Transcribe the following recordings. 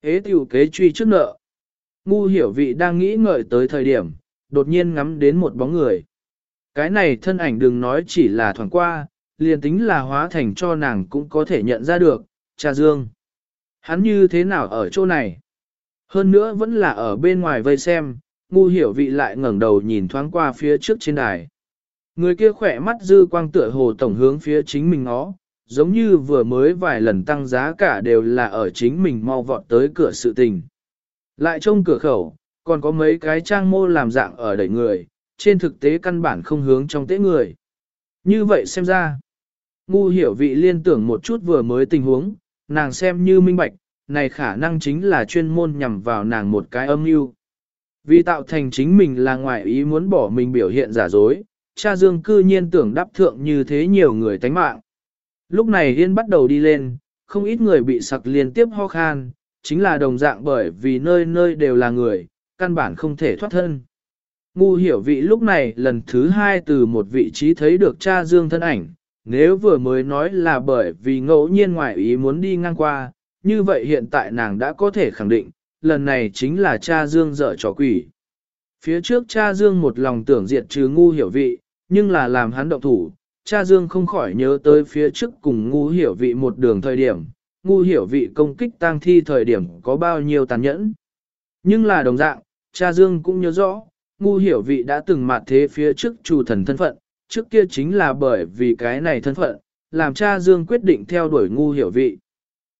ế tiểu kế truy trước nợ. Ngu hiểu vị đang nghĩ ngợi tới thời điểm, đột nhiên ngắm đến một bóng người. Cái này thân ảnh đừng nói chỉ là thoảng qua, liền tính là hóa thành cho nàng cũng có thể nhận ra được, cha Dương. Hắn như thế nào ở chỗ này? Hơn nữa vẫn là ở bên ngoài vây xem, ngu hiểu vị lại ngẩng đầu nhìn thoáng qua phía trước trên đài. Người kia khỏe mắt dư quang tựa hồ tổng hướng phía chính mình nó, giống như vừa mới vài lần tăng giá cả đều là ở chính mình mau vọt tới cửa sự tình. Lại trong cửa khẩu, còn có mấy cái trang mô làm dạng ở đẩy người, trên thực tế căn bản không hướng trong tế người. Như vậy xem ra, ngu hiểu vị liên tưởng một chút vừa mới tình huống, nàng xem như minh bạch, này khả năng chính là chuyên môn nhằm vào nàng một cái âm mưu. Vì tạo thành chính mình là ngoại ý muốn bỏ mình biểu hiện giả dối, cha Dương cư nhiên tưởng đáp thượng như thế nhiều người tánh mạng. Lúc này Yên bắt đầu đi lên, không ít người bị sặc liên tiếp ho khan, chính là đồng dạng bởi vì nơi nơi đều là người, căn bản không thể thoát thân. Ngu hiểu vị lúc này lần thứ hai từ một vị trí thấy được cha Dương thân ảnh, nếu vừa mới nói là bởi vì ngẫu nhiên ngoại ý muốn đi ngang qua, như vậy hiện tại nàng đã có thể khẳng định, lần này chính là cha Dương dở trò quỷ. Phía trước cha Dương một lòng tưởng diệt trừ ngu hiểu vị, nhưng là làm hắn động thủ, cha Dương không khỏi nhớ tới phía trước cùng ngu hiểu vị một đường thời điểm, ngu hiểu vị công kích tang thi thời điểm có bao nhiêu tàn nhẫn. Nhưng là đồng dạng, cha Dương cũng nhớ rõ, ngu hiểu vị đã từng mặt thế phía trước chủ thần thân phận, trước kia chính là bởi vì cái này thân phận, làm cha Dương quyết định theo đuổi ngu hiểu vị.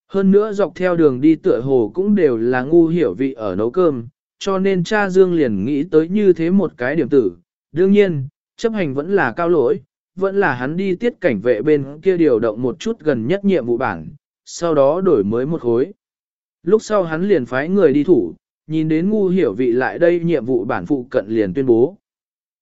Hơn nữa dọc theo đường đi tựa hồ cũng đều là ngu hiểu vị ở nấu cơm, cho nên cha Dương liền nghĩ tới như thế một cái điểm tử. Đương nhiên, chấp hành vẫn là cao lỗi, vẫn là hắn đi tiết cảnh vệ bên kia điều động một chút gần nhất nhiệm vụ bản, sau đó đổi mới một khối. Lúc sau hắn liền phái người đi thủ, nhìn đến ngu hiểu vị lại đây nhiệm vụ bản phụ cận liền tuyên bố.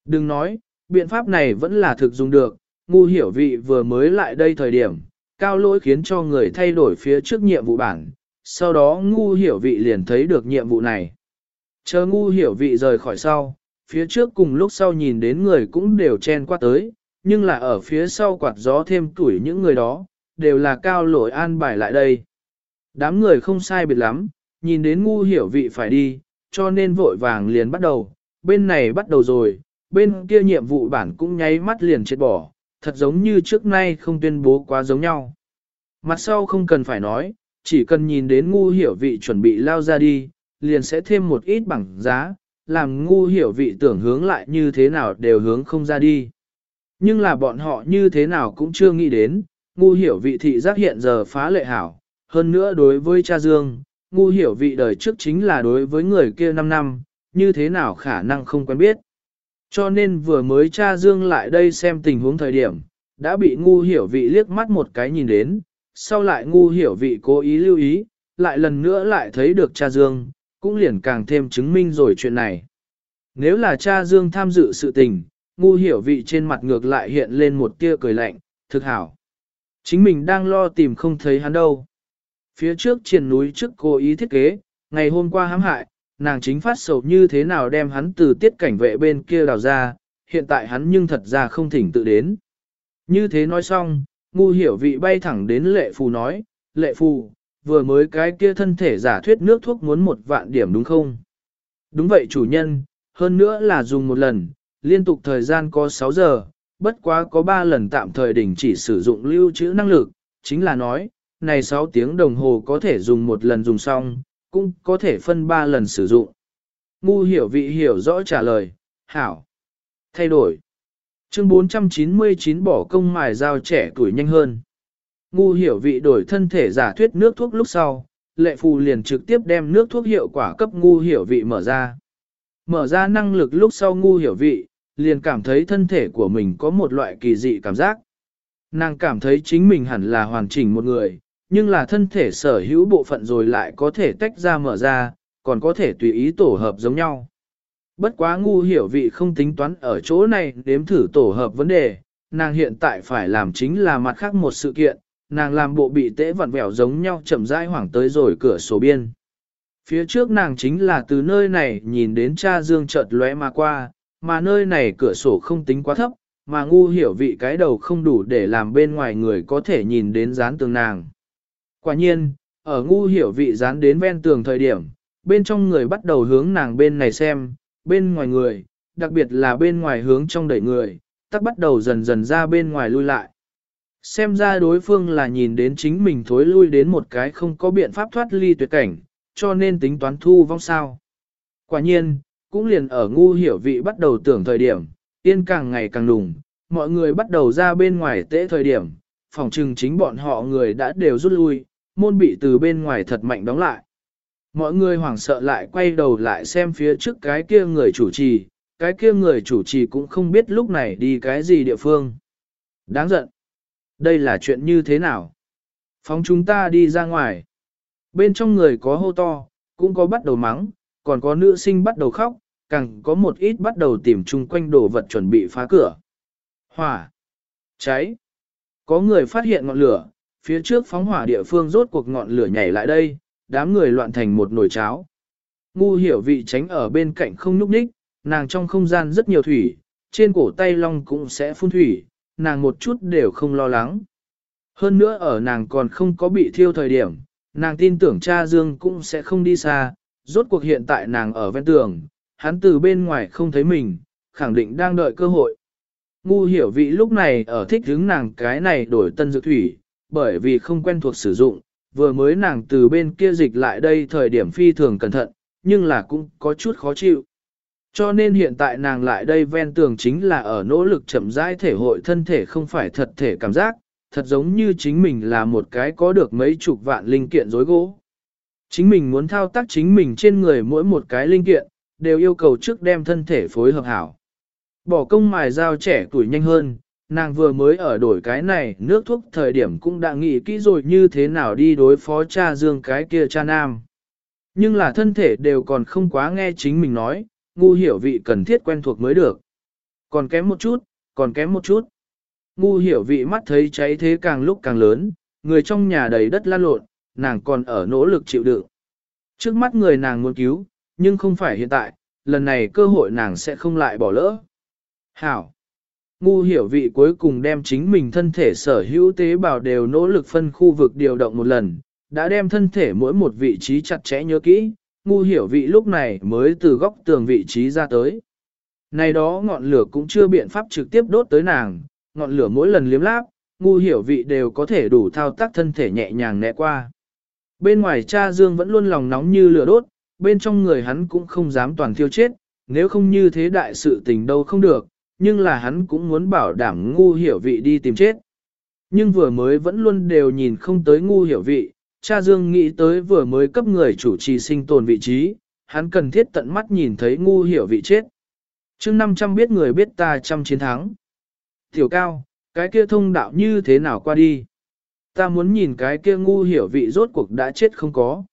Đừng nói, biện pháp này vẫn là thực dùng được, ngu hiểu vị vừa mới lại đây thời điểm, cao lỗi khiến cho người thay đổi phía trước nhiệm vụ bản, sau đó ngu hiểu vị liền thấy được nhiệm vụ này. Chờ ngu hiểu vị rời khỏi sau, phía trước cùng lúc sau nhìn đến người cũng đều chen qua tới, nhưng là ở phía sau quạt gió thêm tuổi những người đó, đều là cao lỗi an bài lại đây. Đám người không sai biệt lắm, nhìn đến ngu hiểu vị phải đi, cho nên vội vàng liền bắt đầu, bên này bắt đầu rồi, bên kia nhiệm vụ bản cũng nháy mắt liền chết bỏ, thật giống như trước nay không tuyên bố quá giống nhau. Mặt sau không cần phải nói, chỉ cần nhìn đến ngu hiểu vị chuẩn bị lao ra đi, liền sẽ thêm một ít bằng giá, làm ngu hiểu vị tưởng hướng lại như thế nào đều hướng không ra đi. Nhưng là bọn họ như thế nào cũng chưa nghĩ đến, ngu hiểu vị thị giác hiện giờ phá lệ hảo. Hơn nữa đối với cha Dương, ngu hiểu vị đời trước chính là đối với người kia 5 năm, như thế nào khả năng không quen biết. Cho nên vừa mới cha Dương lại đây xem tình huống thời điểm, đã bị ngu hiểu vị liếc mắt một cái nhìn đến, sau lại ngu hiểu vị cố ý lưu ý, lại lần nữa lại thấy được cha Dương, cũng liền càng thêm chứng minh rồi chuyện này. Nếu là cha Dương tham dự sự tình, ngu hiểu vị trên mặt ngược lại hiện lên một tia cười lạnh, thực hảo. Chính mình đang lo tìm không thấy hắn đâu. Phía trước triển núi trước cố ý thiết kế, ngày hôm qua hãm hại, nàng chính phát sầu như thế nào đem hắn từ tiết cảnh vệ bên kia đào ra, hiện tại hắn nhưng thật ra không thỉnh tự đến. Như thế nói xong, ngu hiểu vị bay thẳng đến lệ phù nói, lệ phù, vừa mới cái kia thân thể giả thuyết nước thuốc muốn một vạn điểm đúng không? Đúng vậy chủ nhân, hơn nữa là dùng một lần, liên tục thời gian có 6 giờ, bất quá có 3 lần tạm thời đình chỉ sử dụng lưu trữ năng lực, chính là nói, này 6 tiếng đồng hồ có thể dùng một lần dùng xong, cũng có thể phân 3 lần sử dụng. Ngu hiểu vị hiểu rõ trả lời, hảo, thay đổi. Chương 499 bỏ công mài dao trẻ tuổi nhanh hơn. Ngu hiểu vị đổi thân thể giả thuyết nước thuốc lúc sau, lệ phù liền trực tiếp đem nước thuốc hiệu quả cấp ngu hiểu vị mở ra. Mở ra năng lực lúc sau ngu hiểu vị, liền cảm thấy thân thể của mình có một loại kỳ dị cảm giác. Nàng cảm thấy chính mình hẳn là hoàn chỉnh một người, nhưng là thân thể sở hữu bộ phận rồi lại có thể tách ra mở ra, còn có thể tùy ý tổ hợp giống nhau. Bất quá ngu hiểu vị không tính toán ở chỗ này đếm thử tổ hợp vấn đề, nàng hiện tại phải làm chính là mặt khác một sự kiện, nàng làm bộ bị tễ vặn vẹo giống nhau chậm rãi hoảng tới rồi cửa sổ biên. Phía trước nàng chính là từ nơi này nhìn đến cha dương chợt lóe mà qua, mà nơi này cửa sổ không tính quá thấp, mà ngu hiểu vị cái đầu không đủ để làm bên ngoài người có thể nhìn đến dán tường nàng. Quả nhiên, Ở ngu hiểu vị dán đến ven tường thời điểm, bên trong người bắt đầu hướng nàng bên này xem, bên ngoài người, đặc biệt là bên ngoài hướng trong đẩy người, tắc bắt đầu dần dần ra bên ngoài lui lại. Xem ra đối phương là nhìn đến chính mình thối lui đến một cái không có biện pháp thoát ly tuyệt cảnh, cho nên tính toán thu vong sao. Quả nhiên, cũng liền ở ngu hiểu vị bắt đầu tưởng thời điểm, yên càng ngày càng đùng, mọi người bắt đầu ra bên ngoài tễ thời điểm, phòng trừng chính bọn họ người đã đều rút lui, môn bị từ bên ngoài thật mạnh đóng lại. Mọi người hoảng sợ lại quay đầu lại xem phía trước cái kia người chủ trì, cái kia người chủ trì cũng không biết lúc này đi cái gì địa phương. Đáng giận. Đây là chuyện như thế nào? Phóng chúng ta đi ra ngoài. Bên trong người có hô to, cũng có bắt đầu mắng, còn có nữ sinh bắt đầu khóc, càng có một ít bắt đầu tìm chung quanh đồ vật chuẩn bị phá cửa. Hỏa. Cháy. Có người phát hiện ngọn lửa, phía trước phóng hỏa địa phương rốt cuộc ngọn lửa nhảy lại đây, đám người loạn thành một nồi cháo. Ngu hiểu vị tránh ở bên cạnh không núp ních, nàng trong không gian rất nhiều thủy, trên cổ tay long cũng sẽ phun thủy, nàng một chút đều không lo lắng. Hơn nữa ở nàng còn không có bị thiêu thời điểm, nàng tin tưởng cha Dương cũng sẽ không đi xa, rốt cuộc hiện tại nàng ở ven tường, hắn từ bên ngoài không thấy mình, khẳng định đang đợi cơ hội. Ngu hiểu vị lúc này ở thích hứng nàng cái này đổi tân dược thủy, bởi vì không quen thuộc sử dụng, vừa mới nàng từ bên kia dịch lại đây thời điểm phi thường cẩn thận, nhưng là cũng có chút khó chịu. Cho nên hiện tại nàng lại đây ven tường chính là ở nỗ lực chậm rãi thể hội thân thể không phải thật thể cảm giác, thật giống như chính mình là một cái có được mấy chục vạn linh kiện rối gỗ. Chính mình muốn thao tác chính mình trên người mỗi một cái linh kiện, đều yêu cầu trước đem thân thể phối hợp hảo. Bỏ công mài dao trẻ tuổi nhanh hơn, nàng vừa mới ở đổi cái này nước thuốc thời điểm cũng đã nghĩ kỹ rồi như thế nào đi đối phó cha dương cái kia cha nam. Nhưng là thân thể đều còn không quá nghe chính mình nói, ngu hiểu vị cần thiết quen thuộc mới được. Còn kém một chút, còn kém một chút. Ngu hiểu vị mắt thấy cháy thế càng lúc càng lớn, người trong nhà đầy đất lan lộn, nàng còn ở nỗ lực chịu đựng. Trước mắt người nàng muốn cứu, nhưng không phải hiện tại, lần này cơ hội nàng sẽ không lại bỏ lỡ. Hảo! Ngu hiểu vị cuối cùng đem chính mình thân thể sở hữu tế bào đều nỗ lực phân khu vực điều động một lần, đã đem thân thể mỗi một vị trí chặt chẽ nhớ kỹ, ngu hiểu vị lúc này mới từ góc tường vị trí ra tới. Này đó ngọn lửa cũng chưa biện pháp trực tiếp đốt tới nàng, ngọn lửa mỗi lần liếm láp, ngu hiểu vị đều có thể đủ thao tác thân thể nhẹ nhàng né qua. Bên ngoài cha Dương vẫn luôn lòng nóng như lửa đốt, bên trong người hắn cũng không dám toàn thiêu chết, nếu không như thế đại sự tình đâu không được, nhưng là hắn cũng muốn bảo đảm ngu hiểu vị đi tìm chết. Nhưng vừa mới vẫn luôn đều nhìn không tới ngu hiểu vị, cha Dương nghĩ tới vừa mới cấp người chủ trì sinh tồn vị trí, hắn cần thiết tận mắt nhìn thấy ngu hiểu vị chết. chương 500 biết người biết ta trăm chiến thắng. Tiểu cao, cái kia thông đạo như thế nào qua đi? Ta muốn nhìn cái kia ngu hiểu vị rốt cuộc đã chết không có.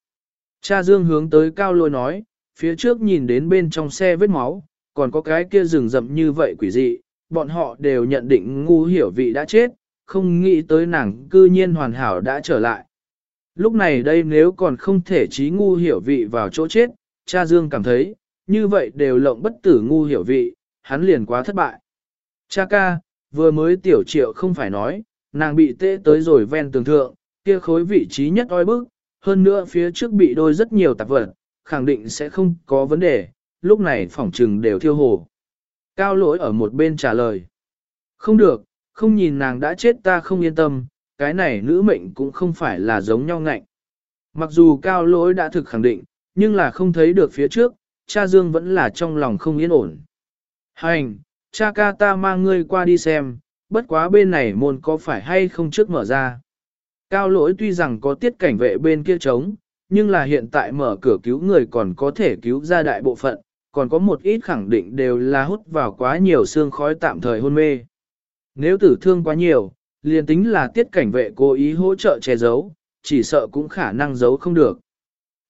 Cha Dương hướng tới cao lôi nói, phía trước nhìn đến bên trong xe vết máu, còn có cái kia rừng rậm như vậy quỷ dị, bọn họ đều nhận định ngu hiểu vị đã chết, không nghĩ tới nàng cư nhiên hoàn hảo đã trở lại. Lúc này đây nếu còn không thể trí ngu hiểu vị vào chỗ chết, cha Dương cảm thấy, như vậy đều lộng bất tử ngu hiểu vị, hắn liền quá thất bại. Cha ca, vừa mới tiểu triệu không phải nói, nàng bị tê tới rồi ven tường thượng, kia khối vị trí nhất oi bức, hơn nữa phía trước bị đôi rất nhiều tạp vật, khẳng định sẽ không có vấn đề, lúc này phỏng trừng đều thiêu hồ. Cao lỗi ở một bên trả lời. Không được, không nhìn nàng đã chết ta không yên tâm, cái này nữ mệnh cũng không phải là giống nhau ngạnh. Mặc dù cao lỗi đã thực khẳng định, nhưng là không thấy được phía trước, cha Dương vẫn là trong lòng không yên ổn. Hành, cha ca ta mang ngươi qua đi xem, bất quá bên này môn có phải hay không trước mở ra. Cao lỗi tuy rằng có tiết cảnh vệ bên kia trống, nhưng là hiện tại mở cửa cứu người còn có thể cứu ra đại bộ phận, còn có một ít khẳng định đều là hút vào quá nhiều xương khói tạm thời hôn mê. Nếu tử thương quá nhiều, liền tính là tiết cảnh vệ cố ý hỗ trợ che giấu, chỉ sợ cũng khả năng giấu không được.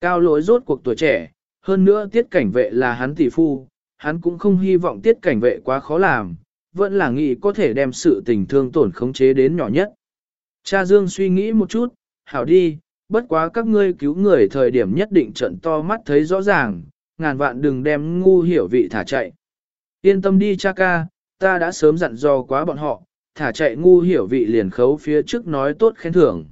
Cao lỗi rốt cuộc tuổi trẻ, hơn nữa tiết cảnh vệ là hắn tỷ phu, hắn cũng không hy vọng tiết cảnh vệ quá khó làm, vẫn là nghĩ có thể đem sự tình thương tổn khống chế đến nhỏ nhất. Cha Dương suy nghĩ một chút, hảo đi, bất quá các ngươi cứu người thời điểm nhất định trận to mắt thấy rõ ràng, ngàn vạn đừng đem ngu hiểu vị thả chạy. Yên tâm đi cha ca, ta đã sớm dặn dò quá bọn họ, thả chạy ngu hiểu vị liền khấu phía trước nói tốt khen thưởng.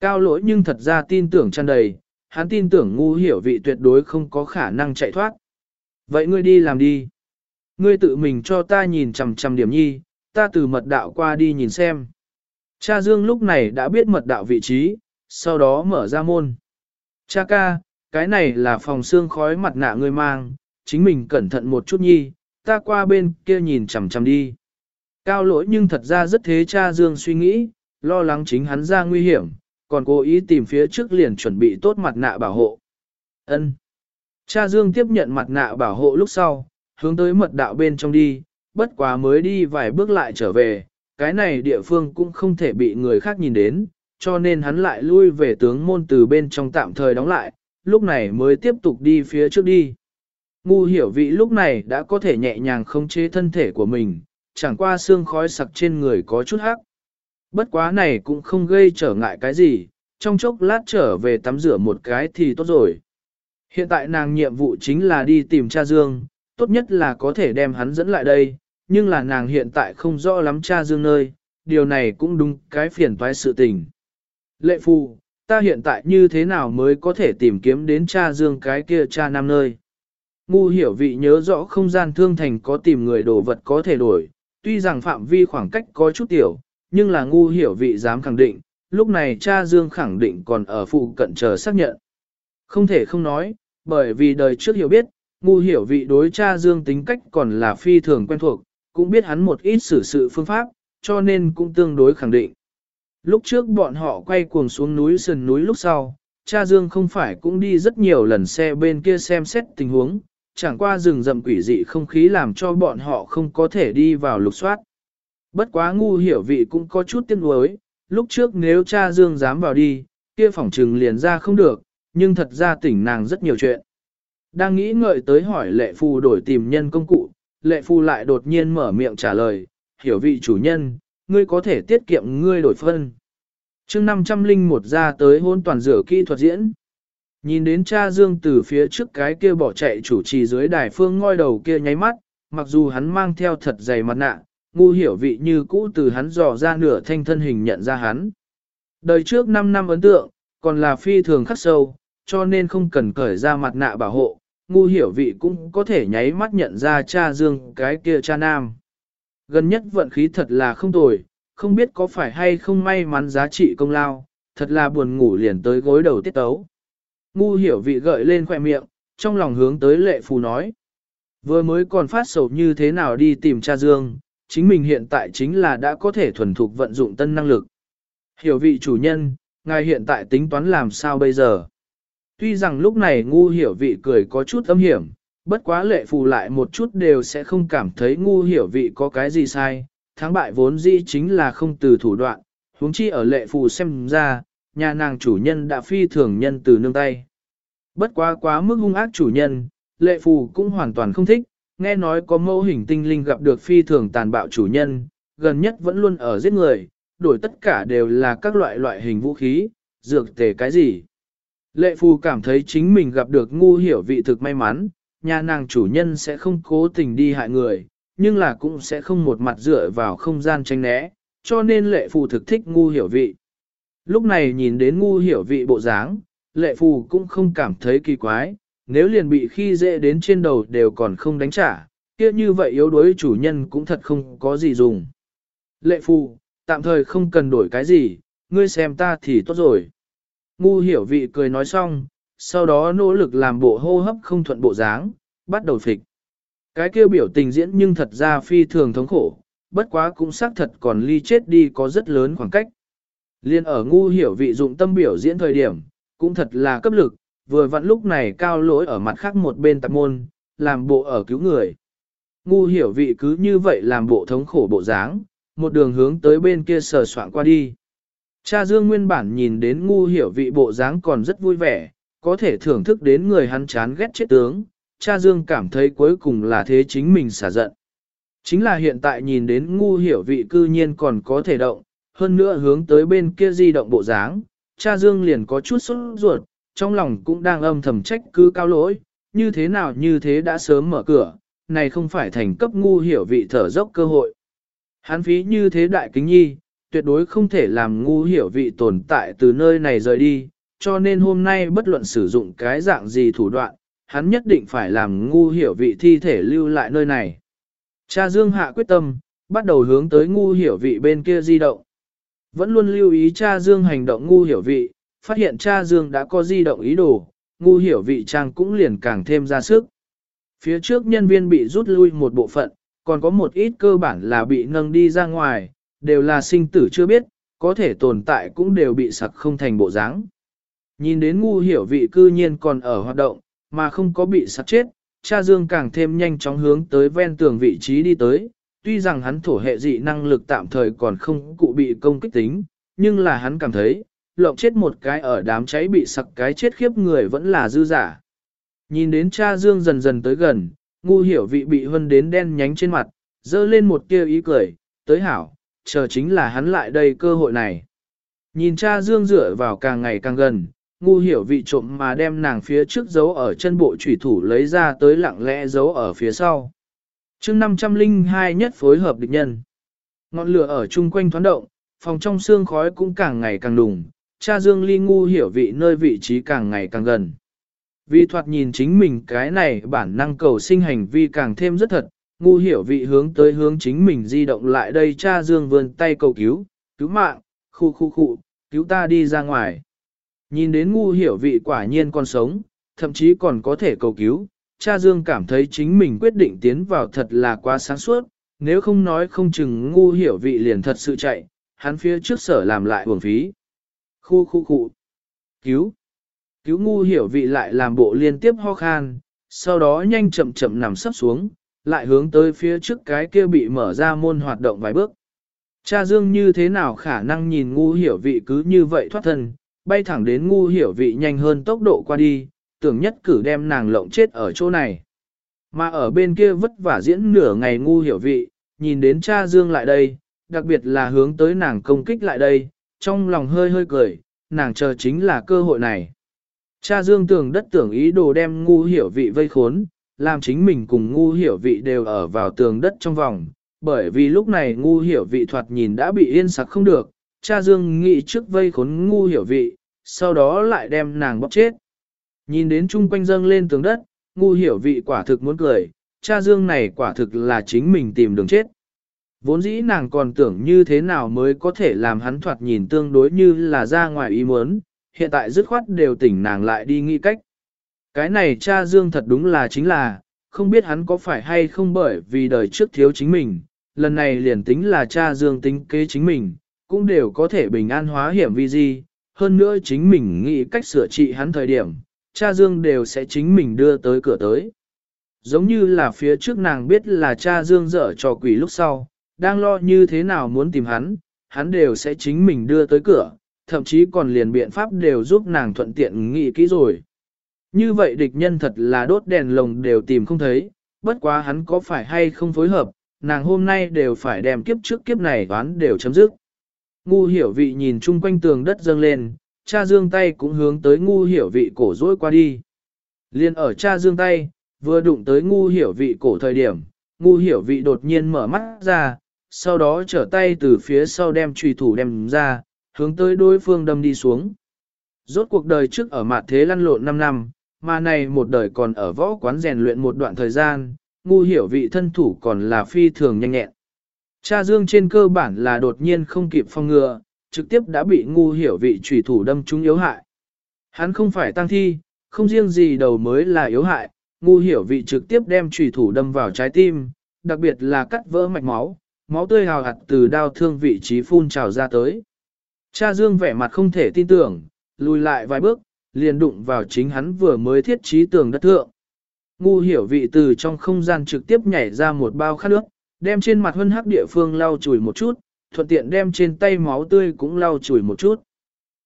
Cao lỗi nhưng thật ra tin tưởng tràn đầy, hắn tin tưởng ngu hiểu vị tuyệt đối không có khả năng chạy thoát. Vậy ngươi đi làm đi. Ngươi tự mình cho ta nhìn chằm chằm điểm nhi, ta từ mật đạo qua đi nhìn xem. Cha Dương lúc này đã biết mật đạo vị trí, sau đó mở ra môn. Cha ca, cái này là phòng xương khói mặt nạ ngươi mang, chính mình cẩn thận một chút nhi, ta qua bên kia nhìn chằm chằm đi. Cao lỗi nhưng thật ra rất thế cha Dương suy nghĩ, lo lắng chính hắn ra nguy hiểm, còn cố ý tìm phía trước liền chuẩn bị tốt mặt nạ bảo hộ. Ân. Cha Dương tiếp nhận mặt nạ bảo hộ lúc sau, hướng tới mật đạo bên trong đi, bất quá mới đi vài bước lại trở về, cái này địa phương cũng không thể bị người khác nhìn đến, cho nên hắn lại lui về tướng môn từ bên trong tạm thời đóng lại, lúc này mới tiếp tục đi phía trước đi. Ngu hiểu vị lúc này đã có thể nhẹ nhàng khống chế thân thể của mình, chẳng qua xương khói sặc trên người có chút hắc. Bất quá này cũng không gây trở ngại cái gì, trong chốc lát trở về tắm rửa một cái thì tốt rồi. Hiện tại nàng nhiệm vụ chính là đi tìm cha Dương, tốt nhất là có thể đem hắn dẫn lại đây, nhưng là nàng hiện tại không rõ lắm cha Dương nơi, điều này cũng đúng cái phiền toái sự tình. Lệ phu, ta hiện tại như thế nào mới có thể tìm kiếm đến cha Dương cái kia cha nam nơi? Ngu hiểu vị nhớ rõ không gian thương thành có tìm người đồ vật có thể đổi, tuy rằng phạm vi khoảng cách có chút tiểu, nhưng là ngu hiểu vị dám khẳng định, lúc này cha Dương khẳng định còn ở phụ cận chờ xác nhận. Không thể không nói, bởi vì đời trước hiểu biết, ngu hiểu vị đối cha Dương tính cách còn là phi thường quen thuộc, cũng biết hắn một ít xử sự phương pháp, cho nên cũng tương đối khẳng định. Lúc trước bọn họ quay cuồng xuống núi sườn núi lúc sau, cha Dương không phải cũng đi rất nhiều lần xe bên kia xem xét tình huống, chẳng qua rừng rậm quỷ dị không khí làm cho bọn họ không có thể đi vào lục soát. Bất quá ngu hiểu vị cũng có chút tiếc nuối, lúc trước nếu cha Dương dám vào đi, kia phòng trừng liền ra không được, nhưng thật ra tỉnh nàng rất nhiều chuyện. Đang nghĩ ngợi tới hỏi lệ phu đổi tìm nhân công cụ, lệ phu lại đột nhiên mở miệng trả lời, hiểu vị chủ nhân, ngươi có thể tiết kiệm ngươi đổi phân. chương 500 linh một ra tới hôn toàn rửa kỹ thuật diễn. Nhìn đến cha Dương từ phía trước cái kia bỏ chạy chủ trì dưới đài phương ngoi đầu kia nháy mắt, mặc dù hắn mang theo thật dày mặt nạ, ngu hiểu vị như cũ từ hắn dò ra nửa thanh thân hình nhận ra hắn. Đời trước 5 năm ấn tượng, còn là phi thường khắc sâu, cho nên không cần cởi ra mặt nạ bảo hộ, ngu hiểu vị cũng có thể nháy mắt nhận ra cha Dương cái kia cha nam. Gần nhất vận khí thật là không tồi, không biết có phải hay không may mắn giá trị công lao, thật là buồn ngủ liền tới gối đầu tiết tấu. Ngu hiểu vị gợi lên khoẻ miệng, trong lòng hướng tới lệ phù nói. Vừa mới còn phát sầu như thế nào đi tìm cha Dương, chính mình hiện tại chính là đã có thể thuần thục vận dụng tân năng lực. Hiểu vị chủ nhân, ngài hiện tại tính toán làm sao bây giờ? Tuy rằng lúc này ngu hiểu vị cười có chút âm hiểm, bất quá lệ phù lại một chút đều sẽ không cảm thấy ngu hiểu vị có cái gì sai, thắng bại vốn dĩ chính là không từ thủ đoạn, huống chi ở lệ phù xem ra, nhà nàng chủ nhân đã phi thường nhân từ nương tay. Bất quá quá mức hung ác chủ nhân, lệ phù cũng hoàn toàn không thích, nghe nói có mẫu hình tinh linh gặp được phi thường tàn bạo chủ nhân, gần nhất vẫn luôn ở giết người, đổi tất cả đều là các loại loại hình vũ khí, dược tề cái gì. Lệ phù cảm thấy chính mình gặp được ngu hiểu vị thực may mắn, nhà nàng chủ nhân sẽ không cố tình đi hại người, nhưng là cũng sẽ không một mặt dựa vào không gian tranh né, cho nên lệ phù thực thích ngu hiểu vị. Lúc này nhìn đến ngu hiểu vị bộ dáng, lệ phù cũng không cảm thấy kỳ quái, nếu liền bị khi dễ đến trên đầu đều còn không đánh trả, kia như vậy yếu đuối chủ nhân cũng thật không có gì dùng. Lệ phù, tạm thời không cần đổi cái gì, ngươi xem ta thì tốt rồi. Ngu hiểu vị cười nói xong, sau đó nỗ lực làm bộ hô hấp không thuận bộ dáng, bắt đầu phịch. Cái kêu biểu tình diễn nhưng thật ra phi thường thống khổ, bất quá cũng xác thật còn ly chết đi có rất lớn khoảng cách. Liên ở ngu hiểu vị dụng tâm biểu diễn thời điểm, cũng thật là cấp lực, vừa vặn lúc này cao lỗi ở mặt khác một bên tạp môn, làm bộ ở cứu người. Ngu hiểu vị cứ như vậy làm bộ thống khổ bộ dáng, một đường hướng tới bên kia sờ soạn qua đi. Cha Dương nguyên bản nhìn đến ngu hiểu vị bộ dáng còn rất vui vẻ, có thể thưởng thức đến người hắn chán ghét chết tướng, cha Dương cảm thấy cuối cùng là thế chính mình xả giận. Chính là hiện tại nhìn đến ngu hiểu vị cư nhiên còn có thể động, hơn nữa hướng tới bên kia di động bộ dáng, cha Dương liền có chút sốt ruột, trong lòng cũng đang âm thầm trách cứ cao lỗi, như thế nào như thế đã sớm mở cửa, này không phải thành cấp ngu hiểu vị thở dốc cơ hội. Hắn phí như thế đại kính nhi, tuyệt đối không thể làm ngu hiểu vị tồn tại từ nơi này rời đi, cho nên hôm nay bất luận sử dụng cái dạng gì thủ đoạn, hắn nhất định phải làm ngu hiểu vị thi thể lưu lại nơi này. Cha Dương hạ quyết tâm, bắt đầu hướng tới ngu hiểu vị bên kia di động. Vẫn luôn lưu ý cha Dương hành động ngu hiểu vị, phát hiện cha Dương đã có di động ý đồ, ngu hiểu vị trang cũng liền càng thêm ra sức. Phía trước nhân viên bị rút lui một bộ phận, còn có một ít cơ bản là bị nâng đi ra ngoài, đều là sinh tử chưa biết, có thể tồn tại cũng đều bị sặc không thành bộ dáng. Nhìn đến ngu hiểu vị cư nhiên còn ở hoạt động, mà không có bị sặc chết, cha Dương càng thêm nhanh chóng hướng tới ven tường vị trí đi tới, tuy rằng hắn thổ hệ dị năng lực tạm thời còn không cụ bị công kích tính, nhưng là hắn cảm thấy, lộng chết một cái ở đám cháy bị sặc cái chết khiếp người vẫn là dư giả. Nhìn đến cha Dương dần dần tới gần, ngu hiểu vị bị hân đến đen nhánh trên mặt, dơ lên một tia ý cười, tới hảo, chờ chính là hắn lại đây cơ hội này. Nhìn cha Dương dựa vào càng ngày càng gần, ngu hiểu vị trộm mà đem nàng phía trước giấu ở chân bộ trùy thủ lấy ra tới lặng lẽ giấu ở phía sau. chương 502 nhất phối hợp địch nhân. Ngọn lửa ở chung quanh thoáng động, phòng trong xương khói cũng càng ngày càng đùng, cha Dương ly ngu hiểu vị nơi vị trí càng ngày càng gần. Vì thoạt nhìn chính mình cái này bản năng cầu sinh hành vi càng thêm rất thật, ngu hiểu vị hướng tới hướng chính mình di động lại đây cha Dương vươn tay cầu cứu, cứu mạng, khu khu khu, cứu ta đi ra ngoài. Nhìn đến ngu hiểu vị quả nhiên còn sống, thậm chí còn có thể cầu cứu, cha Dương cảm thấy chính mình quyết định tiến vào thật là quá sáng suốt, nếu không nói không chừng ngu hiểu vị liền thật sự chạy, hắn phía trước sở làm lại uổng phí. Khu khu khu, cứu, cứu ngu hiểu vị lại làm bộ liên tiếp ho khan, sau đó nhanh chậm chậm nằm sắp xuống, lại hướng tới phía trước cái kia bị mở ra môn hoạt động vài bước. Cha Dương như thế nào khả năng nhìn ngu hiểu vị cứ như vậy thoát thân, bay thẳng đến ngu hiểu vị nhanh hơn tốc độ qua đi, tưởng nhất cử đem nàng lộng chết ở chỗ này. Mà ở bên kia vất vả diễn nửa ngày ngu hiểu vị, nhìn đến cha Dương lại đây, đặc biệt là hướng tới nàng công kích lại đây, trong lòng hơi hơi cười, nàng chờ chính là cơ hội này. Cha Dương tưởng đất tưởng ý đồ đem ngu hiểu vị vây khốn, làm chính mình cùng ngu hiểu vị đều ở vào tường đất trong vòng, bởi vì lúc này ngu hiểu vị thoạt nhìn đã bị yên sặc không được, cha Dương nghĩ trước vây khốn ngu hiểu vị, sau đó lại đem nàng bóp chết. Nhìn đến chung quanh dâng lên tường đất, ngu hiểu vị quả thực muốn cười, cha Dương này quả thực là chính mình tìm đường chết. Vốn dĩ nàng còn tưởng như thế nào mới có thể làm hắn thoạt nhìn tương đối như là ra ngoài ý muốn, hiện tại dứt khoát đều tỉnh nàng lại đi nghĩ cách. Cái này cha Dương thật đúng là chính là, không biết hắn có phải hay không bởi vì đời trước thiếu chính mình, lần này liền tính là cha Dương tính kế chính mình, cũng đều có thể bình an hóa hiểm vi gì hơn nữa chính mình nghĩ cách sửa trị hắn thời điểm, cha Dương đều sẽ chính mình đưa tới cửa tới. Giống như là phía trước nàng biết là cha Dương dở trò quỷ lúc sau, đang lo như thế nào muốn tìm hắn, hắn đều sẽ chính mình đưa tới cửa, thậm chí còn liền biện pháp đều giúp nàng thuận tiện nghĩ kỹ rồi. Như vậy địch nhân thật là đốt đèn lồng đều tìm không thấy, bất quá hắn có phải hay không phối hợp, nàng hôm nay đều phải đem kiếp trước kiếp này toán đều chấm dứt. Ngu hiểu vị nhìn chung quanh tường đất dâng lên, cha dương tay cũng hướng tới ngu hiểu vị cổ dối qua đi. Liên ở cha dương tay, vừa đụng tới ngu hiểu vị cổ thời điểm, ngu hiểu vị đột nhiên mở mắt ra, sau đó trở tay từ phía sau đem trùy thủ đem ra, hướng tới đối phương đâm đi xuống. Rốt cuộc đời trước ở mặt thế lăn lộn 5 năm, mà này một đời còn ở võ quán rèn luyện một đoạn thời gian, ngu hiểu vị thân thủ còn là phi thường nhanh nhẹn. Cha Dương trên cơ bản là đột nhiên không kịp phong ngừa, trực tiếp đã bị ngu hiểu vị trùy thủ đâm trúng yếu hại. Hắn không phải tăng thi, không riêng gì đầu mới là yếu hại, ngu hiểu vị trực tiếp đem trùy thủ đâm vào trái tim, đặc biệt là cắt vỡ mạch máu, máu tươi hào hạt từ đau thương vị trí phun trào ra tới. Cha Dương vẻ mặt không thể tin tưởng, lùi lại vài bước, liền đụng vào chính hắn vừa mới thiết trí tường đất thượng. Ngu hiểu vị từ trong không gian trực tiếp nhảy ra một bao khát nước, đem trên mặt hân hắc địa phương lau chùi một chút, thuận tiện đem trên tay máu tươi cũng lau chùi một chút.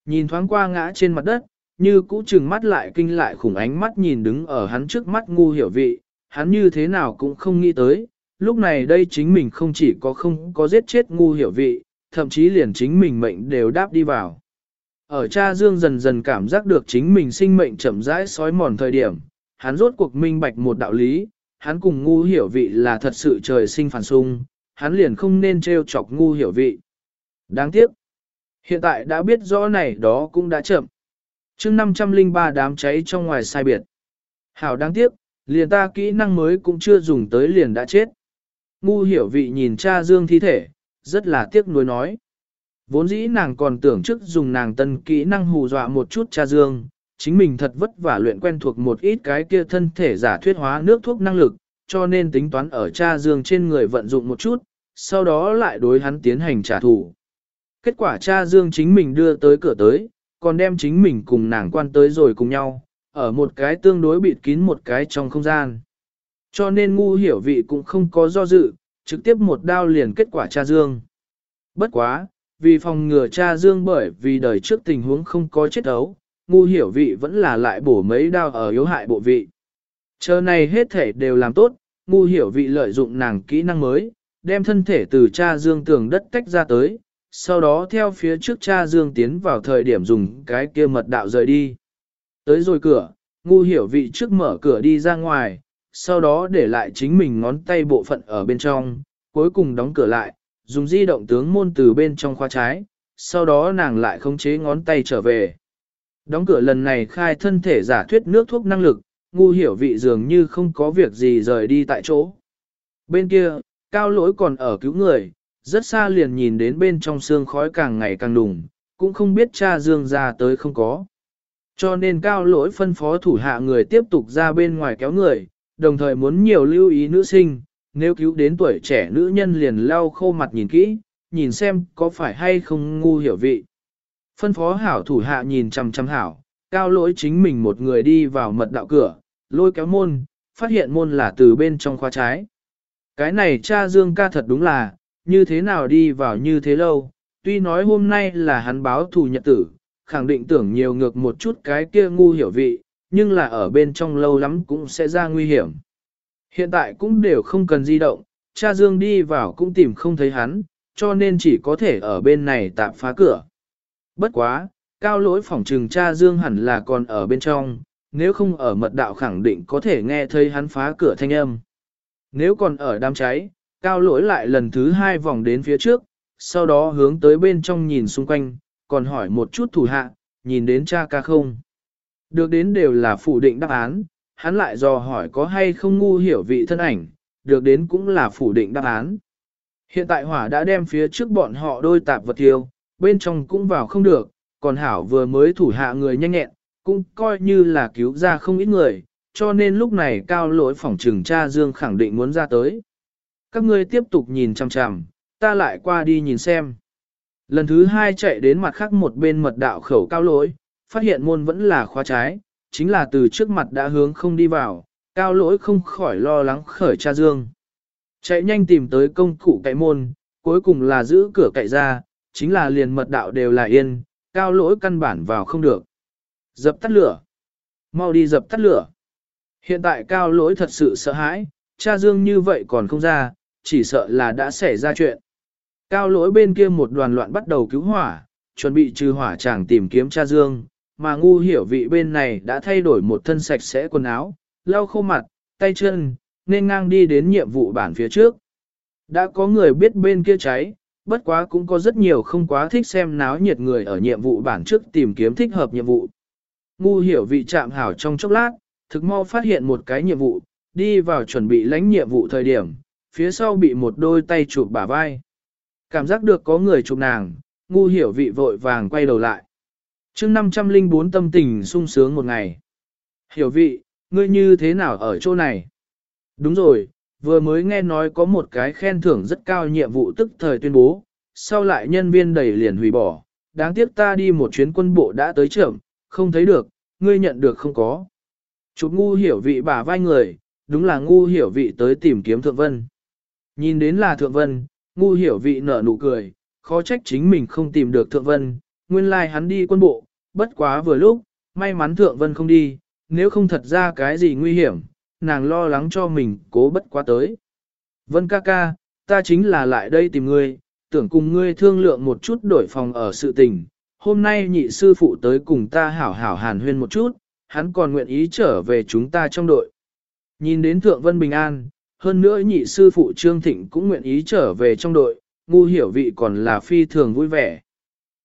Nhìn thoáng qua ngã trên mặt đất, như cũ chừng mắt lại kinh lại khủng ánh mắt nhìn đứng ở hắn trước mắt ngu hiểu vị, hắn như thế nào cũng không nghĩ tới, lúc này đây chính mình không chỉ có không có giết chết ngu hiểu vị, thậm chí liền chính mình mệnh đều đáp đi vào. Ở cha Dương dần dần cảm giác được chính mình sinh mệnh chậm rãi sói mòn thời điểm, hắn rốt cuộc minh bạch một đạo lý, hắn cùng ngu hiểu vị là thật sự trời sinh phản xung, hắn liền không nên trêu chọc ngu hiểu vị. Đáng tiếc. Hiện tại đã biết rõ này đó cũng đã chậm. chương 503 đám cháy trong ngoài sai biệt. Hảo đáng tiếc, liền ta kỹ năng mới cũng chưa dùng tới liền đã chết. Ngu hiểu vị nhìn cha Dương thi thể, rất là tiếc nuối nói. Vốn dĩ nàng còn tưởng trước dùng nàng tân kỹ năng hù dọa một chút cha Dương, chính mình thật vất vả luyện quen thuộc một ít cái kia thân thể giả thuyết hóa nước thuốc năng lực, cho nên tính toán ở cha Dương trên người vận dụng một chút, sau đó lại đối hắn tiến hành trả thù. Kết quả cha Dương chính mình đưa tới cửa tới, còn đem chính mình cùng nàng quan tới rồi cùng nhau, ở một cái tương đối bịt kín một cái trong không gian. Cho nên ngu hiểu vị cũng không có do dự, trực tiếp một đao liền kết quả cha Dương. Bất quá, vì phòng ngừa cha Dương bởi vì đời trước tình huống không có chết ấu, ngu hiểu vị vẫn là lại bổ mấy đao ở yếu hại bộ vị. Chờ này hết thể đều làm tốt, ngu hiểu vị lợi dụng nàng kỹ năng mới, đem thân thể từ cha Dương tường đất tách ra tới, sau đó theo phía trước cha Dương tiến vào thời điểm dùng cái kia mật đạo rời đi. Tới rồi cửa, ngu hiểu vị trước mở cửa đi ra ngoài, sau đó để lại chính mình ngón tay bộ phận ở bên trong, cuối cùng đóng cửa lại, dùng di động tướng môn từ bên trong khoa trái, sau đó nàng lại khống chế ngón tay trở về. Đóng cửa lần này khai thân thể giả thuyết nước thuốc năng lực, ngu hiểu vị dường như không có việc gì rời đi tại chỗ. Bên kia, cao lỗi còn ở cứu người, rất xa liền nhìn đến bên trong xương khói càng ngày càng đùng, cũng không biết cha dương ra tới không có. Cho nên cao lỗi phân phó thủ hạ người tiếp tục ra bên ngoài kéo người, đồng thời muốn nhiều lưu ý nữ sinh, nếu cứu đến tuổi trẻ nữ nhân liền lau khô mặt nhìn kỹ, nhìn xem có phải hay không ngu hiểu vị. Phân phó hảo thủ hạ nhìn chăm chăm hảo, cao lỗi chính mình một người đi vào mật đạo cửa, lôi kéo môn, phát hiện môn là từ bên trong khoa trái. Cái này cha Dương ca thật đúng là, như thế nào đi vào như thế lâu, tuy nói hôm nay là hắn báo thù nhật tử, khẳng định tưởng nhiều ngược một chút cái kia ngu hiểu vị, nhưng là ở bên trong lâu lắm cũng sẽ ra nguy hiểm. Hiện tại cũng đều không cần di động, cha Dương đi vào cũng tìm không thấy hắn, cho nên chỉ có thể ở bên này tạm phá cửa. Bất quá, cao lỗi phỏng trừng cha Dương hẳn là còn ở bên trong, nếu không ở mật đạo khẳng định có thể nghe thấy hắn phá cửa thanh âm. Nếu còn ở đám cháy, cao lỗi lại lần thứ hai vòng đến phía trước, sau đó hướng tới bên trong nhìn xung quanh, còn hỏi một chút thủ hạ, nhìn đến cha ca không. Được đến đều là phủ định đáp án, hắn lại dò hỏi có hay không ngu hiểu vị thân ảnh, được đến cũng là phủ định đáp án. Hiện tại hỏa đã đem phía trước bọn họ đôi tạp vật tiêu, bên trong cũng vào không được, còn hảo vừa mới thủ hạ người nhanh nhẹn, cũng coi như là cứu ra không ít người, cho nên lúc này cao lỗi phỏng trừng cha Dương khẳng định muốn ra tới. Các ngươi tiếp tục nhìn chằm chằm, ta lại qua đi nhìn xem. Lần thứ hai chạy đến mặt khác một bên mật đạo khẩu cao lỗi, phát hiện môn vẫn là khóa trái, chính là từ trước mặt đã hướng không đi vào, cao lỗi không khỏi lo lắng khởi cha Dương. Chạy nhanh tìm tới công cụ cậy môn, cuối cùng là giữ cửa cậy ra, chính là liền mật đạo đều là yên, cao lỗi căn bản vào không được. Dập tắt lửa. Mau đi dập tắt lửa. Hiện tại cao lỗi thật sự sợ hãi, cha Dương như vậy còn không ra, chỉ sợ là đã xảy ra chuyện. Cao lỗi bên kia một đoàn loạn bắt đầu cứu hỏa, chuẩn bị trừ hỏa chàng tìm kiếm cha Dương, mà ngu hiểu vị bên này đã thay đổi một thân sạch sẽ quần áo, lau khô mặt, tay chân, nên ngang đi đến nhiệm vụ bản phía trước. Đã có người biết bên kia cháy, bất quá cũng có rất nhiều không quá thích xem náo nhiệt người ở nhiệm vụ bản trước tìm kiếm thích hợp nhiệm vụ. Ngu hiểu vị chạm hảo trong chốc lát, thực mau phát hiện một cái nhiệm vụ, đi vào chuẩn bị lãnh nhiệm vụ thời điểm, phía sau bị một đôi tay chụp bả vai. Cảm giác được có người chụp nàng, ngu hiểu vị vội vàng quay đầu lại chương 504 tâm tình sung sướng một ngày. Hiểu vị, ngươi như thế nào ở chỗ này? Đúng rồi, vừa mới nghe nói có một cái khen thưởng rất cao nhiệm vụ tức thời tuyên bố, sau lại nhân viên đầy liền hủy bỏ. Đáng tiếc ta đi một chuyến quân bộ đã tới trưởng, không thấy được, ngươi nhận được không có. Chụp ngu hiểu vị bả vai người, đúng là ngu hiểu vị tới tìm kiếm thượng vân. Nhìn đến là thượng vân, ngu hiểu vị nở nụ cười, khó trách chính mình không tìm được thượng vân, nguyên lai like hắn đi quân bộ, bất quá vừa lúc, may mắn thượng vân không đi, nếu không thật ra cái gì nguy hiểm, nàng lo lắng cho mình cố bất quá tới. Vân ca ca, ta chính là lại đây tìm ngươi, tưởng cùng ngươi thương lượng một chút đổi phòng ở sự tình, hôm nay nhị sư phụ tới cùng ta hảo hảo hàn huyên một chút, hắn còn nguyện ý trở về chúng ta trong đội. Nhìn đến Thượng Vân Bình An, hơn nữa nhị sư phụ Trương Thịnh cũng nguyện ý trở về trong đội, ngu hiểu vị còn là phi thường vui vẻ.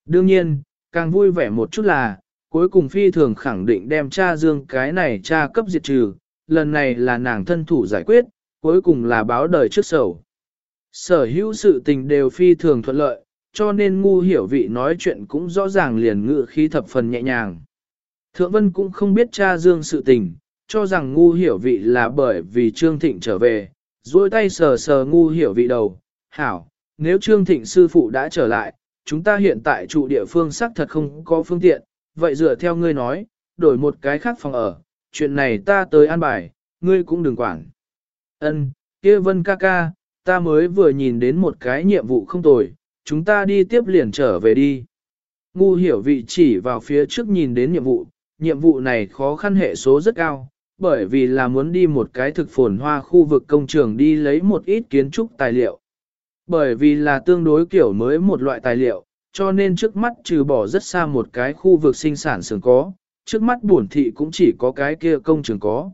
Đương nhiên, càng vui vẻ một chút là, cuối cùng phi thường khẳng định đem cha dương cái này cha cấp diệt trừ, lần này là nàng thân thủ giải quyết, cuối cùng là báo đời trước sầu. Sở hữu sự tình đều phi thường thuận lợi, cho nên ngu hiểu vị nói chuyện cũng rõ ràng liền ngự khí thập phần nhẹ nhàng. Thượng Vân cũng không biết cha dương sự tình, cho rằng ngu hiểu vị là bởi vì Trương Thịnh trở về, duỗi tay sờ sờ ngu hiểu vị đầu, hảo, nếu Trương Thịnh sư phụ đã trở lại, chúng ta hiện tại trụ địa phương xác thật không có phương tiện, vậy dựa theo ngươi nói, đổi một cái khác phòng ở, chuyện này ta tới an bài, ngươi cũng đừng quản. Ân, kia Vân ca ca, ta mới vừa nhìn đến một cái nhiệm vụ không tồi, chúng ta đi tiếp liền trở về đi. Ngu hiểu vị chỉ vào phía trước nhìn đến nhiệm vụ, nhiệm vụ này khó khăn hệ số rất cao, bởi vì là muốn đi một cái thực phồn hoa khu vực công trường đi lấy một ít kiến trúc tài liệu. Bởi vì là tương đối kiểu mới một loại tài liệu, cho nên trước mắt trừ bỏ rất xa một cái khu vực sinh sản xưởng có, trước mắt buồn thị cũng chỉ có cái kia công trường có.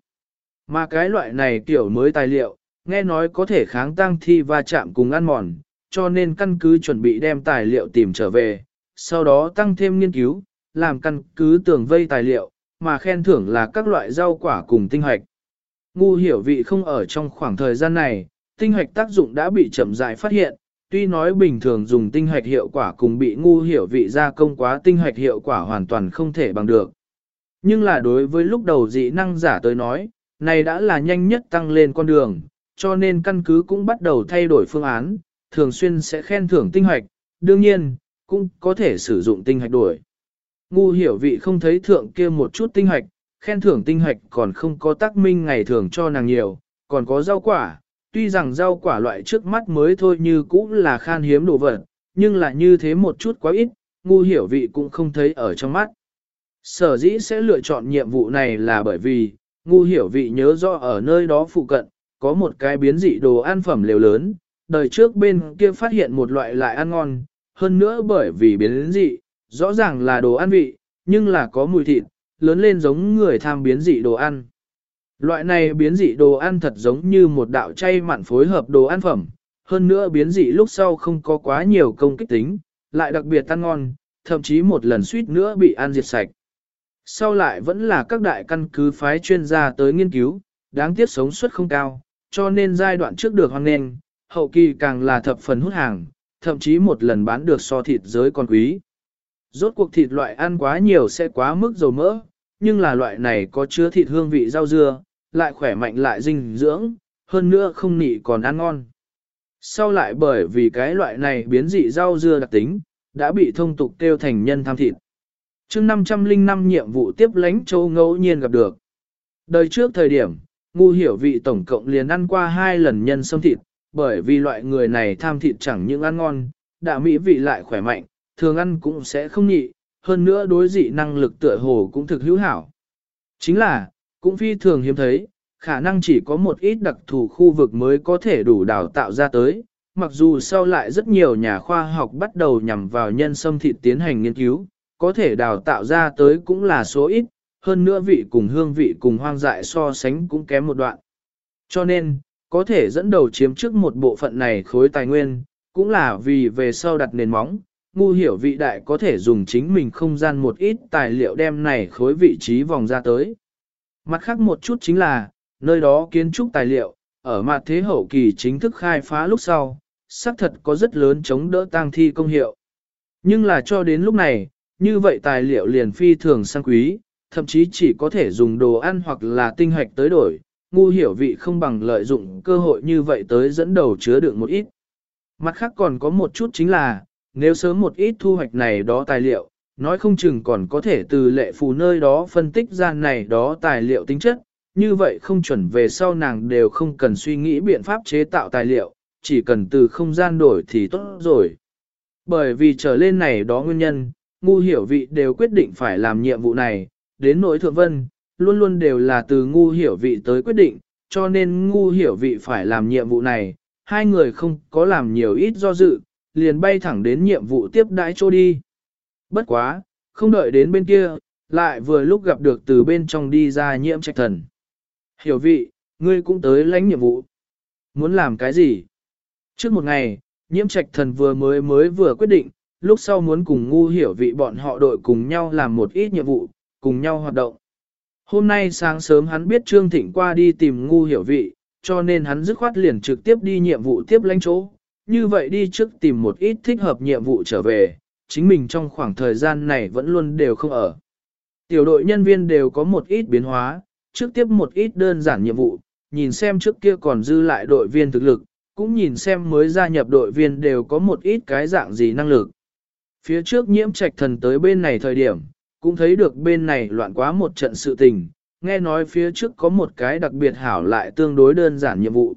Mà cái loại này kiểu mới tài liệu, nghe nói có thể kháng tăng thi và chạm cùng ăn mòn, cho nên căn cứ chuẩn bị đem tài liệu tìm trở về, sau đó tăng thêm nghiên cứu, làm căn cứ tường vây tài liệu, mà khen thưởng là các loại rau quả cùng tinh hoạch. Ngu hiểu vị không ở trong khoảng thời gian này, tinh hoạch tác dụng đã bị chậm rãi phát hiện, tuy nói bình thường dùng tinh hoạch hiệu quả cùng bị ngu hiểu vị gia công quá tinh hoạch hiệu quả hoàn toàn không thể bằng được. Nhưng là đối với lúc đầu dị năng giả tới nói, này đã là nhanh nhất tăng lên con đường, cho nên căn cứ cũng bắt đầu thay đổi phương án, thường xuyên sẽ khen thưởng tinh hoạch, đương nhiên, cũng có thể sử dụng tinh hoạch đổi. Ngu hiểu vị không thấy thượng kia một chút tinh hoạch, khen thưởng tinh hoạch còn không có tác minh ngày thường cho nàng nhiều, còn có rau quả, tuy rằng rau quả loại trước mắt mới thôi như cũ là khan hiếm đồ vật, nhưng là như thế một chút quá ít, ngu hiểu vị cũng không thấy ở trong mắt. Sở dĩ sẽ lựa chọn nhiệm vụ này là bởi vì, ngu hiểu vị nhớ rõ ở nơi đó phụ cận, có một cái biến dị đồ ăn phẩm liều lớn, đời trước bên kia phát hiện một loại lại ăn ngon, hơn nữa bởi vì biến dị, rõ ràng là đồ ăn vị, nhưng là có mùi thịt, lớn lên giống người tham biến dị đồ ăn. Loại này biến dị đồ ăn thật giống như một đạo chay mặn phối hợp đồ ăn phẩm, hơn nữa biến dị lúc sau không có quá nhiều công kích tính, lại đặc biệt ăn ngon, thậm chí một lần suýt nữa bị ăn diệt sạch. Sau lại vẫn là các đại căn cứ phái chuyên gia tới nghiên cứu, đáng tiếc sống suất không cao, cho nên giai đoạn trước được hoang nền, hậu kỳ càng là thập phần hút hàng, thậm chí một lần bán được so thịt giới còn quý. Rốt cuộc thịt loại ăn quá nhiều sẽ quá mức dầu mỡ, nhưng là loại này có chứa thịt hương vị rau dưa, lại khỏe mạnh lại dinh dưỡng, hơn nữa không nị còn ăn ngon. Sau lại bởi vì cái loại này biến dị rau dưa đặc tính, đã bị thông tục tiêu thành nhân tham thịt. chương 505 nhiệm vụ tiếp lánh châu ngẫu nhiên gặp được. Đời trước thời điểm, ngu hiểu vị tổng cộng liền ăn qua hai lần nhân sâm thịt, bởi vì loại người này tham thịt chẳng những ăn ngon, đã mỹ vị lại khỏe mạnh, thường ăn cũng sẽ không nhị, hơn nữa đối dị năng lực tựa hồ cũng thực hữu hảo. Chính là, cũng phi thường hiếm thấy, khả năng chỉ có một ít đặc thù khu vực mới có thể đủ đào tạo ra tới, mặc dù sau lại rất nhiều nhà khoa học bắt đầu nhằm vào nhân sâm thịt tiến hành nghiên cứu, có thể đào tạo ra tới cũng là số ít, hơn nữa vị cùng hương vị cùng hoang dại so sánh cũng kém một đoạn. Cho nên, có thể dẫn đầu chiếm trước một bộ phận này khối tài nguyên, cũng là vì về sau đặt nền móng, ngu hiểu vị đại có thể dùng chính mình không gian một ít tài liệu đem này khối vị trí vòng ra tới. Mặt khác một chút chính là, nơi đó kiến trúc tài liệu, ở mặt thế hậu kỳ chính thức khai phá lúc sau, xác thật có rất lớn chống đỡ tang thi công hiệu. Nhưng là cho đến lúc này, như vậy tài liệu liền phi thường sang quý, thậm chí chỉ có thể dùng đồ ăn hoặc là tinh hoạch tới đổi, ngu hiểu vị không bằng lợi dụng cơ hội như vậy tới dẫn đầu chứa đựng một ít. Mặt khác còn có một chút chính là, nếu sớm một ít thu hoạch này đó tài liệu, nói không chừng còn có thể từ lệ phù nơi đó phân tích ra này đó tài liệu tính chất, như vậy không chuẩn về sau nàng đều không cần suy nghĩ biện pháp chế tạo tài liệu, chỉ cần từ không gian đổi thì tốt rồi. Bởi vì trở lên này đó nguyên nhân, ngu hiểu vị đều quyết định phải làm nhiệm vụ này, đến nỗi thượng vân, luôn luôn đều là từ ngu hiểu vị tới quyết định, cho nên ngu hiểu vị phải làm nhiệm vụ này, hai người không có làm nhiều ít do dự, liền bay thẳng đến nhiệm vụ tiếp đãi chỗ đi. Bất quá, không đợi đến bên kia, lại vừa lúc gặp được từ bên trong đi ra nhiễm trạch thần. Hiểu vị, ngươi cũng tới lãnh nhiệm vụ. Muốn làm cái gì? Trước một ngày, nhiễm trạch thần vừa mới mới vừa quyết định, lúc sau muốn cùng ngu hiểu vị bọn họ đội cùng nhau làm một ít nhiệm vụ, cùng nhau hoạt động. Hôm nay sáng sớm hắn biết Trương Thịnh qua đi tìm ngu hiểu vị, cho nên hắn dứt khoát liền trực tiếp đi nhiệm vụ tiếp lãnh chỗ. Như vậy đi trước tìm một ít thích hợp nhiệm vụ trở về, chính mình trong khoảng thời gian này vẫn luôn đều không ở. Tiểu đội nhân viên đều có một ít biến hóa, trước tiếp một ít đơn giản nhiệm vụ, nhìn xem trước kia còn dư lại đội viên thực lực, cũng nhìn xem mới gia nhập đội viên đều có một ít cái dạng gì năng lực. Phía trước nhiễm trạch thần tới bên này thời điểm, cũng thấy được bên này loạn quá một trận sự tình, nghe nói phía trước có một cái đặc biệt hảo lại tương đối đơn giản nhiệm vụ.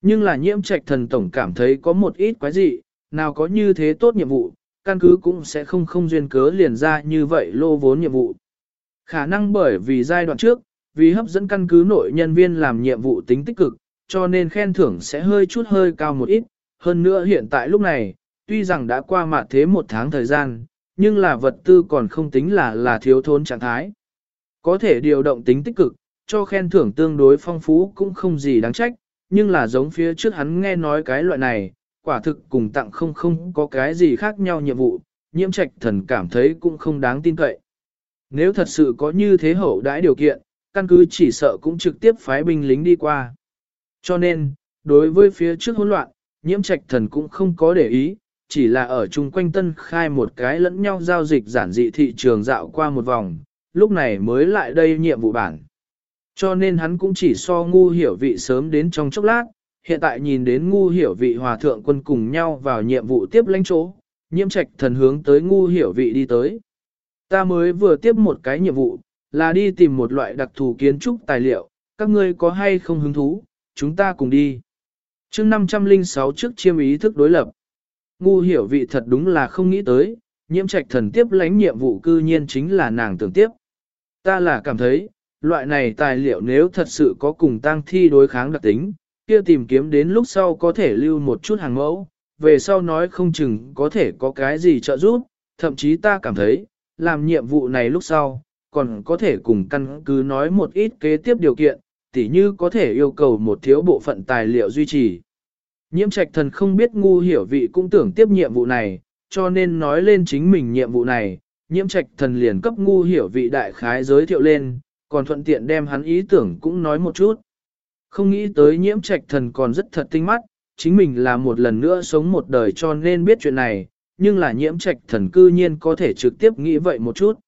Nhưng là nhiễm trạch thần tổng cảm thấy có một ít quái gì, nào có như thế tốt nhiệm vụ, căn cứ cũng sẽ không không duyên cớ liền ra như vậy lô vốn nhiệm vụ. Khả năng bởi vì giai đoạn trước, vì hấp dẫn căn cứ nội nhân viên làm nhiệm vụ tính tích cực, cho nên khen thưởng sẽ hơi chút hơi cao một ít. Hơn nữa hiện tại lúc này, tuy rằng đã qua mặt thế một tháng thời gian, nhưng là vật tư còn không tính là là thiếu thốn trạng thái. Có thể điều động tính tích cực, cho khen thưởng tương đối phong phú cũng không gì đáng trách, nhưng là giống phía trước hắn nghe nói cái loại này, quả thực cùng tặng không không có cái gì khác nhau nhiệm vụ, nhiễm trạch thần cảm thấy cũng không đáng tin cậy. Nếu thật sự có như thế hậu đãi điều kiện, căn cứ chỉ sợ cũng trực tiếp phái binh lính đi qua. Cho nên, đối với phía trước hỗn loạn, nhiễm trạch thần cũng không có để ý, chỉ là ở chung quanh tân khai một cái lẫn nhau giao dịch giản dị thị trường dạo qua một vòng, lúc này mới lại đây nhiệm vụ bản. Cho nên hắn cũng chỉ so ngu hiểu vị sớm đến trong chốc lát, hiện tại nhìn đến ngu hiểu vị hòa thượng quân cùng nhau vào nhiệm vụ tiếp lãnh chỗ, nhiễm trạch thần hướng tới ngu hiểu vị đi tới. Ta mới vừa tiếp một cái nhiệm vụ, là đi tìm một loại đặc thù kiến trúc tài liệu, các ngươi có hay không hứng thú, chúng ta cùng đi. chương 506 trước chiêm ý thức đối lập. Ngu hiểu vị thật đúng là không nghĩ tới, nhiễm trạch thần tiếp lãnh nhiệm vụ cư nhiên chính là nàng tưởng tiếp. Ta là cảm thấy, loại này tài liệu nếu thật sự có cùng tăng thi đối kháng đặc tính, kia tìm kiếm đến lúc sau có thể lưu một chút hàng mẫu, về sau nói không chừng có thể có cái gì trợ giúp, thậm chí ta cảm thấy, làm nhiệm vụ này lúc sau, còn có thể cùng căn cứ nói một ít kế tiếp điều kiện, tỉ như có thể yêu cầu một thiếu bộ phận tài liệu duy trì. Nhiễm trạch thần không biết ngu hiểu vị cũng tưởng tiếp nhiệm vụ này, cho nên nói lên chính mình nhiệm vụ này, nhiễm trạch thần liền cấp ngu hiểu vị đại khái giới thiệu lên, còn thuận tiện đem hắn ý tưởng cũng nói một chút. Không nghĩ tới nhiễm trạch thần còn rất thật tinh mắt, chính mình là một lần nữa sống một đời cho nên biết chuyện này, nhưng là nhiễm trạch thần cư nhiên có thể trực tiếp nghĩ vậy một chút.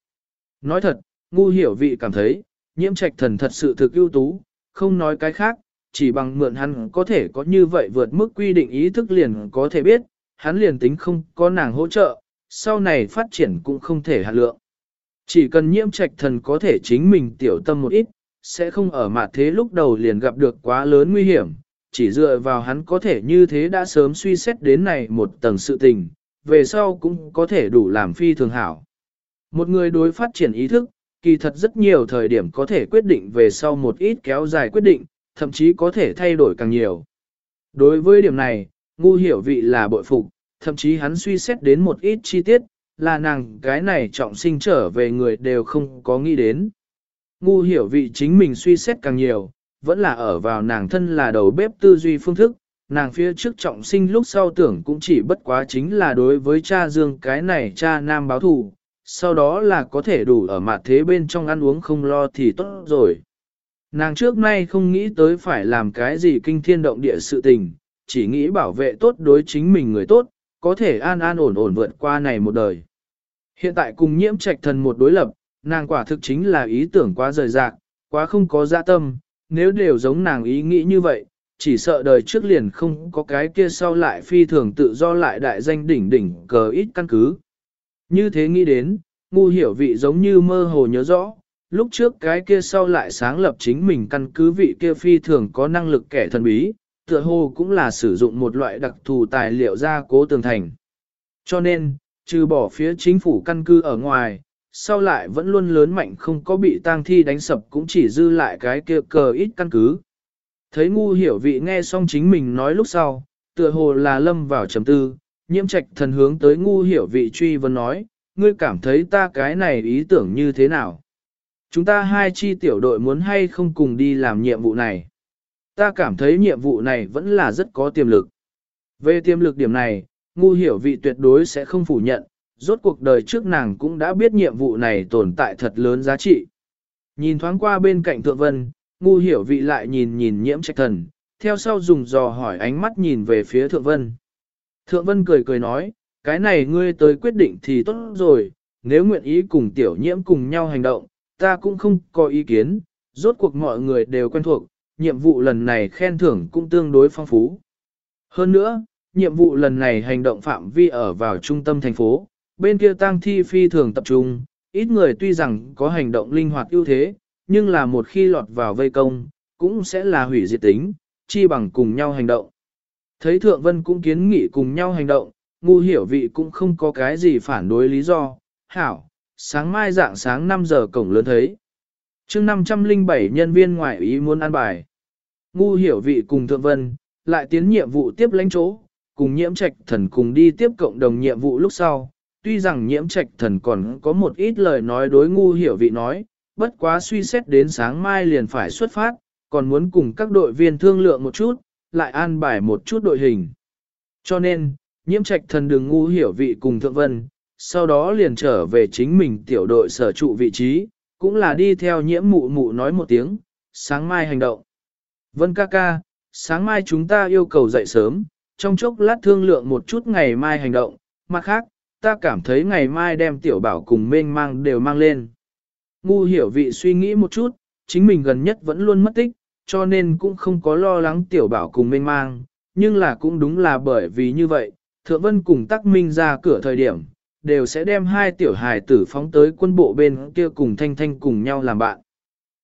Nói thật, ngu hiểu vị cảm thấy, nhiễm trạch thần thật sự thực ưu tú, không nói cái khác, chỉ bằng mượn hắn có thể có như vậy vượt mức quy định ý thức liền có thể biết, hắn liền tính không có nàng hỗ trợ, sau này phát triển cũng không thể hạ lượng. Chỉ cần nhiễm trạch thần có thể chính mình tiểu tâm một ít, sẽ không ở mặt thế lúc đầu liền gặp được quá lớn nguy hiểm, chỉ dựa vào hắn có thể như thế đã sớm suy xét đến này một tầng sự tình, về sau cũng có thể đủ làm phi thường hảo. Một người đối phát triển ý thức, kỳ thật rất nhiều thời điểm có thể quyết định về sau một ít kéo dài quyết định, thậm chí có thể thay đổi càng nhiều. Đối với điểm này, ngu hiểu vị là bội phục, thậm chí hắn suy xét đến một ít chi tiết, là nàng cái này trọng sinh trở về người đều không có nghĩ đến. Ngu hiểu vị chính mình suy xét càng nhiều, vẫn là ở vào nàng thân là đầu bếp tư duy phương thức, nàng phía trước trọng sinh lúc sau tưởng cũng chỉ bất quá chính là đối với cha dương cái này cha nam báo thù, sau đó là có thể đủ ở mặt thế bên trong ăn uống không lo thì tốt rồi. Nàng trước nay không nghĩ tới phải làm cái gì kinh thiên động địa sự tình, chỉ nghĩ bảo vệ tốt đối chính mình người tốt, có thể an an ổn ổn vượt qua này một đời. Hiện tại cùng nhiễm trạch thần một đối lập, nàng quả thực chính là ý tưởng quá rời rạc, quá không có dạ tâm, nếu đều giống nàng ý nghĩ như vậy, chỉ sợ đời trước liền không có cái kia sau lại phi thường tự do lại đại danh đỉnh đỉnh cờ ít căn cứ. Như thế nghĩ đến, ngu hiểu vị giống như mơ hồ nhớ rõ, lúc trước cái kia sau lại sáng lập chính mình căn cứ vị kia phi thường có năng lực kẻ thần bí, tựa hồ cũng là sử dụng một loại đặc thù tài liệu gia cố tường thành. Cho nên, trừ bỏ phía chính phủ căn cứ ở ngoài, sau lại vẫn luôn lớn mạnh không có bị tang thi đánh sập cũng chỉ dư lại cái kia cờ ít căn cứ. Thấy ngu hiểu vị nghe xong chính mình nói lúc sau, tựa hồ là lâm vào trầm tư, nhiễm trạch thần hướng tới ngu hiểu vị truy vấn nói, ngươi cảm thấy ta cái này ý tưởng như thế nào? Chúng ta hai chi tiểu đội muốn hay không cùng đi làm nhiệm vụ này? Ta cảm thấy nhiệm vụ này vẫn là rất có tiềm lực. Về tiềm lực điểm này, ngu hiểu vị tuyệt đối sẽ không phủ nhận, rốt cuộc đời trước nàng cũng đã biết nhiệm vụ này tồn tại thật lớn giá trị. Nhìn thoáng qua bên cạnh thượng vân, ngu hiểu vị lại nhìn nhìn nhiễm trạch thần, theo sau dùng dò hỏi ánh mắt nhìn về phía thượng vân. Thượng vân cười cười nói, cái này ngươi tới quyết định thì tốt rồi, nếu nguyện ý cùng tiểu nhiễm cùng nhau hành động, ta cũng không có ý kiến, rốt cuộc mọi người đều quen thuộc, nhiệm vụ lần này khen thưởng cũng tương đối phong phú. Hơn nữa, nhiệm vụ lần này hành động phạm vi ở vào trung tâm thành phố, bên kia tang thi phi thường tập trung, ít người tuy rằng có hành động linh hoạt ưu thế, nhưng là một khi lọt vào vây công, cũng sẽ là hủy diệt tính, chi bằng cùng nhau hành động. Thấy Thượng Vân cũng kiến nghị cùng nhau hành động, ngu hiểu vị cũng không có cái gì phản đối lý do, hảo, sáng mai dạng sáng 5 giờ cổng lớn thấy. chương 507 nhân viên ngoại ý muốn ăn bài. Ngu hiểu vị cùng Thượng Vân, lại tiến nhiệm vụ tiếp lãnh chỗ, cùng nhiễm trạch thần cùng đi tiếp cộng đồng nhiệm vụ lúc sau. Tuy rằng nhiễm trạch thần còn có một ít lời nói đối ngu hiểu vị nói, bất quá suy xét đến sáng mai liền phải xuất phát, còn muốn cùng các đội viên thương lượng một chút, lại an bài một chút đội hình. Cho nên, nhiễm trạch thần đừng ngu hiểu vị cùng thượng vân, sau đó liền trở về chính mình tiểu đội sở trụ vị trí, cũng là đi theo nhiễm mụ mụ nói một tiếng, sáng mai hành động. Vân ca ca, sáng mai chúng ta yêu cầu dậy sớm, trong chốc lát thương lượng một chút ngày mai hành động, mặt khác, ta cảm thấy ngày mai đem tiểu bảo cùng mênh mang đều mang lên. Ngu hiểu vị suy nghĩ một chút, chính mình gần nhất vẫn luôn mất tích, cho nên cũng không có lo lắng tiểu bảo cùng mênh mang, nhưng là cũng đúng là bởi vì như vậy, Thượng Vân cùng Tắc Minh ra cửa thời điểm, đều sẽ đem hai tiểu hài tử phóng tới quân bộ bên kia cùng Thanh Thanh cùng nhau làm bạn.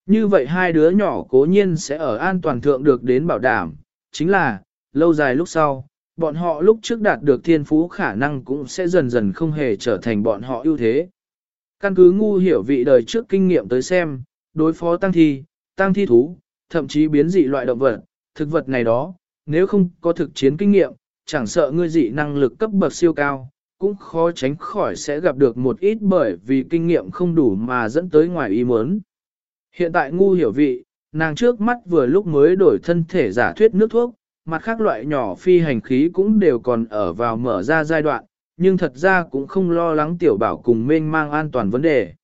Như vậy hai đứa nhỏ cố nhiên sẽ ở an toàn thượng được đến bảo đảm, chính là, lâu dài lúc sau, bọn họ lúc trước đạt được thiên phú khả năng cũng sẽ dần dần không hề trở thành bọn họ ưu thế. Căn cứ ngu hiểu vị đời trước kinh nghiệm tới xem, đối phó tăng thi, tăng thi thú, thậm chí biến dị loại động vật, thực vật này đó, nếu không có thực chiến kinh nghiệm, chẳng sợ ngươi dị năng lực cấp bậc siêu cao, cũng khó tránh khỏi sẽ gặp được một ít bởi vì kinh nghiệm không đủ mà dẫn tới ngoài ý muốn. Hiện tại ngu hiểu vị, nàng trước mắt vừa lúc mới đổi thân thể giả thuyết nước thuốc, mặt khác loại nhỏ phi hành khí cũng đều còn ở vào mở ra giai đoạn, nhưng thật ra cũng không lo lắng tiểu bảo cùng mênh mang an toàn vấn đề.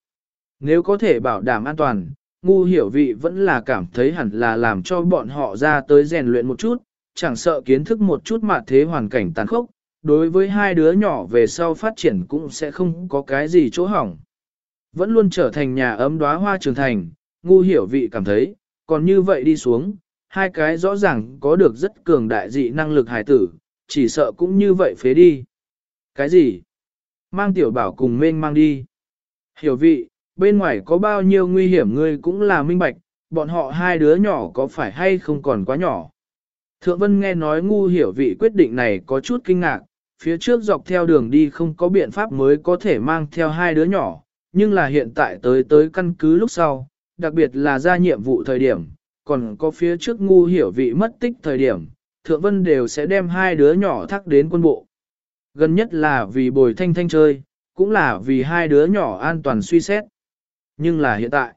Nếu có thể bảo đảm an toàn, ngu hiểu vị vẫn là cảm thấy hẳn là làm cho bọn họ ra tới rèn luyện một chút, chẳng sợ kiến thức một chút mà thế hoàn cảnh tàn khốc, đối với hai đứa nhỏ về sau phát triển cũng sẽ không có cái gì chỗ hỏng. Vẫn luôn trở thành nhà ấm đóa hoa trưởng thành, ngu hiểu vị cảm thấy, còn như vậy đi xuống, hai cái rõ ràng có được rất cường đại dị năng lực hài tử, chỉ sợ cũng như vậy phế đi. Cái gì? Mang tiểu bảo cùng mênh mang đi. Hiểu vị, bên ngoài có bao nhiêu nguy hiểm ngươi cũng là minh bạch, bọn họ hai đứa nhỏ có phải hay không còn quá nhỏ. Thượng Vân nghe nói ngu hiểu vị quyết định này có chút kinh ngạc, phía trước dọc theo đường đi không có biện pháp mới có thể mang theo hai đứa nhỏ, nhưng là hiện tại tới tới căn cứ lúc sau, đặc biệt là ra nhiệm vụ thời điểm, còn có phía trước ngu hiểu vị mất tích thời điểm, Thượng Vân đều sẽ đem hai đứa nhỏ thắc đến quân bộ. Gần nhất là vì bồi thanh thanh chơi, cũng là vì hai đứa nhỏ an toàn suy xét. Nhưng là hiện tại,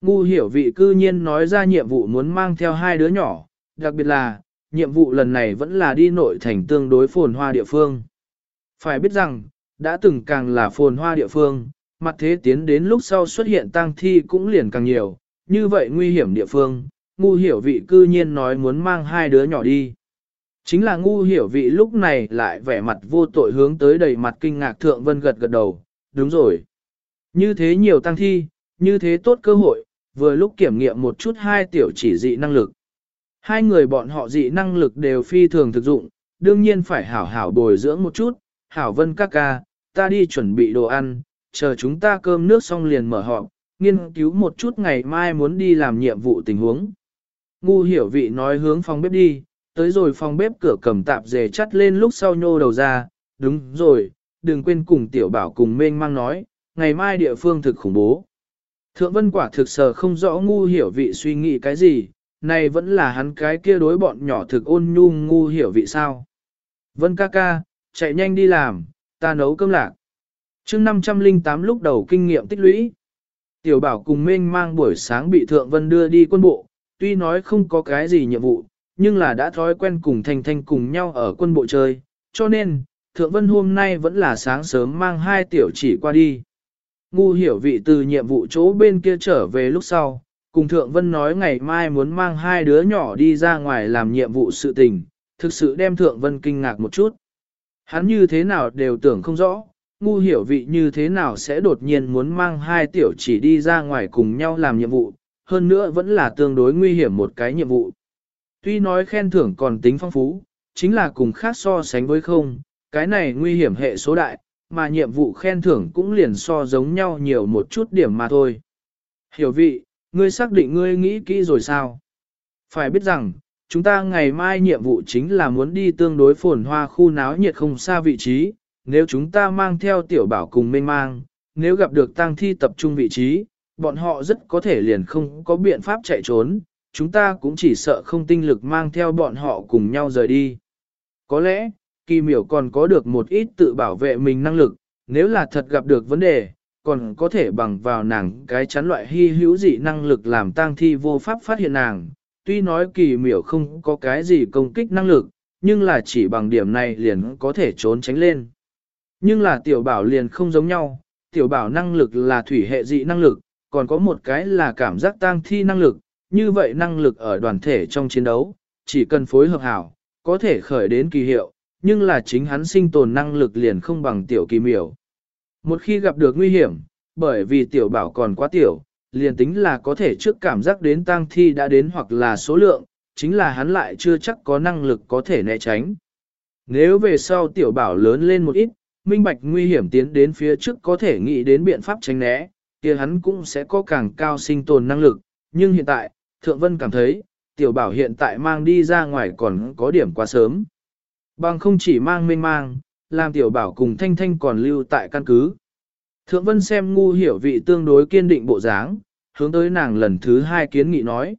ngu hiểu vị cư nhiên nói ra nhiệm vụ muốn mang theo hai đứa nhỏ, đặc biệt là, nhiệm vụ lần này vẫn là đi nội thành tương đối phồn hoa địa phương. Phải biết rằng, đã từng càng là phồn hoa địa phương, mặt thế tiến đến lúc sau xuất hiện tang thi cũng liền càng nhiều, như vậy nguy hiểm địa phương, ngu hiểu vị cư nhiên nói muốn mang hai đứa nhỏ đi. Chính là ngu hiểu vị lúc này lại vẻ mặt vô tội hướng tới đầy mặt kinh ngạc thượng vân gật gật đầu, đúng rồi. Như thế nhiều tăng thi, như thế tốt cơ hội, vừa lúc kiểm nghiệm một chút hai tiểu chỉ dị năng lực. Hai người bọn họ dị năng lực đều phi thường thực dụng, đương nhiên phải hảo hảo bồi dưỡng một chút, hảo vân các ca, ta đi chuẩn bị đồ ăn, chờ chúng ta cơm nước xong liền mở họp, nghiên cứu một chút ngày mai muốn đi làm nhiệm vụ tình huống. Ngu hiểu vị nói hướng phòng bếp đi, tới rồi phòng bếp cửa cầm tạp dề chắt lên lúc sau nhô đầu ra, đúng rồi, đừng quên cùng tiểu bảo cùng mênh mang nói, ngày mai địa phương thực khủng bố. Thượng vân quả thực sờ không rõ ngu hiểu vị suy nghĩ cái gì, này vẫn là hắn cái kia đối bọn nhỏ thực ôn nhu ngu hiểu vị sao. Vân ca ca, chạy nhanh đi làm, ta nấu cơm lạc. chương 508 lúc đầu kinh nghiệm tích lũy. Tiểu bảo cùng mênh mang buổi sáng bị thượng vân đưa đi quân bộ, tuy nói không có cái gì nhiệm vụ, nhưng là đã thói quen cùng Thanh Thanh cùng nhau ở quân bộ chơi, cho nên, Thượng Vân hôm nay vẫn là sáng sớm mang hai tiểu chỉ qua đi. Ngu hiểu vị từ nhiệm vụ chỗ bên kia trở về lúc sau, cùng Thượng Vân nói ngày mai muốn mang hai đứa nhỏ đi ra ngoài làm nhiệm vụ sự tình, thực sự đem Thượng Vân kinh ngạc một chút. Hắn như thế nào đều tưởng không rõ, ngu hiểu vị như thế nào sẽ đột nhiên muốn mang hai tiểu chỉ đi ra ngoài cùng nhau làm nhiệm vụ, hơn nữa vẫn là tương đối nguy hiểm một cái nhiệm vụ. Tuy nói khen thưởng còn tính phong phú, chính là cùng khác so sánh với không, cái này nguy hiểm hệ số đại, mà nhiệm vụ khen thưởng cũng liền so giống nhau nhiều một chút điểm mà thôi. Hiểu vị, ngươi xác định ngươi nghĩ kỹ rồi sao? Phải biết rằng, chúng ta ngày mai nhiệm vụ chính là muốn đi tương đối phồn hoa khu náo nhiệt không xa vị trí, nếu chúng ta mang theo tiểu bảo cùng mênh mang, nếu gặp được tang thi tập trung vị trí, bọn họ rất có thể liền không có biện pháp chạy trốn, chúng ta cũng chỉ sợ không tinh lực mang theo bọn họ cùng nhau rời đi. Có lẽ, kỳ miểu còn có được một ít tự bảo vệ mình năng lực, nếu là thật gặp được vấn đề, còn có thể bằng vào nàng cái chắn loại hy hữu dị năng lực làm tang thi vô pháp phát hiện nàng. Tuy nói kỳ miểu không có cái gì công kích năng lực, nhưng là chỉ bằng điểm này liền có thể trốn tránh lên. Nhưng là tiểu bảo liền không giống nhau, tiểu bảo năng lực là thủy hệ dị năng lực, còn có một cái là cảm giác tang thi năng lực, như vậy năng lực ở đoàn thể trong chiến đấu, chỉ cần phối hợp hảo, có thể khởi đến kỳ hiệu, nhưng là chính hắn sinh tồn năng lực liền không bằng tiểu kỳ miểu. Một khi gặp được nguy hiểm, bởi vì tiểu bảo còn quá tiểu, liền tính là có thể trước cảm giác đến tang thi đã đến hoặc là số lượng, chính là hắn lại chưa chắc có năng lực có thể né tránh. Nếu về sau tiểu bảo lớn lên một ít, minh bạch nguy hiểm tiến đến phía trước có thể nghĩ đến biện pháp tránh né, kia hắn cũng sẽ có càng cao sinh tồn năng lực, nhưng hiện tại, Thượng Vân cảm thấy, tiểu bảo hiện tại mang đi ra ngoài còn có điểm quá sớm. Bằng không chỉ mang mênh mang, làm tiểu bảo cùng thanh thanh còn lưu tại căn cứ. Thượng Vân xem ngu hiểu vị tương đối kiên định bộ dáng, hướng tới nàng lần thứ hai kiến nghị nói.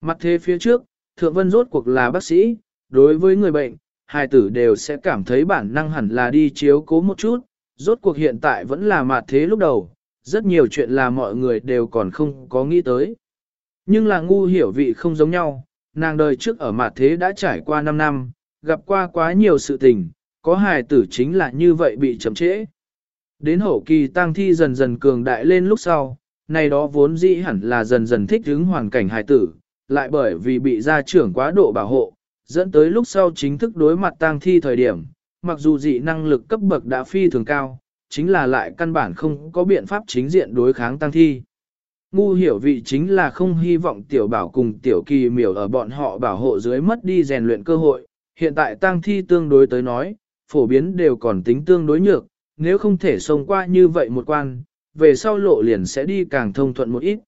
Mặt thế phía trước, Thượng Vân rốt cuộc là bác sĩ, đối với người bệnh, hai tử đều sẽ cảm thấy bản năng hẳn là đi chiếu cố một chút, rốt cuộc hiện tại vẫn là mặt thế lúc đầu, rất nhiều chuyện là mọi người đều còn không có nghĩ tới. Nhưng là ngu hiểu vị không giống nhau, nàng đời trước ở mặt thế đã trải qua 5 năm, gặp qua quá nhiều sự tình, có hài tử chính là như vậy bị chậm trễ. Đến hậu kỳ tang thi dần dần cường đại lên lúc sau, này đó vốn dĩ hẳn là dần dần thích ứng hoàn cảnh hài tử, lại bởi vì bị gia trưởng quá độ bảo hộ, dẫn tới lúc sau chính thức đối mặt tang thi thời điểm, mặc dù dị năng lực cấp bậc đã phi thường cao, chính là lại căn bản không có biện pháp chính diện đối kháng tăng thi. Ngu hiểu vị chính là không hy vọng tiểu bảo cùng tiểu kỳ miểu ở bọn họ bảo hộ dưới mất đi rèn luyện cơ hội, hiện tại tăng thi tương đối tới nói, phổ biến đều còn tính tương đối nhược, nếu không thể xông qua như vậy một quan, về sau lộ liền sẽ đi càng thông thuận một ít.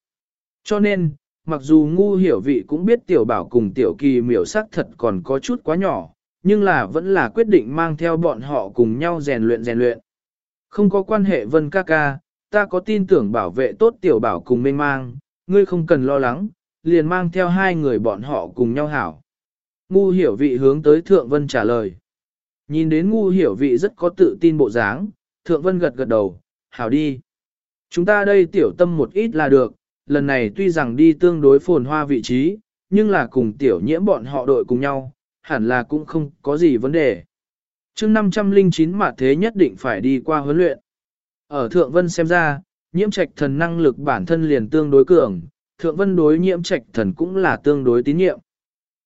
Cho nên, mặc dù ngu hiểu vị cũng biết tiểu bảo cùng tiểu kỳ miểu sắc thật còn có chút quá nhỏ, nhưng là vẫn là quyết định mang theo bọn họ cùng nhau rèn luyện rèn luyện. Không có quan hệ vân ca ca, ta có tin tưởng bảo vệ tốt tiểu bảo cùng mênh mang, ngươi không cần lo lắng, liền mang theo hai người bọn họ cùng nhau hảo. Ngu hiểu vị hướng tới Thượng Vân trả lời. Nhìn đến ngu hiểu vị rất có tự tin bộ dáng, Thượng Vân gật gật đầu, hảo đi. Chúng ta đây tiểu tâm một ít là được, lần này tuy rằng đi tương đối phồn hoa vị trí, nhưng là cùng tiểu nhiễm bọn họ đội cùng nhau, hẳn là cũng không có gì vấn đề chương 509 mà thế nhất định phải đi qua huấn luyện. Ở Thượng Vân xem ra, nhiễm trạch thần năng lực bản thân liền tương đối cường, Thượng Vân đối nhiễm trạch thần cũng là tương đối tín nhiệm.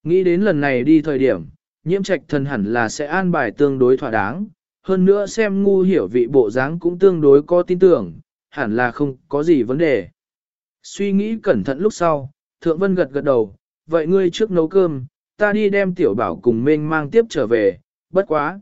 Nghĩ đến lần này đi thời điểm, nhiễm trạch thần hẳn là sẽ an bài tương đối thỏa đáng, hơn nữa xem ngu hiểu vị bộ dáng cũng tương đối có tin tưởng, hẳn là không có gì vấn đề. Suy nghĩ cẩn thận lúc sau, Thượng Vân gật gật đầu, vậy ngươi trước nấu cơm, ta đi đem tiểu bảo cùng mênh mang tiếp trở về, bất quá.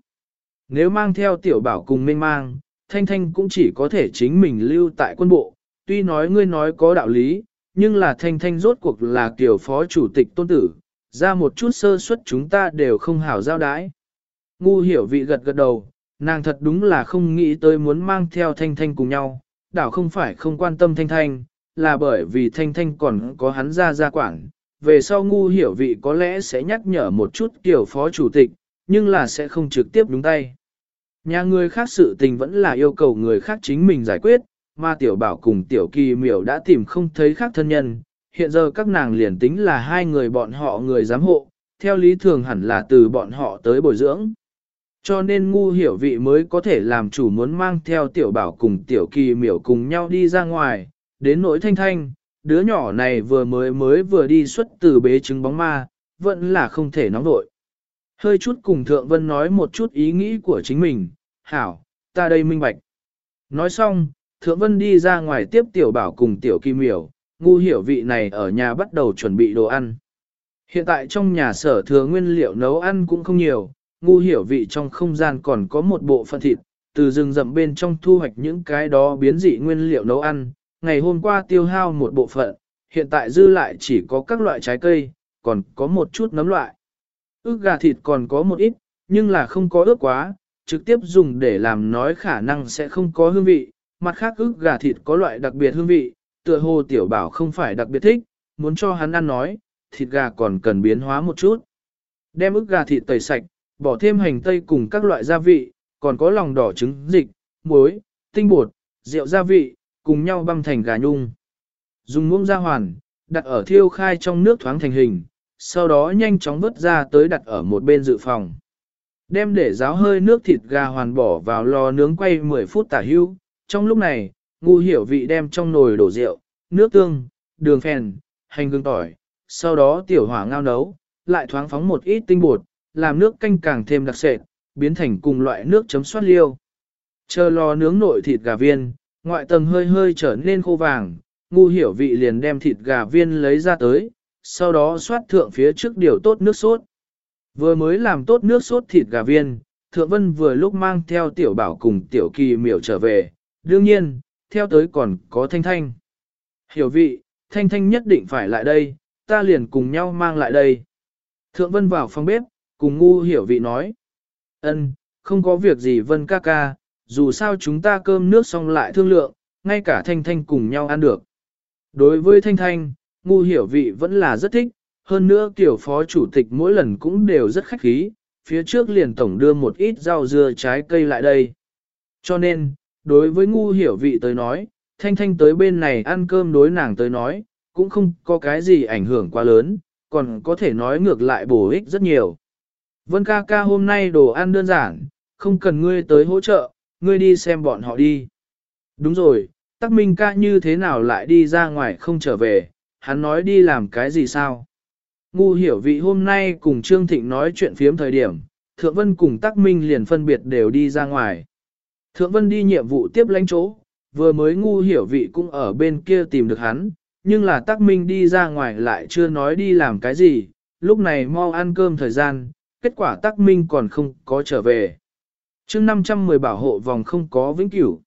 Nếu mang theo tiểu bảo cùng mênh mang, Thanh Thanh cũng chỉ có thể chính mình lưu tại quân bộ, tuy nói ngươi nói có đạo lý, nhưng là Thanh Thanh rốt cuộc là kiểu phó chủ tịch tôn tử, ra một chút sơ suất chúng ta đều không hảo giao đái. Ngu hiểu vị gật gật đầu, nàng thật đúng là không nghĩ tới muốn mang theo Thanh Thanh cùng nhau, đảo không phải không quan tâm Thanh Thanh, là bởi vì Thanh Thanh còn có hắn ra gia quảng. Về sau ngu hiểu vị có lẽ sẽ nhắc nhở một chút kiểu phó chủ tịch, nhưng là sẽ không trực tiếp đúng tay. Nhà người khác sự tình vẫn là yêu cầu người khác chính mình giải quyết, mà tiểu bảo cùng tiểu kỳ miểu đã tìm không thấy khác thân nhân, hiện giờ các nàng liền tính là hai người bọn họ người giám hộ, theo lý thường hẳn là từ bọn họ tới bồi dưỡng. Cho nên ngu hiểu vị mới có thể làm chủ muốn mang theo tiểu bảo cùng tiểu kỳ miểu cùng nhau đi ra ngoài, đến nỗi thanh thanh, đứa nhỏ này vừa mới mới vừa đi xuất từ bế trứng bóng ma, vẫn là không thể nóng nội. Hơi chút cùng Thượng Vân nói một chút ý nghĩ của chính mình, hảo, ta đây minh bạch. Nói xong, Thượng Vân đi ra ngoài tiếp tiểu bảo cùng tiểu kim miểu, ngu hiểu vị này ở nhà bắt đầu chuẩn bị đồ ăn. Hiện tại trong nhà sở thừa nguyên liệu nấu ăn cũng không nhiều, ngu hiểu vị trong không gian còn có một bộ phận thịt, từ rừng rậm bên trong thu hoạch những cái đó biến dị nguyên liệu nấu ăn, ngày hôm qua tiêu hao một bộ phận, hiện tại dư lại chỉ có các loại trái cây, còn có một chút nấm loại. Ước gà thịt còn có một ít, nhưng là không có ước quá, trực tiếp dùng để làm nói khả năng sẽ không có hương vị, mặt khác ước gà thịt có loại đặc biệt hương vị, tựa hồ tiểu bảo không phải đặc biệt thích, muốn cho hắn ăn nói, thịt gà còn cần biến hóa một chút. Đem ức gà thịt tẩy sạch, bỏ thêm hành tây cùng các loại gia vị, còn có lòng đỏ trứng dịch, muối, tinh bột, rượu gia vị, cùng nhau băm thành gà nhung. Dùng muỗng ra hoàn, đặt ở thiêu khai trong nước thoáng thành hình, sau đó nhanh chóng vớt ra tới đặt ở một bên dự phòng. Đem để ráo hơi nước thịt gà hoàn bỏ vào lò nướng quay 10 phút tả hưu. Trong lúc này, ngu hiểu vị đem trong nồi đổ rượu, nước tương, đường phèn, hành gừng tỏi, sau đó tiểu hỏa ngao nấu, lại thoáng phóng một ít tinh bột, làm nước canh càng thêm đặc sệt, biến thành cùng loại nước chấm soát liêu. Chờ lò nướng nội thịt gà viên, ngoại tầng hơi hơi trở nên khô vàng, ngu hiểu vị liền đem thịt gà viên lấy ra tới, sau đó xoát thượng phía trước điều tốt nước sốt. Vừa mới làm tốt nước sốt thịt gà viên, Thượng Vân vừa lúc mang theo tiểu bảo cùng tiểu kỳ miểu trở về, đương nhiên, theo tới còn có Thanh Thanh. Hiểu vị, Thanh Thanh nhất định phải lại đây, ta liền cùng nhau mang lại đây. Thượng Vân vào phòng bếp, cùng ngu hiểu vị nói. ân, không có việc gì Vân ca ca, dù sao chúng ta cơm nước xong lại thương lượng, ngay cả Thanh Thanh cùng nhau ăn được. Đối với Thanh Thanh, ngu hiểu vị vẫn là rất thích, hơn nữa tiểu phó chủ tịch mỗi lần cũng đều rất khách khí, phía trước liền tổng đưa một ít rau dưa trái cây lại đây. Cho nên, đối với ngu hiểu vị tới nói, Thanh Thanh tới bên này ăn cơm đối nàng tới nói, cũng không có cái gì ảnh hưởng quá lớn, còn có thể nói ngược lại bổ ích rất nhiều. Vân ca ca hôm nay đồ ăn đơn giản, không cần ngươi tới hỗ trợ, ngươi đi xem bọn họ đi. Đúng rồi, tắc minh ca như thế nào lại đi ra ngoài không trở về, hắn nói đi làm cái gì sao? Ngu hiểu vị hôm nay cùng Trương Thịnh nói chuyện phiếm thời điểm, Thượng Vân cùng Tắc Minh liền phân biệt đều đi ra ngoài. Thượng Vân đi nhiệm vụ tiếp lãnh chỗ, vừa mới ngu hiểu vị cũng ở bên kia tìm được hắn, nhưng là Tắc Minh đi ra ngoài lại chưa nói đi làm cái gì, lúc này mau ăn cơm thời gian, kết quả Tắc Minh còn không có trở về. chương 510 bảo hộ vòng không có vĩnh cửu.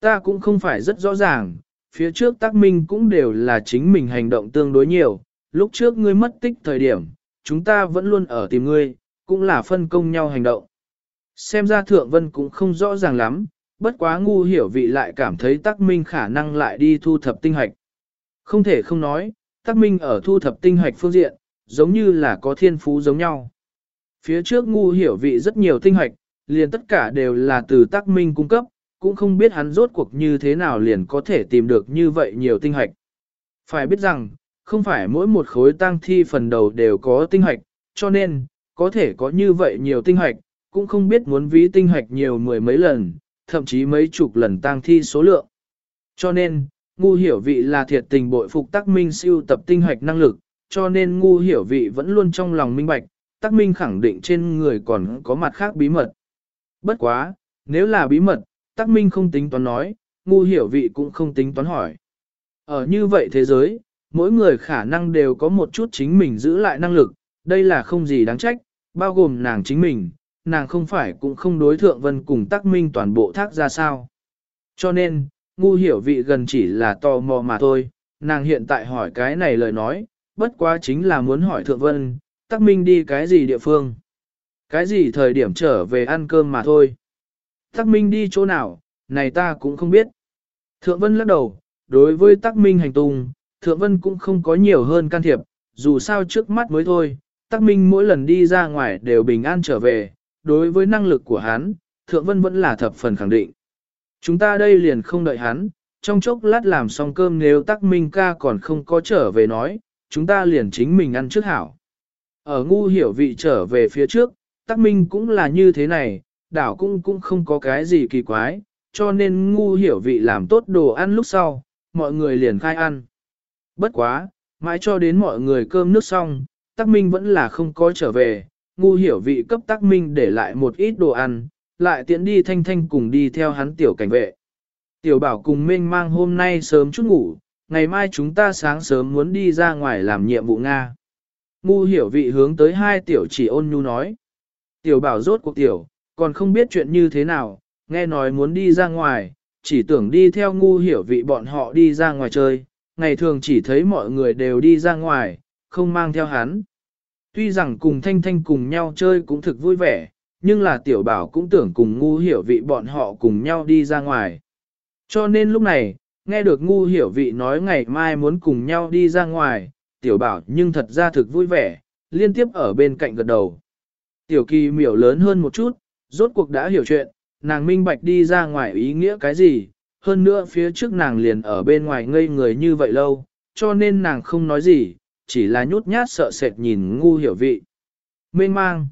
Ta cũng không phải rất rõ ràng, phía trước Tắc Minh cũng đều là chính mình hành động tương đối nhiều, lúc trước ngươi mất tích thời điểm, chúng ta vẫn luôn ở tìm ngươi, cũng là phân công nhau hành động. Xem ra Thượng Vân cũng không rõ ràng lắm, bất quá ngu hiểu vị lại cảm thấy Tắc Minh khả năng lại đi thu thập tinh hạch, Không thể không nói, Tắc Minh ở thu thập tinh hạch phương diện, giống như là có thiên phú giống nhau. Phía trước ngu hiểu vị rất nhiều tinh hạch, liền tất cả đều là từ Tắc Minh cung cấp, cũng không biết hắn rốt cuộc như thế nào liền có thể tìm được như vậy nhiều tinh hạch. Phải biết rằng, không phải mỗi một khối tang thi phần đầu đều có tinh hạch, cho nên, có thể có như vậy nhiều tinh hạch. cũng không biết muốn ví tinh hạch nhiều mười mấy lần, thậm chí mấy chục lần tang thi số lượng. Cho nên, ngu hiểu vị là thiệt tình bội phục tác minh siêu tập tinh hạch năng lực, cho nên ngu hiểu vị vẫn luôn trong lòng minh bạch, tác minh khẳng định trên người còn có mặt khác bí mật. Bất quá, nếu là bí mật, Tắc minh không tính toán nói, ngu hiểu vị cũng không tính toán hỏi. Ở như vậy thế giới, mỗi người khả năng đều có một chút chính mình giữ lại năng lực, đây là không gì đáng trách, bao gồm nàng chính mình, nàng không phải cũng không đối thượng vân cùng Tắc minh toàn bộ thác ra sao. Cho nên, ngu hiểu vị gần chỉ là tò mò mà thôi, nàng hiện tại hỏi cái này lời nói, bất quá chính là muốn hỏi thượng vân, Tắc minh đi cái gì địa phương. Cái gì thời điểm trở về ăn cơm mà thôi. Tắc minh đi chỗ nào, này ta cũng không biết. Thượng vân lắc đầu, đối với Tắc minh hành tung, thượng vân cũng không có nhiều hơn can thiệp, dù sao trước mắt mới thôi, Tắc minh mỗi lần đi ra ngoài đều bình an trở về, đối với năng lực của hắn, thượng vân vẫn là thập phần khẳng định. Chúng ta đây liền không đợi hắn, trong chốc lát làm xong cơm nếu tắc minh ca còn không có trở về nói, chúng ta liền chính mình ăn trước hảo. Ở ngu hiểu vị trở về phía trước, tắc minh cũng là như thế này, đảo cũng cũng không có cái gì kỳ quái, cho nên ngu hiểu vị làm tốt đồ ăn lúc sau, mọi người liền khai ăn. Bất quá, mãi cho đến mọi người cơm nước xong, tắc minh vẫn là không có trở về, ngu hiểu vị cấp tắc minh để lại một ít đồ ăn, lại tiện đi thanh thanh cùng đi theo hắn tiểu cảnh vệ. Tiểu bảo cùng minh mang hôm nay sớm chút ngủ, ngày mai chúng ta sáng sớm muốn đi ra ngoài làm nhiệm vụ Nga. Ngu hiểu vị hướng tới hai tiểu chỉ ôn nhu nói. Tiểu bảo rốt cuộc tiểu, còn không biết chuyện như thế nào, nghe nói muốn đi ra ngoài, chỉ tưởng đi theo ngu hiểu vị bọn họ đi ra ngoài chơi, ngày thường chỉ thấy mọi người đều đi ra ngoài, không mang theo hắn. Tuy rằng cùng Thanh Thanh cùng nhau chơi cũng thực vui vẻ, nhưng là tiểu bảo cũng tưởng cùng ngu hiểu vị bọn họ cùng nhau đi ra ngoài. Cho nên lúc này, nghe được ngu hiểu vị nói ngày mai muốn cùng nhau đi ra ngoài, tiểu bảo nhưng thật ra thực vui vẻ, liên tiếp ở bên cạnh gật đầu. Tiểu kỳ miểu lớn hơn một chút, rốt cuộc đã hiểu chuyện, nàng minh bạch đi ra ngoài ý nghĩa cái gì, hơn nữa phía trước nàng liền ở bên ngoài ngây người như vậy lâu, cho nên nàng không nói gì, chỉ là nhút nhát sợ sệt nhìn ngu hiểu vị. Mênh mang.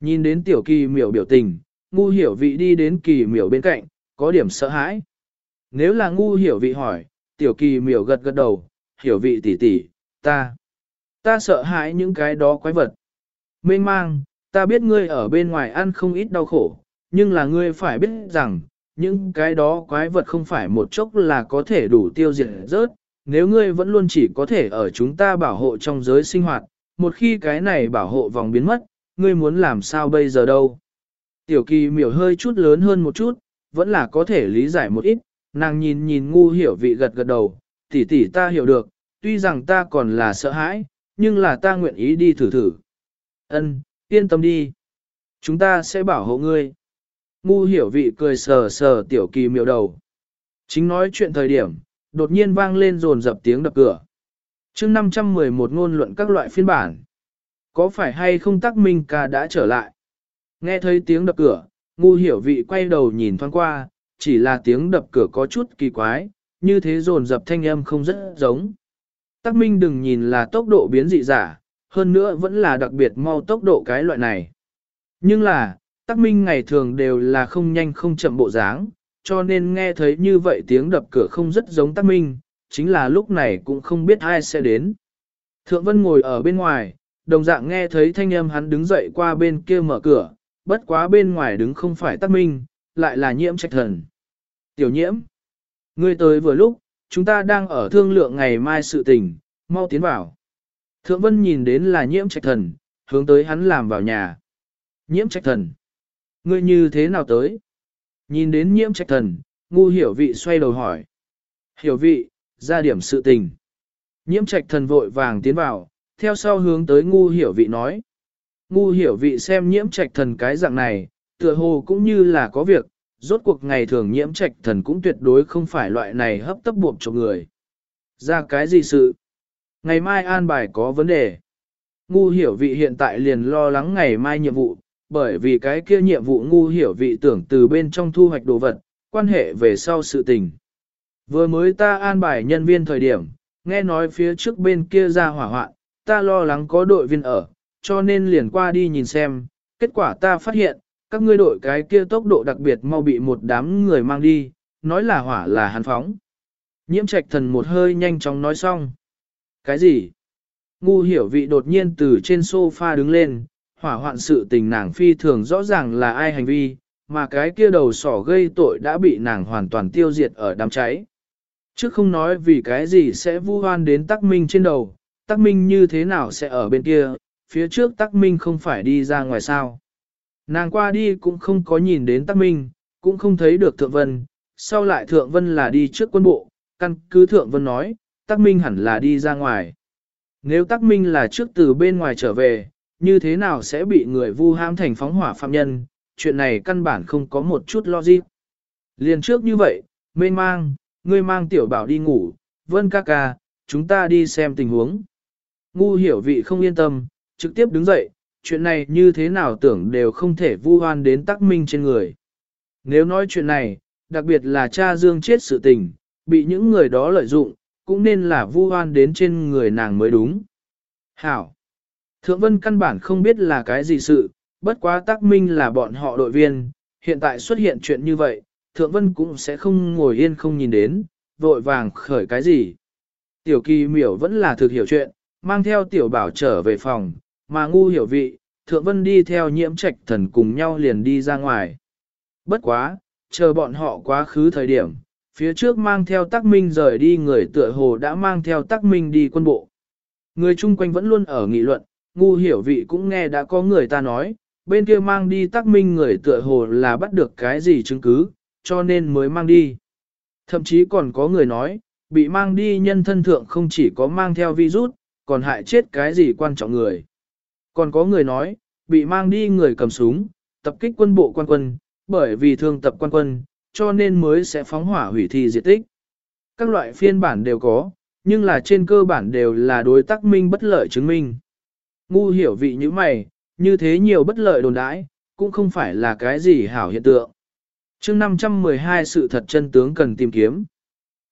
Nhìn đến tiểu kỳ miểu biểu tình, ngu hiểu vị đi đến kỳ miểu bên cạnh, có điểm sợ hãi. Nếu là ngu hiểu vị hỏi, tiểu kỳ miểu gật gật đầu, hiểu vị tỷ tỷ, ta, ta sợ hãi những cái đó quái vật. Mênh mang, ta biết ngươi ở bên ngoài ăn không ít đau khổ, nhưng là ngươi phải biết rằng, những cái đó quái vật không phải một chốc là có thể đủ tiêu diệt rớt, nếu ngươi vẫn luôn chỉ có thể ở chúng ta bảo hộ trong giới sinh hoạt, một khi cái này bảo hộ vòng biến mất, ngươi muốn làm sao bây giờ đâu. Tiểu kỳ miểu hơi chút lớn hơn một chút, vẫn là có thể lý giải một ít, nàng nhìn nhìn ngu hiểu vị gật gật đầu, tỷ tỷ ta hiểu được, tuy rằng ta còn là sợ hãi, nhưng là ta nguyện ý đi thử thử. Ân, yên tâm đi. Chúng ta sẽ bảo hộ ngươi. Ngu hiểu vị cười sờ sờ tiểu kỳ miều đầu. Chính nói chuyện thời điểm, đột nhiên vang lên rồn dập tiếng đập cửa. chương 511 ngôn luận các loại phiên bản. Có phải hay không tắc minh ca đã trở lại? Nghe thấy tiếng đập cửa, ngu hiểu vị quay đầu nhìn thoáng qua, chỉ là tiếng đập cửa có chút kỳ quái, như thế rồn dập thanh âm không rất giống. Tắc minh đừng nhìn là tốc độ biến dị giả, hơn nữa vẫn là đặc biệt mau tốc độ cái loại này. Nhưng là, tắc minh ngày thường đều là không nhanh không chậm bộ dáng, cho nên nghe thấy như vậy tiếng đập cửa không rất giống tắc minh, chính là lúc này cũng không biết ai sẽ đến. Thượng Vân ngồi ở bên ngoài, đồng dạng nghe thấy thanh âm hắn đứng dậy qua bên kia mở cửa, bất quá bên ngoài đứng không phải tắc minh, lại là nhiễm trạch thần. Tiểu nhiễm, ngươi tới vừa lúc, chúng ta đang ở thương lượng ngày mai sự tình, mau tiến vào. Thượng Vân nhìn đến là nhiễm trạch thần, hướng tới hắn làm vào nhà. Nhiễm trạch thần, ngươi như thế nào tới? Nhìn đến nhiễm trạch thần, ngu hiểu vị xoay đầu hỏi. Hiểu vị, ra điểm sự tình. Nhiễm trạch thần vội vàng tiến vào, theo sau hướng tới ngu hiểu vị nói. Ngu hiểu vị xem nhiễm trạch thần cái dạng này, tựa hồ cũng như là có việc, rốt cuộc ngày thường nhiễm trạch thần cũng tuyệt đối không phải loại này hấp tấp buộc cho người. Ra cái gì sự? Ngày mai an bài có vấn đề. Ngu hiểu vị hiện tại liền lo lắng ngày mai nhiệm vụ, bởi vì cái kia nhiệm vụ ngu hiểu vị tưởng từ bên trong thu hoạch đồ vật, quan hệ về sau sự tình. Vừa mới ta an bài nhân viên thời điểm, nghe nói phía trước bên kia ra hỏa hoạn, ta lo lắng có đội viên ở, cho nên liền qua đi nhìn xem, kết quả ta phát hiện, các ngươi đội cái kia tốc độ đặc biệt mau bị một đám người mang đi, nói là hỏa là hàn phóng. Nhiễm trạch thần một hơi nhanh chóng nói xong. Cái gì? Ngu hiểu vị đột nhiên từ trên sofa đứng lên, hỏa hoạn sự tình nàng phi thường rõ ràng là ai hành vi, mà cái kia đầu sỏ gây tội đã bị nàng hoàn toàn tiêu diệt ở đám cháy. Chứ không nói vì cái gì sẽ vu hoan đến tắc minh trên đầu, tắc minh như thế nào sẽ ở bên kia, phía trước tắc minh không phải đi ra ngoài sao. Nàng qua đi cũng không có nhìn đến tắc minh, cũng không thấy được thượng vân, sau lại thượng vân là đi trước quân bộ, căn cứ thượng vân nói, tắc minh hẳn là đi ra ngoài. Nếu tắc minh là trước từ bên ngoài trở về, như thế nào sẽ bị người vu ham thành phóng hỏa phạm nhân, chuyện này căn bản không có một chút logic. Liền trước như vậy, mênh mang, ngươi mang tiểu bảo đi ngủ, vân ca ca, chúng ta đi xem tình huống. Ngu hiểu vị không yên tâm, trực tiếp đứng dậy, chuyện này như thế nào tưởng đều không thể vu hoan đến tắc minh trên người. Nếu nói chuyện này, đặc biệt là cha Dương chết sự tình, bị những người đó lợi dụng, cũng nên là vu hoan đến trên người nàng mới đúng. Hảo! Thượng Vân căn bản không biết là cái gì sự, bất quá tác minh là bọn họ đội viên, hiện tại xuất hiện chuyện như vậy, Thượng Vân cũng sẽ không ngồi yên không nhìn đến, vội vàng khởi cái gì. Tiểu kỳ miểu vẫn là thực hiểu chuyện, mang theo tiểu bảo trở về phòng, mà ngu hiểu vị, Thượng Vân đi theo nhiễm trạch thần cùng nhau liền đi ra ngoài. Bất quá, chờ bọn họ quá khứ thời điểm, phía trước mang theo Tắc minh rời đi người tựa hồ đã mang theo Tắc minh đi quân bộ. Người chung quanh vẫn luôn ở nghị luận, ngu hiểu vị cũng nghe đã có người ta nói, bên kia mang đi Tắc minh người tựa hồ là bắt được cái gì chứng cứ, cho nên mới mang đi. Thậm chí còn có người nói, bị mang đi nhân thân thượng không chỉ có mang theo virus, còn hại chết cái gì quan trọng người. Còn có người nói, bị mang đi người cầm súng, tập kích quân bộ quan quân, bởi vì thương tập quan quân, cho nên mới sẽ phóng hỏa hủy thi diệt tích. Các loại phiên bản đều có, nhưng là trên cơ bản đều là đối tác minh bất lợi chứng minh. Ngu hiểu vị như mày, như thế nhiều bất lợi đồn đãi, cũng không phải là cái gì hảo hiện tượng. chương 512 sự thật chân tướng cần tìm kiếm.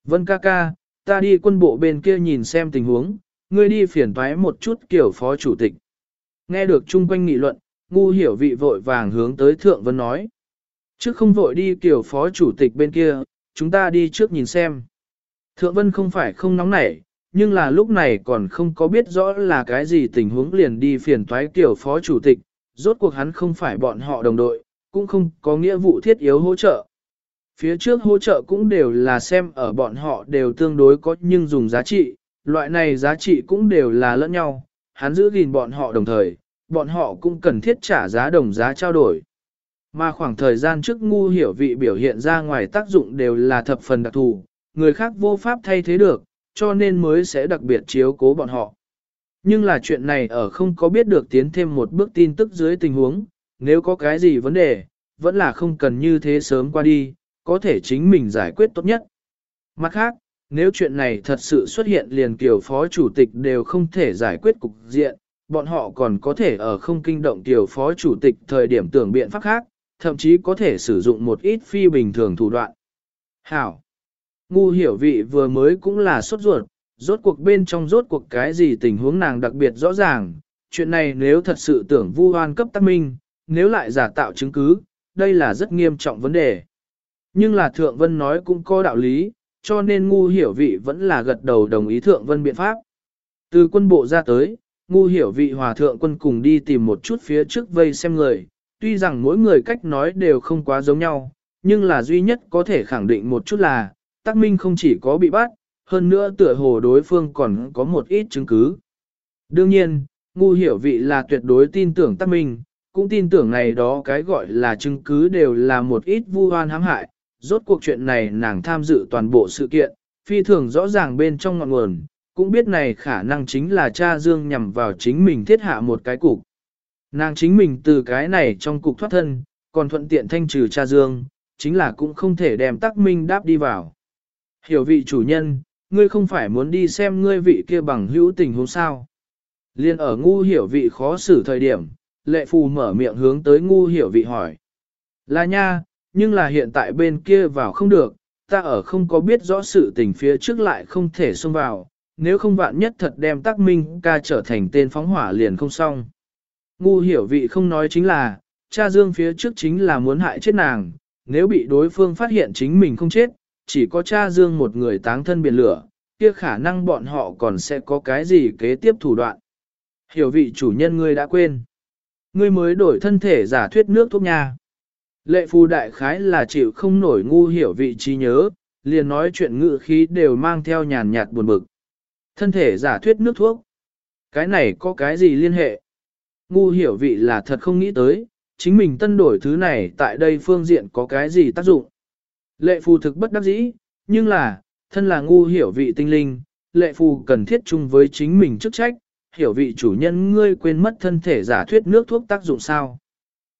Vân ca ca, ta đi quân bộ bên kia nhìn xem tình huống, ngươi đi phiền thoái một chút kiểu phó chủ tịch. Nghe được chung quanh nghị luận, ngu hiểu vị vội vàng hướng tới thượng vân nói. Trước không vội đi kiểu phó chủ tịch bên kia, chúng ta đi trước nhìn xem. Thượng vân không phải không nóng nảy, nhưng là lúc này còn không có biết rõ là cái gì tình huống liền đi phiền toái kiểu phó chủ tịch, rốt cuộc hắn không phải bọn họ đồng đội, cũng không có nghĩa vụ thiết yếu hỗ trợ. Phía trước hỗ trợ cũng đều là xem ở bọn họ đều tương đối có nhưng dùng giá trị, loại này giá trị cũng đều là lẫn nhau, hắn giữ gìn bọn họ đồng thời, bọn họ cũng cần thiết trả giá đồng giá trao đổi. Mà khoảng thời gian trước ngu hiểu vị biểu hiện ra ngoài tác dụng đều là thập phần đặc thù, người khác vô pháp thay thế được, cho nên mới sẽ đặc biệt chiếu cố bọn họ. Nhưng là chuyện này ở không có biết được tiến thêm một bước tin tức dưới tình huống, nếu có cái gì vấn đề, vẫn là không cần như thế sớm qua đi, có thể chính mình giải quyết tốt nhất. Mặt khác, nếu chuyện này thật sự xuất hiện liền kiểu phó chủ tịch đều không thể giải quyết cục diện, bọn họ còn có thể ở không kinh động tiểu phó chủ tịch thời điểm tưởng biện pháp khác, thậm chí có thể sử dụng một ít phi bình thường thủ đoạn. Hảo! Ngu hiểu vị vừa mới cũng là sốt ruột, rốt cuộc bên trong rốt cuộc cái gì tình huống nàng đặc biệt rõ ràng, chuyện này nếu thật sự tưởng vu hoan cấp tác minh, nếu lại giả tạo chứng cứ, đây là rất nghiêm trọng vấn đề. Nhưng là Thượng Vân nói cũng có đạo lý, cho nên ngu hiểu vị vẫn là gật đầu đồng ý Thượng Vân biện pháp. Từ quân bộ ra tới, ngu hiểu vị hòa thượng quân cùng đi tìm một chút phía trước vây xem người, tuy rằng mỗi người cách nói đều không quá giống nhau, nhưng là duy nhất có thể khẳng định một chút là, Tắc Minh không chỉ có bị bắt, hơn nữa tựa hồ đối phương còn có một ít chứng cứ. Đương nhiên, ngu hiểu vị là tuyệt đối tin tưởng Tắc Minh, cũng tin tưởng này đó cái gọi là chứng cứ đều là một ít vu oan hãm hại, rốt cuộc chuyện này nàng tham dự toàn bộ sự kiện, phi thường rõ ràng bên trong ngọn nguồn, cũng biết này khả năng chính là cha Dương nhằm vào chính mình thiết hạ một cái cục. Nàng chính mình từ cái này trong cục thoát thân, còn thuận tiện thanh trừ cha Dương, chính là cũng không thể đem tắc minh đáp đi vào. Hiểu vị chủ nhân, ngươi không phải muốn đi xem ngươi vị kia bằng hữu tình huống sao. Liên ở ngu hiểu vị khó xử thời điểm, lệ phù mở miệng hướng tới ngu hiểu vị hỏi. Là nha, nhưng là hiện tại bên kia vào không được, ta ở không có biết rõ sự tình phía trước lại không thể xông vào, nếu không vạn nhất thật đem tác minh ca trở thành tên phóng hỏa liền không xong. Ngu hiểu vị không nói chính là, cha Dương phía trước chính là muốn hại chết nàng, nếu bị đối phương phát hiện chính mình không chết, chỉ có cha Dương một người táng thân biển lửa, kia khả năng bọn họ còn sẽ có cái gì kế tiếp thủ đoạn. Hiểu vị chủ nhân ngươi đã quên. Ngươi mới đổi thân thể giả thuyết nước thuốc nha. Lệ phù đại khái là chịu không nổi ngu hiểu vị trí nhớ, liền nói chuyện ngự khí đều mang theo nhàn nhạt buồn bực. Thân thể giả thuyết nước thuốc. Cái này có cái gì liên hệ? Ngu hiểu vị là thật không nghĩ tới, chính mình tân đổi thứ này tại đây phương diện có cái gì tác dụng. Lệ phù thực bất đắc dĩ, nhưng là, thân là ngu hiểu vị tinh linh, lệ phù cần thiết chung với chính mình chức trách, hiểu vị chủ nhân ngươi quên mất thân thể giả thuyết nước thuốc tác dụng sao.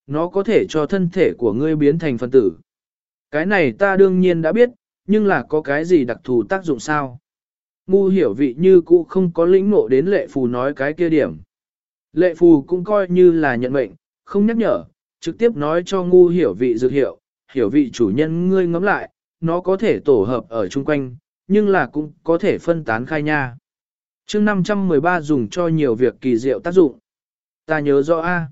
Nó có thể cho thân thể của ngươi biến thành phân tử. Cái này ta đương nhiên đã biết, nhưng là có cái gì đặc thù tác dụng sao? Ngu hiểu vị như cũ không có lĩnh ngộ đến lệ phù nói cái kia điểm. Lệ phù cũng coi như là nhận mệnh, không nhắc nhở, trực tiếp nói cho ngu hiểu vị dược hiệu, hiểu vị chủ nhân ngươi ngắm lại, nó có thể tổ hợp ở chung quanh, nhưng là cũng có thể phân tán khai nha. chương 513 dùng cho nhiều việc kỳ diệu tác dụng. ta nhớ rõ a.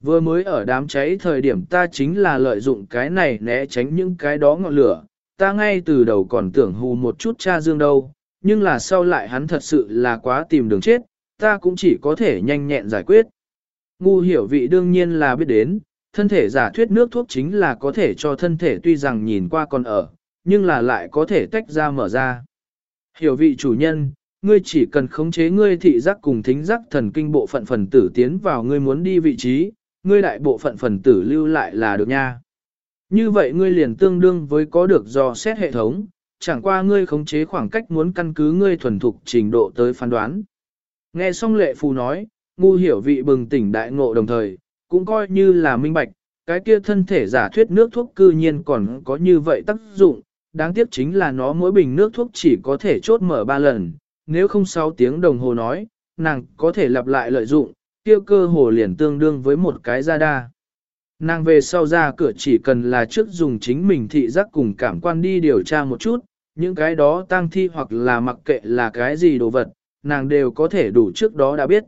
Vừa mới ở đám cháy thời điểm ta chính là lợi dụng cái này né tránh những cái đó ngọn lửa, ta ngay từ đầu còn tưởng hù một chút cha dương đâu, nhưng là sau lại hắn thật sự là quá tìm đường chết, ta cũng chỉ có thể nhanh nhẹn giải quyết. Ngu hiểu vị đương nhiên là biết đến, thân thể giả thuyết nước thuốc chính là có thể cho thân thể tuy rằng nhìn qua còn ở, nhưng là lại có thể tách ra mở ra. Hiểu vị chủ nhân, ngươi chỉ cần khống chế ngươi thị giác cùng thính giác thần kinh bộ phận phần tử tiến vào ngươi muốn đi vị trí, ngươi đại bộ phận phần tử lưu lại là được nha. Như vậy ngươi liền tương đương với có được do xét hệ thống, chẳng qua ngươi khống chế khoảng cách muốn căn cứ ngươi thuần thục trình độ tới phán đoán. Nghe xong lệ phù nói, ngu hiểu vị bừng tỉnh đại ngộ đồng thời, cũng coi như là minh bạch, cái kia thân thể giả thuyết nước thuốc cư nhiên còn có như vậy tác dụng, đáng tiếc chính là nó mỗi bình nước thuốc chỉ có thể chốt mở 3 lần, nếu không 6 tiếng đồng hồ nói, nàng có thể lặp lại lợi dụng, tiêu cơ hồ liền tương đương với một cái ra đa. Nàng về sau ra cửa chỉ cần là trước dùng chính mình thị giác cùng cảm quan đi điều tra một chút, những cái đó tăng thi hoặc là mặc kệ là cái gì đồ vật, nàng đều có thể đủ trước đó đã biết.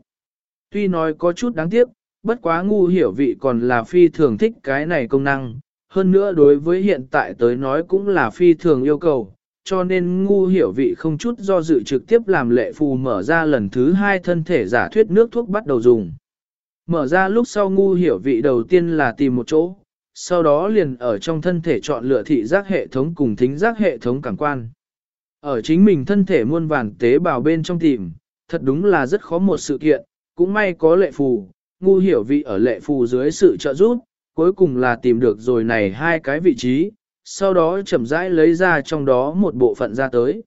Tuy nói có chút đáng tiếc, bất quá ngu hiểu vị còn là phi thường thích cái này công năng, hơn nữa đối với hiện tại tới nói cũng là phi thường yêu cầu, cho nên ngu hiểu vị không chút do dự trực tiếp làm lệ phù mở ra lần thứ hai thân thể giả thuyết nước thuốc bắt đầu dùng. Mở ra lúc sau ngu hiểu vị đầu tiên là tìm một chỗ, sau đó liền ở trong thân thể chọn lựa thị giác hệ thống cùng thính giác hệ thống cảm quan. Ở chính mình thân thể muôn vàn tế bào bên trong tìm, thật đúng là rất khó một sự kiện, cũng may có lệ phù, ngu hiểu vị ở lệ phù dưới sự trợ giúp, cuối cùng là tìm được rồi này hai cái vị trí, sau đó chậm rãi lấy ra trong đó một bộ phận ra tới.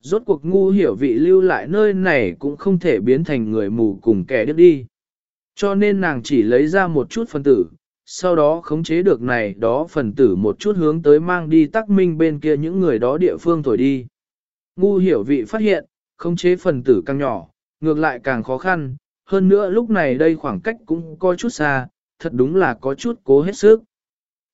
Rốt cuộc ngu hiểu vị lưu lại nơi này cũng không thể biến thành người mù cùng kẻ điếc đi. Cho nên nàng chỉ lấy ra một chút phân tử, sau đó khống chế được này đó phần tử một chút hướng tới mang đi tắc minh bên kia những người đó địa phương thổi đi. Ngu hiểu vị phát hiện, khống chế phần tử càng nhỏ, ngược lại càng khó khăn, hơn nữa lúc này đây khoảng cách cũng có chút xa, thật đúng là có chút cố hết sức.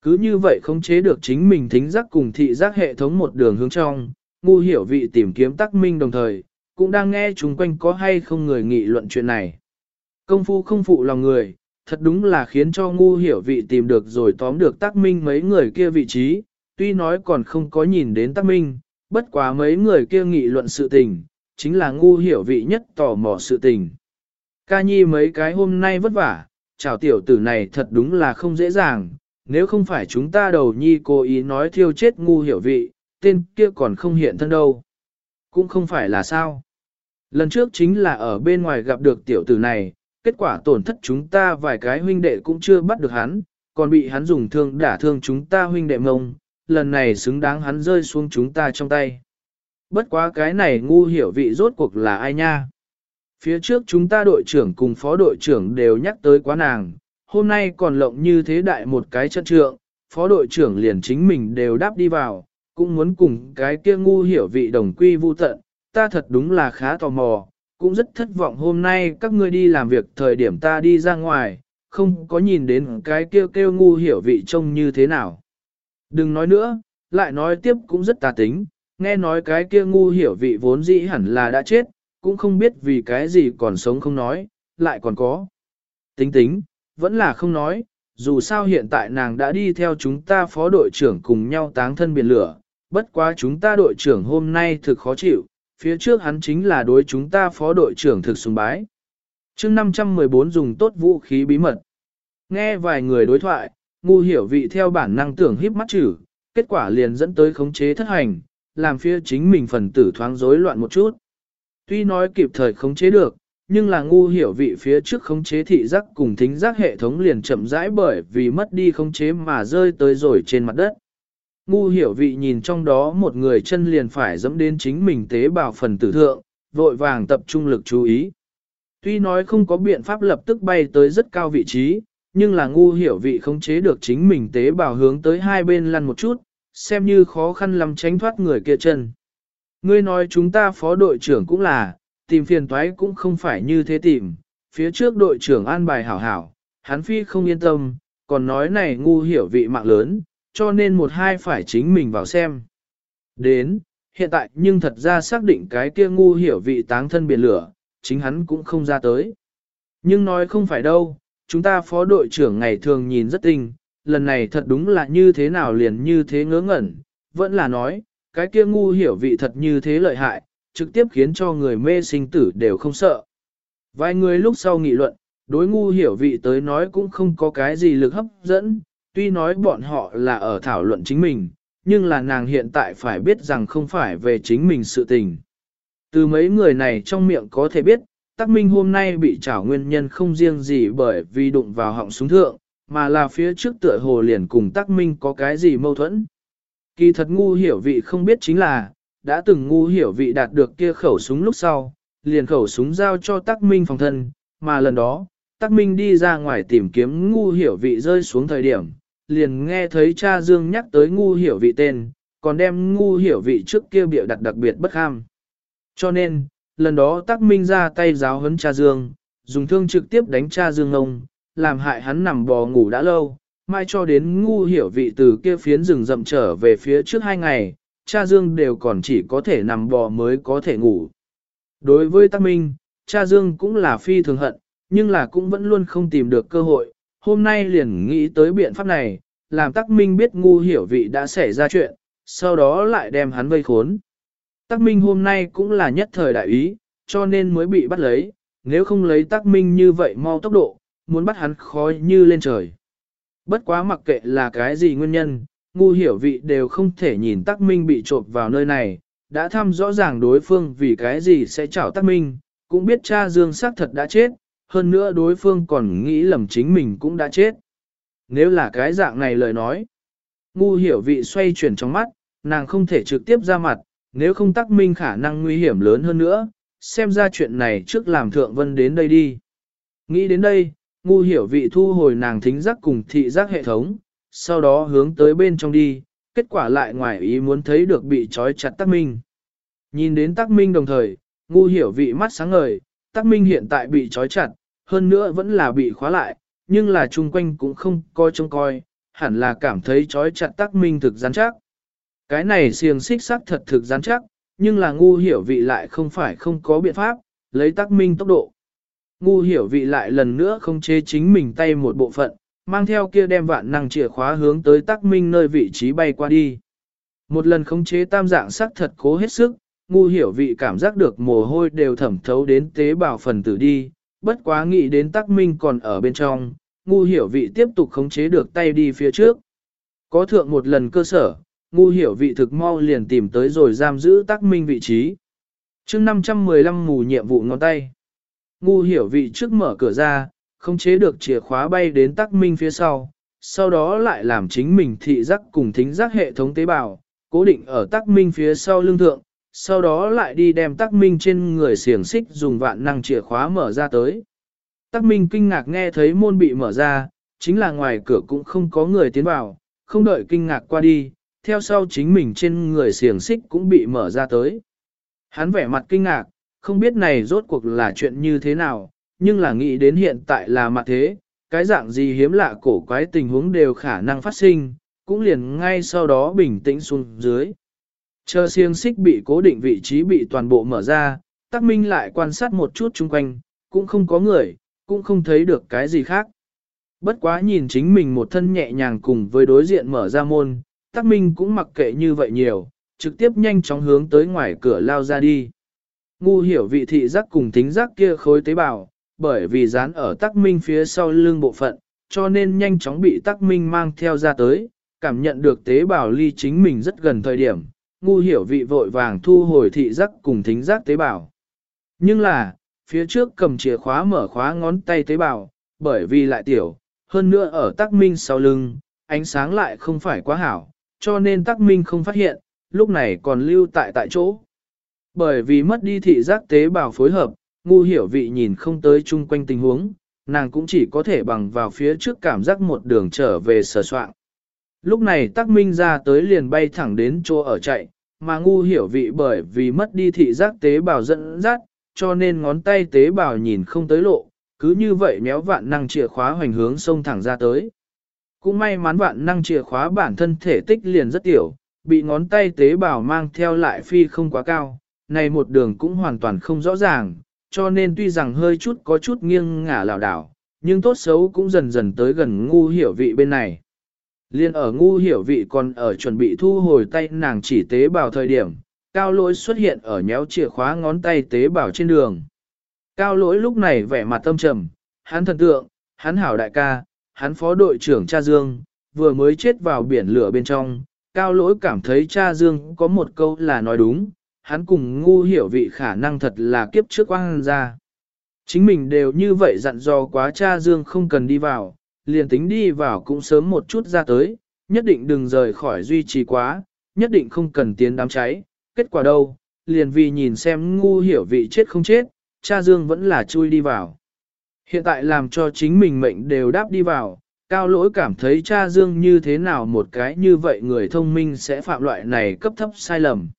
Cứ như vậy khống chế được chính mình thính giác cùng thị giác hệ thống một đường hướng trong, ngu hiểu vị tìm kiếm tắc minh đồng thời, cũng đang nghe chung quanh có hay không người nghị luận chuyện này. Công phu không phụ lòng người, thật đúng là khiến cho ngu hiểu vị tìm được rồi tóm được tắc minh mấy người kia vị trí, tuy nói còn không có nhìn đến tắc minh, bất quá mấy người kia nghị luận sự tình, chính là ngu hiểu vị nhất tò mò sự tình. Ca nhi mấy cái hôm nay vất vả, chào tiểu tử này thật đúng là không dễ dàng, nếu không phải chúng ta đầu nhi cố ý nói thiêu chết ngu hiểu vị, tên kia còn không hiện thân đâu. Cũng không phải là sao. Lần trước chính là ở bên ngoài gặp được tiểu tử này, kết quả tổn thất chúng ta vài cái huynh đệ cũng chưa bắt được hắn, còn bị hắn dùng thương đả thương chúng ta huynh đệ mông, lần này xứng đáng hắn rơi xuống chúng ta trong tay. Bất quá cái này ngu hiểu vị rốt cuộc là ai nha. Phía trước chúng ta đội trưởng cùng phó đội trưởng đều nhắc tới quá nàng, hôm nay còn lộng như thế đại một cái chân trượng, phó đội trưởng liền chính mình đều đáp đi vào, cũng muốn cùng cái kia ngu hiểu vị đồng quy vu tận, ta thật đúng là khá tò mò, cũng rất thất vọng hôm nay các ngươi đi làm việc thời điểm ta đi ra ngoài, không có nhìn đến cái kêu kêu ngu hiểu vị trông như thế nào. Đừng nói nữa, lại nói tiếp cũng rất tà tính, nghe nói cái kia ngu hiểu vị vốn dĩ hẳn là đã chết, cũng không biết vì cái gì còn sống không nói, lại còn có. Tính tính, vẫn là không nói, dù sao hiện tại nàng đã đi theo chúng ta phó đội trưởng cùng nhau táng thân biển lửa, bất quá chúng ta đội trưởng hôm nay thực khó chịu, phía trước hắn chính là đối chúng ta phó đội trưởng thực sùng bái. chương 514 dùng tốt vũ khí bí mật. Nghe vài người đối thoại, ngu hiểu vị theo bản năng tưởng híp mắt chữ, kết quả liền dẫn tới khống chế thất hành, làm phía chính mình phần tử thoáng rối loạn một chút. Tuy nói kịp thời khống chế được, nhưng là ngu hiểu vị phía trước khống chế thị giác cùng thính giác hệ thống liền chậm rãi bởi vì mất đi khống chế mà rơi tới rồi trên mặt đất. Ngu hiểu vị nhìn trong đó một người chân liền phải dẫm đến chính mình tế bào phần tử thượng, vội vàng tập trung lực chú ý. Tuy nói không có biện pháp lập tức bay tới rất cao vị trí, nhưng là ngu hiểu vị không chế được chính mình tế bào hướng tới hai bên lăn một chút, xem như khó khăn lắm tránh thoát người kia chân. Ngươi nói chúng ta phó đội trưởng cũng là, tìm phiền toái cũng không phải như thế tìm, phía trước đội trưởng an bài hảo hảo, hắn phi không yên tâm, còn nói này ngu hiểu vị mạng lớn, cho nên một hai phải chính mình vào xem. Đến, hiện tại nhưng thật ra xác định cái kia ngu hiểu vị táng thân biển lửa, chính hắn cũng không ra tới. Nhưng nói không phải đâu, chúng ta phó đội trưởng ngày thường nhìn rất tinh, lần này thật đúng là như thế nào liền như thế ngớ ngẩn, vẫn là nói, cái kia ngu hiểu vị thật như thế lợi hại, trực tiếp khiến cho người mê sinh tử đều không sợ. Vài người lúc sau nghị luận, đối ngu hiểu vị tới nói cũng không có cái gì lực hấp dẫn, tuy nói bọn họ là ở thảo luận chính mình, nhưng là nàng hiện tại phải biết rằng không phải về chính mình sự tình. Từ mấy người này trong miệng có thể biết, Tắc Minh hôm nay bị trảo nguyên nhân không riêng gì bởi vì đụng vào họng súng thượng, mà là phía trước tựa hồ liền cùng Tắc Minh có cái gì mâu thuẫn. Kỳ thật ngu hiểu vị không biết chính là, đã từng ngu hiểu vị đạt được kia khẩu súng lúc sau, liền khẩu súng giao cho Tắc Minh phòng thân, mà lần đó, Tắc Minh đi ra ngoài tìm kiếm ngu hiểu vị rơi xuống thời điểm, liền nghe thấy cha Dương nhắc tới ngu hiểu vị tên, còn đem ngu hiểu vị trước kia biểu đặt đặc biệt bất ham. Cho nên, lần đó Tắc Minh ra tay giáo huấn cha Dương, dùng thương trực tiếp đánh cha Dương ông, làm hại hắn nằm bò ngủ đã lâu, mai cho đến ngu hiểu vị từ kia phiến rừng rậm trở về phía trước hai ngày, cha Dương đều còn chỉ có thể nằm bò mới có thể ngủ. Đối với Tắc Minh, cha Dương cũng là phi thường hận, nhưng là cũng vẫn luôn không tìm được cơ hội, hôm nay liền nghĩ tới biện pháp này, làm Tắc Minh biết ngu hiểu vị đã xảy ra chuyện, sau đó lại đem hắn vây khốn. Tắc Minh hôm nay cũng là nhất thời đại ý, cho nên mới bị bắt lấy, nếu không lấy Tắc Minh như vậy mau tốc độ, muốn bắt hắn khó như lên trời. Bất quá mặc kệ là cái gì nguyên nhân, ngu hiểu vị đều không thể nhìn Tắc Minh bị trộm vào nơi này, đã thăm rõ ràng đối phương vì cái gì sẽ chảo Tắc Minh, cũng biết cha Dương xác thật đã chết, hơn nữa đối phương còn nghĩ lầm chính mình cũng đã chết. Nếu là cái dạng này lời nói, ngu hiểu vị xoay chuyển trong mắt, nàng không thể trực tiếp ra mặt, nếu không Tắc Minh khả năng nguy hiểm lớn hơn nữa, xem ra chuyện này trước làm thượng vân đến đây đi. Nghĩ đến đây, ngu hiểu vị thu hồi nàng thính giác cùng thị giác hệ thống, sau đó hướng tới bên trong đi, kết quả lại ngoài ý muốn thấy được bị trói chặt Tắc Minh. Nhìn đến Tắc Minh đồng thời, ngu hiểu vị mắt sáng ngời, Tắc Minh hiện tại bị trói chặt, hơn nữa vẫn là bị khóa lại, nhưng là chung quanh cũng không coi trông coi, hẳn là cảm thấy trói chặt Tắc Minh thực gian chắc. Cái này xiềng xích sắc thật thực rắn chắc, nhưng là ngu hiểu vị lại không phải không có biện pháp, lấy Tắc Minh tốc độ. Ngu hiểu vị lại lần nữa không chế chính mình tay một bộ phận, mang theo kia đem vạn năng chìa khóa hướng tới Tắc Minh nơi vị trí bay qua đi. Một lần khống chế tam dạng sắc thật cố hết sức, ngu hiểu vị cảm giác được mồ hôi đều thẩm thấu đến tế bào phần tử đi, bất quá nghĩ đến Tắc Minh còn ở bên trong, ngu hiểu vị tiếp tục khống chế được tay đi phía trước. Có thượng một lần cơ sở, ngu hiểu vị thực mau liền tìm tới rồi giam giữ Tắc Minh vị trí. chương 515 mù nhiệm vụ ngón tay. Ngu hiểu vị trước mở cửa ra, không chế được chìa khóa bay đến tắc minh phía sau, sau đó lại làm chính mình thị giác cùng thính giác hệ thống tế bào, cố định ở tắc minh phía sau lưng thượng, sau đó lại đi đem tắc minh trên người xiềng xích dùng vạn năng chìa khóa mở ra tới. Tắc minh kinh ngạc nghe thấy môn bị mở ra, chính là ngoài cửa cũng không có người tiến vào, không đợi kinh ngạc qua đi, theo sau chính mình trên người xiềng xích cũng bị mở ra tới. Hắn vẻ mặt kinh ngạc, không biết này rốt cuộc là chuyện như thế nào, nhưng là nghĩ đến hiện tại là mặt thế, cái dạng gì hiếm lạ cổ quái tình huống đều khả năng phát sinh, cũng liền ngay sau đó bình tĩnh xuống dưới. Chờ xiềng xích bị cố định vị trí bị toàn bộ mở ra, Tắc Minh lại quan sát một chút chung quanh, cũng không có người, cũng không thấy được cái gì khác. Bất quá nhìn chính mình một thân nhẹ nhàng cùng với đối diện mở ra môn, Tắc Minh cũng mặc kệ như vậy nhiều, trực tiếp nhanh chóng hướng tới ngoài cửa lao ra đi. Ngu hiểu vị thị giác cùng tính giác kia khối tế bào, bởi vì dán ở tắc minh phía sau lưng bộ phận, cho nên nhanh chóng bị tắc minh mang theo ra tới, cảm nhận được tế bào ly chính mình rất gần thời điểm, ngu hiểu vị vội vàng thu hồi thị giác cùng thính giác tế bào. Nhưng là, phía trước cầm chìa khóa mở khóa ngón tay tế bào, bởi vì lại tiểu, hơn nữa ở tắc minh sau lưng, ánh sáng lại không phải quá hảo, cho nên tắc minh không phát hiện, lúc này còn lưu tại tại chỗ. Bởi vì mất đi thị giác tế bào phối hợp, ngu hiểu vị nhìn không tới chung quanh tình huống, nàng cũng chỉ có thể bằng vào phía trước cảm giác một đường trở về sờ soạn. Lúc này tắc minh ra tới liền bay thẳng đến chỗ ở chạy, mà ngu hiểu vị bởi vì mất đi thị giác tế bào dẫn dắt, cho nên ngón tay tế bào nhìn không tới lộ, cứ như vậy méo vạn năng chìa khóa hoành hướng sông thẳng ra tới. Cũng may mắn vạn năng chìa khóa bản thân thể tích liền rất tiểu, bị ngón tay tế bào mang theo lại phi không quá cao, này một đường cũng hoàn toàn không rõ ràng, cho nên tuy rằng hơi chút có chút nghiêng ngả lảo đảo, nhưng tốt xấu cũng dần dần tới gần ngu hiểu vị bên này. Liên ở ngu hiểu vị còn ở chuẩn bị thu hồi tay nàng chỉ tế bào thời điểm, cao lỗi xuất hiện ở nhéo chìa khóa ngón tay tế bào trên đường. Cao lỗi lúc này vẻ mặt tâm trầm, hắn thần tượng, hắn hảo đại ca, hắn phó đội trưởng cha Dương, vừa mới chết vào biển lửa bên trong. Cao lỗi cảm thấy cha Dương có một câu là nói đúng, hắn cùng ngu hiểu vị khả năng thật là kiếp trước quang ra. Chính mình đều như vậy dặn dò quá cha Dương không cần đi vào, liền tính đi vào cũng sớm một chút ra tới, nhất định đừng rời khỏi duy trì quá, nhất định không cần tiến đám cháy. Kết quả đâu, liền vì nhìn xem ngu hiểu vị chết không chết, cha Dương vẫn là chui đi vào. Hiện tại làm cho chính mình mệnh đều đáp đi vào, cao lỗi cảm thấy cha Dương như thế nào một cái như vậy người thông minh sẽ phạm loại này cấp thấp sai lầm.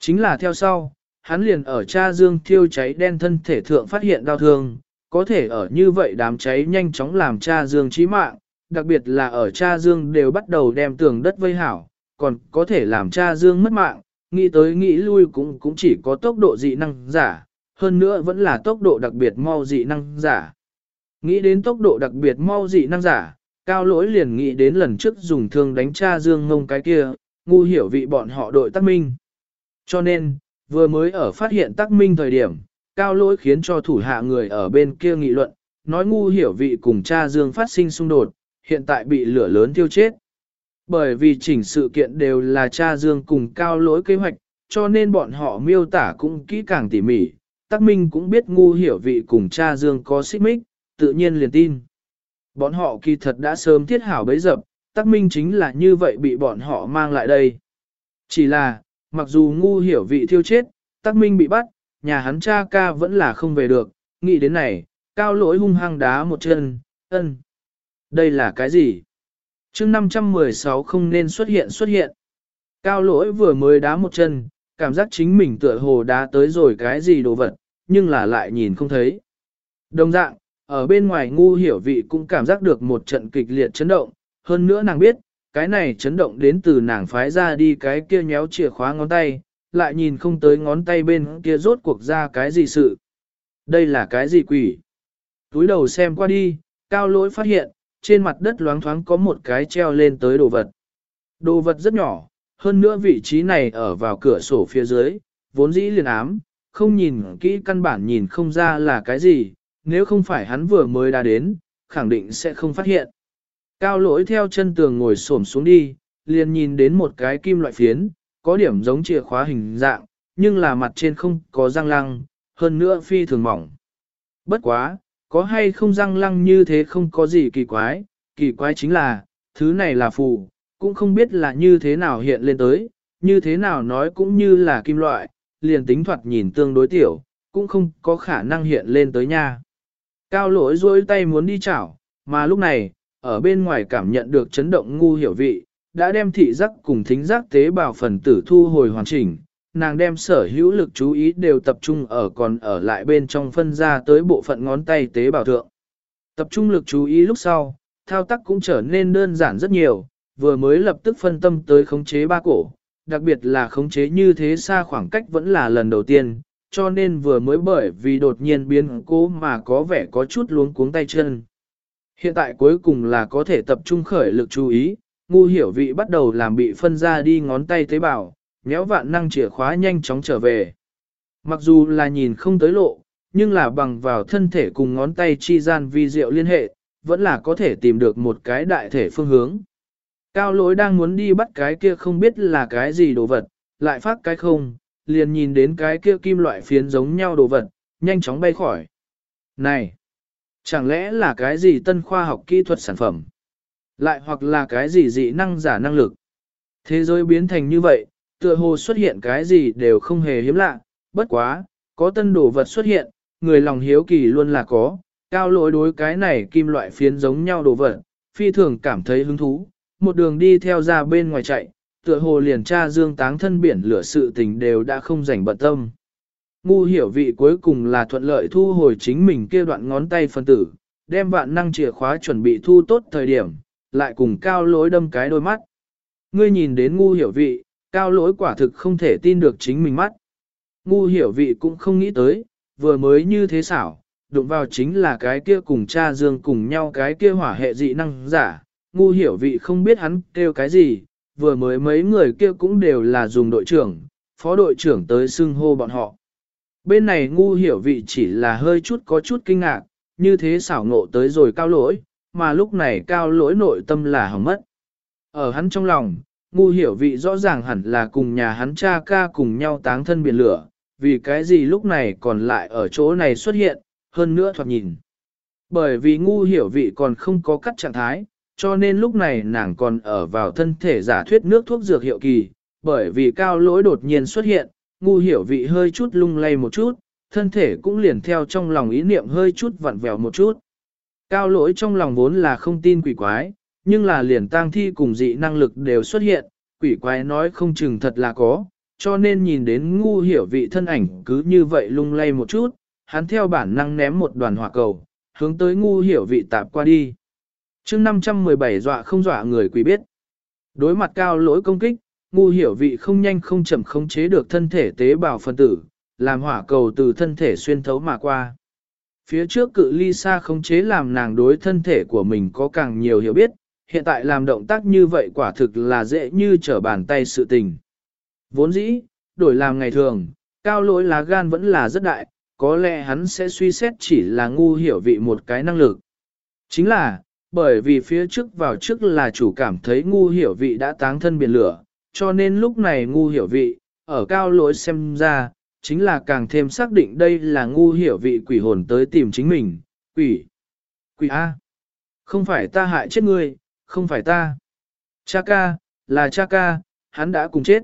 Chính là theo sau, hắn liền ở cha Dương thiêu cháy đen thân thể thượng phát hiện đau thương, có thể ở như vậy đám cháy nhanh chóng làm cha Dương chí mạng, đặc biệt là ở cha Dương đều bắt đầu đem tường đất vây hảo, còn có thể làm cha Dương mất mạng, nghĩ tới nghĩ lui cũng cũng chỉ có tốc độ dị năng giả, hơn nữa vẫn là tốc độ đặc biệt mau dị năng giả. Nghĩ đến tốc độ đặc biệt mau dị năng giả, cao lỗi liền nghĩ đến lần trước dùng thương đánh cha Dương ngông cái kia, ngu hiểu vị bọn họ đội tắc minh. Cho nên, vừa mới ở phát hiện tắc minh thời điểm, cao lỗi khiến cho thủ hạ người ở bên kia nghị luận, nói ngu hiểu vị cùng cha Dương phát sinh xung đột, hiện tại bị lửa lớn thiêu chết. Bởi vì chỉnh sự kiện đều là cha Dương cùng cao lỗi kế hoạch, cho nên bọn họ miêu tả cũng kỹ càng tỉ mỉ, Tắc Minh cũng biết ngu hiểu vị cùng cha Dương có xích mích, tự nhiên liền tin. Bọn họ kỳ thật đã sớm thiết hảo bấy dập, Tắc Minh chính là như vậy bị bọn họ mang lại đây. Chỉ là, mặc dù ngu hiểu vị thiêu chết, Tắc Minh bị bắt, nhà hắn cha ca vẫn là không về được, nghĩ đến này, cao lỗi hung hăng đá một chân, ân. Đây là cái gì? chương 516 không nên xuất hiện xuất hiện. Cao lỗi vừa mới đá một chân, cảm giác chính mình tựa hồ đã tới rồi cái gì đồ vật, nhưng là lại nhìn không thấy. Đồng dạng, ở bên ngoài ngu hiểu vị cũng cảm giác được một trận kịch liệt chấn động, hơn nữa nàng biết, cái này chấn động đến từ nàng phái ra đi cái kia nhéo chìa khóa ngón tay, lại nhìn không tới ngón tay bên kia rốt cuộc ra cái gì sự. Đây là cái gì quỷ? Túi đầu xem qua đi, cao lỗi phát hiện, trên mặt đất loáng thoáng có một cái treo lên tới đồ vật. Đồ vật rất nhỏ, hơn nữa vị trí này ở vào cửa sổ phía dưới, vốn dĩ liền ám, không nhìn kỹ căn bản nhìn không ra là cái gì, nếu không phải hắn vừa mới đã đến, khẳng định sẽ không phát hiện. Cao lỗi theo chân tường ngồi xổm xuống đi, liền nhìn đến một cái kim loại phiến, có điểm giống chìa khóa hình dạng, nhưng là mặt trên không có răng lăng, hơn nữa phi thường mỏng. Bất quá, có hay không răng lăng như thế không có gì kỳ quái, kỳ quái chính là, thứ này là phù, cũng không biết là như thế nào hiện lên tới, như thế nào nói cũng như là kim loại, liền tính thoạt nhìn tương đối tiểu, cũng không có khả năng hiện lên tới nha. Cao lỗi duỗi tay muốn đi chảo, mà lúc này, ở bên ngoài cảm nhận được chấn động ngu hiểu vị, đã đem thị giác cùng thính giác tế bào phần tử thu hồi hoàn chỉnh, nàng đem sở hữu lực chú ý đều tập trung ở còn ở lại bên trong phân ra tới bộ phận ngón tay tế bào thượng. Tập trung lực chú ý lúc sau, thao tác cũng trở nên đơn giản rất nhiều, vừa mới lập tức phân tâm tới khống chế ba cổ, đặc biệt là khống chế như thế xa khoảng cách vẫn là lần đầu tiên, cho nên vừa mới bởi vì đột nhiên biến cố mà có vẻ có chút luống cuống tay chân. Hiện tại cuối cùng là có thể tập trung khởi lực chú ý, ngu hiểu vị bắt đầu làm bị phân ra đi ngón tay tế bào, nhéo vạn năng chìa khóa nhanh chóng trở về. Mặc dù là nhìn không tới lộ, nhưng là bằng vào thân thể cùng ngón tay chi gian vi diệu liên hệ, vẫn là có thể tìm được một cái đại thể phương hướng. Cao lối đang muốn đi bắt cái kia không biết là cái gì đồ vật, lại phát cái không, liền nhìn đến cái kia kim loại phiến giống nhau đồ vật, nhanh chóng bay khỏi. Này! Chẳng lẽ là cái gì tân khoa học kỹ thuật sản phẩm? Lại hoặc là cái gì dị năng giả năng lực? Thế giới biến thành như vậy, tựa hồ xuất hiện cái gì đều không hề hiếm lạ, bất quá, có tân đồ vật xuất hiện, người lòng hiếu kỳ luôn là có, cao lỗi đối cái này kim loại phiến giống nhau đồ vật, phi thường cảm thấy hứng thú, một đường đi theo ra bên ngoài chạy, tựa hồ liền tra dương táng thân biển lửa sự tình đều đã không rảnh bận tâm. Ngu hiểu vị cuối cùng là thuận lợi thu hồi chính mình kia đoạn ngón tay phân tử, đem vạn năng chìa khóa chuẩn bị thu tốt thời điểm, lại cùng cao lỗi đâm cái đôi mắt. Ngươi nhìn đến ngu hiểu vị, cao lỗi quả thực không thể tin được chính mình mắt. Ngu hiểu vị cũng không nghĩ tới, vừa mới như thế xảo, đụng vào chính là cái kia cùng cha dương cùng nhau cái kia hỏa hệ dị năng giả, ngu hiểu vị không biết hắn kêu cái gì, vừa mới mấy người kia cũng đều là dùng đội trưởng, phó đội trưởng tới xưng hô bọn họ. Bên này ngu hiểu vị chỉ là hơi chút có chút kinh ngạc, như thế xảo ngộ tới rồi cao lỗi, mà lúc này cao lỗi nội tâm là hỏng mất. Ở hắn trong lòng, ngu hiểu vị rõ ràng hẳn là cùng nhà hắn cha ca cùng nhau táng thân biển lửa, vì cái gì lúc này còn lại ở chỗ này xuất hiện, hơn nữa thoạt nhìn. Bởi vì ngu hiểu vị còn không có cắt trạng thái, cho nên lúc này nàng còn ở vào thân thể giả thuyết nước thuốc dược hiệu kỳ, bởi vì cao lỗi đột nhiên xuất hiện, ngu hiểu vị hơi chút lung lay một chút, thân thể cũng liền theo trong lòng ý niệm hơi chút vặn vẹo một chút. Cao lỗi trong lòng vốn là không tin quỷ quái, nhưng là liền tang thi cùng dị năng lực đều xuất hiện, quỷ quái nói không chừng thật là có, cho nên nhìn đến ngu hiểu vị thân ảnh cứ như vậy lung lay một chút, hắn theo bản năng ném một đoàn hỏa cầu, hướng tới ngu hiểu vị tạp qua đi chương 517 dọa không dọa người quỷ biết. Đối mặt cao lỗi công kích, ngu hiểu vị không nhanh không chậm khống chế được thân thể tế bào phân tử, làm hỏa cầu từ thân thể xuyên thấu mà qua. Phía trước cự ly xa khống chế làm nàng đối thân thể của mình có càng nhiều hiểu biết, hiện tại làm động tác như vậy quả thực là dễ như trở bàn tay sự tình. Vốn dĩ, đổi làm ngày thường, cao lỗi lá gan vẫn là rất đại, có lẽ hắn sẽ suy xét chỉ là ngu hiểu vị một cái năng lực. Chính là, bởi vì phía trước vào trước là chủ cảm thấy ngu hiểu vị đã táng thân biển lửa, cho nên lúc này ngu hiểu vị, ở cao lỗi xem ra, chính là càng thêm xác định đây là ngu hiểu vị quỷ hồn tới tìm chính mình, quỷ, quỷ A. Không phải ta hại chết ngươi, không phải ta. Cha ca, là cha ca, hắn đã cùng chết.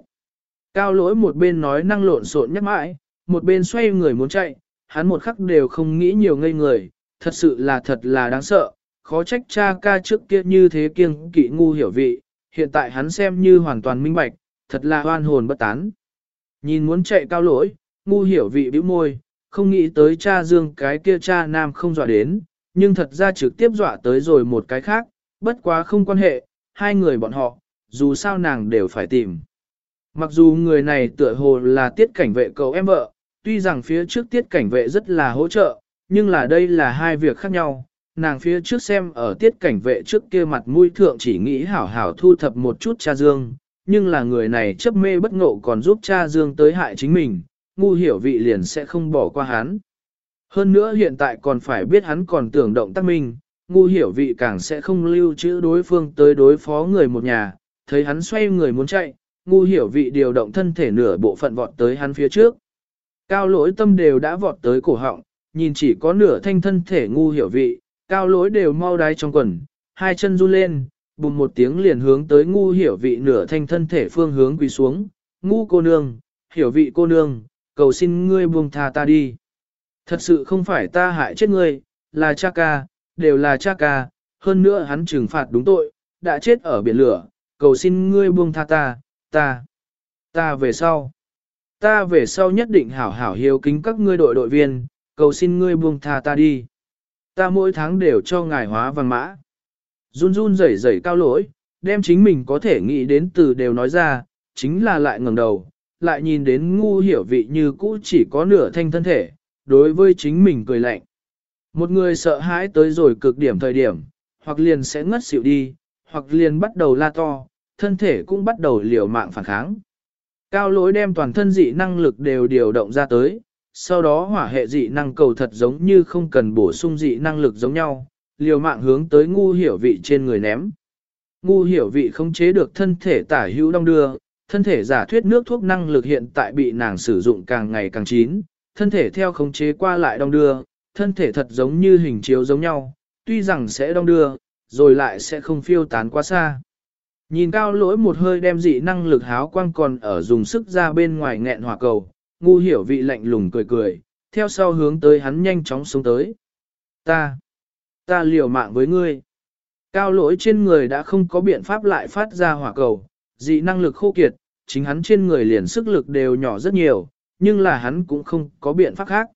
Cao lỗi một bên nói năng lộn xộn nhắc mãi, một bên xoay người muốn chạy, hắn một khắc đều không nghĩ nhiều ngây người, thật sự là thật là đáng sợ, khó trách cha ca trước kia như thế kiêng kỵ ngu hiểu vị, hiện tại hắn xem như hoàn toàn minh bạch, thật là hoan hồn bất tán. Nhìn muốn chạy cao lỗi, ngu hiểu vị bĩu môi, không nghĩ tới cha dương cái kia cha nam không dọa đến, nhưng thật ra trực tiếp dọa tới rồi một cái khác, bất quá không quan hệ, hai người bọn họ, dù sao nàng đều phải tìm. Mặc dù người này tựa hồ là tiết cảnh vệ cậu em vợ, tuy rằng phía trước tiết cảnh vệ rất là hỗ trợ, nhưng là đây là hai việc khác nhau. Nàng phía trước xem ở tiết cảnh vệ trước kia mặt mũi thượng chỉ nghĩ hảo hảo thu thập một chút cha dương, nhưng là người này chấp mê bất ngộ còn giúp cha dương tới hại chính mình, ngu hiểu vị liền sẽ không bỏ qua hắn. Hơn nữa hiện tại còn phải biết hắn còn tưởng động tác mình ngu hiểu vị càng sẽ không lưu trữ đối phương tới đối phó người một nhà, thấy hắn xoay người muốn chạy, ngu hiểu vị điều động thân thể nửa bộ phận vọt tới hắn phía trước. Cao lỗi tâm đều đã vọt tới cổ họng, nhìn chỉ có nửa thanh thân thể ngu hiểu vị, cao lối đều mau đái trong quần, hai chân run lên, bùng một tiếng liền hướng tới ngu hiểu vị nửa thanh thân thể phương hướng quỳ xuống, ngu cô nương, hiểu vị cô nương, cầu xin ngươi buông tha ta đi. Thật sự không phải ta hại chết ngươi, là cha ca, đều là cha ca, hơn nữa hắn trừng phạt đúng tội, đã chết ở biển lửa, cầu xin ngươi buông tha ta, ta, ta về sau. Ta về sau nhất định hảo hảo hiếu kính các ngươi đội đội viên, cầu xin ngươi buông tha ta đi. Ta mỗi tháng đều cho ngài hóa vàng mã. Run run rẩy rẩy cao lỗi, đem chính mình có thể nghĩ đến từ đều nói ra, chính là lại ngẩng đầu, lại nhìn đến ngu hiểu vị như cũ chỉ có nửa thanh thân thể, đối với chính mình cười lạnh. Một người sợ hãi tới rồi cực điểm thời điểm, hoặc liền sẽ ngất xỉu đi, hoặc liền bắt đầu la to, thân thể cũng bắt đầu liều mạng phản kháng. Cao lỗi đem toàn thân dị năng lực đều điều động ra tới, sau đó hỏa hệ dị năng cầu thật giống như không cần bổ sung dị năng lực giống nhau, liều mạng hướng tới ngu hiểu vị trên người ném. Ngu hiểu vị không chế được thân thể tả hữu đong đưa, thân thể giả thuyết nước thuốc năng lực hiện tại bị nàng sử dụng càng ngày càng chín, thân thể theo khống chế qua lại đong đưa, thân thể thật giống như hình chiếu giống nhau, tuy rằng sẽ đong đưa, rồi lại sẽ không phiêu tán quá xa. Nhìn cao lỗi một hơi đem dị năng lực háo quang còn ở dùng sức ra bên ngoài nghẹn hỏa cầu, ngu hiểu vị lạnh lùng cười cười, theo sau hướng tới hắn nhanh chóng xuống tới. Ta, ta liều mạng với ngươi. Cao lỗi trên người đã không có biện pháp lại phát ra hỏa cầu, dị năng lực khô kiệt, chính hắn trên người liền sức lực đều nhỏ rất nhiều, nhưng là hắn cũng không có biện pháp khác.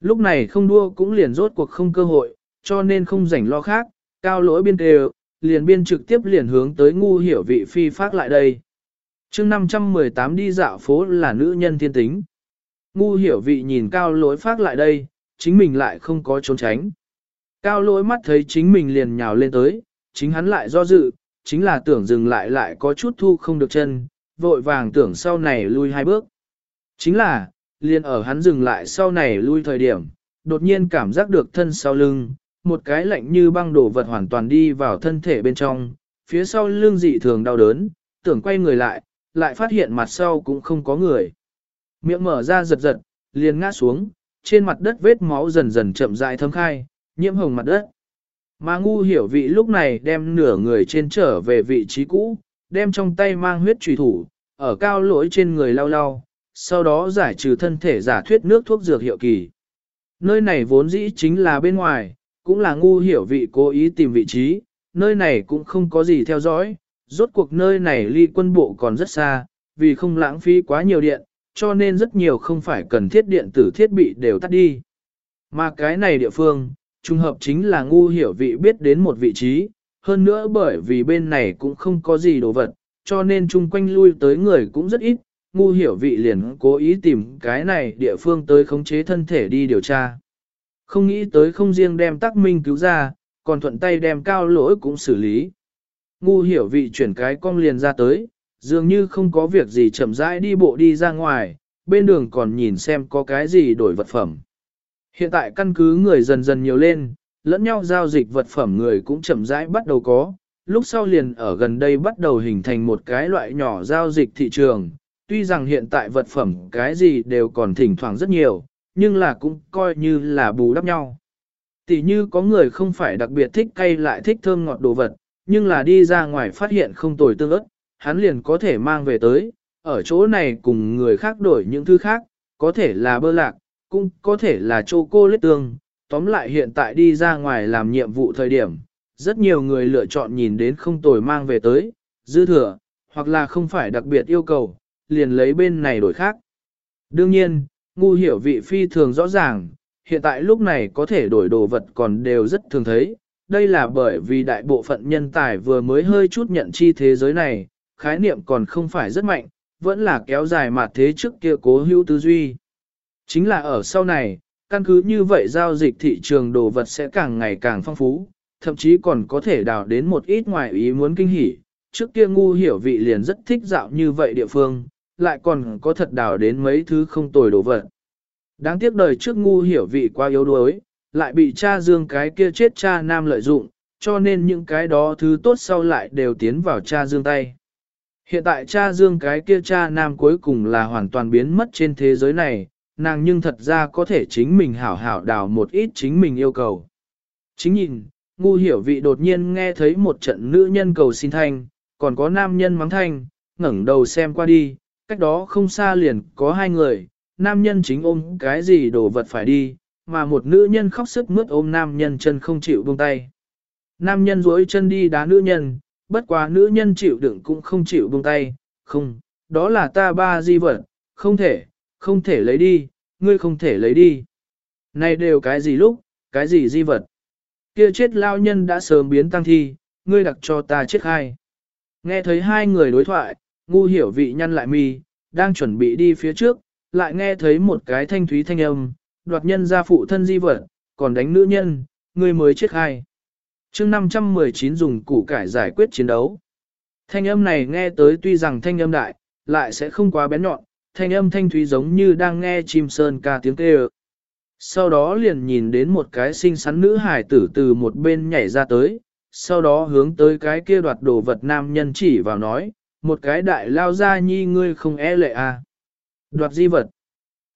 Lúc này không đua cũng liền rốt cuộc không cơ hội, cho nên không rảnh lo khác, cao lỗi biên đều, liền biên trực tiếp liền hướng tới ngu hiểu vị phi phát lại đây. chương 518 đi dạo phố là nữ nhân thiên tính. Ngu hiểu vị nhìn cao lỗi phát lại đây, chính mình lại không có trốn tránh. Cao lỗi mắt thấy chính mình liền nhào lên tới, chính hắn lại do dự, chính là tưởng dừng lại lại có chút thu không được chân, vội vàng tưởng sau này lui hai bước. Chính là, liền ở hắn dừng lại sau này lui thời điểm, đột nhiên cảm giác được thân sau lưng, một cái lạnh như băng đổ vật hoàn toàn đi vào thân thể bên trong, phía sau lưng dị thường đau đớn, tưởng quay người lại, lại phát hiện mặt sau cũng không có người. Miệng mở ra giật giật, liền ngã xuống, trên mặt đất vết máu dần dần chậm rãi thấm khai, nhiễm hồng mặt đất. Mà ngu hiểu vị lúc này đem nửa người trên trở về vị trí cũ, đem trong tay mang huyết trùy thủ, ở cao lỗi trên người lau lau, sau đó giải trừ thân thể giả thuyết nước thuốc dược hiệu kỳ. Nơi này vốn dĩ chính là bên ngoài, cũng là ngu hiểu vị cố ý tìm vị trí, nơi này cũng không có gì theo dõi, rốt cuộc nơi này ly quân bộ còn rất xa, vì không lãng phí quá nhiều điện, cho nên rất nhiều không phải cần thiết điện tử thiết bị đều tắt đi. Mà cái này địa phương, trùng hợp chính là ngu hiểu vị biết đến một vị trí, hơn nữa bởi vì bên này cũng không có gì đồ vật, cho nên chung quanh lui tới người cũng rất ít, ngu hiểu vị liền cố ý tìm cái này địa phương tới khống chế thân thể đi điều tra. Không nghĩ tới không riêng đem tắc minh cứu ra, còn thuận tay đem cao lỗi cũng xử lý. Ngu hiểu vị chuyển cái cong liền ra tới, dường như không có việc gì chậm rãi đi bộ đi ra ngoài, bên đường còn nhìn xem có cái gì đổi vật phẩm. Hiện tại căn cứ người dần dần nhiều lên, lẫn nhau giao dịch vật phẩm người cũng chậm rãi bắt đầu có, lúc sau liền ở gần đây bắt đầu hình thành một cái loại nhỏ giao dịch thị trường, tuy rằng hiện tại vật phẩm cái gì đều còn thỉnh thoảng rất nhiều, nhưng là cũng coi như là bù đắp nhau. Tỷ như có người không phải đặc biệt thích cay lại thích thơm ngọt đồ vật, nhưng là đi ra ngoài phát hiện không tồi tương ớt, hắn liền có thể mang về tới, ở chỗ này cùng người khác đổi những thứ khác, có thể là bơ lạc, cũng có thể là chocolate tương. Tóm lại hiện tại đi ra ngoài làm nhiệm vụ thời điểm, rất nhiều người lựa chọn nhìn đến không tồi mang về tới, dư thừa, hoặc là không phải đặc biệt yêu cầu, liền lấy bên này đổi khác. Đương nhiên, ngu hiểu vị phi thường rõ ràng, hiện tại lúc này có thể đổi đồ vật còn đều rất thường thấy, đây là bởi vì đại bộ phận nhân tài vừa mới hơi chút nhận chi thế giới này, khái niệm còn không phải rất mạnh, vẫn là kéo dài mà thế trước kia cố hữu tư duy. Chính là ở sau này, căn cứ như vậy giao dịch thị trường đồ vật sẽ càng ngày càng phong phú, thậm chí còn có thể đào đến một ít ngoài ý muốn kinh hỉ. Trước kia ngu hiểu vị liền rất thích dạo như vậy địa phương, lại còn có thật đào đến mấy thứ không tồi đồ vật. Đáng tiếc đời trước ngu hiểu vị quá yếu đuối, lại bị cha dương cái kia chết cha nam lợi dụng, cho nên những cái đó thứ tốt sau lại đều tiến vào cha dương tay. Hiện tại cha dương cái kia cha nam cuối cùng là hoàn toàn biến mất trên thế giới này, nàng nhưng thật ra có thể chính mình hảo hảo đào một ít chính mình yêu cầu. Chính nhìn, ngu hiểu vị đột nhiên nghe thấy một trận nữ nhân cầu xin thanh, còn có nam nhân mắng thanh, ngẩng đầu xem qua đi, cách đó không xa liền có hai người, nam nhân chính ôm cái gì đồ vật phải đi, mà một nữ nhân khóc sức mướt ôm nam nhân chân không chịu buông tay. Nam nhân duỗi chân đi đá nữ nhân, bất quá nữ nhân chịu đựng cũng không chịu buông tay, không, đó là ta ba di vật, không thể, không thể lấy đi, ngươi không thể lấy đi. Này đều cái gì lúc, cái gì di vật. Kia chết lao nhân đã sớm biến tăng thi, ngươi đặc cho ta chết hai Nghe thấy hai người đối thoại, ngu hiểu vị nhăn lại mi, đang chuẩn bị đi phía trước, lại nghe thấy một cái thanh thúy thanh âm, đoạt nhân ra phụ thân di vật, còn đánh nữ nhân, ngươi mới chết hai chương 519 dùng củ cải giải quyết chiến đấu. Thanh âm này nghe tới tuy rằng thanh âm đại, lại sẽ không quá bén nhọn, thanh âm thanh thúy giống như đang nghe chim sơn ca tiếng kêu. Sau đó liền nhìn đến một cái xinh xắn nữ hải tử từ một bên nhảy ra tới, sau đó hướng tới cái kia đoạt đồ vật nam nhân chỉ vào nói, một cái đại lao ra nhi ngươi không e lệ à. Đoạt di vật.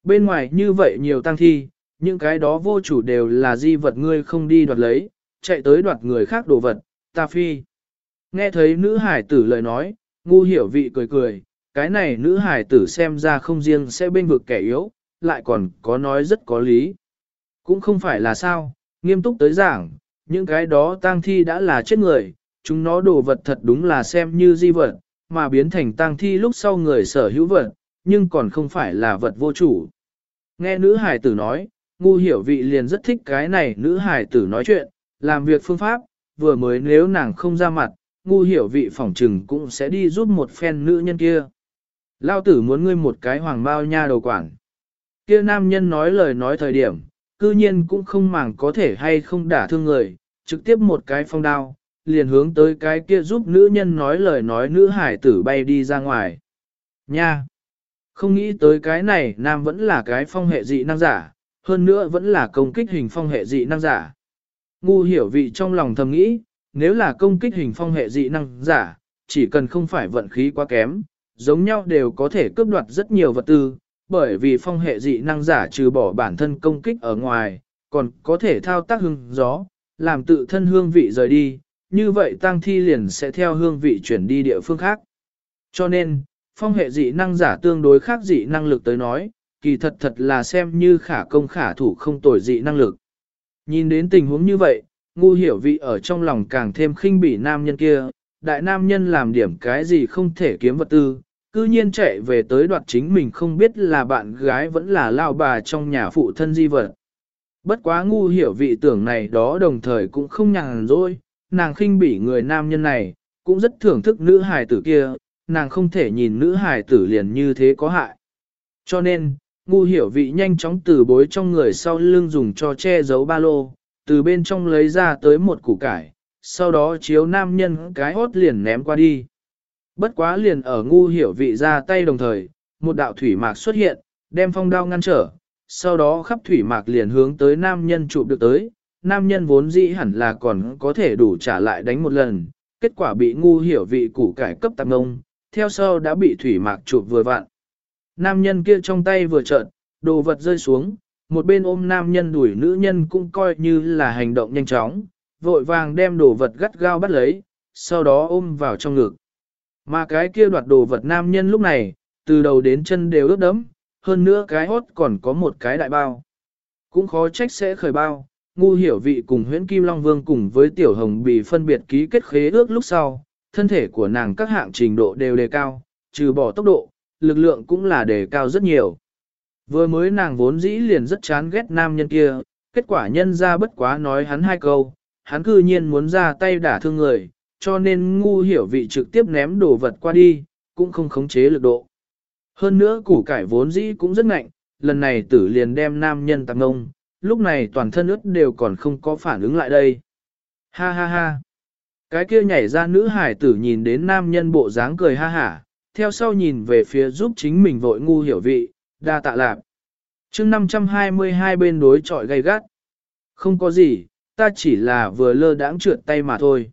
Bên ngoài như vậy nhiều tăng thi, những cái đó vô chủ đều là di vật ngươi không đi đoạt lấy, chạy tới đoạt người khác đồ vật, ta phi. Nghe thấy nữ hải tử lời nói, ngu hiểu vị cười cười, cái này nữ hải tử xem ra không riêng sẽ bên vực kẻ yếu, lại còn có nói rất có lý. Cũng không phải là sao, nghiêm túc tới giảng, những cái đó tang thi đã là chết người, chúng nó đồ vật thật đúng là xem như di vật, mà biến thành tang thi lúc sau người sở hữu vật, nhưng còn không phải là vật vô chủ. Nghe nữ hải tử nói, ngu hiểu vị liền rất thích cái này nữ hải tử nói chuyện, làm việc phương pháp, vừa mới nếu nàng không ra mặt, ngu hiểu vị phỏng trừng cũng sẽ đi giúp một phen nữ nhân kia. Lao tử muốn ngươi một cái hoàng bao nha đầu quản. Kia nam nhân nói lời nói thời điểm, cư nhiên cũng không màng có thể hay không đả thương người, trực tiếp một cái phong đao, liền hướng tới cái kia giúp nữ nhân nói lời nói nữ hải tử bay đi ra ngoài. Nha! Không nghĩ tới cái này nam vẫn là cái phong hệ dị năng giả, hơn nữa vẫn là công kích hình phong hệ dị năng giả. Ngu hiểu vị trong lòng thầm nghĩ, nếu là công kích hình phong hệ dị năng giả, chỉ cần không phải vận khí quá kém, giống nhau đều có thể cướp đoạt rất nhiều vật tư, bởi vì phong hệ dị năng giả trừ bỏ bản thân công kích ở ngoài, còn có thể thao tác hương gió, làm tự thân hương vị rời đi, như vậy tang thi liền sẽ theo hương vị chuyển đi địa phương khác. Cho nên, phong hệ dị năng giả tương đối khác dị năng lực tới nói, kỳ thật thật là xem như khả công khả thủ không tồi dị năng lực. Nhìn đến tình huống như vậy, ngu hiểu vị ở trong lòng càng thêm khinh bỉ nam nhân kia, đại nam nhân làm điểm cái gì không thể kiếm vật tư, cư nhiên chạy về tới đoạt chính mình không biết là bạn gái vẫn là lao bà trong nhà phụ thân di vật. Bất quá ngu hiểu vị tưởng này đó đồng thời cũng không nhàn rỗi, nàng khinh bỉ người nam nhân này, cũng rất thưởng thức nữ hài tử kia, nàng không thể nhìn nữ hài tử liền như thế có hại. Cho nên, ngu hiểu vị nhanh chóng từ bối trong người sau lưng dùng cho che giấu ba lô, từ bên trong lấy ra tới một củ cải, sau đó chiếu nam nhân cái hốt liền ném qua đi. Bất quá liền ở ngu hiểu vị ra tay đồng thời, một đạo thủy mạc xuất hiện, đem phong đao ngăn trở, sau đó khắp thủy mạc liền hướng tới nam nhân chụp được tới, nam nhân vốn dĩ hẳn là còn có thể đủ trả lại đánh một lần, kết quả bị ngu hiểu vị củ cải cấp tạm ngông, theo sau đã bị thủy mạc chụp vừa vạn. Nam nhân kia trong tay vừa trợn, đồ vật rơi xuống, một bên ôm nam nhân đuổi nữ nhân cũng coi như là hành động nhanh chóng, vội vàng đem đồ vật gắt gao bắt lấy, sau đó ôm vào trong ngực. Mà cái kia đoạt đồ vật nam nhân lúc này, từ đầu đến chân đều ướt đẫm, hơn nữa cái hốt còn có một cái đại bao. Cũng khó trách sẽ khởi bao, ngu hiểu vị cùng huyễn Kim Long Vương cùng với Tiểu Hồng bị phân biệt ký kết khế ước lúc sau, thân thể của nàng các hạng trình độ đều đề cao, trừ bỏ tốc độ, lực lượng cũng là đề cao rất nhiều. Vừa mới nàng vốn dĩ liền rất chán ghét nam nhân kia, kết quả nhân ra bất quá nói hắn hai câu, hắn cư nhiên muốn ra tay đả thương người, cho nên ngu hiểu vị trực tiếp ném đồ vật qua đi, cũng không khống chế lực độ. Hơn nữa củ cải vốn dĩ cũng rất ngạnh, lần này tử liền đem nam nhân tăng ngông, lúc này toàn thân ướt đều còn không có phản ứng lại đây. Ha ha ha. Cái kia nhảy ra nữ hải tử nhìn đến nam nhân bộ dáng cười ha hả, theo sau nhìn về phía giúp chính mình vội ngu hiểu vị, đa tạ lạc. chương 522 bên đối trọi gay gắt. Không có gì, ta chỉ là vừa lơ đãng trượt tay mà thôi.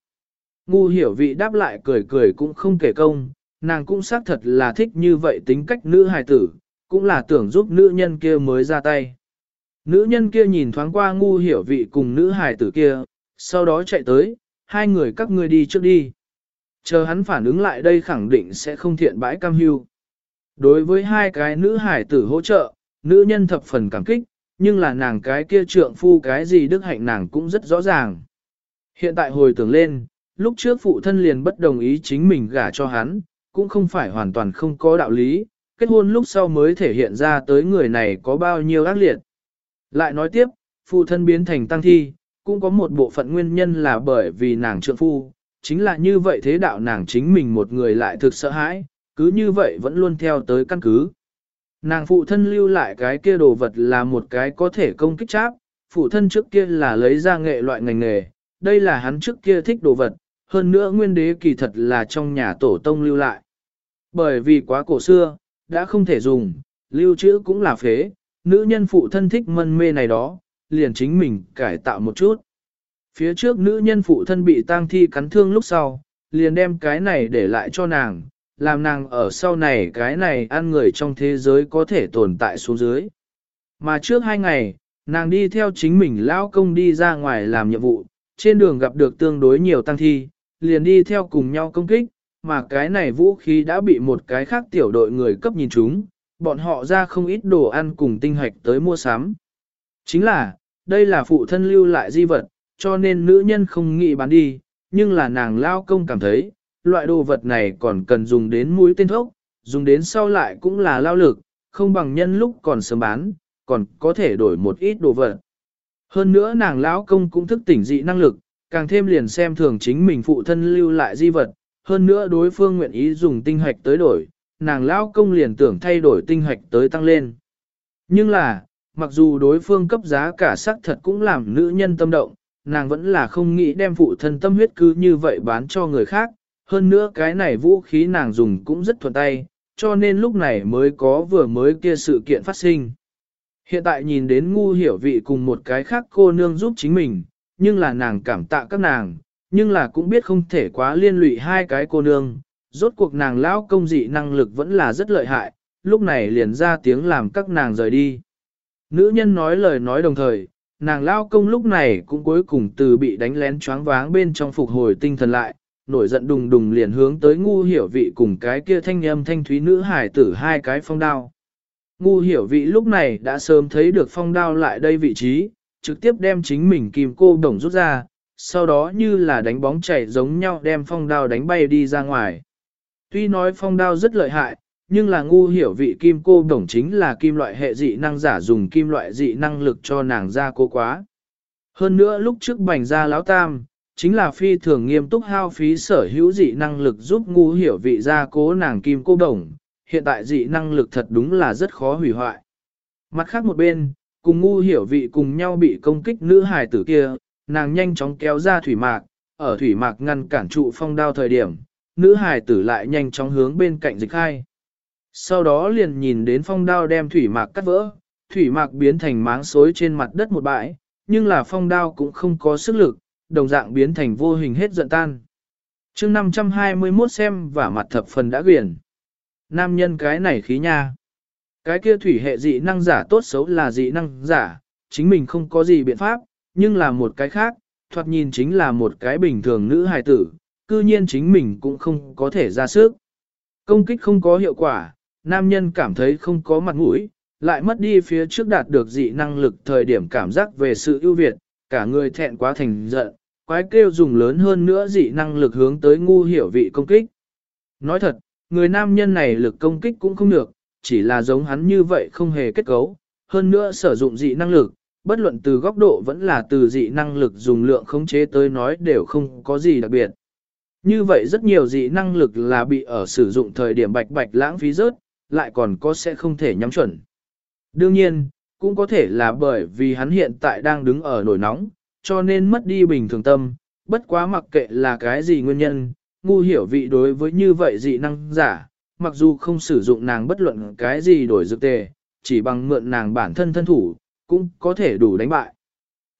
Ngu hiểu vị đáp lại cười cười cũng không kể công, nàng cũng xác thật là thích như vậy tính cách nữ hài tử, cũng là tưởng giúp nữ nhân kia mới ra tay. Nữ nhân kia nhìn thoáng qua ngu hiểu vị cùng nữ hài tử kia, sau đó chạy tới, hai người các ngươi đi trước đi. Chờ hắn phản ứng lại đây khẳng định sẽ không thiện bãi cam hưu. Đối với hai cái nữ hải tử hỗ trợ, nữ nhân thập phần cảm kích, nhưng là nàng cái kia trượng phu cái gì đức hạnh nàng cũng rất rõ ràng. Hiện tại hồi tưởng lên, lúc trước phụ thân liền bất đồng ý chính mình gả cho hắn, cũng không phải hoàn toàn không có đạo lý, kết hôn lúc sau mới thể hiện ra tới người này có bao nhiêu ác liệt. Lại nói tiếp, phụ thân biến thành tăng thi, cũng có một bộ phận nguyên nhân là bởi vì nàng trượng phu, chính là như vậy thế đạo nàng chính mình một người lại thực sợ hãi, cứ như vậy vẫn luôn theo tới căn cứ. Nàng phụ thân lưu lại cái kia đồ vật là một cái có thể công kích cháp, phụ thân trước kia là lấy ra nghệ loại ngành nghề, đây là hắn trước kia thích đồ vật, hơn nữa nguyên đế kỳ thật là trong nhà tổ tông lưu lại. Bởi vì quá cổ xưa, đã không thể dùng, lưu trữ cũng là phế, nữ nhân phụ thân thích mân mê này đó, liền chính mình cải tạo một chút. Phía trước nữ nhân phụ thân bị tang thi cắn thương lúc sau, liền đem cái này để lại cho nàng, làm nàng ở sau này cái này ăn người trong thế giới có thể tồn tại xuống dưới. Mà trước hai ngày, nàng đi theo chính mình lão công đi ra ngoài làm nhiệm vụ, trên đường gặp được tương đối nhiều tăng thi, liền đi theo cùng nhau công kích, mà cái này vũ khí đã bị một cái khác tiểu đội người cấp nhìn chúng, bọn họ ra không ít đồ ăn cùng tinh hạch tới mua sắm. Chính là, đây là phụ thân lưu lại di vật, cho nên nữ nhân không nghĩ bán đi, nhưng là nàng lao công cảm thấy, loại đồ vật này còn cần dùng đến mũi tên thốc, dùng đến sau lại cũng là lao lực, không bằng nhân lúc còn sớm bán, còn có thể đổi một ít đồ vật. Hơn nữa nàng lão công cũng thức tỉnh dị năng lực, càng thêm liền xem thường chính mình phụ thân lưu lại di vật, hơn nữa đối phương nguyện ý dùng tinh hạch tới đổi, nàng lão công liền tưởng thay đổi tinh hạch tới tăng lên. Nhưng là, mặc dù đối phương cấp giá cả sắc thật cũng làm nữ nhân tâm động, nàng vẫn là không nghĩ đem phụ thân tâm huyết cứ như vậy bán cho người khác, hơn nữa cái này vũ khí nàng dùng cũng rất thuận tay, cho nên lúc này mới có vừa mới kia sự kiện phát sinh. Hiện tại nhìn đến ngu hiểu vị cùng một cái khác cô nương giúp chính mình, nhưng là nàng cảm tạ các nàng, nhưng là cũng biết không thể quá liên lụy hai cái cô nương, rốt cuộc nàng lão công dị năng lực vẫn là rất lợi hại, lúc này liền ra tiếng làm các nàng rời đi. Nữ nhân nói lời nói đồng thời, nàng lao công lúc này cũng cuối cùng từ bị đánh lén choáng váng bên trong phục hồi tinh thần lại, nổi giận đùng đùng liền hướng tới ngu hiểu vị cùng cái kia thanh âm thanh thúy nữ hải tử hai cái phong đao. Ngu hiểu vị lúc này đã sớm thấy được phong đao lại đây vị trí, trực tiếp đem chính mình kim cô đồng rút ra, sau đó như là đánh bóng chảy giống nhau đem phong đao đánh bay đi ra ngoài. Tuy nói phong đao rất lợi hại, nhưng là ngu hiểu vị kim cô đồng chính là kim loại hệ dị năng giả dùng kim loại dị năng lực cho nàng ra cô quá. Hơn nữa lúc trước bành ra lão tam, chính là phi thường nghiêm túc hao phí sở hữu dị năng lực giúp ngu hiểu vị ra cố nàng kim cô đồng, hiện tại dị năng lực thật đúng là rất khó hủy hoại. Mặt khác một bên, cùng ngu hiểu vị cùng nhau bị công kích nữ hài tử kia, nàng nhanh chóng kéo ra thủy mạc, ở thủy mạc ngăn cản trụ phong đao thời điểm, nữ hài tử lại nhanh chóng hướng bên cạnh dịch hai. Sau đó liền nhìn đến phong đao đem thủy mạc cắt vỡ, thủy mạc biến thành máng xối trên mặt đất một bãi, nhưng là phong đao cũng không có sức lực, đồng dạng biến thành vô hình hết giận tan. chương 521 xem và mặt thập phần đã quyển. Nam nhân cái này khí nha. Cái kia thủy hệ dị năng giả tốt xấu là dị năng giả, chính mình không có gì biện pháp, nhưng là một cái khác, thoạt nhìn chính là một cái bình thường nữ hài tử, cư nhiên chính mình cũng không có thể ra sức. Công kích không có hiệu quả, nam nhân cảm thấy không có mặt mũi, lại mất đi phía trước đạt được dị năng lực thời điểm cảm giác về sự ưu việt, cả người thẹn quá thành giận, quái kêu dùng lớn hơn nữa dị năng lực hướng tới ngu hiểu vị công kích. Nói thật, người nam nhân này lực công kích cũng không được, chỉ là giống hắn như vậy không hề kết cấu, hơn nữa sử dụng dị năng lực, bất luận từ góc độ vẫn là từ dị năng lực dùng lượng khống chế tới nói đều không có gì đặc biệt. Như vậy rất nhiều dị năng lực là bị ở sử dụng thời điểm bạch bạch lãng phí rớt, lại còn có sẽ không thể nhắm chuẩn. Đương nhiên, cũng có thể là bởi vì hắn hiện tại đang đứng ở nổi nóng, cho nên mất đi bình thường tâm, bất quá mặc kệ là cái gì nguyên nhân, ngu hiểu vị đối với như vậy dị năng giả, mặc dù không sử dụng nàng bất luận cái gì đổi dược tề, chỉ bằng mượn nàng bản thân thân thủ, cũng có thể đủ đánh bại.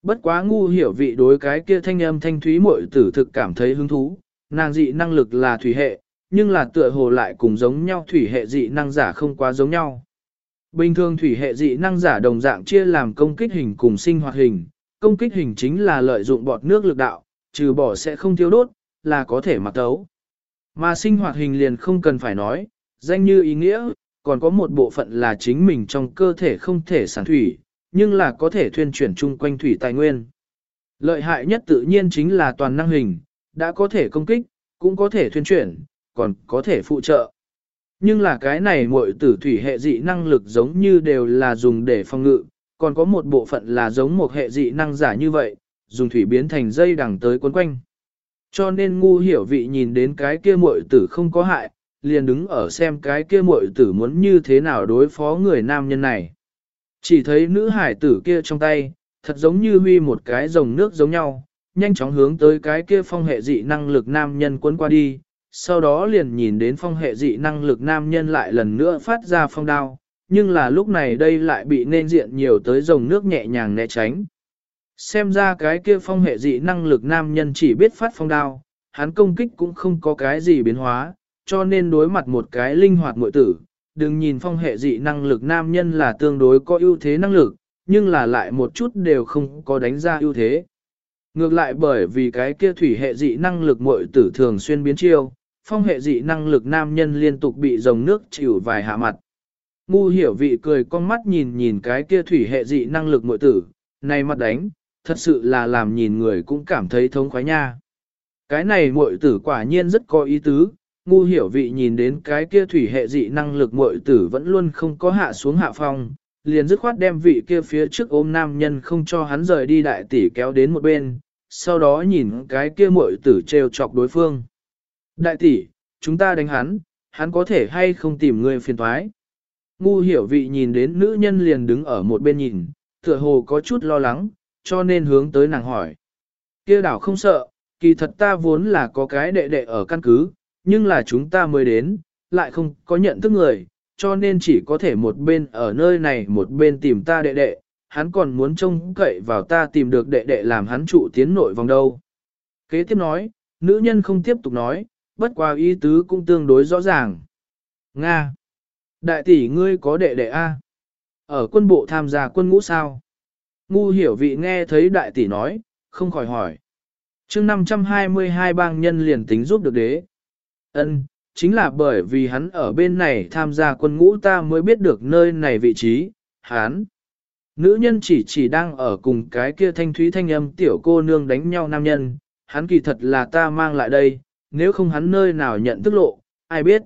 Bất quá ngu hiểu vị đối cái kia thanh âm thanh thúy muội tử thực cảm thấy hứng thú, nàng dị năng lực là thủy hệ, nhưng là tựa hồ lại cùng giống nhau thủy hệ dị năng giả không quá giống nhau. Bình thường thủy hệ dị năng giả đồng dạng chia làm công kích hình cùng sinh hoạt hình, công kích hình chính là lợi dụng bọt nước lực đạo, trừ bỏ sẽ không thiếu đốt, là có thể mặc tấu. Mà sinh hoạt hình liền không cần phải nói, danh như ý nghĩa, còn có một bộ phận là chính mình trong cơ thể không thể sản thủy, nhưng là có thể thuyên chuyển chung quanh thủy tài nguyên. Lợi hại nhất tự nhiên chính là toàn năng hình, đã có thể công kích, cũng có thể thuyên chuyển, còn có thể phụ trợ. Nhưng là cái này muội tử thủy hệ dị năng lực giống như đều là dùng để phòng ngự, còn có một bộ phận là giống một hệ dị năng giả như vậy, dùng thủy biến thành dây đằng tới quấn quanh. Cho nên ngu hiểu vị nhìn đến cái kia muội tử không có hại, liền đứng ở xem cái kia muội tử muốn như thế nào đối phó người nam nhân này. Chỉ thấy nữ hải tử kia trong tay, thật giống như huy một cái dòng nước giống nhau, nhanh chóng hướng tới cái kia phong hệ dị năng lực nam nhân quấn qua đi, sau đó liền nhìn đến phong hệ dị năng lực nam nhân lại lần nữa phát ra phong đao, nhưng là lúc này đây lại bị nên diện nhiều tới dòng nước nhẹ nhàng né tránh. Xem ra cái kia phong hệ dị năng lực nam nhân chỉ biết phát phong đao, hắn công kích cũng không có cái gì biến hóa, cho nên đối mặt một cái linh hoạt muội tử, đừng nhìn phong hệ dị năng lực nam nhân là tương đối có ưu thế năng lực, nhưng là lại một chút đều không có đánh ra ưu thế. Ngược lại bởi vì cái kia thủy hệ dị năng lực muội tử thường xuyên biến chiêu, phong hệ dị năng lực nam nhân liên tục bị dòng nước chịu vài hạ mặt. Ngu hiểu vị cười con mắt nhìn nhìn cái kia thủy hệ dị năng lực muội tử, này mặt đánh, thật sự là làm nhìn người cũng cảm thấy thống khoái nha. Cái này muội tử quả nhiên rất có ý tứ, ngu hiểu vị nhìn đến cái kia thủy hệ dị năng lực muội tử vẫn luôn không có hạ xuống hạ phong, liền dứt khoát đem vị kia phía trước ôm nam nhân không cho hắn rời đi đại tỷ kéo đến một bên, sau đó nhìn cái kia muội tử trêu chọc đối phương. Đại tỷ, chúng ta đánh hắn, hắn có thể hay không tìm người phiền thoái. Ngu hiểu vị nhìn đến nữ nhân liền đứng ở một bên nhìn, tựa hồ có chút lo lắng, cho nên hướng tới nàng hỏi. kia đảo không sợ, kỳ thật ta vốn là có cái đệ đệ ở căn cứ, nhưng là chúng ta mới đến, lại không có nhận thức người, cho nên chỉ có thể một bên ở nơi này một bên tìm ta đệ đệ, hắn còn muốn trông cậy vào ta tìm được đệ đệ làm hắn trụ tiến nội vòng đâu. Kế tiếp nói, nữ nhân không tiếp tục nói, bất qua ý tứ cũng tương đối rõ ràng. Nga. Đại tỷ ngươi có đệ đệ A. Ở quân bộ tham gia quân ngũ sao? Ngu hiểu vị nghe thấy đại tỷ nói, không khỏi hỏi. chương 522 bang nhân liền tính giúp được đế. ân chính là bởi vì hắn ở bên này tham gia quân ngũ ta mới biết được nơi này vị trí, hắn. Nữ nhân chỉ chỉ đang ở cùng cái kia thanh thúy thanh âm tiểu cô nương đánh nhau nam nhân, hắn kỳ thật là ta mang lại đây, nếu không hắn nơi nào nhận thức lộ, ai biết.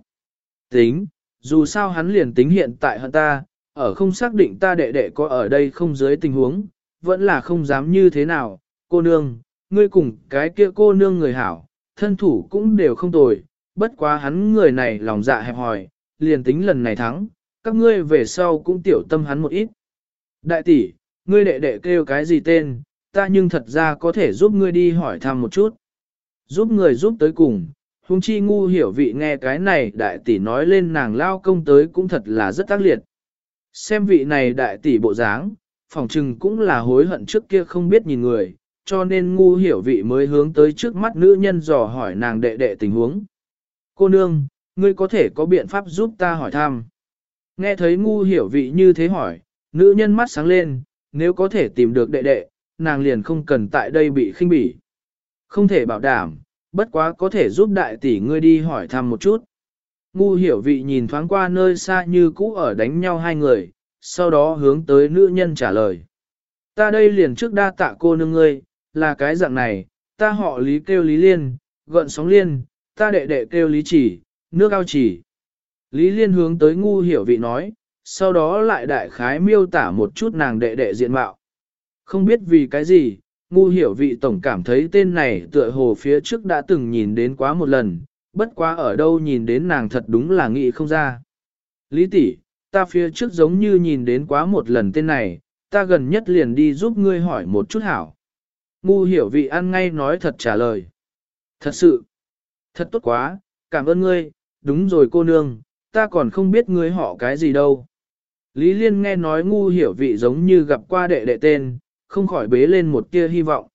Tính, dù sao hắn liền tính hiện tại hận ta, ở không xác định ta đệ đệ có ở đây không dưới tình huống, vẫn là không dám như thế nào, cô nương, ngươi cùng cái kia cô nương người hảo, thân thủ cũng đều không tồi, bất quá hắn người này lòng dạ hẹp hòi, liền tính lần này thắng, các ngươi về sau cũng tiểu tâm hắn một ít. Đại tỷ, ngươi đệ đệ kêu cái gì tên, ta nhưng thật ra có thể giúp ngươi đi hỏi thăm một chút. Giúp người giúp tới cùng, Hùng chi ngu hiểu vị nghe cái này đại tỷ nói lên nàng lao công tới cũng thật là rất tác liệt. Xem vị này đại tỷ bộ dáng, phòng trừng cũng là hối hận trước kia không biết nhìn người, cho nên ngu hiểu vị mới hướng tới trước mắt nữ nhân dò hỏi nàng đệ đệ tình huống. Cô nương, ngươi có thể có biện pháp giúp ta hỏi thăm. Nghe thấy ngu hiểu vị như thế hỏi, nữ nhân mắt sáng lên, nếu có thể tìm được đệ đệ, nàng liền không cần tại đây bị khinh bỉ. Không thể bảo đảm, bất quá có thể giúp đại tỷ ngươi đi hỏi thăm một chút. Ngu hiểu vị nhìn thoáng qua nơi xa như cũ ở đánh nhau hai người, sau đó hướng tới nữ nhân trả lời. Ta đây liền trước đa tạ cô nương ngươi, là cái dạng này, ta họ lý kêu lý liên, gợn sóng liên, ta đệ đệ kêu lý chỉ, nước ao chỉ. Lý liên hướng tới ngu hiểu vị nói, sau đó lại đại khái miêu tả một chút nàng đệ đệ diện mạo. Không biết vì cái gì, ngu hiểu vị tổng cảm thấy tên này tựa hồ phía trước đã từng nhìn đến quá một lần, bất quá ở đâu nhìn đến nàng thật đúng là nghĩ không ra. Lý tỷ, ta phía trước giống như nhìn đến quá một lần tên này, ta gần nhất liền đi giúp ngươi hỏi một chút hảo. Ngu hiểu vị ăn ngay nói thật trả lời. Thật sự, thật tốt quá, cảm ơn ngươi, đúng rồi cô nương, ta còn không biết ngươi họ cái gì đâu. Lý Liên nghe nói ngu hiểu vị giống như gặp qua đệ đệ tên, không khỏi bế lên một tia hy vọng.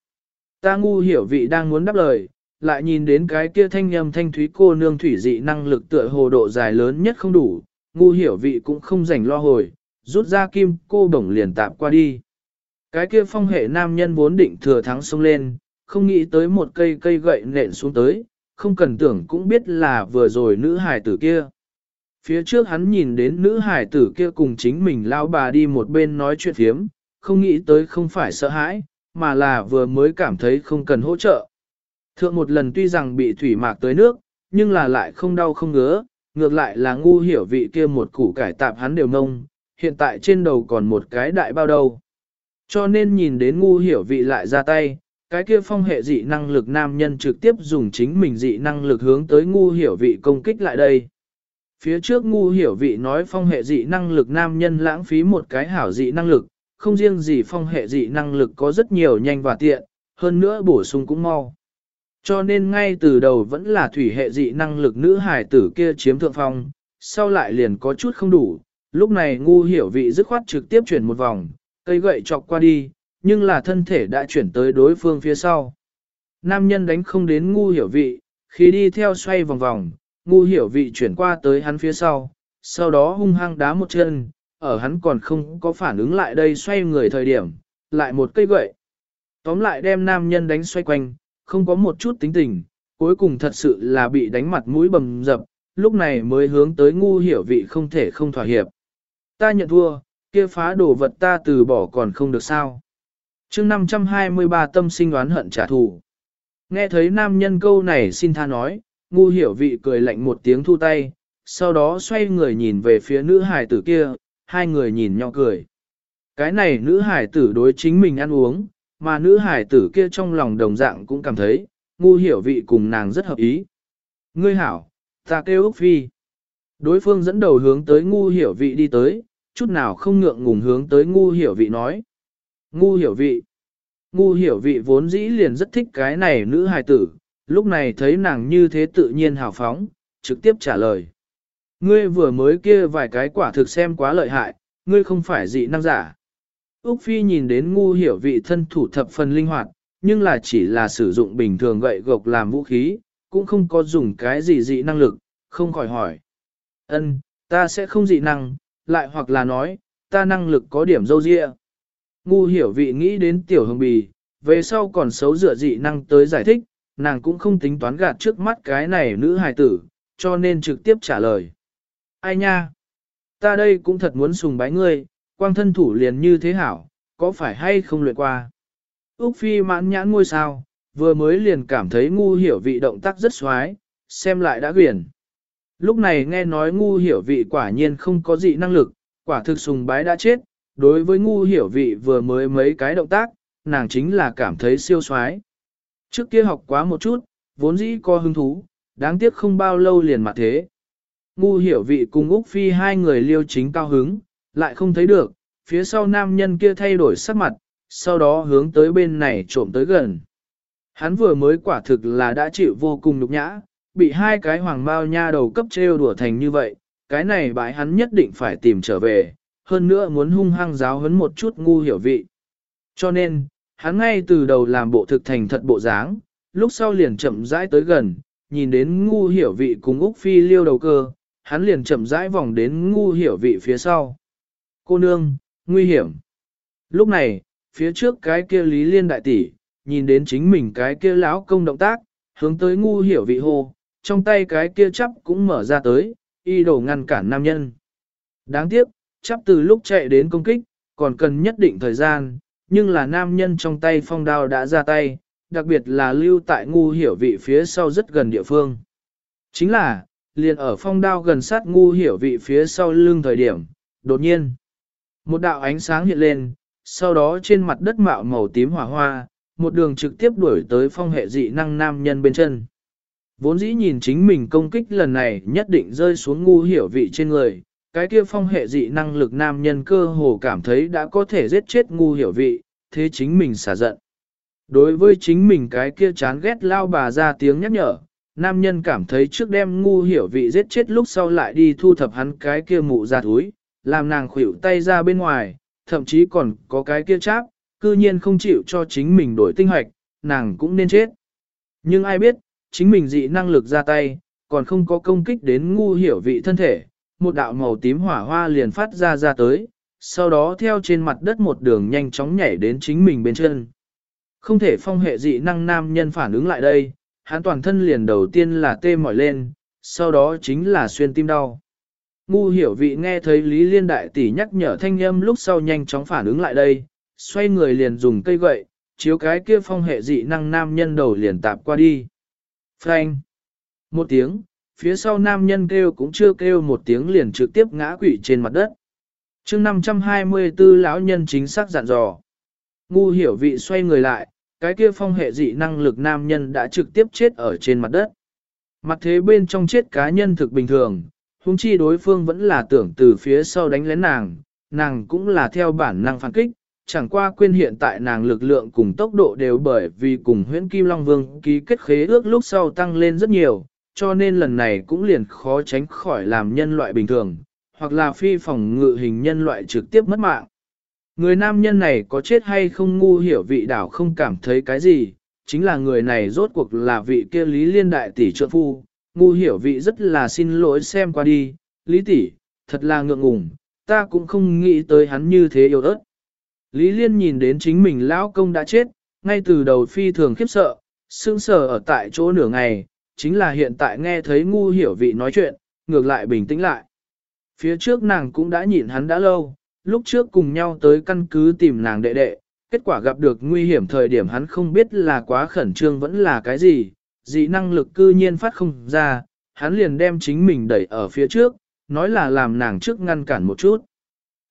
Ta ngu hiểu vị đang muốn đáp lời, lại nhìn đến cái kia thanh âm thanh thúy cô nương thủy dị năng lực tựa hồ độ dài lớn nhất không đủ, ngu hiểu vị cũng không rảnh lo hồi, rút ra kim cô bổng liền tạp qua đi. Cái kia phong hệ nam nhân vốn định thừa thắng xông lên, không nghĩ tới một cây cây gậy nện xuống tới, không cần tưởng cũng biết là vừa rồi nữ hài tử kia. Phía trước hắn nhìn đến nữ hải tử kia cùng chính mình lao bà đi một bên nói chuyện thiếm, không nghĩ tới không phải sợ hãi, mà là vừa mới cảm thấy không cần hỗ trợ. Thượng một lần tuy rằng bị thủy mạc tới nước, nhưng là lại không đau không ngứa, ngược lại là ngu hiểu vị kia một củ cải tạp hắn đều nông, hiện tại trên đầu còn một cái đại bao đầu. Cho nên nhìn đến ngu hiểu vị lại ra tay, cái kia phong hệ dị năng lực nam nhân trực tiếp dùng chính mình dị năng lực hướng tới ngu hiểu vị công kích lại đây. Phía trước ngu hiểu vị nói phong hệ dị năng lực nam nhân lãng phí một cái hảo dị năng lực, không riêng gì phong hệ dị năng lực có rất nhiều nhanh và tiện, hơn nữa bổ sung cũng mau. Cho nên ngay từ đầu vẫn là thủy hệ dị năng lực nữ hải tử kia chiếm thượng phong, sau lại liền có chút không đủ, lúc này ngu hiểu vị dứt khoát trực tiếp chuyển một vòng, cây gậy chọc qua đi, nhưng là thân thể đã chuyển tới đối phương phía sau. Nam nhân đánh không đến ngu hiểu vị, khi đi theo xoay vòng vòng, ngu hiểu vị chuyển qua tới hắn phía sau, sau đó hung hăng đá một chân, ở hắn còn không có phản ứng lại đây xoay người thời điểm, lại một cây gậy. Tóm lại đem nam nhân đánh xoay quanh, không có một chút tính tình, cuối cùng thật sự là bị đánh mặt mũi bầm dập, lúc này mới hướng tới ngu hiểu vị không thể không thỏa hiệp. Ta nhận thua, kia phá đồ vật ta từ bỏ còn không được sao. chương 523 tâm sinh oán hận trả thù. Nghe thấy nam nhân câu này xin tha nói, ngu hiểu vị cười lạnh một tiếng thu tay, sau đó xoay người nhìn về phía nữ hải tử kia, hai người nhìn nhau cười. Cái này nữ hải tử đối chính mình ăn uống, mà nữ hải tử kia trong lòng đồng dạng cũng cảm thấy, ngu hiểu vị cùng nàng rất hợp ý. Ngươi hảo, ta kêu Úc Phi. Đối phương dẫn đầu hướng tới ngu hiểu vị đi tới, chút nào không ngượng ngùng hướng tới ngu hiểu vị nói. Ngu hiểu vị. Ngu hiểu vị vốn dĩ liền rất thích cái này nữ hài tử, lúc này thấy nàng như thế tự nhiên hào phóng, trực tiếp trả lời. Ngươi vừa mới kia vài cái quả thực xem quá lợi hại, ngươi không phải dị năng giả. Úc Phi nhìn đến ngu hiểu vị thân thủ thập phần linh hoạt, nhưng là chỉ là sử dụng bình thường gậy gộc làm vũ khí, cũng không có dùng cái gì dị năng lực, không khỏi hỏi. Ân, ta sẽ không dị năng, lại hoặc là nói, ta năng lực có điểm dâu dịa. Ngu hiểu vị nghĩ đến tiểu hồng bì, về sau còn xấu dựa dị năng tới giải thích, nàng cũng không tính toán gạt trước mắt cái này nữ hài tử, cho nên trực tiếp trả lời. Ai nha? Ta đây cũng thật muốn sùng bái ngươi, quang thân thủ liền như thế hảo, có phải hay không luyện qua? Úc Phi mãn nhãn ngôi sao, vừa mới liền cảm thấy ngu hiểu vị động tác rất xoái, xem lại đã quyển. Lúc này nghe nói ngu hiểu vị quả nhiên không có gì năng lực, quả thực sùng bái đã chết, đối với ngu hiểu vị vừa mới mấy cái động tác, nàng chính là cảm thấy siêu xoái. Trước kia học quá một chút, vốn dĩ có hứng thú, đáng tiếc không bao lâu liền mà thế. Ngu hiểu vị cùng Úc Phi hai người liêu chính cao hứng, lại không thấy được, phía sau nam nhân kia thay đổi sắc mặt, sau đó hướng tới bên này trộm tới gần. Hắn vừa mới quả thực là đã chịu vô cùng nhục nhã, bị hai cái hoàng bao nha đầu cấp trêu đùa thành như vậy, cái này bãi hắn nhất định phải tìm trở về, hơn nữa muốn hung hăng giáo huấn một chút ngu hiểu vị. Cho nên, hắn ngay từ đầu làm bộ thực thành thật bộ dáng, lúc sau liền chậm rãi tới gần, nhìn đến ngu hiểu vị cùng Úc Phi liêu đầu cơ, hắn liền chậm rãi vòng đến ngu hiểu vị phía sau. Cô nương, nguy hiểm. Lúc này, phía trước cái kia Lý Liên đại tỷ, nhìn đến chính mình cái kia lão công động tác, hướng tới ngu hiểu vị hô, trong tay cái kia chắp cũng mở ra tới, y đổ ngăn cản nam nhân. Đáng tiếc, chắp từ lúc chạy đến công kích, còn cần nhất định thời gian, nhưng là nam nhân trong tay phong đao đã ra tay, đặc biệt là lưu tại ngu hiểu vị phía sau rất gần địa phương. Chính là, liền ở phong đao gần sát ngu hiểu vị phía sau lưng thời điểm, đột nhiên. Một đạo ánh sáng hiện lên, sau đó trên mặt đất mạo màu tím hỏa hoa, một đường trực tiếp đuổi tới phong hệ dị năng nam nhân bên chân. Vốn dĩ nhìn chính mình công kích lần này nhất định rơi xuống ngu hiểu vị trên người, cái kia phong hệ dị năng lực nam nhân cơ hồ cảm thấy đã có thể giết chết ngu hiểu vị, thế chính mình xả giận. Đối với chính mình cái kia chán ghét lao bà ra tiếng nhắc nhở, nam nhân cảm thấy trước đem ngu hiểu vị giết chết lúc sau lại đi thu thập hắn cái kia mụ ra túi, làm nàng khuỷu tay ra bên ngoài, thậm chí còn có cái kia cháp, cư nhiên không chịu cho chính mình đổi tinh hoạch, nàng cũng nên chết. Nhưng ai biết, chính mình dị năng lực ra tay, còn không có công kích đến ngu hiểu vị thân thể, một đạo màu tím hỏa hoa liền phát ra ra tới, sau đó theo trên mặt đất một đường nhanh chóng nhảy đến chính mình bên chân. Không thể phong hệ dị năng nam nhân phản ứng lại đây, hắn toàn thân liền đầu tiên là tê mỏi lên, sau đó chính là xuyên tim đau. Ngu hiểu vị nghe thấy Lý Liên Đại Tỷ nhắc nhở thanh âm lúc sau nhanh chóng phản ứng lại đây, xoay người liền dùng cây gậy, chiếu cái kia phong hệ dị năng nam nhân đầu liền tạp qua đi. Phanh! Một tiếng, phía sau nam nhân kêu cũng chưa kêu một tiếng liền trực tiếp ngã quỵ trên mặt đất. chương 524 lão nhân chính xác dặn dò. Ngu hiểu vị xoay người lại, cái kia phong hệ dị năng lực nam nhân đã trực tiếp chết ở trên mặt đất. Mặt thế bên trong chết cá nhân thực bình thường, huống chi đối phương vẫn là tưởng từ phía sau đánh lén nàng, nàng cũng là theo bản năng phản kích, chẳng qua quên hiện tại nàng lực lượng cùng tốc độ đều bởi vì cùng huyễn Kim Long Vương ký kết khế ước lúc sau tăng lên rất nhiều, cho nên lần này cũng liền khó tránh khỏi làm nhân loại bình thường, hoặc là phi phòng ngự hình nhân loại trực tiếp mất mạng. Người nam nhân này có chết hay không ngu hiểu vị đảo không cảm thấy cái gì, chính là người này rốt cuộc là vị kia lý liên đại tỷ trợ phu, ngu hiểu vị rất là xin lỗi xem qua đi, lý tỷ, thật là ngượng ngùng, ta cũng không nghĩ tới hắn như thế yêu ớt. Lý liên nhìn đến chính mình lão công đã chết, ngay từ đầu phi thường khiếp sợ, sững sờ ở tại chỗ nửa ngày, chính là hiện tại nghe thấy ngu hiểu vị nói chuyện, ngược lại bình tĩnh lại. Phía trước nàng cũng đã nhìn hắn đã lâu, lúc trước cùng nhau tới căn cứ tìm nàng đệ đệ, kết quả gặp được nguy hiểm thời điểm hắn không biết là quá khẩn trương vẫn là cái gì, dị năng lực cư nhiên phát không ra, hắn liền đem chính mình đẩy ở phía trước, nói là làm nàng trước ngăn cản một chút.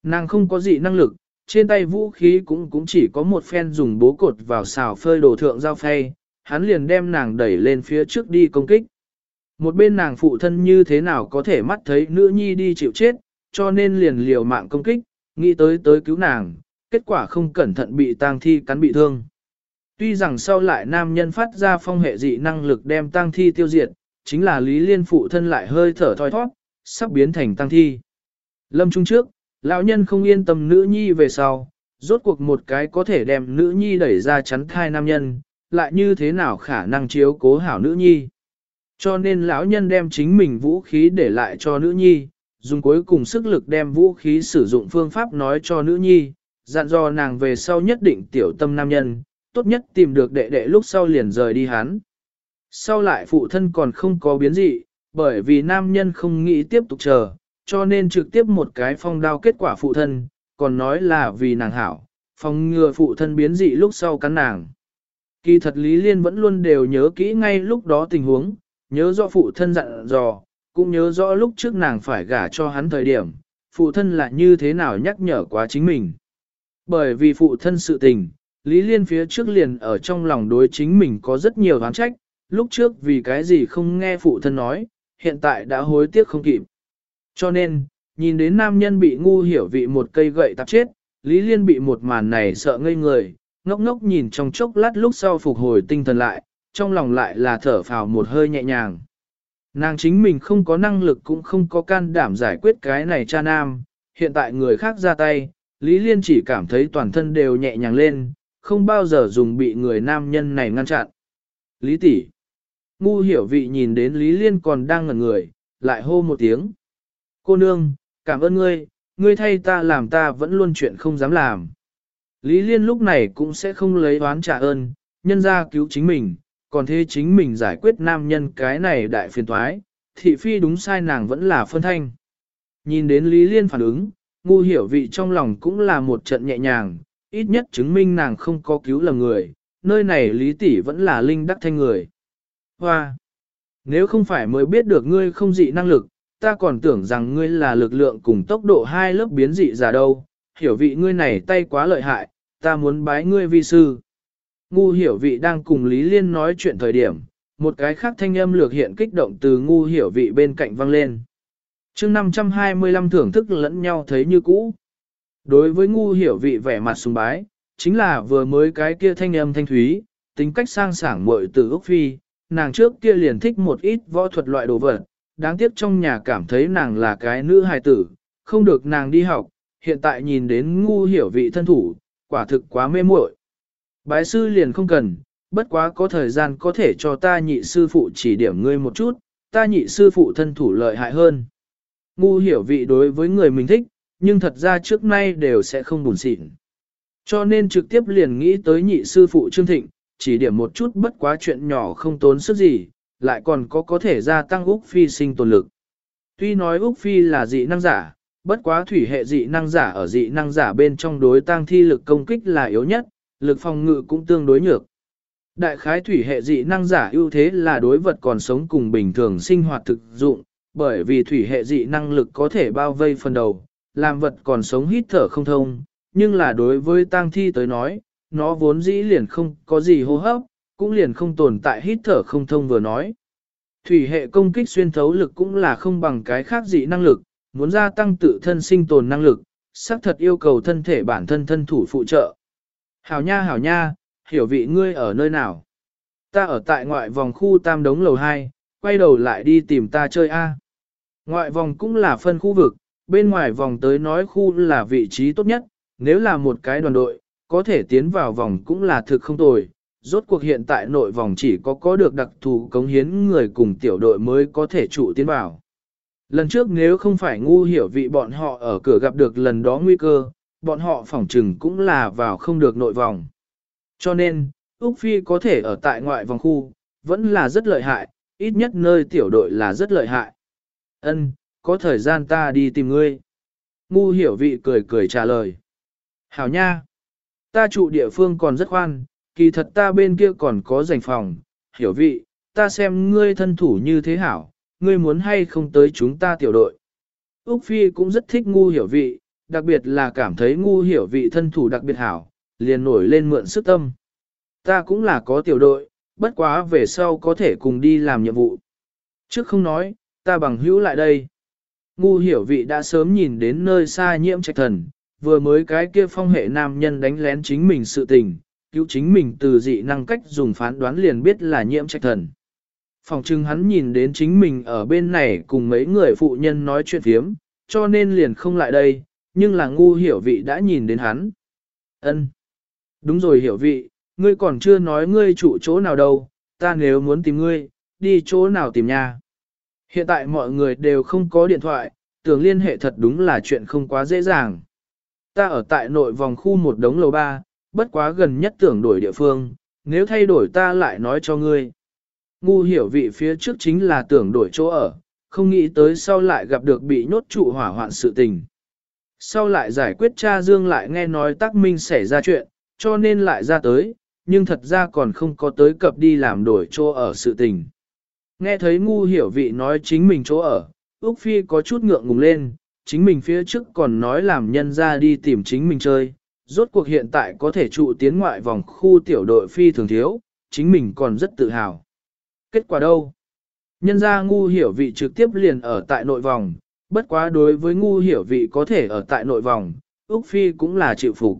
Nàng không có dị năng lực, trên tay vũ khí cũng cũng chỉ có một phen dùng bố cột vào xào phơi đồ thượng giao phay, hắn liền đem nàng đẩy lên phía trước đi công kích. Một bên nàng phụ thân như thế nào có thể mắt thấy nữ nhi đi chịu chết, cho nên liền liều mạng công kích, nghĩ tới tới cứu nàng, kết quả không cẩn thận bị tang thi cắn bị thương. Tuy rằng sau lại nam nhân phát ra phong hệ dị năng lực đem tang thi tiêu diệt, chính là Lý Liên phụ thân lại hơi thở thoi thoát, sắp biến thành tang thi. Lâm trung trước, lão nhân không yên tâm nữ nhi về sau, rốt cuộc một cái có thể đem nữ nhi đẩy ra chắn thai nam nhân, lại như thế nào khả năng chiếu cố hảo nữ nhi. Cho nên lão nhân đem chính mình vũ khí để lại cho nữ nhi, dùng cuối cùng sức lực đem vũ khí sử dụng phương pháp nói cho nữ nhi, dặn dò nàng về sau nhất định tiểu tâm nam nhân, tốt nhất tìm được đệ đệ lúc sau liền rời đi hắn. Sau lại phụ thân còn không có biến dị, bởi vì nam nhân không nghĩ tiếp tục chờ, cho nên trực tiếp một cái phong đao kết quả phụ thân, còn nói là vì nàng hảo, phong ngừa phụ thân biến dị lúc sau cắn nàng. Kỳ thật Lý Liên vẫn luôn đều nhớ kỹ ngay lúc đó tình huống, nhớ do phụ thân dặn dò, cũng nhớ rõ lúc trước nàng phải gả cho hắn thời điểm, phụ thân là như thế nào nhắc nhở quá chính mình. Bởi vì phụ thân sự tình, Lý Liên phía trước liền ở trong lòng đối chính mình có rất nhiều oán trách, lúc trước vì cái gì không nghe phụ thân nói, hiện tại đã hối tiếc không kịp. Cho nên, nhìn đến nam nhân bị ngu hiểu vị một cây gậy tạp chết, Lý Liên bị một màn này sợ ngây người, ngốc ngốc nhìn trong chốc lát lúc sau phục hồi tinh thần lại, trong lòng lại là thở phào một hơi nhẹ nhàng. Nàng chính mình không có năng lực cũng không có can đảm giải quyết cái này cha nam, hiện tại người khác ra tay, Lý Liên chỉ cảm thấy toàn thân đều nhẹ nhàng lên, không bao giờ dùng bị người nam nhân này ngăn chặn. Lý tỷ, Ngu hiểu vị nhìn đến Lý Liên còn đang ngẩn người, lại hô một tiếng. Cô nương, cảm ơn ngươi, ngươi thay ta làm ta vẫn luôn chuyện không dám làm. Lý Liên lúc này cũng sẽ không lấy oán trả ơn, nhân ra cứu chính mình, còn thế chính mình giải quyết nam nhân cái này đại phiền toái, thị phi đúng sai nàng vẫn là phân thanh. Nhìn đến Lý Liên phản ứng, ngu hiểu vị trong lòng cũng là một trận nhẹ nhàng, ít nhất chứng minh nàng không có cứu lầm người, nơi này Lý Tỷ vẫn là linh đắc thanh người. Hoa! Nếu không phải mới biết được ngươi không dị năng lực, ta còn tưởng rằng ngươi là lực lượng cùng tốc độ hai lớp biến dị giả đâu, hiểu vị ngươi này tay quá lợi hại, ta muốn bái ngươi vi sư. Ngu hiểu vị đang cùng Lý Liên nói chuyện thời điểm, một cái khác thanh âm lược hiện kích động từ ngu hiểu vị bên cạnh vang lên. chương 525 thưởng thức lẫn nhau thấy như cũ. Đối với ngu hiểu vị vẻ mặt sùng bái, chính là vừa mới cái kia thanh âm thanh thúy, tính cách sang sảng muội từ Úc Phi, nàng trước kia liền thích một ít võ thuật loại đồ vật, đáng tiếc trong nhà cảm thấy nàng là cái nữ hài tử, không được nàng đi học, hiện tại nhìn đến ngu hiểu vị thân thủ, quả thực quá mê muội. Bái sư liền không cần, bất quá có thời gian có thể cho ta nhị sư phụ chỉ điểm ngươi một chút, ta nhị sư phụ thân thủ lợi hại hơn. Ngu hiểu vị đối với người mình thích, nhưng thật ra trước nay đều sẽ không buồn xịn. Cho nên trực tiếp liền nghĩ tới nhị sư phụ Trương Thịnh, chỉ điểm một chút bất quá chuyện nhỏ không tốn sức gì, lại còn có có thể gia tăng Úc Phi sinh tồn lực. Tuy nói Úc Phi là dị năng giả, bất quá thủy hệ dị năng giả ở dị năng giả bên trong đối tăng thi lực công kích là yếu nhất, lực phòng ngự cũng tương đối nhược. Đại khái thủy hệ dị năng giả ưu thế là đối vật còn sống cùng bình thường sinh hoạt thực dụng, bởi vì thủy hệ dị năng lực có thể bao vây phần đầu, làm vật còn sống hít thở không thông, nhưng là đối với tang thi tới nói, nó vốn dĩ liền không có gì hô hấp, cũng liền không tồn tại hít thở không thông vừa nói. Thủy hệ công kích xuyên thấu lực cũng là không bằng cái khác dị năng lực, muốn gia tăng tự thân sinh tồn năng lực, xác thật yêu cầu thân thể bản thân thân thủ phụ trợ. Hảo nha hảo nha, hiểu vị ngươi ở nơi nào? Ta ở tại ngoại vòng khu tam đống lầu 2, quay đầu lại đi tìm ta chơi A. Ngoại vòng cũng là phân khu vực, bên ngoài vòng tới nói khu là vị trí tốt nhất, nếu là một cái đoàn đội, có thể tiến vào vòng cũng là thực không tồi. Rốt cuộc hiện tại nội vòng chỉ có có được đặc thù cống hiến người cùng tiểu đội mới có thể trụ tiến vào. Lần trước nếu không phải ngu hiểu vị bọn họ ở cửa gặp được lần đó nguy cơ, bọn họ phỏng trừng cũng là vào không được nội vòng. Cho nên, Úc Phi có thể ở tại ngoại vòng khu, vẫn là rất lợi hại, ít nhất nơi tiểu đội là rất lợi hại. Ân, có thời gian ta đi tìm ngươi. Ngu hiểu vị cười cười trả lời. Hảo nha, ta trụ địa phương còn rất khoan, kỳ thật ta bên kia còn có dành phòng, hiểu vị, ta xem ngươi thân thủ như thế hảo, ngươi muốn hay không tới chúng ta tiểu đội. Úc Phi cũng rất thích ngu hiểu vị, đặc biệt là cảm thấy ngu hiểu vị thân thủ đặc biệt hảo, liền nổi lên mượn sức tâm. Ta cũng là có tiểu đội, bất quá về sau có thể cùng đi làm nhiệm vụ. Trước không nói, ta bằng hữu lại đây. Ngu hiểu vị đã sớm nhìn đến nơi xa nhiễm trạch thần, vừa mới cái kia phong hệ nam nhân đánh lén chính mình sự tình, cứu chính mình từ dị năng cách dùng phán đoán liền biết là nhiễm trạch thần. Phòng trưng hắn nhìn đến chính mình ở bên này cùng mấy người phụ nhân nói chuyện phiếm, cho nên liền không lại đây, nhưng là ngu hiểu vị đã nhìn đến hắn. ân Đúng rồi hiểu vị, ngươi còn chưa nói ngươi trụ chỗ nào đâu, ta nếu muốn tìm ngươi, đi chỗ nào tìm nha. Hiện tại mọi người đều không có điện thoại, tưởng liên hệ thật đúng là chuyện không quá dễ dàng. Ta ở tại nội vòng khu một đống lầu ba, bất quá gần nhất tưởng đổi địa phương, nếu thay đổi ta lại nói cho ngươi. Ngu hiểu vị phía trước chính là tưởng đổi chỗ ở, không nghĩ tới sau lại gặp được bị nhốt trụ hỏa hoạn sự tình. Sau lại giải quyết cha Dương lại nghe nói tác minh xảy ra chuyện, cho nên lại ra tới, nhưng thật ra còn không có tới cập đi làm đổi chỗ ở sự tình. Nghe thấy ngu hiểu vị nói chính mình chỗ ở, Úc Phi có chút ngượng ngùng lên, chính mình phía trước còn nói làm nhân ra đi tìm chính mình chơi, rốt cuộc hiện tại có thể trụ tiến ngoại vòng khu tiểu đội Phi thường thiếu, chính mình còn rất tự hào. Kết quả đâu? Nhân ra ngu hiểu vị trực tiếp liền ở tại nội vòng, bất quá đối với ngu hiểu vị có thể ở tại nội vòng, Úc Phi cũng là chịu phục.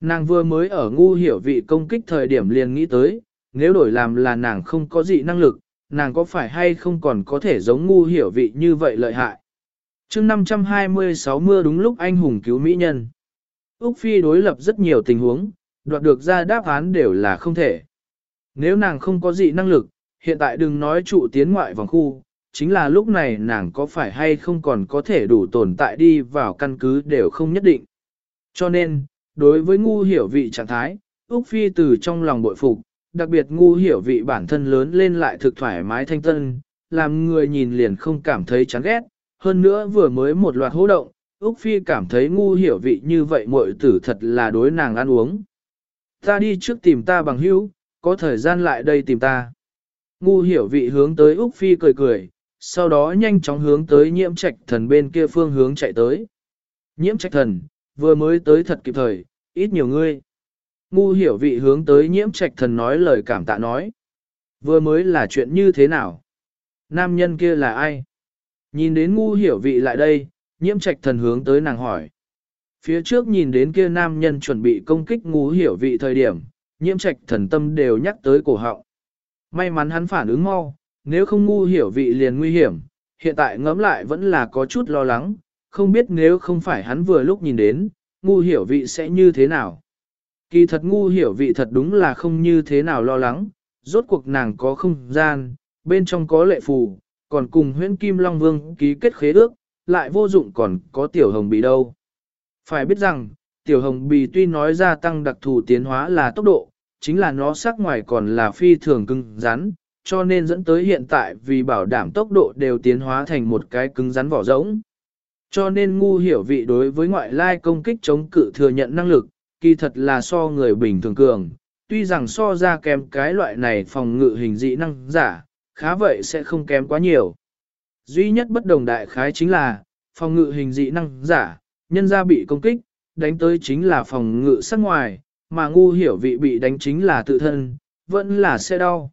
Nàng vừa mới ở ngu hiểu vị công kích thời điểm liền nghĩ tới, nếu đổi làm là nàng không có gì năng lực, nàng có phải hay không còn có thể giống ngu hiểu vị như vậy lợi hại. chương 526 mưa đúng lúc anh hùng cứu mỹ nhân. Úc Phi đối lập rất nhiều tình huống, đoạt được ra đáp án đều là không thể. Nếu nàng không có gì năng lực, hiện tại đừng nói trụ tiến ngoại vòng khu, chính là lúc này nàng có phải hay không còn có thể đủ tồn tại đi vào căn cứ đều không nhất định. Cho nên, đối với ngu hiểu vị trạng thái, Úc Phi từ trong lòng bội phục, đặc biệt ngu hiểu vị bản thân lớn lên lại thực thoải mái thanh tân, làm người nhìn liền không cảm thấy chán ghét, hơn nữa vừa mới một loạt hô động, Úc Phi cảm thấy ngu hiểu vị như vậy muội tử thật là đối nàng ăn uống. Ta đi trước tìm ta bằng hữu, có thời gian lại đây tìm ta. Ngu hiểu vị hướng tới Úc Phi cười cười, sau đó nhanh chóng hướng tới nhiễm trạch thần bên kia phương hướng chạy tới. Nhiễm trạch thần, vừa mới tới thật kịp thời, ít nhiều ngươi. Ngu hiểu vị hướng tới nhiễm trạch thần nói lời cảm tạ nói. Vừa mới là chuyện như thế nào? Nam nhân kia là ai? Nhìn đến ngu hiểu vị lại đây, nhiễm trạch thần hướng tới nàng hỏi. Phía trước nhìn đến kia nam nhân chuẩn bị công kích ngu hiểu vị thời điểm, nhiễm trạch thần tâm đều nhắc tới cổ họng. May mắn hắn phản ứng mau, nếu không ngu hiểu vị liền nguy hiểm, hiện tại ngẫm lại vẫn là có chút lo lắng, không biết nếu không phải hắn vừa lúc nhìn đến, ngu hiểu vị sẽ như thế nào. Kỳ thật ngu hiểu vị thật đúng là không như thế nào lo lắng, rốt cuộc nàng có không gian, bên trong có lệ phù, còn cùng huyễn kim long vương ký kết khế ước, lại vô dụng còn có tiểu hồng bì đâu. Phải biết rằng, tiểu hồng bì tuy nói ra tăng đặc thù tiến hóa là tốc độ, chính là nó sắc ngoài còn là phi thường cứng rắn, cho nên dẫn tới hiện tại vì bảo đảm tốc độ đều tiến hóa thành một cái cứng rắn vỏ rỗng. Cho nên ngu hiểu vị đối với ngoại lai công kích chống cự thừa nhận năng lực, kỳ thật là so người bình thường cường, tuy rằng so ra kém cái loại này phòng ngự hình dị năng giả, khá vậy sẽ không kém quá nhiều. Duy nhất bất đồng đại khái chính là, phòng ngự hình dị năng giả, nhân ra bị công kích, đánh tới chính là phòng ngự sắc ngoài, mà ngu hiểu vị bị đánh chính là tự thân, vẫn là sẽ đau.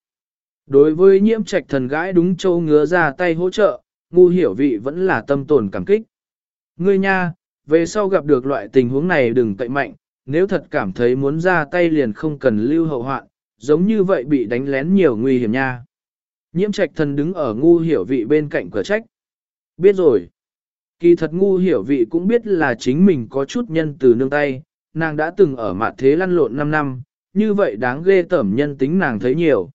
Đối với nhiễm trạch thần gái đúng châu ngứa ra tay hỗ trợ, ngu hiểu vị vẫn là tâm tồn cảm kích. Ngươi nha, về sau gặp được loại tình huống này đừng cậy mạnh, nếu thật cảm thấy muốn ra tay liền không cần lưu hậu hoạn, giống như vậy bị đánh lén nhiều nguy hiểm nha. Nhiễm trạch thần đứng ở ngu hiểu vị bên cạnh cửa trách. Biết rồi. Kỳ thật ngu hiểu vị cũng biết là chính mình có chút nhân từ nương tay, nàng đã từng ở mặt thế lăn lộn 5 năm, như vậy đáng ghê tẩm nhân tính nàng thấy nhiều.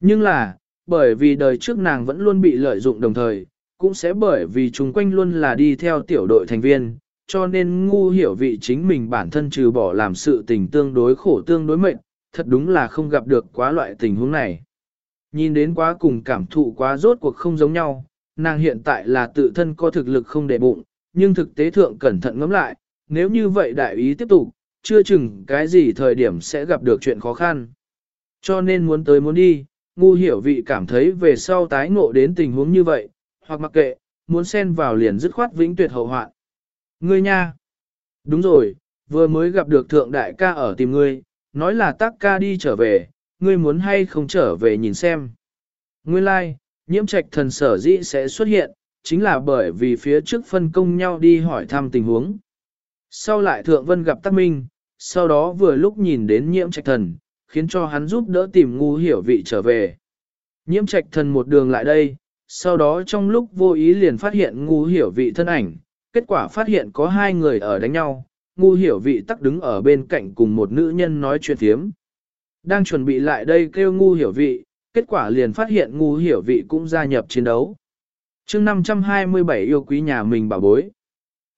Nhưng là, bởi vì đời trước nàng vẫn luôn bị lợi dụng đồng thời, cũng sẽ bởi vì chúng quanh luôn là đi theo tiểu đội thành viên, cho nên ngu hiểu vị chính mình bản thân trừ bỏ làm sự tình tương đối khổ tương đối mệnh, thật đúng là không gặp được quá loại tình huống này. Nhìn đến quá cùng cảm thụ quá rốt cuộc không giống nhau, nàng hiện tại là tự thân có thực lực không để bụng, nhưng thực tế thượng cẩn thận ngẫm lại, nếu như vậy đại ý tiếp tục, chưa chừng cái gì thời điểm sẽ gặp được chuyện khó khăn. Cho nên muốn tới muốn đi, ngu hiểu vị cảm thấy về sau tái ngộ đến tình huống như vậy, hoặc mặc kệ, muốn xen vào liền dứt khoát vĩnh tuyệt hậu hoạn. Ngươi nha! Đúng rồi, vừa mới gặp được thượng đại ca ở tìm ngươi, nói là tác ca đi trở về, ngươi muốn hay không trở về nhìn xem. Nguyên lai, like, Nhiễm trạch thần sở dĩ sẽ xuất hiện, chính là bởi vì phía trước phân công nhau đi hỏi thăm tình huống. Sau lại thượng vân gặp Tắc Minh, sau đó vừa lúc nhìn đến nhiễm trạch thần, khiến cho hắn giúp đỡ tìm ngu hiểu vị trở về. Nhiễm trạch thần một đường lại đây, sau đó trong lúc vô ý liền phát hiện ngu hiểu vị thân ảnh, kết quả phát hiện có hai người ở đánh nhau, ngu hiểu vị tắc đứng ở bên cạnh cùng một nữ nhân nói chuyện thiếm. Đang chuẩn bị lại đây kêu ngu hiểu vị, kết quả liền phát hiện ngu hiểu vị cũng gia nhập chiến đấu. chương 527 yêu quý nhà mình bảo bối.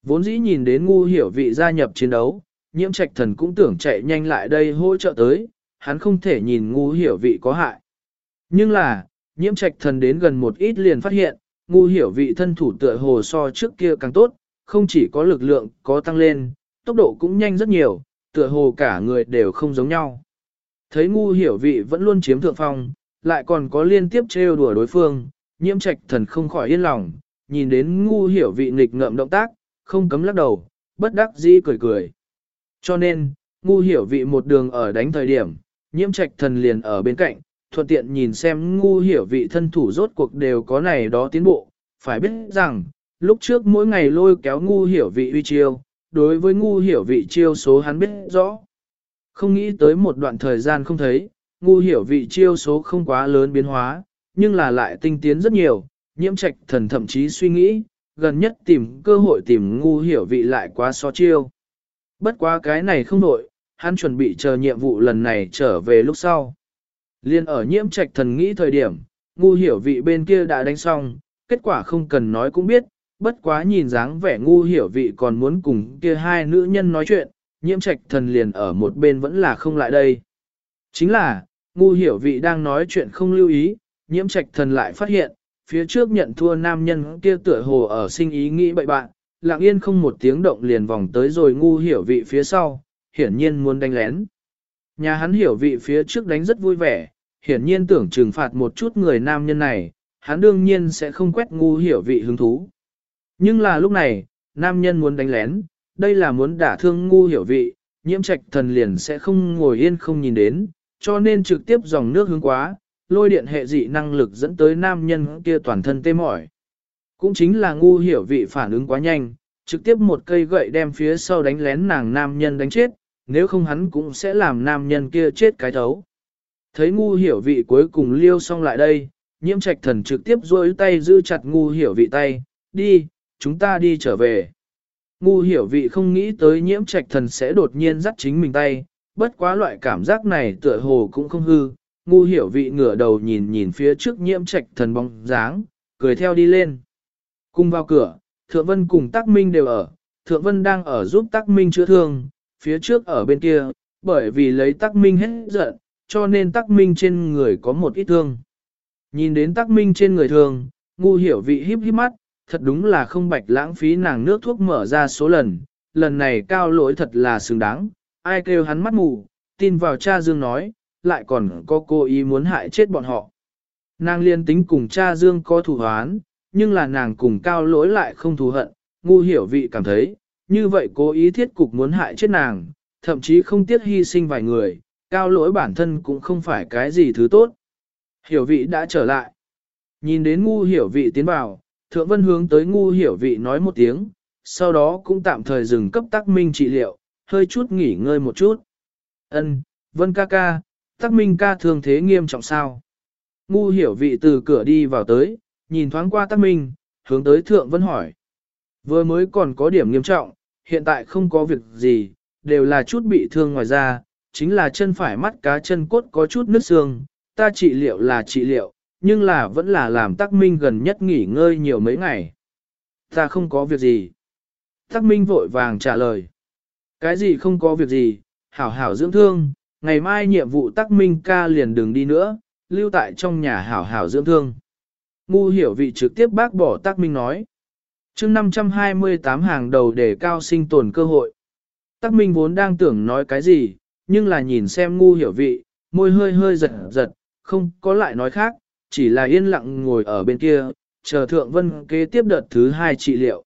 Vốn dĩ nhìn đến ngu hiểu vị gia nhập chiến đấu, nhiễm trạch thần cũng tưởng chạy nhanh lại đây hỗ trợ tới, hắn không thể nhìn ngu hiểu vị có hại. Nhưng là, nhiễm trạch thần đến gần một ít liền phát hiện, ngu hiểu vị thân thủ tựa hồ so trước kia càng tốt, không chỉ có lực lượng có tăng lên, tốc độ cũng nhanh rất nhiều, tựa hồ cả người đều không giống nhau. Thấy ngu hiểu vị vẫn luôn chiếm thượng phong, lại còn có liên tiếp trêu đùa đối phương, nhiễm trạch thần không khỏi yên lòng, nhìn đến ngu hiểu vị nghịch ngợm động tác, không cấm lắc đầu, bất đắc dĩ cười cười. Cho nên, ngu hiểu vị một đường ở đánh thời điểm, nhiễm trạch thần liền ở bên cạnh, thuận tiện nhìn xem ngu hiểu vị thân thủ rốt cuộc đều có này đó tiến bộ, phải biết rằng, lúc trước mỗi ngày lôi kéo ngu hiểu vị uy chiêu, đối với ngu hiểu vị chiêu số hắn biết rõ. Không nghĩ tới một đoạn thời gian không thấy, ngu hiểu vị chiêu số không quá lớn biến hóa, nhưng là lại tinh tiến rất nhiều, nhiễm trạch thần thậm chí suy nghĩ, gần nhất tìm cơ hội tìm ngu hiểu vị lại quá so chiêu. Bất quá cái này không đổi, hắn chuẩn bị chờ nhiệm vụ lần này trở về lúc sau. Liên ở nhiễm trạch thần nghĩ thời điểm, ngu hiểu vị bên kia đã đánh xong, kết quả không cần nói cũng biết, bất quá nhìn dáng vẻ ngu hiểu vị còn muốn cùng kia hai nữ nhân nói chuyện, nhiễm trạch thần liền ở một bên vẫn là không lại đây. Chính là, ngu hiểu vị đang nói chuyện không lưu ý, nhiễm trạch thần lại phát hiện, phía trước nhận thua nam nhân kia tựa hồ ở sinh ý nghĩ bậy bạn, lặng yên không một tiếng động liền vòng tới rồi ngu hiểu vị phía sau, hiển nhiên muốn đánh lén. Nhà hắn hiểu vị phía trước đánh rất vui vẻ, hiển nhiên tưởng trừng phạt một chút người nam nhân này, hắn đương nhiên sẽ không quét ngu hiểu vị hứng thú. Nhưng là lúc này, nam nhân muốn đánh lén, đây là muốn đả thương ngu hiểu vị, nhiễm trạch thần liền sẽ không ngồi yên không nhìn đến, cho nên trực tiếp dòng nước hướng quá, lôi điện hệ dị năng lực dẫn tới nam nhân kia toàn thân tê mỏi. Cũng chính là ngu hiểu vị phản ứng quá nhanh, trực tiếp một cây gậy đem phía sau đánh lén nàng nam nhân đánh chết, nếu không hắn cũng sẽ làm nam nhân kia chết cái thấu. Thấy ngu hiểu vị cuối cùng liêu xong lại đây, nhiễm trạch thần trực tiếp duỗi tay giữ chặt ngu hiểu vị tay, đi, chúng ta đi trở về. Ngu hiểu vị không nghĩ tới nhiễm trạch thần sẽ đột nhiên dắt chính mình tay, bất quá loại cảm giác này tựa hồ cũng không hư. Ngu hiểu vị ngửa đầu nhìn nhìn phía trước nhiễm trạch thần bóng dáng, cười theo đi lên. cung vào cửa, Thượng Vân cùng Tắc Minh đều ở, Thượng Vân đang ở giúp Tắc Minh chữa thương, phía trước ở bên kia, bởi vì lấy Tắc Minh hết giận, cho nên Tắc Minh trên người có một ít thương. Nhìn đến Tắc Minh trên người thương, ngu hiểu vị híp híp mắt, thật đúng là không bạch lãng phí nàng nước thuốc mở ra số lần, lần này cao lỗi thật là xứng đáng, ai kêu hắn mắt mù, tin vào cha Dương nói, lại còn có cô ý muốn hại chết bọn họ. Nàng liên tính cùng cha Dương có thủ hoán, nhưng là nàng cùng cao lỗi lại không thù hận, ngu hiểu vị cảm thấy, như vậy cố ý thiết cục muốn hại chết nàng, thậm chí không tiếc hy sinh vài người, cao lỗi bản thân cũng không phải cái gì thứ tốt. Hiểu vị đã trở lại. Nhìn đến ngu hiểu vị tiến vào, thượng vân hướng tới ngu hiểu vị nói một tiếng, sau đó cũng tạm thời dừng cấp tác minh trị liệu, hơi chút nghỉ ngơi một chút. Ân, vân ca ca, tác minh ca thương thế nghiêm trọng sao. Ngu hiểu vị từ cửa đi vào tới, nhìn thoáng qua tắc minh, hướng tới thượng vân hỏi. Vừa mới còn có điểm nghiêm trọng, hiện tại không có việc gì, đều là chút bị thương ngoài ra, chính là chân phải mắt cá chân cốt có chút nứt xương, ta trị liệu là trị liệu, nhưng là vẫn là làm tắc minh gần nhất nghỉ ngơi nhiều mấy ngày. Ta không có việc gì. tắc minh vội vàng trả lời. Cái gì không có việc gì, hảo hảo dưỡng thương, ngày mai nhiệm vụ tắc minh ca liền đừng đi nữa, lưu tại trong nhà hảo hảo dưỡng thương. Ngu hiểu vị trực tiếp bác bỏ tác minh nói. chương 528 hàng đầu để cao sinh tồn cơ hội. Tác minh vốn đang tưởng nói cái gì, nhưng là nhìn xem ngu hiểu vị, môi hơi hơi giật giật, không có lại nói khác, chỉ là yên lặng ngồi ở bên kia, chờ thượng vân kế tiếp đợt thứ hai trị liệu.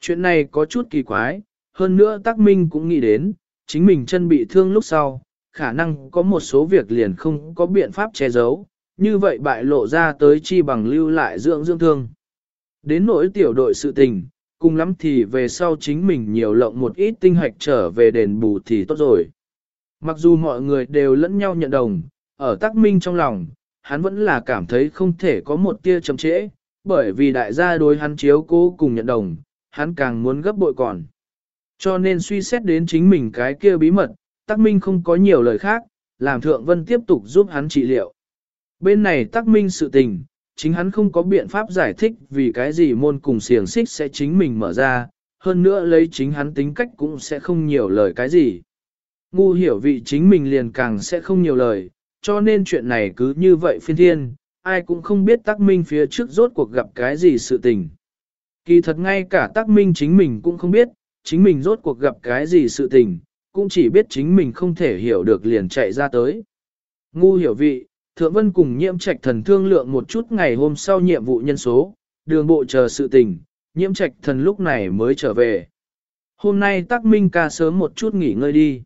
Chuyện này có chút kỳ quái, hơn nữa tác minh cũng nghĩ đến, chính mình chân bị thương lúc sau, khả năng có một số việc liền không có biện pháp che giấu, như vậy bại lộ ra tới chi bằng lưu lại dưỡng dưỡng thương. Đến nỗi tiểu đội sự tình, cùng lắm thì về sau chính mình nhiều lộng một ít tinh hạch trở về đền bù thì tốt rồi. Mặc dù mọi người đều lẫn nhau nhận đồng, ở tắc minh trong lòng, hắn vẫn là cảm thấy không thể có một tia chậm trễ, bởi vì đại gia đối hắn chiếu cố cùng nhận đồng, hắn càng muốn gấp bội còn. Cho nên suy xét đến chính mình cái kia bí mật, tắc minh không có nhiều lời khác, làm thượng vân tiếp tục giúp hắn trị liệu. Bên này tắc minh sự tình, chính hắn không có biện pháp giải thích vì cái gì môn cùng xiềng xích sẽ chính mình mở ra, hơn nữa lấy chính hắn tính cách cũng sẽ không nhiều lời cái gì. Ngu hiểu vị chính mình liền càng sẽ không nhiều lời, cho nên chuyện này cứ như vậy phiên thiên, ai cũng không biết tắc minh phía trước rốt cuộc gặp cái gì sự tình. Kỳ thật ngay cả tắc minh chính mình cũng không biết, chính mình rốt cuộc gặp cái gì sự tình, cũng chỉ biết chính mình không thể hiểu được liền chạy ra tới. Ngu hiểu vị, Thượng Vân cùng nhiễm trạch thần thương lượng một chút ngày hôm sau nhiệm vụ nhân số, đường bộ chờ sự tình, nhiễm trạch thần lúc này mới trở về. Hôm nay Tắc minh ca sớm một chút nghỉ ngơi đi.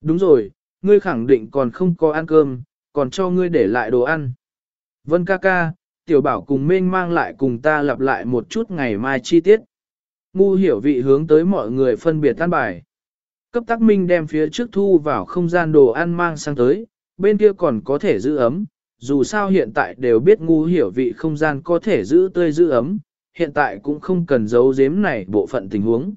Đúng rồi, ngươi khẳng định còn không có ăn cơm, còn cho ngươi để lại đồ ăn. Vân ca ca, tiểu bảo cùng mênh mang lại cùng ta lặp lại một chút ngày mai chi tiết. Ngu hiểu vị hướng tới mọi người phân biệt tan bài. Cấp Tắc minh đem phía trước thu vào không gian đồ ăn mang sang tới, bên kia còn có thể giữ ấm, dù sao hiện tại đều biết ngu hiểu vị không gian có thể giữ tươi giữ ấm, hiện tại cũng không cần giấu giếm này bộ phận tình huống.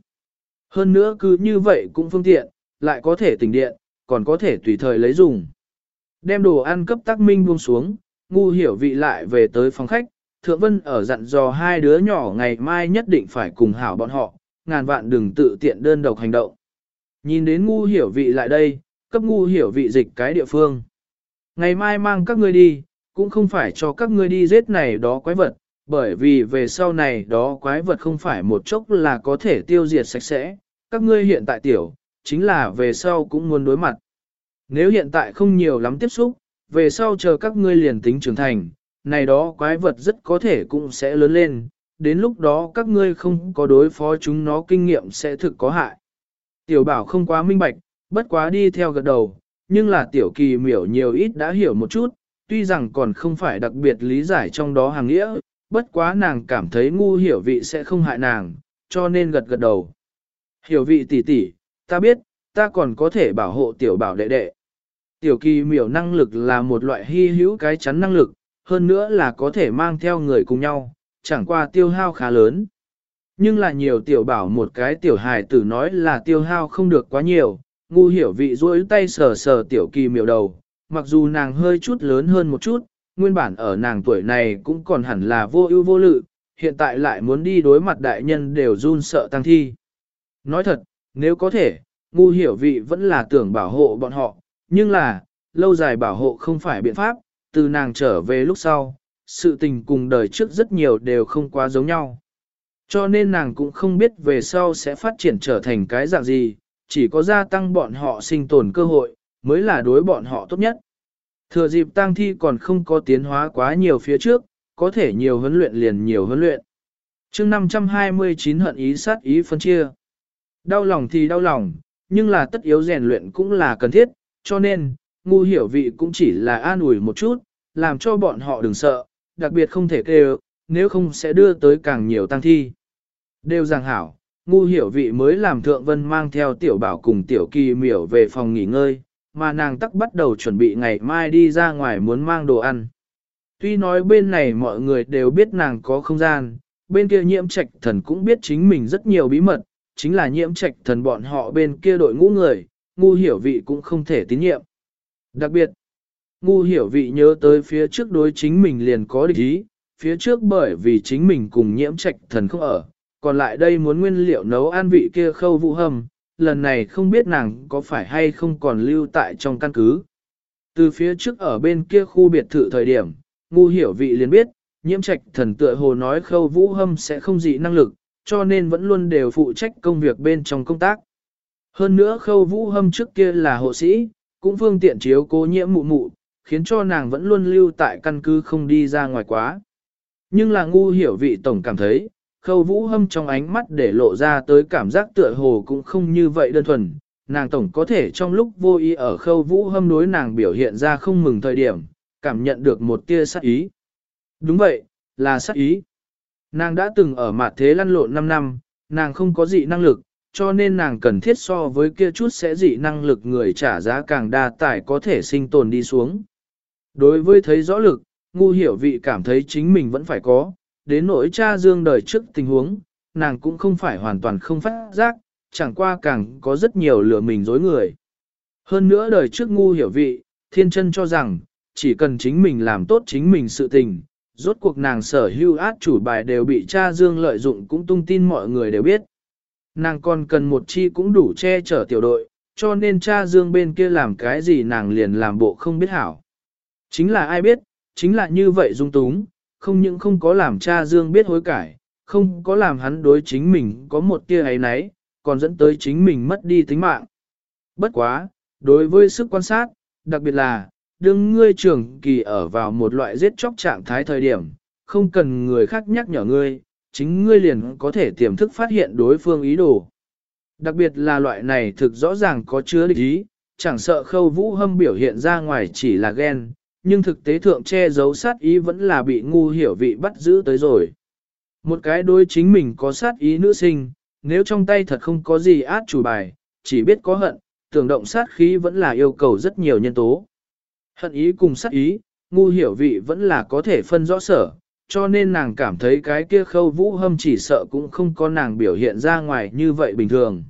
Hơn nữa cứ như vậy cũng phương tiện, lại có thể tỉnh điện, còn có thể tùy thời lấy dùng. Đem đồ ăn cấp tác minh buông xuống, ngu hiểu vị lại về tới phòng khách, Thượng Vân ở dặn dò hai đứa nhỏ ngày mai nhất định phải cùng hảo bọn họ, ngàn vạn đừng tự tiện đơn độc hành động. Nhìn đến ngu hiểu vị lại đây, cấp ngu hiểu vị dịch cái địa phương. Ngày mai mang các ngươi đi, cũng không phải cho các ngươi đi giết này đó quái vật, bởi vì về sau này đó quái vật không phải một chốc là có thể tiêu diệt sạch sẽ, các ngươi hiện tại tiểu, chính là về sau cũng muốn đối mặt. Nếu hiện tại không nhiều lắm tiếp xúc, về sau chờ các ngươi liền tính trưởng thành, này đó quái vật rất có thể cũng sẽ lớn lên, đến lúc đó các ngươi không có đối phó chúng nó kinh nghiệm sẽ thực có hại. Tiểu bảo không quá minh bạch, bất quá đi theo gật đầu, nhưng là tiểu kỳ miểu nhiều ít đã hiểu một chút, tuy rằng còn không phải đặc biệt lý giải trong đó hàng nghĩa, bất quá nàng cảm thấy ngu hiểu vị sẽ không hại nàng, cho nên gật gật đầu. Hiểu vị tỷ tỷ, ta biết, ta còn có thể bảo hộ tiểu bảo đệ đệ. Tiểu kỳ miểu năng lực là một loại hy hữu cái chắn năng lực, hơn nữa là có thể mang theo người cùng nhau, chẳng qua tiêu hao khá lớn. Nhưng là nhiều tiểu bảo một cái tiểu hài tử nói là tiêu hao không được quá nhiều, ngu hiểu vị duỗi tay sờ sờ tiểu kỳ miểu đầu, mặc dù nàng hơi chút lớn hơn một chút, nguyên bản ở nàng tuổi này cũng còn hẳn là vô ưu vô lự, hiện tại lại muốn đi đối mặt đại nhân đều run sợ tăng thi. Nói thật, nếu có thể, ngu hiểu vị vẫn là tưởng bảo hộ bọn họ, nhưng là, lâu dài bảo hộ không phải biện pháp, từ nàng trở về lúc sau, sự tình cùng đời trước rất nhiều đều không quá giống nhau. Cho nên nàng cũng không biết về sau sẽ phát triển trở thành cái dạng gì, chỉ có gia tăng bọn họ sinh tồn cơ hội, mới là đối bọn họ tốt nhất. Thừa dịp tang thi còn không có tiến hóa quá nhiều phía trước, có thể nhiều huấn luyện liền nhiều huấn luyện. chương 529 hận ý sát ý phân chia. Đau lòng thì đau lòng, nhưng là tất yếu rèn luyện cũng là cần thiết, cho nên, ngu hiểu vị cũng chỉ là an ủi một chút, làm cho bọn họ đừng sợ, đặc biệt không thể kêu, nếu không sẽ đưa tới càng nhiều tăng thi. Đều giảng hảo, ngu hiểu vị mới làm thượng vân mang theo tiểu bảo cùng tiểu kỳ miểu về phòng nghỉ ngơi, mà nàng tắc bắt đầu chuẩn bị ngày mai đi ra ngoài muốn mang đồ ăn. Tuy nói bên này mọi người đều biết nàng có không gian, bên kia nhiễm trạch thần cũng biết chính mình rất nhiều bí mật, chính là nhiễm trạch thần bọn họ bên kia đội ngũ người, ngu hiểu vị cũng không thể tín nhiệm. Đặc biệt, ngu hiểu vị nhớ tới phía trước đối chính mình liền có địch ý, phía trước bởi vì chính mình cùng nhiễm trạch thần không ở, còn lại đây muốn nguyên liệu nấu ăn vị kia khâu vũ hâm lần này không biết nàng có phải hay không còn lưu tại trong căn cứ. Từ phía trước ở bên kia khu biệt thự thời điểm, ngu hiểu vị liền biết, nhiễm trạch thần tựa hồ nói khâu vũ hâm sẽ không dị năng lực, cho nên vẫn luôn đều phụ trách công việc bên trong công tác. Hơn nữa khâu vũ hâm trước kia là hộ sĩ, cũng phương tiện chiếu cố nhiễm mụ mụ, khiến cho nàng vẫn luôn lưu tại căn cứ không đi ra ngoài quá. Nhưng là ngu hiểu vị tổng cảm thấy, khâu vũ hâm trong ánh mắt để lộ ra tới cảm giác tựa hồ cũng không như vậy đơn thuần. Nàng tổng có thể trong lúc vô ý ở khâu vũ hâm đối nàng biểu hiện ra không mừng thời điểm, cảm nhận được một tia sát ý. Đúng vậy, là sát ý. Nàng đã từng ở mặt thế lăn lộn 5 năm, nàng không có dị năng lực, cho nên nàng cần thiết so với kia chút sẽ dị năng lực người trả giá càng đa tải có thể sinh tồn đi xuống. Đối với thấy rõ lực, ngu hiểu vị cảm thấy chính mình vẫn phải có, đến nỗi cha dương đời trước tình huống, nàng cũng không phải hoàn toàn không phát giác, chẳng qua càng có rất nhiều lừa mình dối người. Hơn nữa đời trước ngu hiểu vị, thiên chân cho rằng, chỉ cần chính mình làm tốt chính mình sự tình, rốt cuộc nàng sở hưu át chủ bài đều bị cha dương lợi dụng cũng tung tin mọi người đều biết. Nàng còn cần một chi cũng đủ che chở tiểu đội, cho nên cha dương bên kia làm cái gì nàng liền làm bộ không biết hảo. Chính là ai biết, chính là như vậy dung túng, không những không có làm cha dương biết hối cải, không có làm hắn đối chính mình có một tia ấy nấy, còn dẫn tới chính mình mất đi tính mạng. Bất quá, đối với sức quan sát, đặc biệt là, đương ngươi trưởng kỳ ở vào một loại giết chóc trạng thái thời điểm, không cần người khác nhắc nhở ngươi, chính ngươi liền có thể tiềm thức phát hiện đối phương ý đồ. Đặc biệt là loại này thực rõ ràng có chứa địch ý, chẳng sợ khâu vũ hâm biểu hiện ra ngoài chỉ là ghen, nhưng thực tế thượng che giấu sát ý vẫn là bị ngu hiểu vị bắt giữ tới rồi. Một cái đối chính mình có sát ý nữ sinh, nếu trong tay thật không có gì át chủ bài, chỉ biết có hận, tưởng động sát khí vẫn là yêu cầu rất nhiều nhân tố. Hận ý cùng sát ý, ngu hiểu vị vẫn là có thể phân rõ sở, cho nên nàng cảm thấy cái kia khâu vũ hâm chỉ sợ cũng không có nàng biểu hiện ra ngoài như vậy bình thường.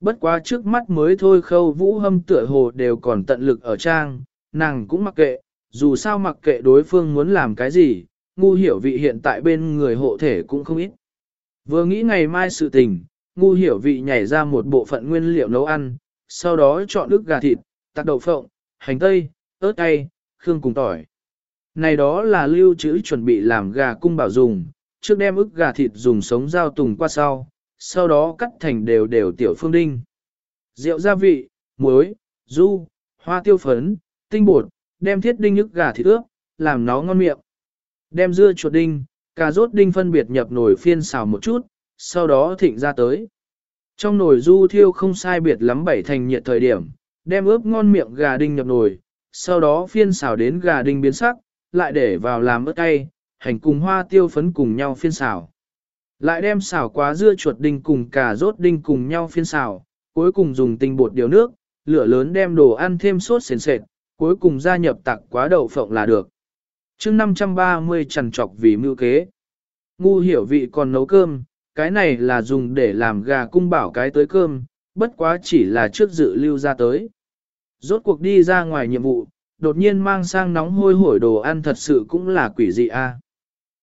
Bất quá trước mắt mới thôi khâu vũ hâm tựa hồ đều còn tận lực ở trang, nàng cũng mặc kệ, dù sao mặc kệ đối phương muốn làm cái gì, ngu hiểu vị hiện tại bên người hộ thể cũng không ít. Vừa nghĩ ngày mai sự tình, ngu hiểu vị nhảy ra một bộ phận nguyên liệu nấu ăn, sau đó chọn ức gà thịt, tạc đậu phộng, hành tây, ớt cay, khương cùng tỏi. Này đó là lưu trữ chuẩn bị làm gà cung bảo dùng, trước đem ức gà thịt dùng sống dao tùng qua sau, sau đó cắt thành đều đều tiểu phương đinh. Rượu gia vị, muối, du, hoa tiêu phấn, tinh bột, đem thiết đinh ức gà thịt ướp, làm nó ngon miệng. Đem dưa chuột đinh, cà rốt đinh phân biệt nhập nồi phiên xào một chút, sau đó thịnh ra tới. Trong nồi du thiêu không sai biệt lắm bảy thành nhiệt thời điểm, đem ướp ngon miệng gà đinh nhập nồi, sau đó phiên xào đến gà đinh biến sắc, lại để vào làm ớt cay, hành cùng hoa tiêu phấn cùng nhau phiên xào. Lại đem xào quá dưa chuột đinh cùng cà rốt đinh cùng nhau phiên xào, cuối cùng dùng tinh bột điều nước, lửa lớn đem đồ ăn thêm sốt sền sệt, cuối cùng gia nhập tặc quá đậu phộng là được. chương 530 trần trọc vì mưu kế. Ngu hiểu vị còn nấu cơm, cái này là dùng để làm gà cung bảo cái tới cơm, bất quá chỉ là trước dự lưu ra tới. Rốt cuộc đi ra ngoài nhiệm vụ, đột nhiên mang sang nóng hôi hổi đồ ăn thật sự cũng là quỷ dị a.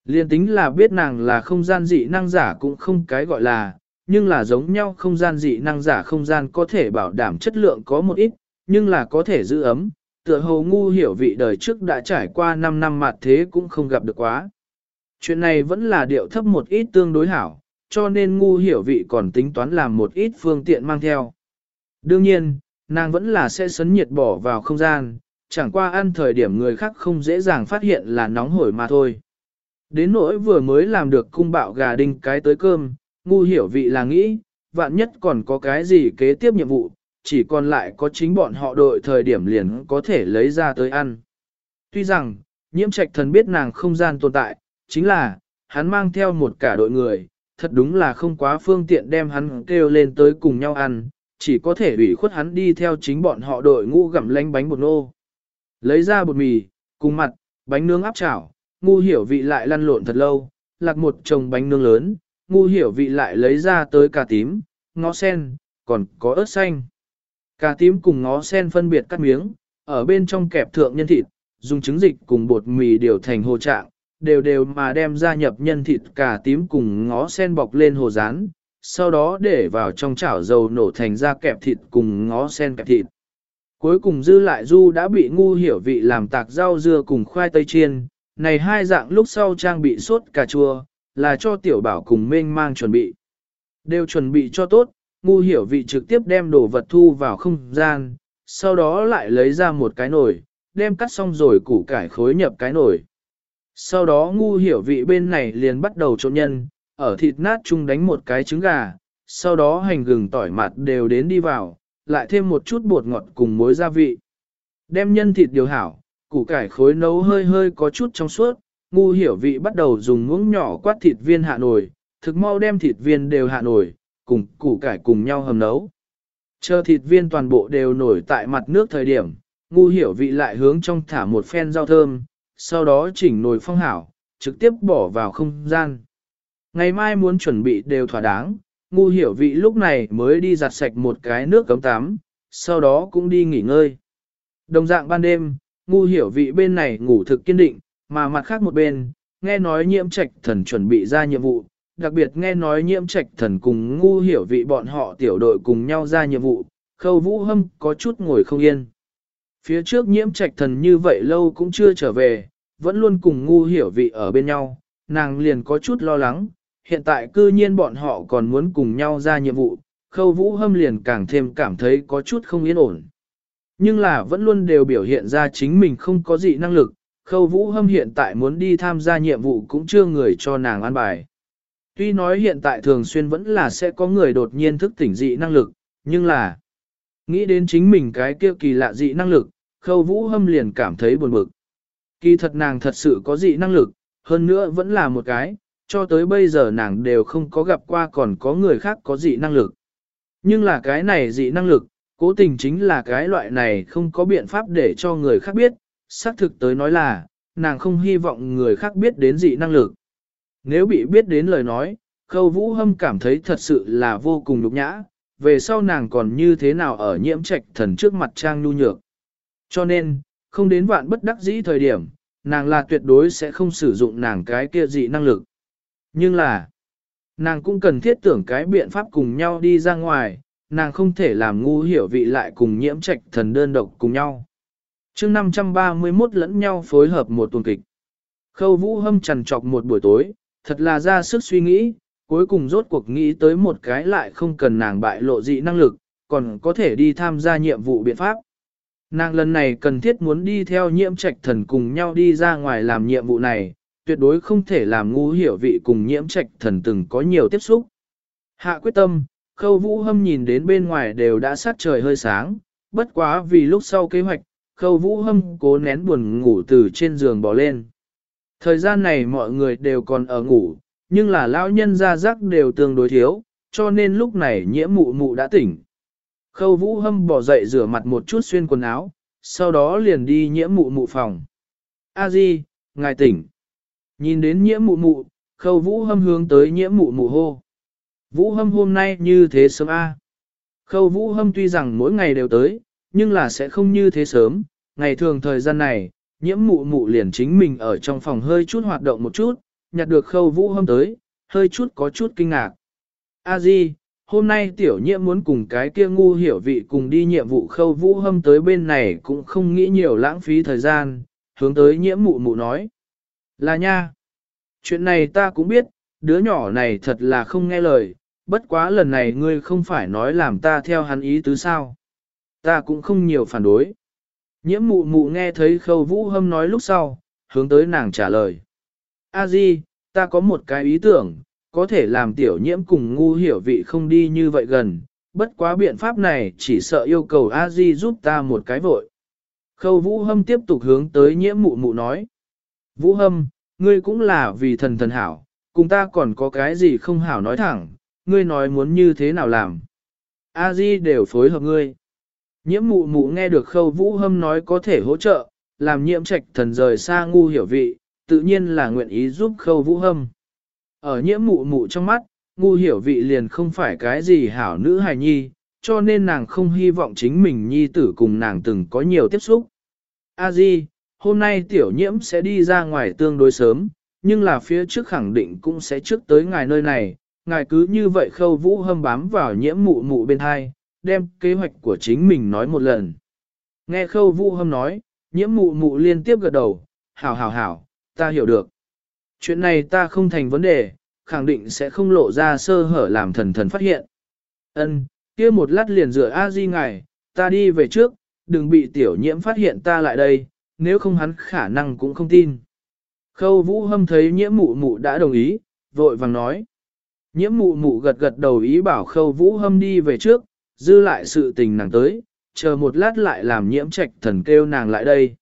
Liên tính là biết nàng là không gian dị năng giả cũng không cái gọi là, nhưng là giống nhau không gian dị năng giả không gian có thể bảo đảm chất lượng có một ít, nhưng là có thể giữ ấm, tựa hồ ngu hiểu vị đời trước đã trải qua 5 năm mặt thế cũng không gặp được quá. Chuyện này vẫn là điệu thấp một ít tương đối hảo, cho nên ngu hiểu vị còn tính toán làm một ít phương tiện mang theo. Đương nhiên, nàng vẫn là sẽ sấn nhiệt bỏ vào không gian, chẳng qua ăn thời điểm người khác không dễ dàng phát hiện là nóng hổi mà thôi. Đến nỗi vừa mới làm được cung bạo gà đinh cái tới cơm, ngu hiểu vị là nghĩ, vạn nhất còn có cái gì kế tiếp nhiệm vụ, chỉ còn lại có chính bọn họ đội thời điểm liền có thể lấy ra tới ăn. Tuy rằng, nhiễm trạch thần biết nàng không gian tồn tại, chính là, hắn mang theo một cả đội người, thật đúng là không quá phương tiện đem hắn kêu lên tới cùng nhau ăn, chỉ có thể ủy khuất hắn đi theo chính bọn họ đội ngũ gặm lánh bánh bột nô. Lấy ra bột mì, cùng mặt, bánh nướng áp chảo, ngu hiểu vị lại lăn lộn thật lâu, lạc một chồng bánh nướng lớn, ngu hiểu vị lại lấy ra tới cà tím, ngó sen, còn có ớt xanh. Cà tím cùng ngó sen phân biệt cắt miếng, ở bên trong kẹp thượng nhân thịt, dùng trứng dịch cùng bột mì điều thành hồ trạng, đều đều mà đem ra nhập nhân thịt cà tím cùng ngó sen bọc lên hồ rán, sau đó để vào trong chảo dầu nổ thành ra kẹp thịt cùng ngó sen kẹp thịt. Cuối cùng dư lại du đã bị ngu hiểu vị làm tạc rau dưa cùng khoai tây chiên, này hai dạng lúc sau trang bị sốt cà chua, là cho tiểu bảo cùng mênh mang chuẩn bị. Đều chuẩn bị cho tốt, ngu hiểu vị trực tiếp đem đồ vật thu vào không gian, sau đó lại lấy ra một cái nồi, đem cắt xong rồi củ cải khối nhập cái nồi. Sau đó ngu hiểu vị bên này liền bắt đầu trộn nhân, ở thịt nát chung đánh một cái trứng gà, sau đó hành gừng tỏi mặt đều đến đi vào, lại thêm một chút bột ngọt cùng muối gia vị. Đem nhân thịt điều hảo, củ cải khối nấu hơi hơi có chút trong suốt, ngu hiểu vị bắt đầu dùng muỗng nhỏ quát thịt viên hạ nồi, thực mau đem thịt viên đều hạ nồi cùng củ cải cùng nhau hầm nấu. Chờ thịt viên toàn bộ đều nổi tại mặt nước thời điểm, ngu hiểu vị lại hướng trong thả một phen rau thơm, sau đó chỉnh nồi phong hảo, trực tiếp bỏ vào không gian. Ngày mai muốn chuẩn bị đều thỏa đáng, ngu hiểu vị lúc này mới đi giặt sạch một cái nước cấm tắm, sau đó cũng đi nghỉ ngơi. Đồng dạng ban đêm, ngu hiểu vị bên này ngủ thực kiên định, mà mặt khác một bên, nghe nói nhiễm trạch thần chuẩn bị ra nhiệm vụ, đặc biệt nghe nói nhiễm trạch thần cùng ngu hiểu vị bọn họ tiểu đội cùng nhau ra nhiệm vụ, khâu vũ hâm có chút ngồi không yên. Phía trước nhiễm trạch thần như vậy lâu cũng chưa trở về, vẫn luôn cùng ngu hiểu vị ở bên nhau, nàng liền có chút lo lắng, hiện tại cư nhiên bọn họ còn muốn cùng nhau ra nhiệm vụ, khâu vũ hâm liền càng thêm cảm thấy có chút không yên ổn. Nhưng là vẫn luôn đều biểu hiện ra chính mình không có gì năng lực, khâu vũ hâm hiện tại muốn đi tham gia nhiệm vụ cũng chưa người cho nàng an bài. Tuy nói hiện tại thường xuyên vẫn là sẽ có người đột nhiên thức tỉnh dị năng lực, nhưng là nghĩ đến chính mình cái kia kỳ lạ dị năng lực, khâu vũ hâm liền cảm thấy buồn bực. Kỳ thật nàng thật sự có dị năng lực, hơn nữa vẫn là một cái, cho tới bây giờ nàng đều không có gặp qua còn có người khác có dị năng lực. Nhưng là cái này dị năng lực, cố tình chính là cái loại này không có biện pháp để cho người khác biết, xác thực tới nói là, nàng không hy vọng người khác biết đến dị năng lực. Nếu bị biết đến lời nói, khâu vũ hâm cảm thấy thật sự là vô cùng nhục nhã, về sau nàng còn như thế nào ở nhiễm trạch thần trước mặt trang nhu nhược. Cho nên, không đến vạn bất đắc dĩ thời điểm, nàng là tuyệt đối sẽ không sử dụng nàng cái kia dị năng lực. Nhưng là, nàng cũng cần thiết tưởng cái biện pháp cùng nhau đi ra ngoài, nàng không thể làm ngu hiểu vị lại cùng nhiễm trạch thần đơn độc cùng nhau. chương 531 lẫn nhau phối hợp một tuần kịch. Khâu vũ hâm trằn trọc một buổi tối, thật là ra sức suy nghĩ, cuối cùng rốt cuộc nghĩ tới một cái lại không cần nàng bại lộ dị năng lực, còn có thể đi tham gia nhiệm vụ biện pháp. Nàng lần này cần thiết muốn đi theo nhiễm trạch thần cùng nhau đi ra ngoài làm nhiệm vụ này, tuyệt đối không thể làm ngu hiểu vị cùng nhiễm trạch thần từng có nhiều tiếp xúc. Hạ quyết tâm, khâu vũ hâm nhìn đến bên ngoài đều đã sát trời hơi sáng, bất quá vì lúc sau kế hoạch, khâu vũ hâm cố nén buồn ngủ từ trên giường bỏ lên. Thời gian này mọi người đều còn ở ngủ, nhưng là lão nhân ra rắc đều tương đối thiếu, cho nên lúc này nhiễm mụ mụ đã tỉnh. Khâu vũ hâm bỏ dậy rửa mặt một chút xuyên quần áo, sau đó liền đi nhiễm mụ mụ phòng. A di, ngài tỉnh. Nhìn đến nhiễm mụ mụ, khâu vũ hâm hướng tới nhiễm mụ mụ hô. Vũ hâm hôm nay như thế sớm A. Khâu vũ hâm tuy rằng mỗi ngày đều tới, nhưng là sẽ không như thế sớm. Ngày thường thời gian này, nhiễm mụ mụ liền chính mình ở trong phòng hơi chút hoạt động một chút, nhặt được khâu vũ hôm tới, hơi chút có chút kinh ngạc. A di, hôm nay tiểu nhiễm muốn cùng cái kia ngu hiểu vị cùng đi nhiệm vụ khâu vũ hâm tới bên này cũng không nghĩ nhiều lãng phí thời gian, hướng tới nhiễm mụ mụ nói. Là nha. Chuyện này ta cũng biết, đứa nhỏ này thật là không nghe lời, bất quá lần này ngươi không phải nói làm ta theo hắn ý tứ sao. Ta cũng không nhiều phản đối. Nhiễm mụ mụ nghe thấy khâu vũ hâm nói lúc sau, hướng tới nàng trả lời. A di, ta có một cái ý tưởng, có thể làm tiểu nhiễm cùng ngu hiểu vị không đi như vậy gần, bất quá biện pháp này chỉ sợ yêu cầu A di giúp ta một cái vội. Khâu vũ hâm tiếp tục hướng tới nhiễm mụ mụ nói. Vũ hâm, ngươi cũng là vì thần thần hảo, cùng ta còn có cái gì không hảo nói thẳng, ngươi nói muốn như thế nào làm. A di đều phối hợp ngươi. Nhiễm mụ mụ nghe được khâu vũ hâm nói có thể hỗ trợ, làm nhiễm trạch thần rời xa ngu hiểu vị, tự nhiên là nguyện ý giúp khâu vũ hâm. Ở nhiễm mụ mụ trong mắt, ngu hiểu vị liền không phải cái gì hảo nữ hài nhi, cho nên nàng không hy vọng chính mình nhi tử cùng nàng từng có nhiều tiếp xúc. A di, hôm nay tiểu nhiễm sẽ đi ra ngoài tương đối sớm, nhưng là phía trước khẳng định cũng sẽ trước tới ngài nơi này, ngài cứ như vậy khâu vũ hâm bám vào nhiễm mụ mụ bên hai, đem kế hoạch của chính mình nói một lần. Nghe khâu vũ hâm nói, nhiễm mụ mụ liên tiếp gật đầu, hảo hảo hảo, ta hiểu được. Chuyện này ta không thành vấn đề, khẳng định sẽ không lộ ra sơ hở làm thần thần phát hiện. Ân, kia một lát liền rửa A Di ngài, ta đi về trước, đừng bị tiểu nhiễm phát hiện ta lại đây, nếu không hắn khả năng cũng không tin. Khâu vũ hâm thấy nhiễm mụ mụ đã đồng ý, vội vàng nói. Nhiễm mụ mụ gật gật đầu ý bảo khâu vũ hâm đi về trước, dư lại sự tình nàng tới, chờ một lát lại làm nhiễm trạch thần kêu nàng lại đây.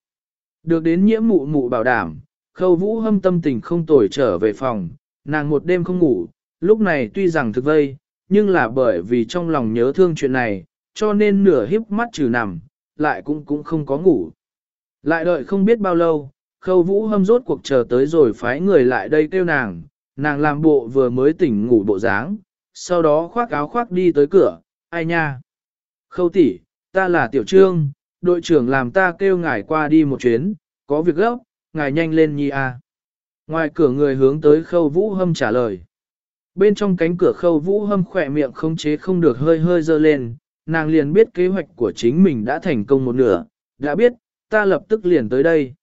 Được đến nhiễm mụ mụ bảo đảm, khâu vũ hâm tâm tình không tồi trở về phòng, nàng một đêm không ngủ, lúc này tuy rằng thực vây, nhưng là bởi vì trong lòng nhớ thương chuyện này, cho nên nửa híp mắt trừ nằm, lại cũng cũng không có ngủ. Lại đợi không biết bao lâu, khâu vũ hâm rốt cuộc chờ tới rồi phái người lại đây kêu nàng, nàng làm bộ vừa mới tỉnh ngủ bộ dáng, sau đó khoác áo khoác đi tới cửa, ai nha. Khâu tỷ, ta là tiểu trương, đội trưởng làm ta kêu ngài qua đi một chuyến, có việc gấp, ngài nhanh lên nhi a. Ngoài cửa người hướng tới khâu vũ hâm trả lời. Bên trong cánh cửa khâu vũ hâm khỏe miệng không chế không được hơi hơi dơ lên, nàng liền biết kế hoạch của chính mình đã thành công một nửa, đã biết, ta lập tức liền tới đây.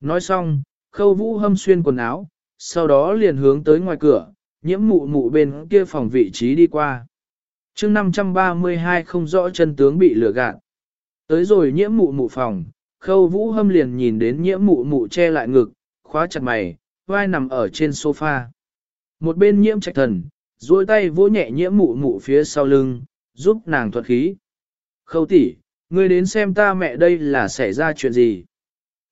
Nói xong, khâu vũ hâm xuyên quần áo, sau đó liền hướng tới ngoài cửa, nhiễm mụ mụ bên kia phòng vị trí đi qua chương 532 không rõ chân tướng bị lừa gạt. Tới rồi nhiễm mụ mụ phòng, khâu vũ hâm liền nhìn đến nhiễm mụ mụ che lại ngực, khóa chặt mày, vai nằm ở trên sofa. Một bên nhiễm trạch thần, duỗi tay vỗ nhẹ nhiễm mụ mụ phía sau lưng, giúp nàng thuật khí. Khâu tỷ, ngươi đến xem ta mẹ đây là xảy ra chuyện gì.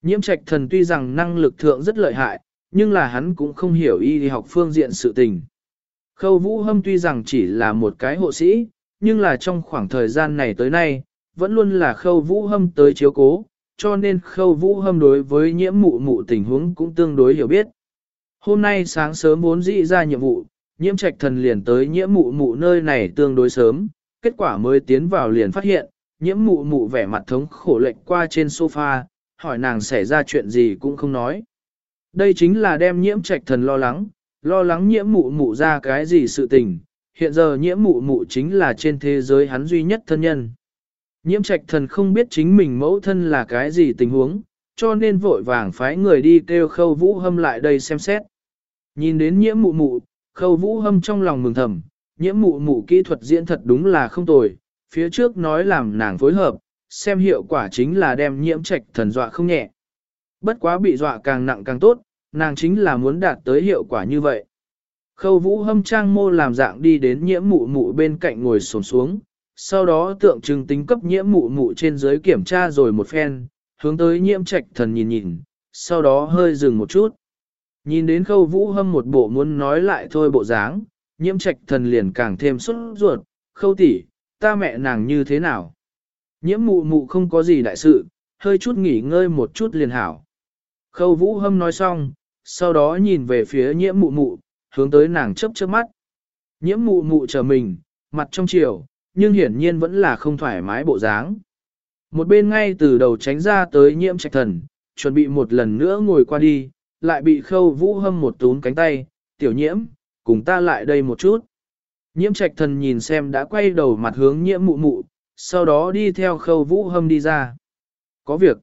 Nhiễm trạch thần tuy rằng năng lực thượng rất lợi hại, nhưng là hắn cũng không hiểu y học phương diện sự tình. Khâu vũ hâm tuy rằng chỉ là một cái hộ sĩ, nhưng là trong khoảng thời gian này tới nay, vẫn luôn là khâu vũ hâm tới chiếu cố, cho nên khâu vũ hâm đối với nhiễm mụ mụ tình huống cũng tương đối hiểu biết. Hôm nay sáng sớm vốn dĩ ra nhiệm vụ, nhiễm trạch thần liền tới nhiễm mụ mụ nơi này tương đối sớm, kết quả mới tiến vào liền phát hiện, nhiễm mụ mụ vẻ mặt thống khổ lệch qua trên sofa, hỏi nàng xảy ra chuyện gì cũng không nói. Đây chính là đem nhiễm trạch thần lo lắng, lo lắng nhiễm mụ mụ ra cái gì sự tình, hiện giờ nhiễm mụ mụ chính là trên thế giới hắn duy nhất thân nhân. Nhiễm trạch thần không biết chính mình mẫu thân là cái gì tình huống, cho nên vội vàng phái người đi kêu khâu vũ hâm lại đây xem xét. Nhìn đến nhiễm mụ mụ, khâu vũ hâm trong lòng mừng thầm, nhiễm mụ mụ kỹ thuật diễn thật đúng là không tồi, phía trước nói làm nàng phối hợp, xem hiệu quả chính là đem nhiễm trạch thần dọa không nhẹ. Bất quá bị dọa càng nặng càng tốt, nàng chính là muốn đạt tới hiệu quả như vậy. Khâu vũ hâm trang mô làm dạng đi đến nhiễm mụ mụ bên cạnh ngồi xổm xuống, sau đó tượng trưng tính cấp nhiễm mụ mụ trên dưới kiểm tra rồi một phen, hướng tới nhiễm trạch thần nhìn nhìn, sau đó hơi dừng một chút. Nhìn đến khâu vũ hâm một bộ muốn nói lại thôi bộ dáng, nhiễm trạch thần liền càng thêm xuất ruột, khâu tỷ, ta mẹ nàng như thế nào? Nhiễm mụ mụ không có gì đại sự, hơi chút nghỉ ngơi một chút liền hảo. Khâu vũ hâm nói xong, sau đó nhìn về phía nhiễm mụ mụ, hướng tới nàng chấp chớp mắt. Nhiễm mụ mụ chờ mình, mặt trong chiều, nhưng hiển nhiên vẫn là không thoải mái bộ dáng. Một bên ngay từ đầu tránh ra tới nhiễm trạch thần, chuẩn bị một lần nữa ngồi qua đi, lại bị khâu vũ hâm một tún cánh tay, tiểu nhiễm, cùng ta lại đây một chút. Nhiễm trạch thần nhìn xem đã quay đầu mặt hướng nhiễm mụ mụ, sau đó đi theo khâu vũ hâm đi ra. Có việc.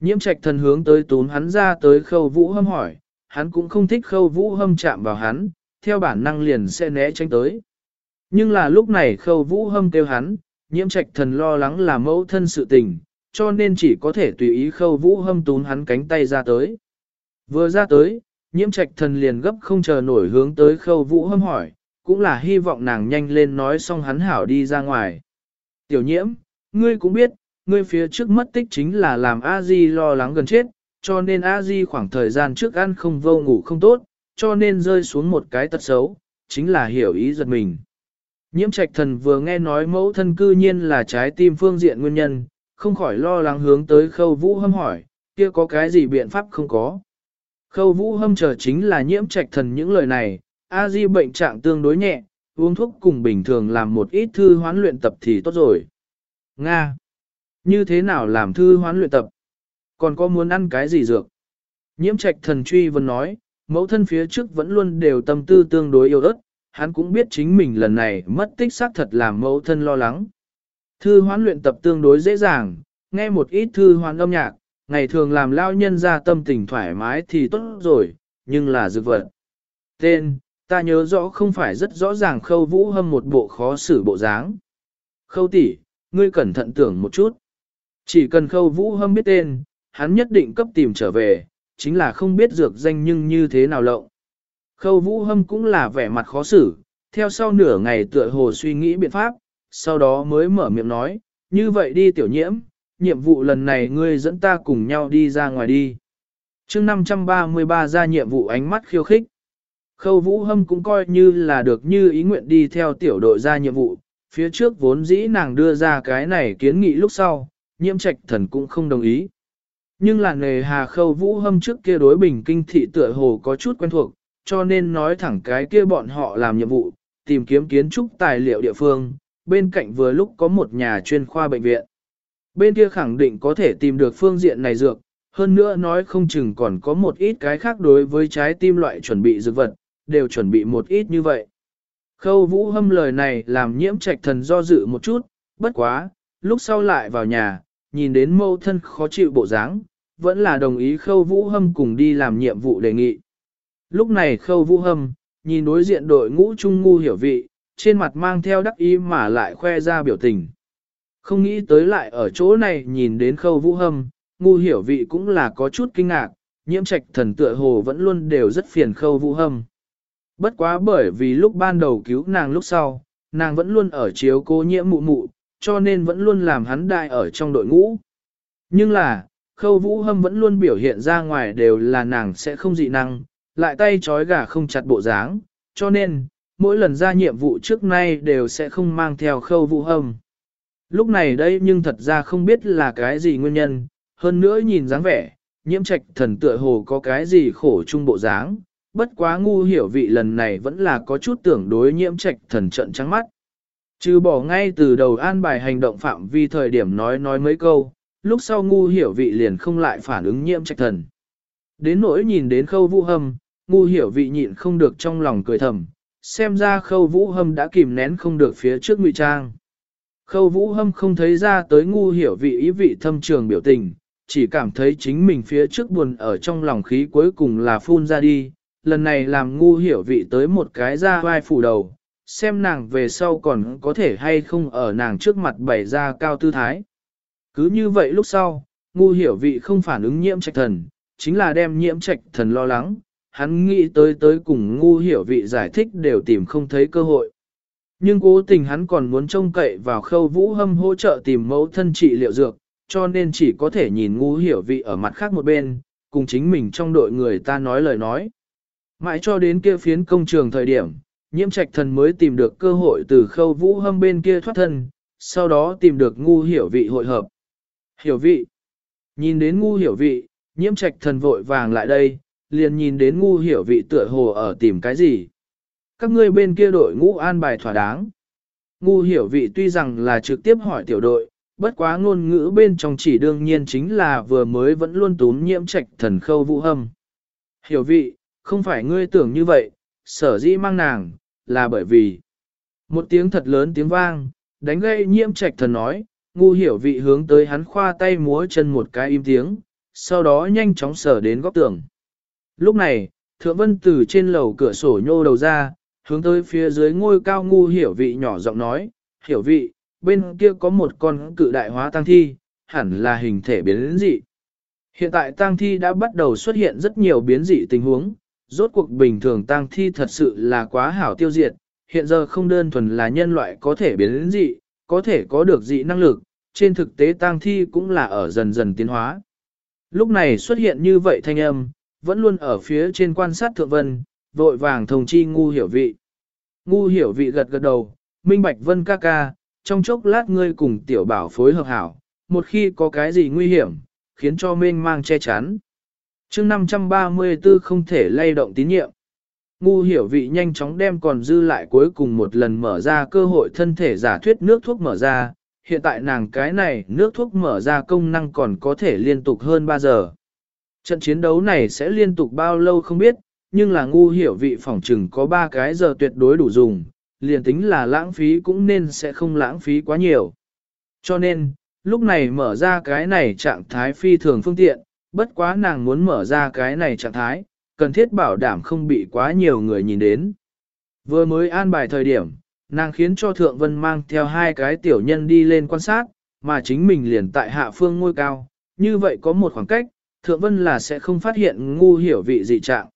Nhiễm trạch thần hướng tới tún hắn ra tới khâu vũ hâm hỏi, hắn cũng không thích khâu vũ hâm chạm vào hắn, theo bản năng liền sẽ né tránh tới. Nhưng là lúc này khâu vũ hâm kêu hắn, nhiễm trạch thần lo lắng là mẫu thân sự tình, cho nên chỉ có thể tùy ý khâu vũ hâm tún hắn cánh tay ra tới. Vừa ra tới, nhiễm trạch thần liền gấp không chờ nổi hướng tới khâu vũ hâm hỏi, cũng là hy vọng nàng nhanh lên nói xong hắn hảo đi ra ngoài. Tiểu nhiễm, ngươi cũng biết, ngươi phía trước mất tích chính là làm a di lo lắng gần chết, cho nên a di khoảng thời gian trước ăn không vô ngủ không tốt, cho nên rơi xuống một cái tật xấu, chính là hiểu ý giật mình. Nhiễm trạch thần vừa nghe nói mẫu thân cư nhiên là trái tim phương diện nguyên nhân, không khỏi lo lắng hướng tới khâu vũ hâm hỏi, kia có cái gì biện pháp không có. Khâu vũ hâm chờ chính là nhiễm trạch thần những lời này, a di bệnh trạng tương đối nhẹ, uống thuốc cùng bình thường làm một ít thư hoán luyện tập thì tốt rồi. Nga! Như thế nào làm thư hoán luyện tập? Còn có muốn ăn cái gì dược? Nhiễm trạch thần truy vẫn nói, mẫu thân phía trước vẫn luôn đều tâm tư tương đối yêu ớt, hắn cũng biết chính mình lần này mất tích xác thật làm mẫu thân lo lắng. Thư hoán luyện tập tương đối dễ dàng, nghe một ít thư hoán âm nhạc, ngày thường làm lao nhân ra tâm tình thoải mái thì tốt rồi, nhưng là dược vật. Tên, ta nhớ rõ không phải rất rõ ràng khâu vũ hâm một bộ khó xử bộ dáng. Khâu tỷ, ngươi cẩn thận tưởng một chút. Chỉ cần khâu vũ hâm biết tên, hắn nhất định cấp tìm trở về, chính là không biết dược danh nhưng như thế nào lộng. Khâu vũ hâm cũng là vẻ mặt khó xử, theo sau nửa ngày tựa hồ suy nghĩ biện pháp, sau đó mới mở miệng nói, như vậy đi tiểu nhiễm, nhiệm vụ lần này ngươi dẫn ta cùng nhau đi ra ngoài đi. chương 533 ra nhiệm vụ ánh mắt khiêu khích. Khâu Vũ Hâm cũng coi như là được như ý nguyện đi theo tiểu đội ra nhiệm vụ, phía trước vốn dĩ nàng đưa ra cái này kiến nghị lúc sau, nhiễm trạch thần cũng không đồng ý. Nhưng là nghề hà khâu Vũ Hâm trước kia đối bình kinh thị tựa hồ có chút quen thuộc, cho nên nói thẳng cái kia bọn họ làm nhiệm vụ, tìm kiếm kiến trúc tài liệu địa phương, bên cạnh vừa lúc có một nhà chuyên khoa bệnh viện. Bên kia khẳng định có thể tìm được phương diện này dược, hơn nữa nói không chừng còn có một ít cái khác đối với trái tim loại chuẩn bị dược vật, đều chuẩn bị một ít như vậy. Khâu vũ hâm lời này làm nhiễm trạch thần do dự một chút, bất quá, lúc sau lại vào nhà, nhìn đến mâu thân khó chịu bộ dáng, vẫn là đồng ý khâu vũ hâm cùng đi làm nhiệm vụ đề nghị. Lúc này khâu vũ hâm, nhìn đối diện đội ngũ trung ngu hiểu vị, trên mặt mang theo đắc ý mà lại khoe ra biểu tình. Không nghĩ tới lại ở chỗ này nhìn đến khâu vũ hâm, ngu hiểu vị cũng là có chút kinh ngạc, nhiễm trạch thần tựa hồ vẫn luôn đều rất phiền khâu vũ hâm. Bất quá bởi vì lúc ban đầu cứu nàng lúc sau, nàng vẫn luôn ở chiếu cố nhiễm mụ mụ, cho nên vẫn luôn làm hắn đại ở trong đội ngũ. Nhưng là, khâu vũ hâm vẫn luôn biểu hiện ra ngoài đều là nàng sẽ không dị năng, lại tay trói gà không chặt bộ dáng, cho nên, mỗi lần ra nhiệm vụ trước nay đều sẽ không mang theo khâu vũ hâm. Lúc này đây nhưng thật ra không biết là cái gì nguyên nhân, hơn nữa nhìn dáng vẻ, nhiễm trạch thần tựa hồ có cái gì khổ chung bộ dáng, bất quá ngu hiểu vị lần này vẫn là có chút tưởng đối nhiễm trạch thần trận trắng mắt. Trừ bỏ ngay từ đầu an bài hành động phạm vi thời điểm nói nói mấy câu, lúc sau ngu hiểu vị liền không lại phản ứng nhiễm trạch thần. Đến nỗi nhìn đến khâu vũ hâm, ngu hiểu vị nhịn không được trong lòng cười thầm, xem ra khâu vũ hâm đã kìm nén không được phía trước ngụy trang. Khâu vũ hâm không thấy ra tới ngu hiểu vị ý vị thâm trường biểu tình, chỉ cảm thấy chính mình phía trước buồn ở trong lòng khí cuối cùng là phun ra đi, lần này làm ngu hiểu vị tới một cái ra vai phủ đầu, xem nàng về sau còn có thể hay không ở nàng trước mặt bày ra cao tư thái. Cứ như vậy lúc sau, ngu hiểu vị không phản ứng nhiễm trạch thần, chính là đem nhiễm trạch thần lo lắng, hắn nghĩ tới tới cùng ngu hiểu vị giải thích đều tìm không thấy cơ hội. Nhưng cố tình hắn còn muốn trông cậy vào khâu vũ hâm hỗ trợ tìm mẫu thân trị liệu dược, cho nên chỉ có thể nhìn ngu hiểu vị ở mặt khác một bên, cùng chính mình trong đội người ta nói lời nói. Mãi cho đến kia phiến công trường thời điểm, nhiễm trạch thần mới tìm được cơ hội từ khâu vũ hâm bên kia thoát thân, sau đó tìm được ngu hiểu vị hội hợp. Hiểu vị. Nhìn đến ngu hiểu vị, nhiễm trạch thần vội vàng lại đây, liền nhìn đến ngu hiểu vị tựa hồ ở tìm cái gì. Các ngươi bên kia đội ngũ an bài thỏa đáng. Ngu hiểu vị tuy rằng là trực tiếp hỏi tiểu đội, bất quá ngôn ngữ bên trong chỉ đương nhiên chính là vừa mới vẫn luôn túm nhiễm trạch thần khâu vũ hâm. Hiểu vị, không phải ngươi tưởng như vậy, sở dĩ mang nàng, là bởi vì một tiếng thật lớn tiếng vang, đánh gây nhiễm trạch thần nói, ngu hiểu vị hướng tới hắn khoa tay múa chân một cái im tiếng, sau đó nhanh chóng sở đến góc tường. Lúc này, thượng vân từ trên lầu cửa sổ nhô đầu ra, hướng tới phía dưới ngôi cao ngu hiểu vị nhỏ giọng nói, hiểu vị, bên kia có một con cự đại hóa tăng thi, hẳn là hình thể biến dị. Hiện tại tang thi đã bắt đầu xuất hiện rất nhiều biến dị tình huống, rốt cuộc bình thường tang thi thật sự là quá hảo tiêu diệt, hiện giờ không đơn thuần là nhân loại có thể biến đến dị, có thể có được dị năng lực, trên thực tế tang thi cũng là ở dần dần tiến hóa. Lúc này xuất hiện như vậy thanh âm, vẫn luôn ở phía trên quan sát thượng vân, vội vàng thông chi ngu hiểu vị. Ngu hiểu vị gật gật đầu, minh bạch vân ca ca, trong chốc lát ngươi cùng tiểu bảo phối hợp hảo, một khi có cái gì nguy hiểm, khiến cho mênh mang che chắn chương 534 không thể lay động tín nhiệm. Ngu hiểu vị nhanh chóng đem còn dư lại cuối cùng một lần mở ra cơ hội thân thể giả thuyết nước thuốc mở ra, hiện tại nàng cái này nước thuốc mở ra công năng còn có thể liên tục hơn 3 giờ. Trận chiến đấu này sẽ liên tục bao lâu không biết, nhưng là ngu hiểu vị phỏng chừng có 3 cái giờ tuyệt đối đủ dùng, liền tính là lãng phí cũng nên sẽ không lãng phí quá nhiều. Cho nên, lúc này mở ra cái này trạng thái phi thường phương tiện, bất quá nàng muốn mở ra cái này trạng thái, cần thiết bảo đảm không bị quá nhiều người nhìn đến. Vừa mới an bài thời điểm, nàng khiến cho Thượng Vân mang theo hai cái tiểu nhân đi lên quan sát, mà chính mình liền tại hạ phương ngôi cao, như vậy có một khoảng cách, Thượng Vân là sẽ không phát hiện ngu hiểu vị dị trạng.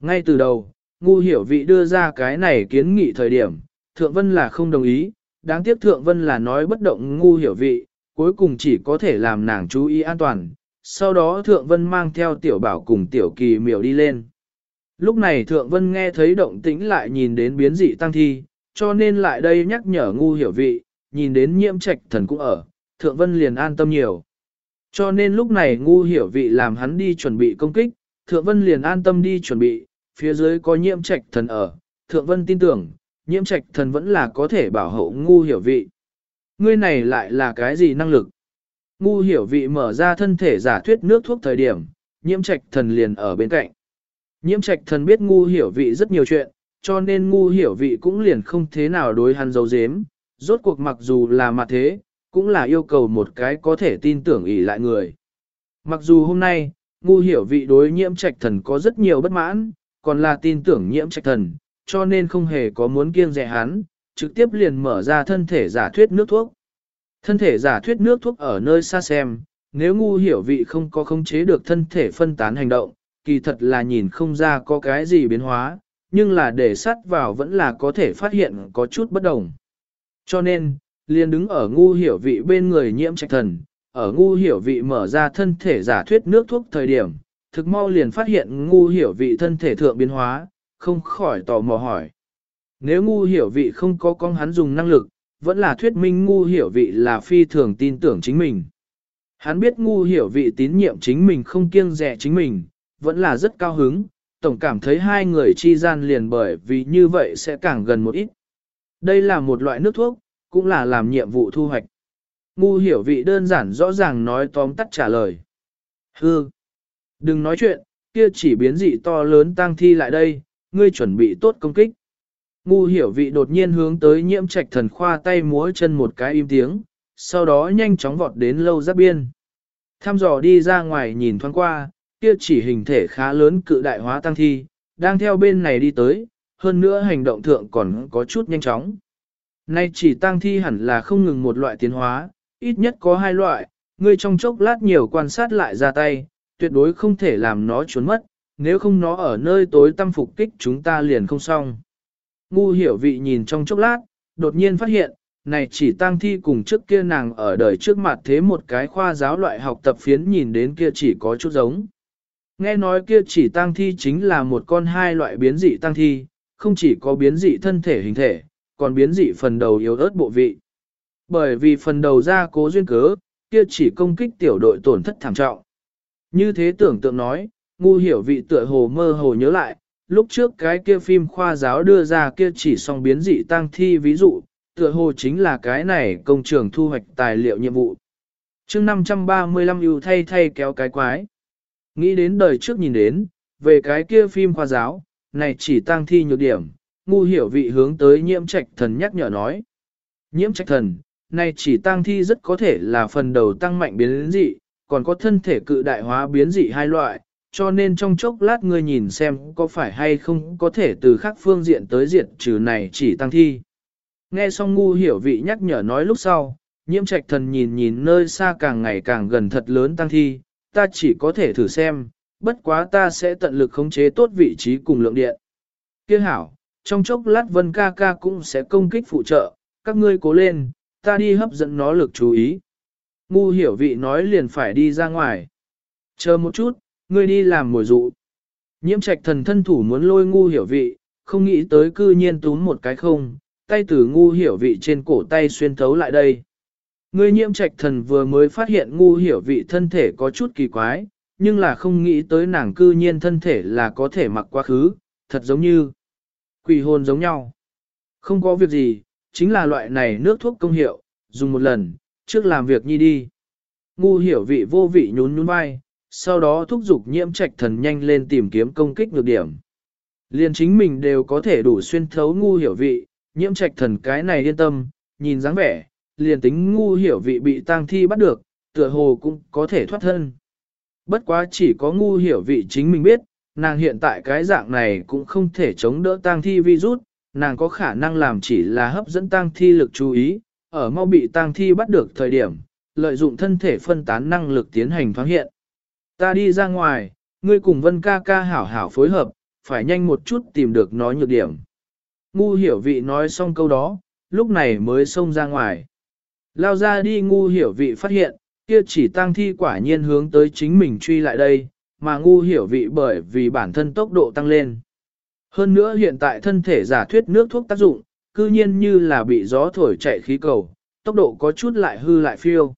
Ngay từ đầu, ngu hiểu vị đưa ra cái này kiến nghị thời điểm, Thượng Vân là không đồng ý, đáng tiếc Thượng Vân là nói bất động ngu hiểu vị, cuối cùng chỉ có thể làm nàng chú ý an toàn. Sau đó Thượng Vân mang theo tiểu bảo cùng tiểu kỳ miểu đi lên. Lúc này Thượng Vân nghe thấy động tĩnh lại nhìn đến biến dị tăng thi, cho nên lại đây nhắc nhở ngu hiểu vị, nhìn đến nhiễm trạch thần cũng ở, Thượng Vân liền an tâm nhiều. Cho nên lúc này ngu hiểu vị làm hắn đi chuẩn bị công kích, Thượng Vân liền an tâm đi chuẩn bị, phía dưới có nhiễm trạch thần ở, Thượng Vân tin tưởng, nhiễm trạch thần vẫn là có thể bảo hộ ngu hiểu vị. Ngươi này lại là cái gì năng lực? Ngu hiểu vị mở ra thân thể giả thuyết nước thuốc thời điểm, nhiễm trạch thần liền ở bên cạnh. Nhiễm trạch thần biết ngu hiểu vị rất nhiều chuyện, cho nên ngu hiểu vị cũng liền không thế nào đối hắn dấu dếm. Rốt cuộc mặc dù là mặt thế, cũng là yêu cầu một cái có thể tin tưởng ỷ lại người. Mặc dù hôm nay, ngu hiểu vị đối nhiễm trạch thần có rất nhiều bất mãn, còn là tin tưởng nhiễm trạch thần, cho nên không hề có muốn kiêng dè hắn, trực tiếp liền mở ra thân thể giả thuyết nước thuốc. Thân thể giả thuyết nước thuốc ở nơi xa xem, nếu ngu hiểu vị không có khống chế được thân thể phân tán hành động, kỳ thật là nhìn không ra có cái gì biến hóa, nhưng là để sát vào vẫn là có thể phát hiện có chút bất đồng. Cho nên, liền đứng ở ngu hiểu vị bên người nhiễm trạch thần, ở ngu hiểu vị mở ra thân thể giả thuyết nước thuốc thời điểm, thực mau liền phát hiện ngu hiểu vị thân thể thượng biến hóa, không khỏi tò mò hỏi. Nếu ngu hiểu vị không có con hắn dùng năng lực, vẫn là thuyết minh ngu hiểu vị là phi thường tin tưởng chính mình. Hắn biết ngu hiểu vị tín nhiệm chính mình không kiêng rẻ chính mình, vẫn là rất cao hứng, tổng cảm thấy hai người chi gian liền bởi vì như vậy sẽ càng gần một ít. Đây là một loại nước thuốc, cũng là làm nhiệm vụ thu hoạch. Ngu hiểu vị đơn giản rõ ràng nói tóm tắt trả lời. Hư! Đừng nói chuyện, kia chỉ biến dị to lớn tăng thi lại đây, ngươi chuẩn bị tốt công kích. Ngu hiểu vị đột nhiên hướng tới nhiễm trạch thần khoa tay múa chân một cái im tiếng, sau đó nhanh chóng vọt đến lâu giáp biên. Tham dò đi ra ngoài nhìn thoáng qua, kia chỉ hình thể khá lớn cự đại hóa tăng thi, đang theo bên này đi tới, hơn nữa hành động thượng còn có chút nhanh chóng. Nay chỉ tăng thi hẳn là không ngừng một loại tiến hóa, ít nhất có hai loại, ngươi trong chốc lát nhiều quan sát lại ra tay, tuyệt đối không thể làm nó trốn mất, nếu không nó ở nơi tối tâm phục kích chúng ta liền không xong. Ngu hiểu vị nhìn trong chốc lát, đột nhiên phát hiện, này chỉ tăng thi cùng trước kia nàng ở đời trước mặt thế một cái khoa giáo loại học tập phiến nhìn đến kia chỉ có chút giống. Nghe nói kia chỉ tăng thi chính là một con hai loại biến dị tăng thi, không chỉ có biến dị thân thể hình thể, còn biến dị phần đầu yếu ớt bộ vị. Bởi vì phần đầu ra cố duyên cớ, kia chỉ công kích tiểu đội tổn thất thảm trọng. Như thế tưởng tượng nói, ngu hiểu vị tựa hồ mơ hồ nhớ lại, lúc trước cái kia phim khoa giáo đưa ra kia chỉ song biến dị tăng thi ví dụ, tựa hồ chính là cái này công trường thu hoạch tài liệu nhiệm vụ. chương 535 ưu thay thay kéo cái quái. Nghĩ đến đời trước nhìn đến, về cái kia phim khoa giáo, này chỉ tăng thi nhược điểm, ngu hiểu vị hướng tới nhiễm trạch thần nhắc nhở nói. Nhiễm trạch thần, này chỉ tăng thi rất có thể là phần đầu tăng mạnh biến dị, còn có thân thể cự đại hóa biến dị hai loại, cho nên trong chốc lát ngươi nhìn xem có phải hay không có thể từ khác phương diện tới diện trừ này chỉ tăng thi. Nghe xong ngu hiểu vị nhắc nhở nói lúc sau, nhiễm trạch thần nhìn nhìn nơi xa càng ngày càng gần thật lớn tăng thi, ta chỉ có thể thử xem, bất quá ta sẽ tận lực khống chế tốt vị trí cùng lượng điện. Kia hảo, trong chốc lát vân ca ca cũng sẽ công kích phụ trợ, các ngươi cố lên, ta đi hấp dẫn nó lực chú ý. Ngu hiểu vị nói liền phải đi ra ngoài. Chờ một chút, ngươi đi làm mồi dụ. Nhiễm trạch thần thân thủ muốn lôi ngu hiểu vị, không nghĩ tới cư nhiên túm một cái không, tay từ ngu hiểu vị trên cổ tay xuyên thấu lại đây. Ngươi nhiễm trạch thần vừa mới phát hiện ngu hiểu vị thân thể có chút kỳ quái, nhưng là không nghĩ tới nàng cư nhiên thân thể là có thể mặc quá khứ, thật giống như quỷ hồn giống nhau. Không có việc gì, chính là loại này nước thuốc công hiệu, dùng một lần, trước làm việc nhi đi. Ngu hiểu vị vô vị nhún nhún vai, sau đó thúc giục nhiễm trạch thần nhanh lên tìm kiếm công kích nhược điểm. liền chính mình đều có thể đủ xuyên thấu ngu hiểu vị, nhiễm trạch thần cái này yên tâm, nhìn dáng vẻ, liền tính ngu hiểu vị bị tang thi bắt được, tựa hồ cũng có thể thoát thân. Bất quá chỉ có ngu hiểu vị chính mình biết, nàng hiện tại cái dạng này cũng không thể chống đỡ tang thi virus, nàng có khả năng làm chỉ là hấp dẫn tang thi lực chú ý, ở mau bị tang thi bắt được thời điểm, lợi dụng thân thể phân tán năng lực tiến hành thoáng hiện. Ta đi ra ngoài, ngươi cùng vân ca ca hảo hảo phối hợp, phải nhanh một chút tìm được nó nhược điểm. Ngu hiểu vị nói xong câu đó, lúc này mới xông ra ngoài. Lao ra đi ngu hiểu vị phát hiện, kia chỉ tăng thi quả nhiên hướng tới chính mình truy lại đây, mà ngu hiểu vị bởi vì bản thân tốc độ tăng lên. Hơn nữa hiện tại thân thể giả thuyết nước thuốc tác dụng, cư nhiên như là bị gió thổi chạy khí cầu, tốc độ có chút lại hư lại phiêu.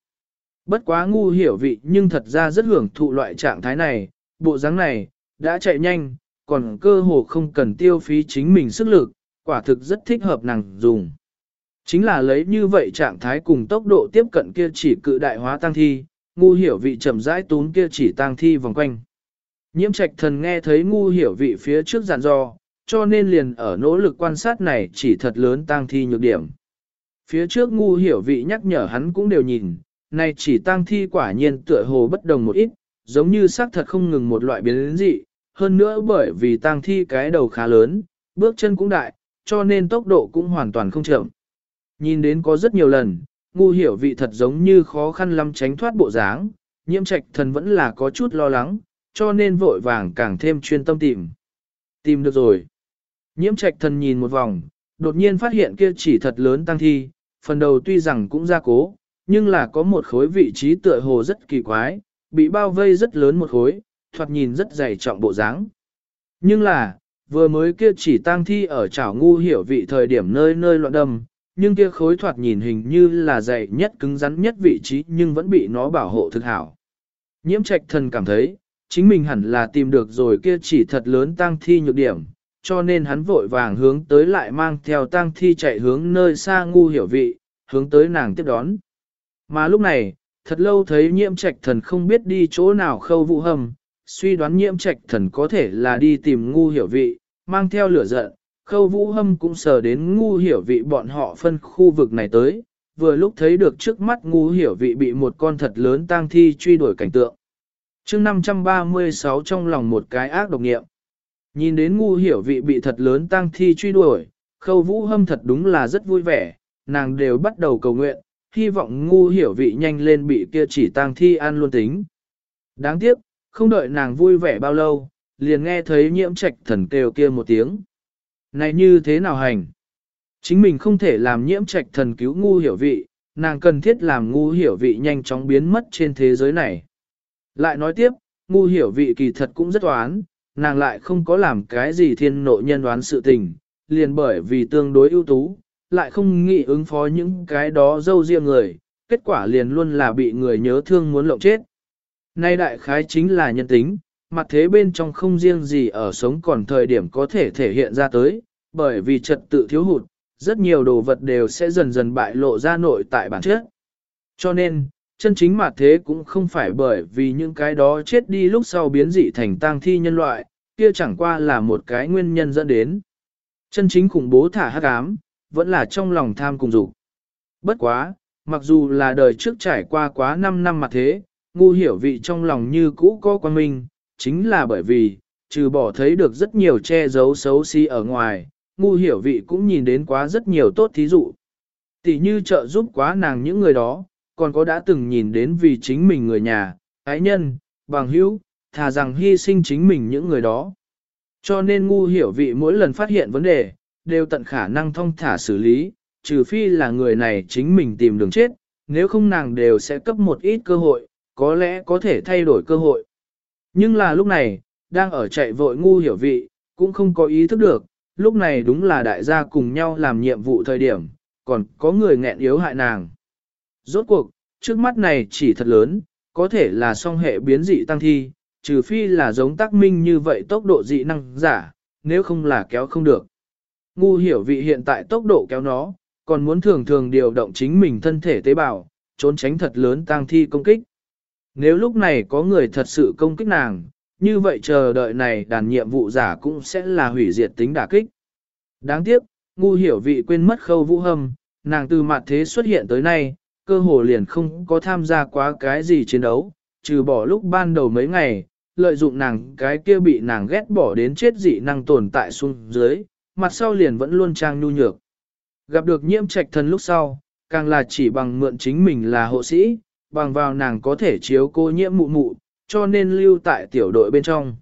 Bất quá ngu hiểu vị nhưng thật ra rất hưởng thụ loại trạng thái này, bộ dáng này, đã chạy nhanh, còn cơ hồ không cần tiêu phí chính mình sức lực, quả thực rất thích hợp nàng dùng. Chính là lấy như vậy trạng thái cùng tốc độ tiếp cận kia chỉ cự đại hóa tăng thi, ngu hiểu vị chậm rãi tún kia chỉ tăng thi vòng quanh. Nhiễm trạch thần nghe thấy ngu hiểu vị phía trước giàn do, cho nên liền ở nỗ lực quan sát này chỉ thật lớn tăng thi nhược điểm. Phía trước ngu hiểu vị nhắc nhở hắn cũng đều nhìn, này chỉ tang thi quả nhiên tựa hồ bất đồng một ít, giống như xác thật không ngừng một loại biến dị, hơn nữa bởi vì tang thi cái đầu khá lớn, bước chân cũng đại, cho nên tốc độ cũng hoàn toàn không chậm. Nhìn đến có rất nhiều lần, ngu hiểu vị thật giống như khó khăn lắm tránh thoát bộ dáng, nhiễm trạch thần vẫn là có chút lo lắng, cho nên vội vàng càng thêm chuyên tâm tìm. Tìm được rồi. Nhiễm trạch thần nhìn một vòng, đột nhiên phát hiện kia chỉ thật lớn tăng thi, phần đầu tuy rằng cũng ra cố, nhưng là có một khối vị trí tựa hồ rất kỳ quái, bị bao vây rất lớn một khối, thoạt nhìn rất dày trọng bộ dáng. Nhưng là, vừa mới kia chỉ tang thi ở chảo ngu hiểu vị thời điểm nơi nơi loạn đâm, nhưng kia khối thoạt nhìn hình như là dày nhất cứng rắn nhất vị trí nhưng vẫn bị nó bảo hộ thực hảo. Nhiễm trạch thần cảm thấy, chính mình hẳn là tìm được rồi kia chỉ thật lớn tang thi nhược điểm, cho nên hắn vội vàng hướng tới lại mang theo tang thi chạy hướng nơi xa ngu hiểu vị, hướng tới nàng tiếp đón. Mà lúc này, thật lâu thấy nhiễm trạch thần không biết đi chỗ nào khâu vụ hầm, suy đoán nhiễm trạch thần có thể là đi tìm ngu hiểu vị, mang theo lửa giận, khâu vũ hâm cũng sờ đến ngu hiểu vị bọn họ phân khu vực này tới, vừa lúc thấy được trước mắt ngu hiểu vị bị một con thật lớn tang thi truy đuổi cảnh tượng. chương 536 trong lòng một cái ác độc nghiệm. Nhìn đến ngu hiểu vị bị thật lớn tang thi truy đuổi, khâu vũ hâm thật đúng là rất vui vẻ, nàng đều bắt đầu cầu nguyện, hy vọng ngu hiểu vị nhanh lên bị kia chỉ tang thi ăn luôn tính. Đáng tiếc, không đợi nàng vui vẻ bao lâu, liền nghe thấy nhiễm trạch thần kêu kia một tiếng. Này như thế nào hành? Chính mình không thể làm nhiễm trạch thần cứu ngu hiểu vị, nàng cần thiết làm ngu hiểu vị nhanh chóng biến mất trên thế giới này. Lại nói tiếp, ngu hiểu vị kỳ thật cũng rất oán, nàng lại không có làm cái gì thiên nội nhân oán sự tình, liền bởi vì tương đối ưu tú, lại không nghĩ ứng phó những cái đó dâu riêng người, kết quả liền luôn là bị người nhớ thương muốn lộng chết. Nay đại khái chính là nhân tính, mặt thế bên trong không riêng gì ở sống còn thời điểm có thể thể hiện ra tới, bởi vì trật tự thiếu hụt, rất nhiều đồ vật đều sẽ dần dần bại lộ ra nội tại bản chất. Cho nên, chân chính mặt thế cũng không phải bởi vì những cái đó chết đi lúc sau biến dị thành tang thi nhân loại, kia chẳng qua là một cái nguyên nhân dẫn đến. Chân chính khủng bố thả hắc ám, vẫn là trong lòng tham cùng dục. Bất quá, mặc dù là đời trước trải qua quá 5 năm mà thế, ngu hiểu vị trong lòng như cũ có quan minh, chính là bởi vì, trừ bỏ thấy được rất nhiều che giấu xấu xí si ở ngoài, ngu hiểu vị cũng nhìn đến quá rất nhiều tốt thí dụ. Tỷ như trợ giúp quá nàng những người đó, còn có đã từng nhìn đến vì chính mình người nhà, ái nhân, bằng hữu, thà rằng hy sinh chính mình những người đó. Cho nên ngu hiểu vị mỗi lần phát hiện vấn đề, đều tận khả năng thông thả xử lý, trừ phi là người này chính mình tìm đường chết, nếu không nàng đều sẽ cấp một ít cơ hội, có lẽ có thể thay đổi cơ hội. Nhưng là lúc này, đang ở chạy vội ngu hiểu vị, cũng không có ý thức được, lúc này đúng là đại gia cùng nhau làm nhiệm vụ thời điểm, còn có người nghẹn yếu hại nàng. Rốt cuộc, trước mắt này chỉ thật lớn, có thể là song hệ biến dị tăng thi, trừ phi là giống tác minh như vậy tốc độ dị năng giả, nếu không là kéo không được. Ngu hiểu vị hiện tại tốc độ kéo nó, còn muốn thường thường điều động chính mình thân thể tế bào, trốn tránh thật lớn tang thi công kích. Nếu lúc này có người thật sự công kích nàng, như vậy chờ đợi này đàn nhiệm vụ giả cũng sẽ là hủy diệt tính đả kích. Đáng tiếc, ngu hiểu vị quên mất khâu vũ hâm, nàng từ mặt thế xuất hiện tới nay, cơ hồ liền không có tham gia quá cái gì chiến đấu, trừ bỏ lúc ban đầu mấy ngày, lợi dụng nàng cái kia bị nàng ghét bỏ đến chết dị năng tồn tại xuống dưới, mặt sau liền vẫn luôn trang nhu nhược. Gặp được nhiễm trạch thần lúc sau, càng là chỉ bằng mượn chính mình là hộ sĩ, bằng vào nàng có thể chiếu cô nhiễm mụ mụ, cho nên lưu tại tiểu đội bên trong.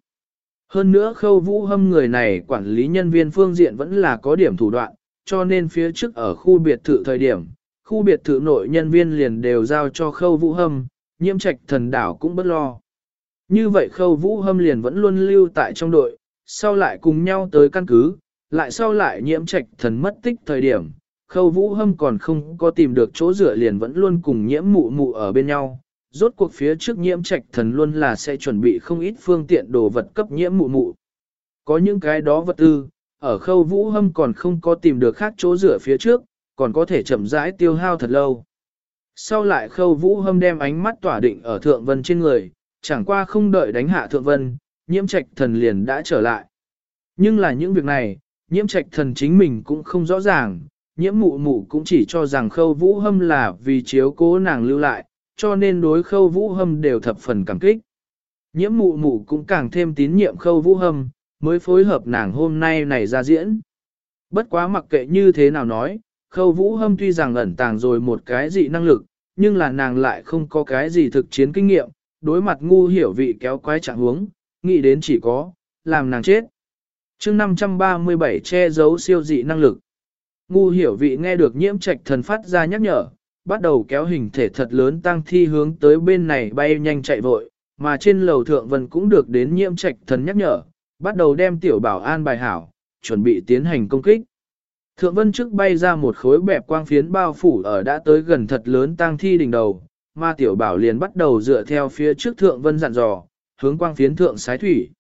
Hơn nữa khâu vũ hâm người này quản lý nhân viên phương diện vẫn là có điểm thủ đoạn, cho nên phía trước ở khu biệt thự thời điểm, khu biệt thự nội nhân viên liền đều giao cho khâu vũ hâm, nhiễm trạch thần đảo cũng bất lo. Như vậy khâu vũ hâm liền vẫn luôn lưu tại trong đội, sau lại cùng nhau tới căn cứ, lại sau lại nhiễm trạch thần mất tích thời điểm, khâu vũ hâm còn không có tìm được chỗ dựa liền vẫn luôn cùng nhiễm mụ mụ ở bên nhau. Rốt cuộc phía trước nhiễm trạch thần luôn là sẽ chuẩn bị không ít phương tiện đồ vật cấp nhiễm mụ mụ. Có những cái đó vật tư, ở khâu vũ hâm còn không có tìm được khác chỗ rửa phía trước, còn có thể chậm rãi tiêu hao thật lâu. Sau lại khâu vũ hâm đem ánh mắt tỏa định ở thượng vân trên người, chẳng qua không đợi đánh hạ thượng vân, nhiễm trạch thần liền đã trở lại. Nhưng là những việc này, nhiễm trạch thần chính mình cũng không rõ ràng, nhiễm mụ mụ cũng chỉ cho rằng khâu vũ hâm là vì chiếu cố nàng lưu lại, cho nên đối khâu vũ hâm đều thập phần cảm kích. Nhiễm mụ mụ cũng càng thêm tín nhiệm khâu vũ hâm, mới phối hợp nàng hôm nay này ra diễn. Bất quá mặc kệ như thế nào nói, khâu vũ hâm tuy rằng ẩn tàng rồi một cái dị năng lực, nhưng là nàng lại không có cái gì thực chiến kinh nghiệm, đối mặt ngu hiểu vị kéo quái trạng huống, nghĩ đến chỉ có, làm nàng chết chương 537 che giấu siêu dị năng lực. Ngu hiểu vị nghe được nhiễm trạch thần phát ra nhắc nhở, bắt đầu kéo hình thể thật lớn tăng thi hướng tới bên này bay nhanh chạy vội, mà trên lầu thượng vân cũng được đến nhiễm trạch thần nhắc nhở, bắt đầu đem tiểu bảo an bài hảo, chuẩn bị tiến hành công kích. Thượng vân trước bay ra một khối bẹp quang phiến bao phủ ở đã tới gần thật lớn tang thi đỉnh đầu, mà tiểu bảo liền bắt đầu dựa theo phía trước thượng vân dặn dò, hướng quang phiến thượng sái thủy.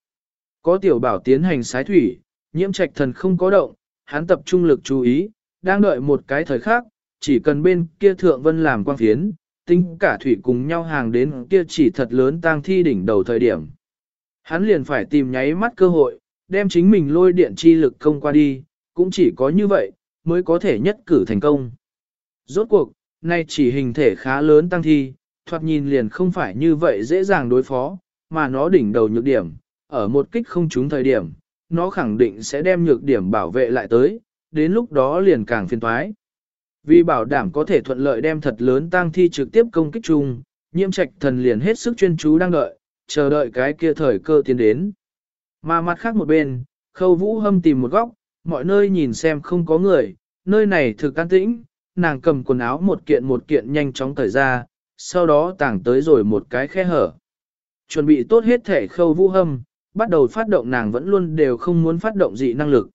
Có tiểu bảo tiến hành sái thủy, nhiễm trạch thần không có động, hắn tập trung lực chú ý, đang đợi một cái thời khác, chỉ cần bên kia thượng vân làm quang phiến, tính cả thủy cùng nhau hàng đến kia chỉ thật lớn tang thi đỉnh đầu thời điểm. Hắn liền phải tìm nháy mắt cơ hội, đem chính mình lôi điện chi lực công qua đi, cũng chỉ có như vậy, mới có thể nhất cử thành công. Rốt cuộc, nay chỉ hình thể khá lớn tăng thi, thoạt nhìn liền không phải như vậy dễ dàng đối phó, mà nó đỉnh đầu nhược điểm, ở một kích không trúng thời điểm, nó khẳng định sẽ đem nhược điểm bảo vệ lại tới, đến lúc đó liền càng phiền toái. Vì bảo đảm có thể thuận lợi đem thật lớn tăng thi trực tiếp công kích chung, nhiễm trạch thần liền hết sức chuyên chú đang đợi, chờ đợi cái kia thời cơ tiến đến. Mà mặt khác một bên, khâu vũ hâm tìm một góc, mọi nơi nhìn xem không có người, nơi này thực can tĩnh, nàng cầm quần áo một kiện một kiện nhanh chóng cởi ra, sau đó tảng tới rồi một cái khe hở. Chuẩn bị tốt hết thể khâu vũ hâm, bắt đầu phát động nàng vẫn luôn đều không muốn phát động dị năng lực.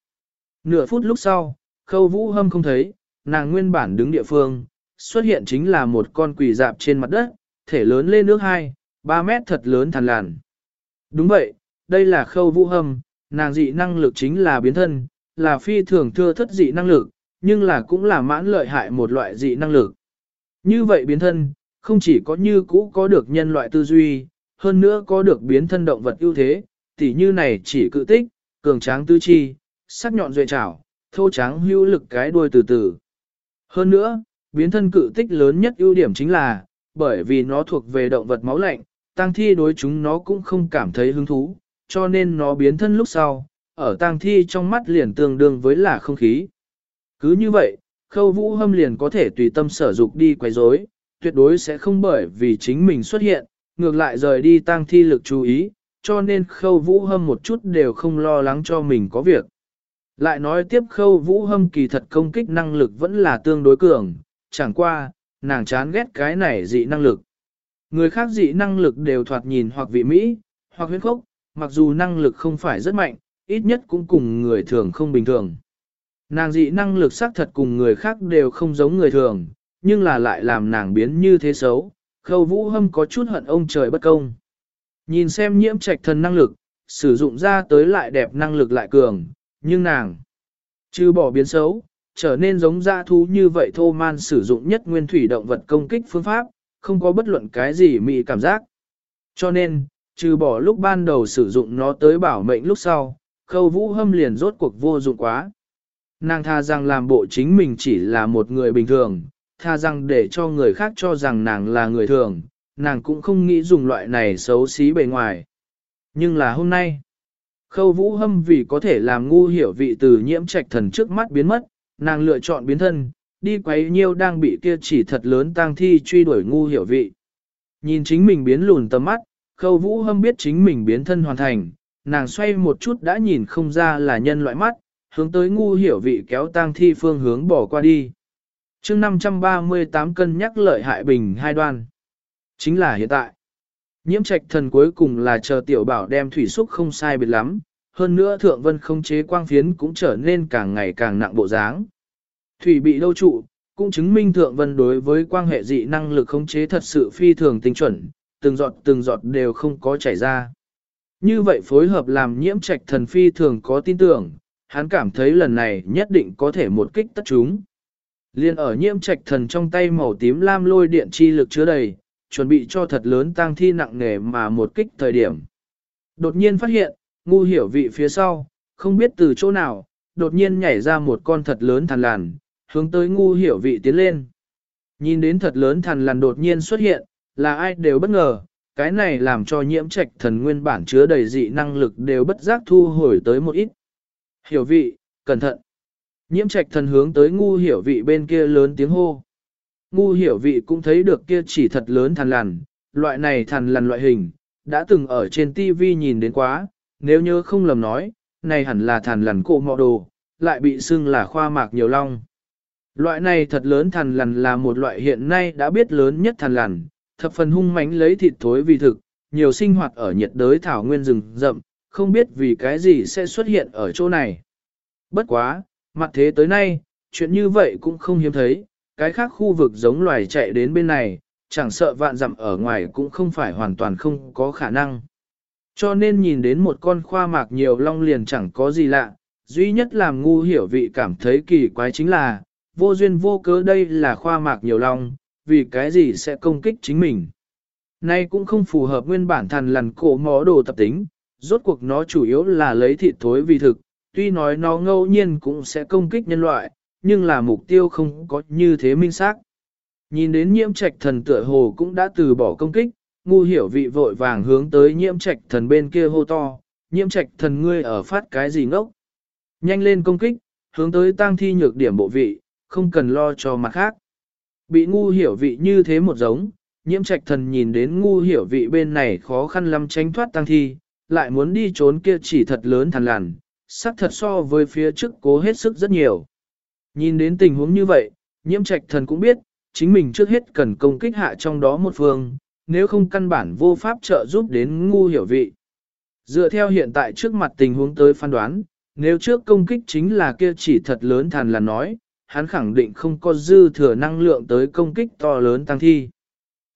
Nửa phút lúc sau, khâu vũ hâm không thấy, nàng nguyên bản đứng địa phương, xuất hiện chính là một con quỷ dạp trên mặt đất, thể lớn lên nước 2, 3 mét thật lớn thằn làn. Đúng vậy, đây là khâu vũ hâm, nàng dị năng lực chính là biến thân, là phi thường thưa thất dị năng lực, nhưng là cũng là mãn lợi hại một loại dị năng lực. Như vậy biến thân, không chỉ có như cũ có được nhân loại tư duy, hơn nữa có được biến thân động vật ưu thế, tỉ như này chỉ cự tích, cường tráng tư chi, sắc nhọn duệ trảo, thô tráng hữu lực cái đuôi từ từ. Hơn nữa, biến thân cự tích lớn nhất ưu điểm chính là, bởi vì nó thuộc về động vật máu lạnh, tang thi đối chúng nó cũng không cảm thấy hứng thú, cho nên nó biến thân lúc sau, ở tang thi trong mắt liền tương đương với là không khí. Cứ như vậy, khâu vũ hâm liền có thể tùy tâm sở dục đi quấy rối, tuyệt đối sẽ không bởi vì chính mình xuất hiện, ngược lại rời đi tang thi lực chú ý, cho nên khâu vũ hâm một chút đều không lo lắng cho mình có việc. Lại nói tiếp khâu vũ hâm kỳ thật công kích năng lực vẫn là tương đối cường, chẳng qua, nàng chán ghét cái này dị năng lực. Người khác dị năng lực đều thoạt nhìn hoặc vị mỹ, hoặc huyết khốc, mặc dù năng lực không phải rất mạnh, ít nhất cũng cùng người thường không bình thường. Nàng dị năng lực xác thật cùng người khác đều không giống người thường, nhưng là lại làm nàng biến như thế xấu, khâu vũ hâm có chút hận ông trời bất công. Nhìn xem nhiễm trạch thần năng lực, sử dụng ra tới lại đẹp năng lực lại cường, nhưng nàng, trừ bỏ biến xấu, trở nên giống dã thú như vậy thô man sử dụng nhất nguyên thủy động vật công kích phương pháp, không có bất luận cái gì mị cảm giác. Cho nên, trừ bỏ lúc ban đầu sử dụng nó tới bảo mệnh lúc sau, khâu vũ hâm liền rốt cuộc vô dụng quá. Nàng tha rằng làm bộ chính mình chỉ là một người bình thường, tha rằng để cho người khác cho rằng nàng là người thường, nàng cũng không nghĩ dùng loại này xấu xí bề ngoài. Nhưng là hôm nay, khâu vũ hâm vì có thể làm ngu hiểu vị từ nhiễm trạch thần trước mắt biến mất, nàng lựa chọn biến thân, đi quấy nhiêu đang bị kia chỉ thật lớn tang thi truy đuổi ngu hiểu vị. Nhìn chính mình biến lùn tầm mắt, khâu vũ hâm biết chính mình biến thân hoàn thành, nàng xoay một chút đã nhìn không ra là nhân loại mắt, hướng tới ngu hiểu vị kéo tang thi phương hướng bỏ qua đi. chương 538 cân nhắc lợi hại bình hai đoan. Chính là hiện tại. Nhiễm trạch thần cuối cùng là chờ tiểu bảo đem thủy xúc không sai biệt lắm, hơn nữa thượng vân không chế quang phiến cũng trở nên càng ngày càng nặng bộ dáng. Thủy bị đâu trụ, cũng chứng minh thượng vân đối với quan hệ dị năng lực khống chế thật sự phi thường tinh chuẩn, từng giọt từng giọt đều không có chảy ra. Như vậy phối hợp làm nhiễm trạch thần phi thường có tin tưởng, hắn cảm thấy lần này nhất định có thể một kích tất chúng. Liên ở nhiễm trạch thần trong tay màu tím lam lôi điện chi lực chứa đầy, chuẩn bị cho thật lớn tang thi nặng nề mà một kích thời điểm. Đột nhiên phát hiện, ngu hiểu vị phía sau, không biết từ chỗ nào, đột nhiên nhảy ra một con thật lớn thằn làn, hướng tới ngu hiểu vị tiến lên. Nhìn đến thật lớn thằn làn đột nhiên xuất hiện, là ai đều bất ngờ, cái này làm cho nhiễm trạch thần nguyên bản chứa đầy dị năng lực đều bất giác thu hồi tới một ít. Hiểu vị, cẩn thận. Nhiễm trạch thần hướng tới ngu hiểu vị bên kia lớn tiếng hô. Ngu hiểu vị cũng thấy được kia chỉ thật lớn thằn lằn, loại này thằn lằn loại hình, đã từng ở trên TV nhìn đến quá, nếu nhớ không lầm nói, này hẳn là thằn lằn cổ mọ đồ, lại bị xưng là khoa mạc nhiều long. Loại này thật lớn thằn lằn là một loại hiện nay đã biết lớn nhất thằn lằn, thập phần hung mãnh lấy thịt thối vì thực, nhiều sinh hoạt ở nhiệt đới thảo nguyên rừng rậm, không biết vì cái gì sẽ xuất hiện ở chỗ này. Bất quá, mặt thế tới nay, chuyện như vậy cũng không hiếm thấy, cái khác khu vực giống loài chạy đến bên này, chẳng sợ vạn dặm ở ngoài cũng không phải hoàn toàn không có khả năng. Cho nên nhìn đến một con khoa mạc nhiều long liền chẳng có gì lạ, duy nhất làm ngu hiểu vị cảm thấy kỳ quái chính là, vô duyên vô cớ đây là khoa mạc nhiều long, vì cái gì sẽ công kích chính mình. Nay cũng không phù hợp nguyên bản thần lằn cổ mó đồ tập tính, rốt cuộc nó chủ yếu là lấy thịt thối vì thực, tuy nói nó ngẫu nhiên cũng sẽ công kích nhân loại, nhưng là mục tiêu không có như thế minh xác. Nhìn đến nhiễm trạch thần tựa hồ cũng đã từ bỏ công kích, ngu hiểu vị vội vàng hướng tới nhiễm trạch thần bên kia hô to, nhiễm trạch thần ngươi ở phát cái gì ngốc. Nhanh lên công kích, hướng tới tăng thi nhược điểm bộ vị, không cần lo cho mặt khác. Bị ngu hiểu vị như thế một giống, nhiễm trạch thần nhìn đến ngu hiểu vị bên này khó khăn lắm tránh thoát tăng thi, lại muốn đi trốn kia chỉ thật lớn thằn lằn, sắc thật so với phía trước cố hết sức rất nhiều. Nhìn đến tình huống như vậy, nhiễm trạch thần cũng biết, chính mình trước hết cần công kích hạ trong đó một phương, nếu không căn bản vô pháp trợ giúp đến ngu hiểu vị. Dựa theo hiện tại trước mặt tình huống tới phán đoán, nếu trước công kích chính là kia chỉ thật lớn thàn là nói, hắn khẳng định không có dư thừa năng lượng tới công kích to lớn tăng thi.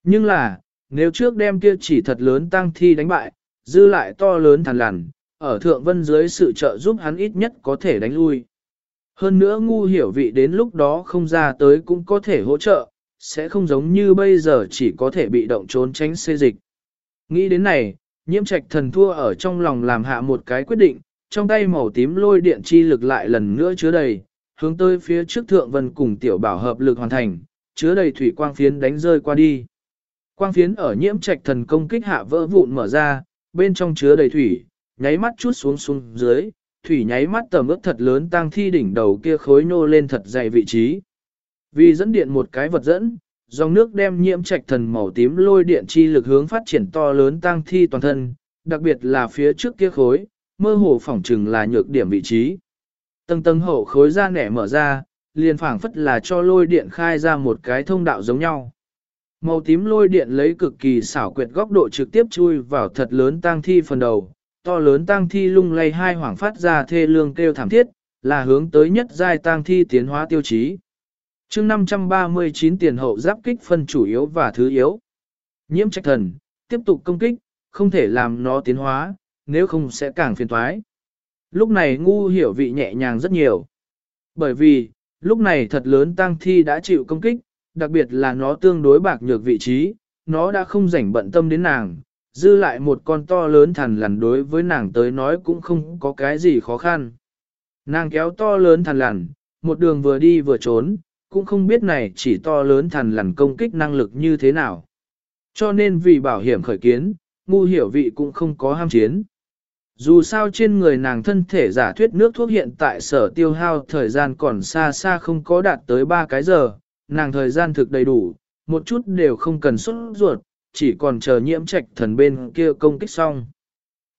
Nhưng là, nếu trước đem kia chỉ thật lớn tăng thi đánh bại, dư lại to lớn thàn lằn, ở thượng vân dưới sự trợ giúp hắn ít nhất có thể đánh lui. Hơn nữa ngu hiểu vị đến lúc đó không ra tới cũng có thể hỗ trợ, sẽ không giống như bây giờ chỉ có thể bị động trốn tránh xê dịch. Nghĩ đến này, nhiễm trạch thần thua ở trong lòng làm hạ một cái quyết định, trong tay màu tím lôi điện chi lực lại lần nữa chứa đầy, hướng tới phía trước thượng vân cùng tiểu bảo hợp lực hoàn thành, chứa đầy thủy quang phiến đánh rơi qua đi. Quang phiến ở nhiễm trạch thần công kích hạ vỡ vụn mở ra, bên trong chứa đầy thủy, nháy mắt chút xuống xuống dưới, thủy nháy mắt tầm ướp thật lớn tăng thi đỉnh đầu kia khối nô lên thật dày vị trí. Vì dẫn điện một cái vật dẫn, dòng nước đem nhiễm trạch thần màu tím lôi điện chi lực hướng phát triển to lớn tăng thi toàn thân, đặc biệt là phía trước kia khối, mơ hồ phỏng chừng là nhược điểm vị trí. Tầng tầng hậu khối ra nẻ mở ra, liền phảng phất là cho lôi điện khai ra một cái thông đạo giống nhau. Màu tím lôi điện lấy cực kỳ xảo quyệt góc độ trực tiếp chui vào thật lớn tang thi phần đầu, to lớn tang thi lung lay hai hoảng phát ra thê lương kêu thảm thiết, là hướng tới nhất giai tang thi tiến hóa tiêu chí. chương 539 tiền hậu giáp kích phân chủ yếu và thứ yếu. Nhiễm trách thần, tiếp tục công kích, không thể làm nó tiến hóa, nếu không sẽ càng phiền toái. Lúc này ngu hiểu vị nhẹ nhàng rất nhiều. Bởi vì, lúc này thật lớn tang thi đã chịu công kích, đặc biệt là nó tương đối bạc nhược vị trí, nó đã không rảnh bận tâm đến nàng, dư lại một con to lớn thằn lằn đối với nàng tới nói cũng không có cái gì khó khăn. Nàng kéo to lớn thằn lằn, một đường vừa đi vừa trốn, cũng không biết này chỉ to lớn thằn lằn công kích năng lực như thế nào. Cho nên vì bảo hiểm khởi kiến, ngu hiểu vị cũng không có ham chiến. Dù sao trên người nàng thân thể giả thuyết nước thuốc hiện tại sở tiêu hao thời gian còn xa xa không có đạt tới 3 cái giờ, nàng thời gian thực đầy đủ, một chút đều không cần xuất ruột, chỉ còn chờ nhiễm trạch thần bên kia công kích xong.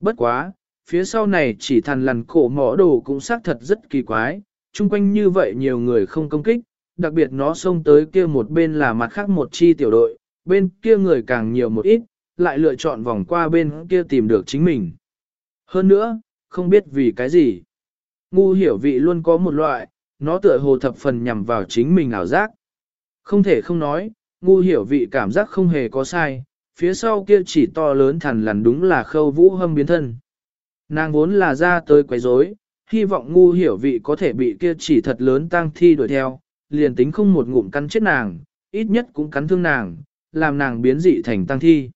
Bất quá, phía sau này chỉ thần lằn cổ mỏ đồ cũng xác thật rất kỳ quái, chung quanh như vậy nhiều người không công kích, đặc biệt nó xông tới kia một bên là mặt khác một chi tiểu đội, bên kia người càng nhiều một ít, lại lựa chọn vòng qua bên kia tìm được chính mình. Hơn nữa, không biết vì cái gì. Ngu hiểu vị luôn có một loại, nó tựa hồ thập phần nhằm vào chính mình ảo giác. Không thể không nói, ngu hiểu vị cảm giác không hề có sai, phía sau kia chỉ to lớn thằn lằn đúng là khâu vũ hâm biến thân. Nàng vốn là ra tới quấy rối, hy vọng ngu hiểu vị có thể bị kia chỉ thật lớn tang thi đuổi theo, liền tính không một ngụm cắn chết nàng, ít nhất cũng cắn thương nàng, làm nàng biến dị thành tang thi.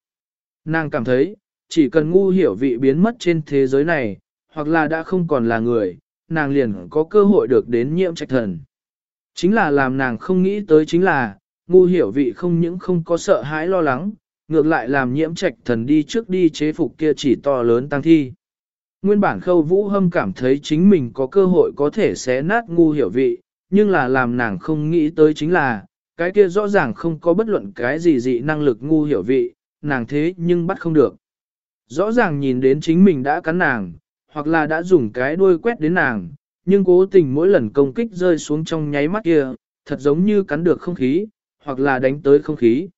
Nàng cảm thấy, chỉ cần ngu hiểu vị biến mất trên thế giới này, hoặc là đã không còn là người, nàng liền có cơ hội được đến nhiễm trạch thần. Chính là làm nàng không nghĩ tới chính là, ngu hiểu vị không những không có sợ hãi lo lắng, ngược lại làm nhiễm trạch thần đi trước đi chế phục kia chỉ to lớn tăng thi. Nguyên bản khâu vũ hâm cảm thấy chính mình có cơ hội có thể xé nát ngu hiểu vị, nhưng là làm nàng không nghĩ tới chính là, cái kia rõ ràng không có bất luận cái gì dị năng lực ngu hiểu vị, nàng thế nhưng bắt không được. Rõ ràng nhìn đến chính mình đã cắn nàng, hoặc là đã dùng cái đuôi quét đến nàng, nhưng cố tình mỗi lần công kích rơi xuống trong nháy mắt kia, thật giống như cắn được không khí, hoặc là đánh tới không khí.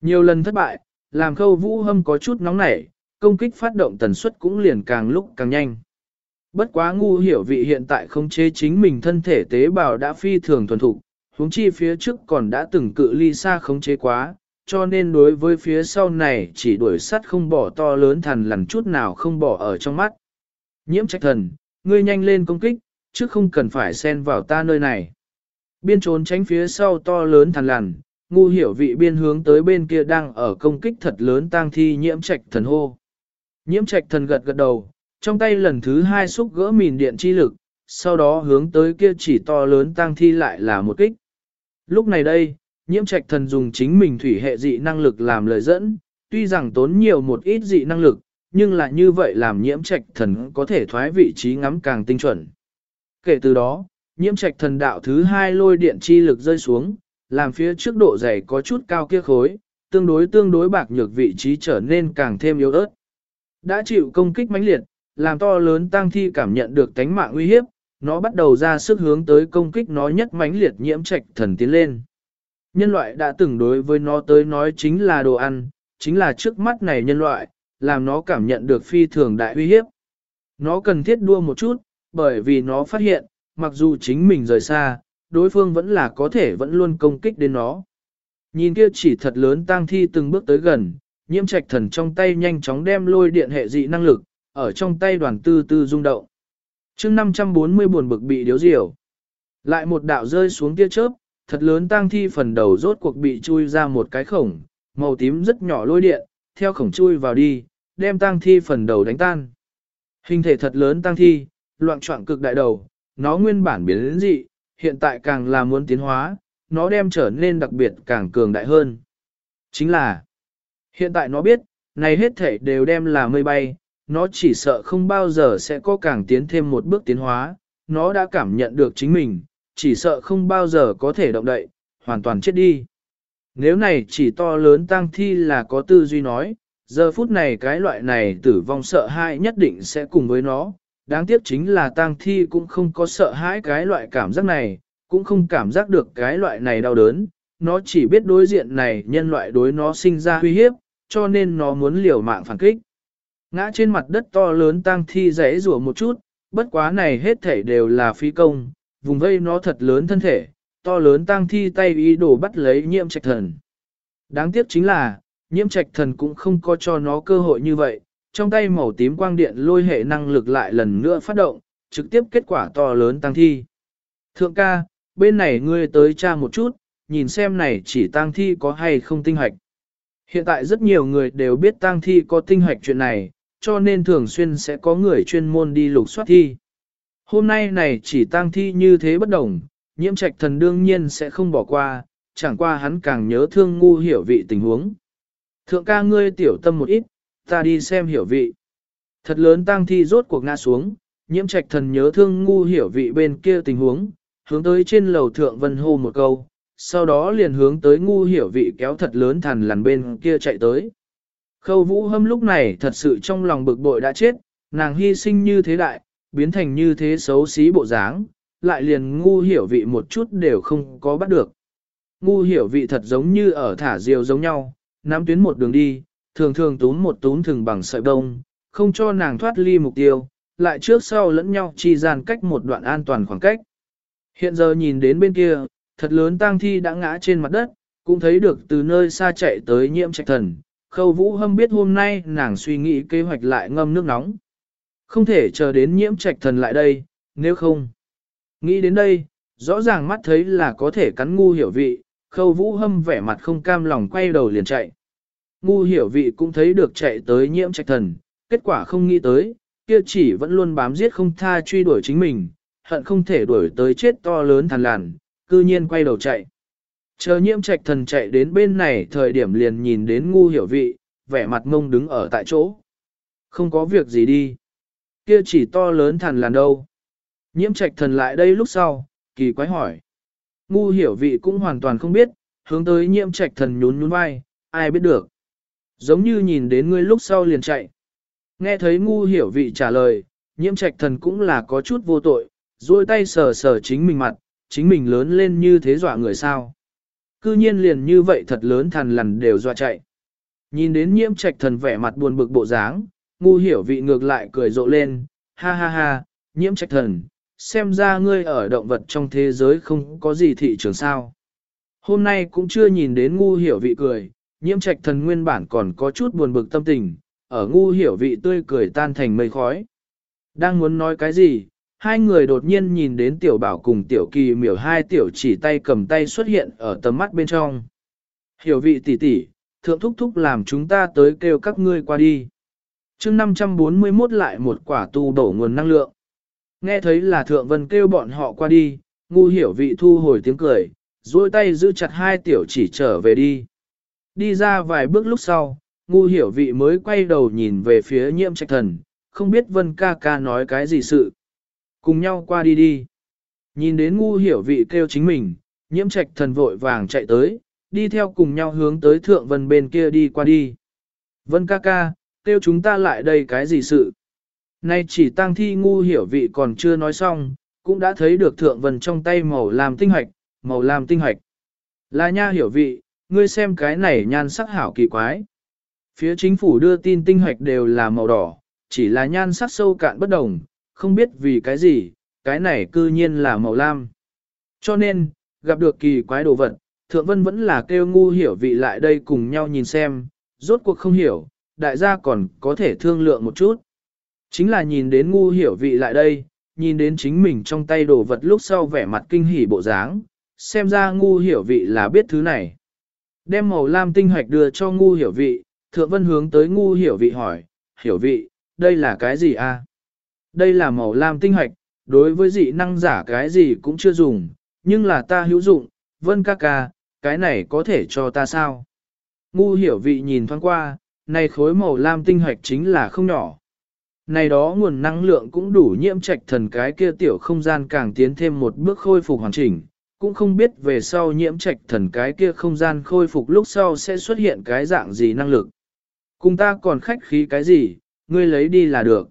Nhiều lần thất bại, làm khâu vũ hâm có chút nóng nảy, công kích phát động tần suất cũng liền càng lúc càng nhanh. Bất quá ngu hiểu vị hiện tại không chế chính mình thân thể tế bào đã phi thường thuần thục, huống chi phía trước còn đã từng cự ly xa khống chế quá, cho nên đối với phía sau này chỉ đuổi sắt không bỏ to lớn thần lằn chút nào không bỏ ở trong mắt. Nhiễm trách thần, ngươi nhanh lên công kích, chứ không cần phải xen vào ta nơi này. Biên trốn tránh phía sau to lớn thần lằn, ngu hiểu vị biên hướng tới bên kia đang ở công kích thật lớn tang thi nhiễm trạch thần hô. Nhiễm trạch thần gật gật đầu, trong tay lần thứ hai xúc gỡ mìn điện chi lực, sau đó hướng tới kia chỉ to lớn tang thi lại là một kích. Lúc này đây, nhiễm trạch thần dùng chính mình thủy hệ dị năng lực làm lời dẫn, tuy rằng tốn nhiều một ít dị năng lực, nhưng là như vậy làm nhiễm trạch thần có thể thoái vị trí ngắm càng tinh chuẩn. Kể từ đó, nhiễm trạch thần đạo thứ hai lôi điện chi lực rơi xuống, làm phía trước độ dày có chút cao kia khối, tương đối tương đối bạc nhược vị trí trở nên càng thêm yếu ớt. Đã chịu công kích mãnh liệt, làm to lớn tăng thi cảm nhận được tánh mạng uy hiếp, nó bắt đầu ra sức hướng tới công kích nó nhất mãnh liệt nhiễm trạch thần tiến lên. Nhân loại đã từng đối với nó tới nói chính là đồ ăn, chính là trước mắt này nhân loại, làm nó cảm nhận được phi thường đại uy hiếp. Nó cần thiết đua một chút, bởi vì nó phát hiện, mặc dù chính mình rời xa, đối phương vẫn là có thể vẫn luôn công kích đến nó. Nhìn kia chỉ thật lớn tang thi từng bước tới gần, nhiễm trạch thần trong tay nhanh chóng đem lôi điện hệ dị năng lực, ở trong tay đoàn tư tư rung động. chương 540 buồn bực bị điếu diều. Lại một đạo rơi xuống tia chớp, thật lớn tang thi phần đầu rốt cuộc bị chui ra một cái khổng, màu tím rất nhỏ lôi điện, theo khổng chui vào đi, đem tang thi phần đầu đánh tan. Hình thể thật lớn tang thi, loạn trọng cực đại đầu, nó nguyên bản biến đến dị, hiện tại càng là muốn tiến hóa, nó đem trở nên đặc biệt càng cường đại hơn. Chính là, hiện tại nó biết, này hết thể đều đem là mây bay, nó chỉ sợ không bao giờ sẽ có càng tiến thêm một bước tiến hóa, nó đã cảm nhận được chính mình, chỉ sợ không bao giờ có thể động đậy, hoàn toàn chết đi. Nếu này chỉ to lớn tăng thi là có tư duy nói, giờ phút này cái loại này tử vong sợ hãi nhất định sẽ cùng với nó, đáng tiếc chính là tang thi cũng không có sợ hãi cái loại cảm giác này, cũng không cảm giác được cái loại này đau đớn, nó chỉ biết đối diện này nhân loại đối nó sinh ra uy hiếp, cho nên nó muốn liều mạng phản kích. Ngã trên mặt đất to lớn tang thi rẽ rủa một chút, bất quá này hết thể đều là phi công, vùng vây nó thật lớn thân thể, to lớn tang thi tay ý đồ bắt lấy nhiễm trạch thần. Đáng tiếc chính là, nhiễm trạch thần cũng không có cho nó cơ hội như vậy, trong tay màu tím quang điện lôi hệ năng lực lại lần nữa phát động, trực tiếp kết quả to lớn tăng thi. Thượng ca, bên này ngươi tới tra một chút, nhìn xem này chỉ tăng thi có hay không tinh hoạch. Hiện tại rất nhiều người đều biết tăng thi có tinh hoạch chuyện này, cho nên thường xuyên sẽ có người chuyên môn đi lục soát thi. Hôm nay này chỉ tăng thi như thế bất đồng, nhiễm trạch thần đương nhiên sẽ không bỏ qua, chẳng qua hắn càng nhớ thương ngu hiểu vị tình huống. Thượng ca ngươi tiểu tâm một ít, ta đi xem hiểu vị. Thật lớn tang thi rốt cuộc ngã xuống, nhiễm trạch thần nhớ thương ngu hiểu vị bên kia tình huống, hướng tới trên lầu thượng vân hô một câu, sau đó liền hướng tới ngu hiểu vị kéo thật lớn thằn lằn bên kia chạy tới. Khâu vũ hâm lúc này thật sự trong lòng bực bội đã chết, nàng hy sinh như thế đại, biến thành như thế xấu xí bộ dáng, lại liền ngu hiểu vị một chút đều không có bắt được. Ngu hiểu vị thật giống như ở thả diều giống nhau, nắm tuyến một đường đi, thường thường túm một túm thường bằng sợi bông, không cho nàng thoát ly mục tiêu, lại trước sau lẫn nhau chi gian cách một đoạn an toàn khoảng cách. Hiện giờ nhìn đến bên kia, thật lớn tang thi đã ngã trên mặt đất, cũng thấy được từ nơi xa chạy tới nhiễm trạch thần. Khâu vũ hâm biết hôm nay nàng suy nghĩ kế hoạch lại ngâm nước nóng. Không thể chờ đến nhiễm trạch thần lại đây, nếu không. Nghĩ đến đây, rõ ràng mắt thấy là có thể cắn ngu hiểu vị, khâu vũ hâm vẻ mặt không cam lòng quay đầu liền chạy. Ngu hiểu vị cũng thấy được chạy tới nhiễm trạch thần, kết quả không nghĩ tới, kia chỉ vẫn luôn bám giết không tha truy đuổi chính mình, hận không thể đuổi tới chết to lớn thằn làn, cư nhiên quay đầu chạy. Chờ nhiễm trạch thần chạy đến bên này thời điểm liền nhìn đến ngu hiểu vị, vẻ mặt ngông đứng ở tại chỗ. Không có việc gì đi. Kia chỉ to lớn thằn làn đâu. Nhiễm trạch thần lại đây lúc sau, kỳ quái hỏi. Ngu hiểu vị cũng hoàn toàn không biết, hướng tới nhiễm trạch thần nhún nhún vai, ai biết được. Giống như nhìn đến ngươi lúc sau liền chạy. Nghe thấy ngu hiểu vị trả lời, nhiễm trạch thần cũng là có chút vô tội, duỗi tay sờ sờ chính mình mặt, chính mình lớn lên như thế dọa người sao. Cư nhiên liền như vậy thật lớn thằn lằn đều dọa chạy. Nhìn đến nhiễm trạch thần vẻ mặt buồn bực bộ dáng, ngu hiểu vị ngược lại cười rộ lên, ha ha ha, nhiễm trạch thần, xem ra ngươi ở động vật trong thế giới không có gì thị trường sao. Hôm nay cũng chưa nhìn đến ngu hiểu vị cười, nhiễm trạch thần nguyên bản còn có chút buồn bực tâm tình, ở ngu hiểu vị tươi cười tan thành mây khói. Đang muốn nói cái gì, hai người đột nhiên nhìn đến tiểu bảo cùng tiểu kỳ miểu hai tiểu chỉ tay cầm tay xuất hiện ở tầm mắt bên trong. Hiểu vị tỷ tỷ, thượng thúc thúc làm chúng ta tới kêu các ngươi qua đi. chương 541 lại một quả tu đổ nguồn năng lượng. Nghe thấy là thượng vân kêu bọn họ qua đi, ngu hiểu vị thu hồi tiếng cười, duỗi tay giữ chặt hai tiểu chỉ trở về đi. Đi ra vài bước lúc sau, ngu hiểu vị mới quay đầu nhìn về phía nhiễm trạch thần, không biết vân ca ca nói cái gì sự. Cùng nhau qua đi đi. Nhìn đến ngu hiểu vị kêu chính mình, nhiễm trạch thần vội vàng chạy tới, đi theo cùng nhau hướng tới thượng vân bên kia đi qua đi. Vân ca ca, kêu chúng ta lại đây cái gì sự? Nay chỉ tăng thi ngu hiểu vị còn chưa nói xong, cũng đã thấy được thượng vân trong tay màu làm tinh hoạch, màu làm tinh hoạch. Là nha hiểu vị, ngươi xem cái này nhan sắc hảo kỳ quái. Phía chính phủ đưa tin tinh hoạch đều là màu đỏ, chỉ là nhan sắc sâu cạn bất đồng, không biết vì cái gì, cái này cư nhiên là màu lam. Cho nên, gặp được kỳ quái đồ vật, Thượng Vân vẫn là kêu ngu hiểu vị lại đây cùng nhau nhìn xem, rốt cuộc không hiểu, đại gia còn có thể thương lượng một chút. Chính là nhìn đến ngu hiểu vị lại đây, nhìn đến chính mình trong tay đồ vật lúc sau vẻ mặt kinh hỉ bộ dáng, xem ra ngu hiểu vị là biết thứ này. Đem màu lam tinh hoạch đưa cho ngu hiểu vị, thượng vân hướng tới ngu hiểu vị hỏi, hiểu vị, đây là cái gì a? Đây là màu lam tinh hoạch, đối với dị năng giả cái gì cũng chưa dùng, nhưng là ta hữu dụng, vân ca ca, cái này có thể cho ta sao? Ngu hiểu vị nhìn thoáng qua, này khối màu lam tinh hoạch chính là không nhỏ. Này đó nguồn năng lượng cũng đủ nhiễm trạch thần cái kia tiểu không gian càng tiến thêm một bước khôi phục hoàn chỉnh, cũng không biết về sau nhiễm trạch thần cái kia không gian khôi phục lúc sau sẽ xuất hiện cái dạng gì năng lực. Cùng ta còn khách khí cái gì, ngươi lấy đi là được.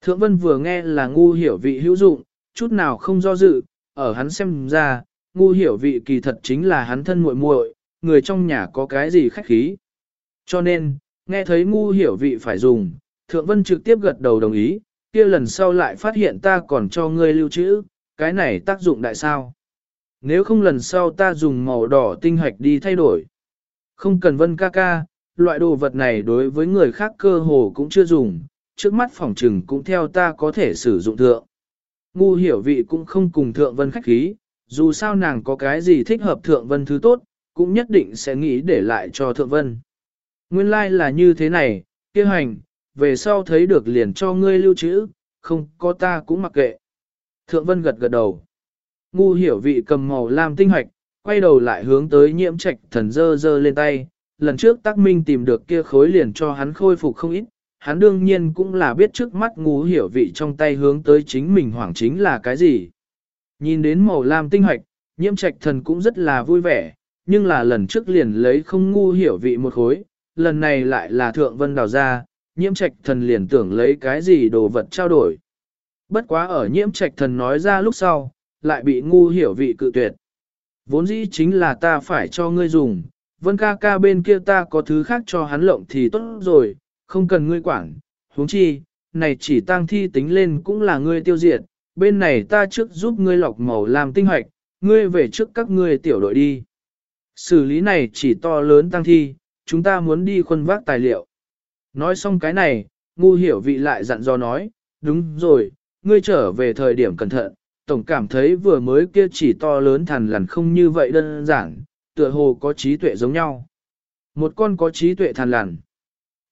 Thượng Vân vừa nghe là ngu hiểu vị hữu dụng, chút nào không do dự, ở hắn xem ra, ngu hiểu vị kỳ thật chính là hắn thân muội muội, người trong nhà có cái gì khách khí. Cho nên, nghe thấy ngu hiểu vị phải dùng, Thượng Vân trực tiếp gật đầu đồng ý, kia lần sau lại phát hiện ta còn cho ngươi lưu trữ, cái này tác dụng đại sao. Nếu không lần sau ta dùng màu đỏ tinh hạch đi thay đổi. Không cần Vân ca ca, loại đồ vật này đối với người khác cơ hồ cũng chưa dùng, trước mắt phòng trừng cũng theo ta có thể sử dụng thượng. Ngu hiểu vị cũng không cùng thượng vân khách khí, dù sao nàng có cái gì thích hợp thượng vân thứ tốt, cũng nhất định sẽ nghĩ để lại cho thượng vân. Nguyên lai like là như thế này, kia hành, về sau thấy được liền cho ngươi lưu trữ, không có ta cũng mặc kệ. Thượng vân gật gật đầu. Ngu hiểu vị cầm màu lam tinh hoạch, quay đầu lại hướng tới nhiễm trạch thần dơ dơ lên tay. Lần trước tác minh tìm được kia khối liền cho hắn khôi phục không ít, hắn đương nhiên cũng là biết trước mắt ngu hiểu vị trong tay hướng tới chính mình hoảng chính là cái gì. Nhìn đến màu lam tinh hoạch, nhiễm trạch thần cũng rất là vui vẻ, nhưng là lần trước liền lấy không ngu hiểu vị một khối, lần này lại là thượng vân đào ra, nhiễm trạch thần liền tưởng lấy cái gì đồ vật trao đổi. Bất quá ở nhiễm trạch thần nói ra lúc sau, lại bị ngu hiểu vị cự tuyệt. Vốn dĩ chính là ta phải cho ngươi dùng, vân ca ca bên kia ta có thứ khác cho hắn lộng thì tốt rồi, không cần ngươi quản, huống chi, này chỉ tang thi tính lên cũng là ngươi tiêu diệt, bên này ta trước giúp ngươi lọc màu làm tinh hoạch, ngươi về trước các ngươi tiểu đội đi. Xử lý này chỉ to lớn tăng thi, chúng ta muốn đi khuân vác tài liệu. Nói xong cái này, ngu hiểu vị lại dặn dò nói, đúng rồi, ngươi trở về thời điểm cẩn thận, tổng cảm thấy vừa mới kia chỉ to lớn thằn lằn không như vậy đơn giản, tựa hồ có trí tuệ giống nhau. Một con có trí tuệ thằn lằn.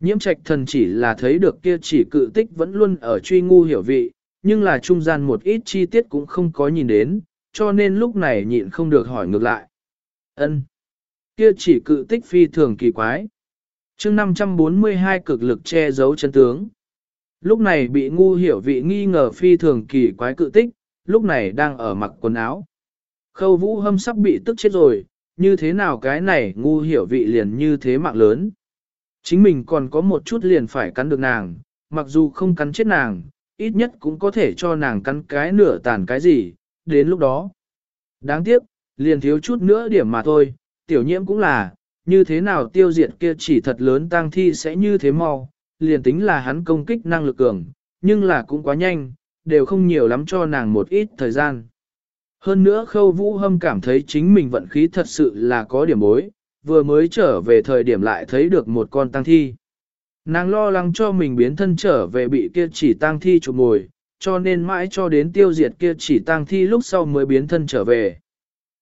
Nhiễm trạch thần chỉ là thấy được kia chỉ cự tích vẫn luôn ở truy ngu hiểu vị, nhưng là trung gian một ít chi tiết cũng không có nhìn đến, cho nên lúc này nhịn không được hỏi ngược lại. ân Kia chỉ cự tích phi thường kỳ quái. chương 542 cực lực che giấu chân tướng. Lúc này bị ngu hiểu vị nghi ngờ phi thường kỳ quái cự tích, lúc này đang ở mặc quần áo. Khâu vũ hâm sắp bị tức chết rồi, như thế nào cái này ngu hiểu vị liền như thế mạng lớn. Chính mình còn có một chút liền phải cắn được nàng, mặc dù không cắn chết nàng, ít nhất cũng có thể cho nàng cắn cái nửa tàn cái gì, đến lúc đó. Đáng tiếc, liền thiếu chút nữa điểm mà thôi, tiểu nhiễm cũng là, như thế nào tiêu diệt kia chỉ thật lớn tang thi sẽ như thế mau, liền tính là hắn công kích năng lực cường, nhưng là cũng quá nhanh, đều không nhiều lắm cho nàng một ít thời gian. Hơn nữa khâu vũ hâm cảm thấy chính mình vận khí thật sự là có điểm bối, vừa mới trở về thời điểm lại thấy được một con tăng thi. Nàng lo lắng cho mình biến thân trở về bị kia chỉ tăng thi chụp ngồi, cho nên mãi cho đến tiêu diệt kia chỉ tăng thi lúc sau mới biến thân trở về.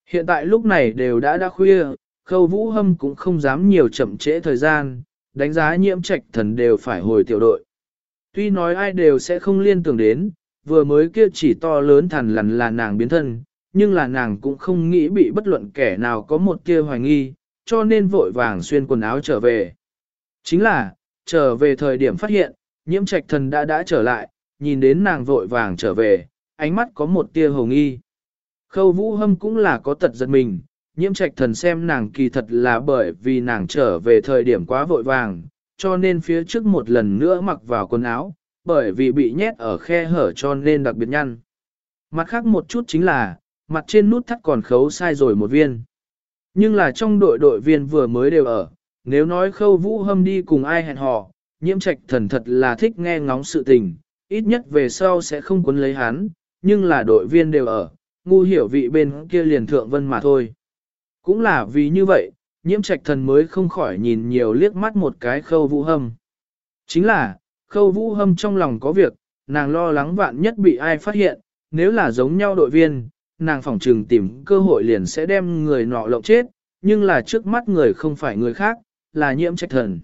Hiện tại lúc này đều đã đã khuya, khâu vũ hâm cũng không dám nhiều chậm trễ thời gian, đánh giá nhiễm trạch thần đều phải hồi tiểu đội. Tuy nói ai đều sẽ không liên tưởng đến, vừa mới kia chỉ to lớn thằn lằn là nàng biến thân, nhưng là nàng cũng không nghĩ bị bất luận kẻ nào có một kia hoài nghi, cho nên vội vàng xuyên quần áo trở về. Chính là, trở về thời điểm phát hiện, nhiễm trạch thần đã đã trở lại, nhìn đến nàng vội vàng trở về, ánh mắt có một tia hồng nghi. Khâu vũ hâm cũng là có tật giật mình, nhiễm trạch thần xem nàng kỳ thật là bởi vì nàng trở về thời điểm quá vội vàng, cho nên phía trước một lần nữa mặc vào quần áo, bởi vì bị nhét ở khe hở cho nên đặc biệt nhăn. Mặt khác một chút chính là, mặt trên nút thắt còn khấu sai rồi một viên. Nhưng là trong đội đội viên vừa mới đều ở, nếu nói khâu vũ hâm đi cùng ai hẹn hò, nhiễm trạch thần thật là thích nghe ngóng sự tình, ít nhất về sau sẽ không quấn lấy hắn, nhưng là đội viên đều ở, ngu hiểu vị bên kia liền thượng vân mà thôi. Cũng là vì như vậy, nhiễm trạch thần mới không khỏi nhìn nhiều liếc mắt một cái khâu vũ hâm. Chính là, khâu vũ hâm trong lòng có việc, nàng lo lắng vạn nhất bị ai phát hiện, nếu là giống nhau đội viên, nàng phỏng trừng tìm cơ hội liền sẽ đem người nọ lộng chết, nhưng là trước mắt người không phải người khác, là nhiễm trạch thần.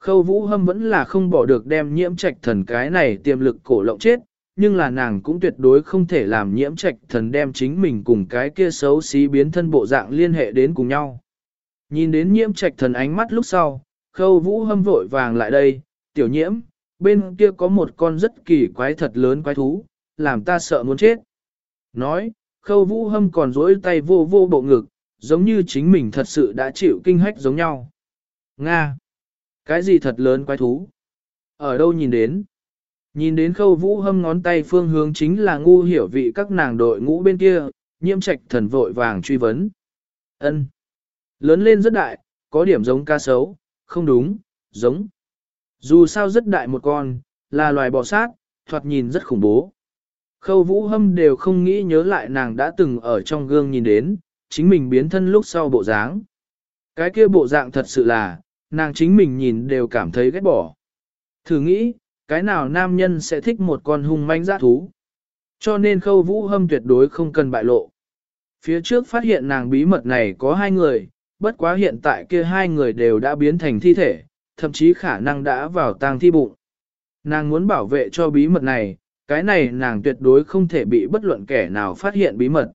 Khâu vũ hâm vẫn là không bỏ được đem nhiễm trạch thần cái này tiềm lực cổ lộng chết, nhưng là nàng cũng tuyệt đối không thể làm nhiễm trạch thần đem chính mình cùng cái kia xấu xí biến thân bộ dạng liên hệ đến cùng nhau. Nhìn đến nhiễm trạch thần ánh mắt lúc sau, khâu vũ hâm vội vàng lại đây, tiểu nhiễm, bên kia có một con rất kỳ quái thật lớn quái thú, làm ta sợ muốn chết. Nói, khâu vũ hâm còn rỗi tay vô vô bộ ngực, giống như chính mình thật sự đã chịu kinh hách giống nhau. Nga! Cái gì thật lớn quái thú? Ở đâu nhìn đến? Nhìn đến khâu vũ hâm ngón tay phương hướng chính là ngu hiểu vị các nàng đội ngũ bên kia, nhiễm trạch thần vội vàng truy vấn. ân Lớn lên rất đại, có điểm giống ca sấu, không đúng, giống. Dù sao rất đại một con, là loài bò sát, thoạt nhìn rất khủng bố. Khâu vũ hâm đều không nghĩ nhớ lại nàng đã từng ở trong gương nhìn đến, chính mình biến thân lúc sau bộ dáng. Cái kia bộ dạng thật sự là, nàng chính mình nhìn đều cảm thấy ghét bỏ. Thử nghĩ, cái nào nam nhân sẽ thích một con hung manh dã thú. Cho nên khâu vũ hâm tuyệt đối không cần bại lộ. Phía trước phát hiện nàng bí mật này có hai người, bất quá hiện tại kia hai người đều đã biến thành thi thể, thậm chí khả năng đã vào tang thi bụng. Nàng muốn bảo vệ cho bí mật này, cái này nàng tuyệt đối không thể bị bất luận kẻ nào phát hiện bí mật.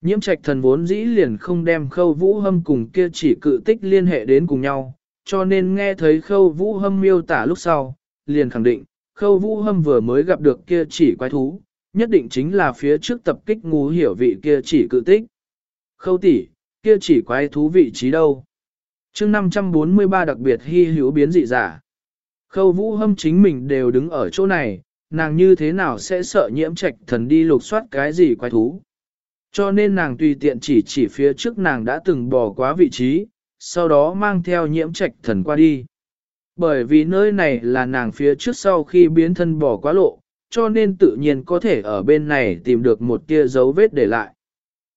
Nhiễm trạch thần vốn dĩ liền không đem khâu vũ hâm cùng kia chỉ cự tích liên hệ đến cùng nhau, cho nên nghe thấy khâu vũ hâm miêu tả lúc sau, liền khẳng định, khâu vũ hâm vừa mới gặp được kia chỉ quái thú, nhất định chính là phía trước tập kích ngu hiểu vị kia chỉ cự tích. Khâu tỷ, kia chỉ quái thú vị trí đâu? Chương 543 đặc biệt hy hữu biến dị giả. Khâu vũ hâm chính mình đều đứng ở chỗ này, nàng như thế nào sẽ sợ nhiễm trạch thần đi lục soát cái gì quái thú. Cho nên nàng tùy tiện chỉ chỉ phía trước nàng đã từng bỏ quá vị trí, sau đó mang theo nhiễm trạch thần qua đi. Bởi vì nơi này là nàng phía trước sau khi biến thân bỏ quá lộ, cho nên tự nhiên có thể ở bên này tìm được một tia dấu vết để lại.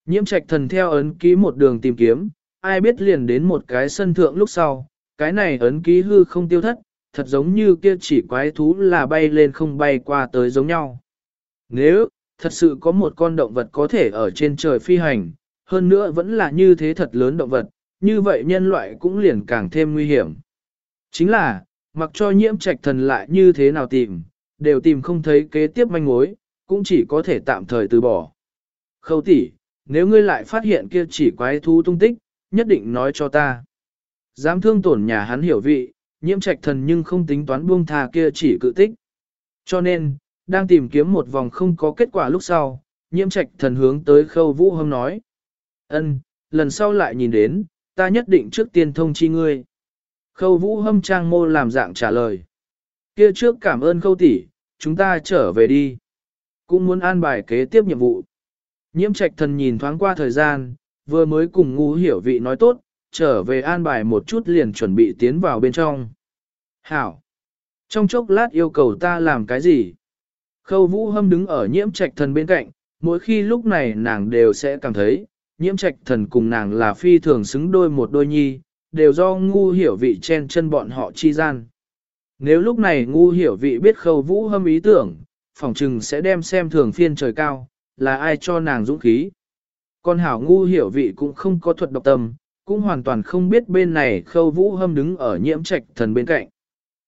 Nhiễm trạch thần theo ấn ký một đường tìm kiếm, ai biết liền đến một cái sân thượng lúc sau, cái này ấn ký hư không tiêu thất, thật giống như kia chỉ quái thú là bay lên không bay qua tới giống nhau. Nếu, thật sự có một con động vật có thể ở trên trời phi hành, hơn nữa vẫn là như thế thật lớn động vật, như vậy nhân loại cũng liền càng thêm nguy hiểm. Chính là, mặc cho nhiễm trạch thần lại như thế nào tìm, đều tìm không thấy kế tiếp manh mối, cũng chỉ có thể tạm thời từ bỏ. Khâu tỷ, nếu ngươi lại phát hiện kia chỉ quái thú tung tích, nhất định nói cho ta. Dám thương tổn nhà hắn hiểu vị, nhiễm trạch thần nhưng không tính toán buông thà kia chỉ cự tích. Cho nên, đang tìm kiếm một vòng không có kết quả lúc sau, nhiễm trạch thần hướng tới khâu vũ hâm nói. ân lần sau lại nhìn đến, ta nhất định trước tiên thông chi ngươi. Khâu vũ hâm trang mô làm dạng trả lời. Kia trước cảm ơn khâu tỷ, chúng ta trở về đi. Cũng muốn an bài kế tiếp nhiệm vụ. Nhiễm trạch thần nhìn thoáng qua thời gian, vừa mới cùng ngu hiểu vị nói tốt, trở về an bài một chút liền chuẩn bị tiến vào bên trong. Hảo! Trong chốc lát yêu cầu ta làm cái gì? Khâu vũ hâm đứng ở nhiễm trạch thần bên cạnh, mỗi khi lúc này nàng đều sẽ cảm thấy, nhiễm trạch thần cùng nàng là phi thường xứng đôi một đôi nhi, đều do ngu hiểu vị chen chân bọn họ chi gian. Nếu lúc này ngu hiểu vị biết khâu vũ hâm ý tưởng, phỏng chừng sẽ đem xem thường phiên trời cao, là ai cho nàng dũng khí con hảo ngu hiểu vị cũng không có thuật độc tâm, cũng hoàn toàn không biết bên này khâu vũ hâm đứng ở nhiễm trạch thần bên cạnh.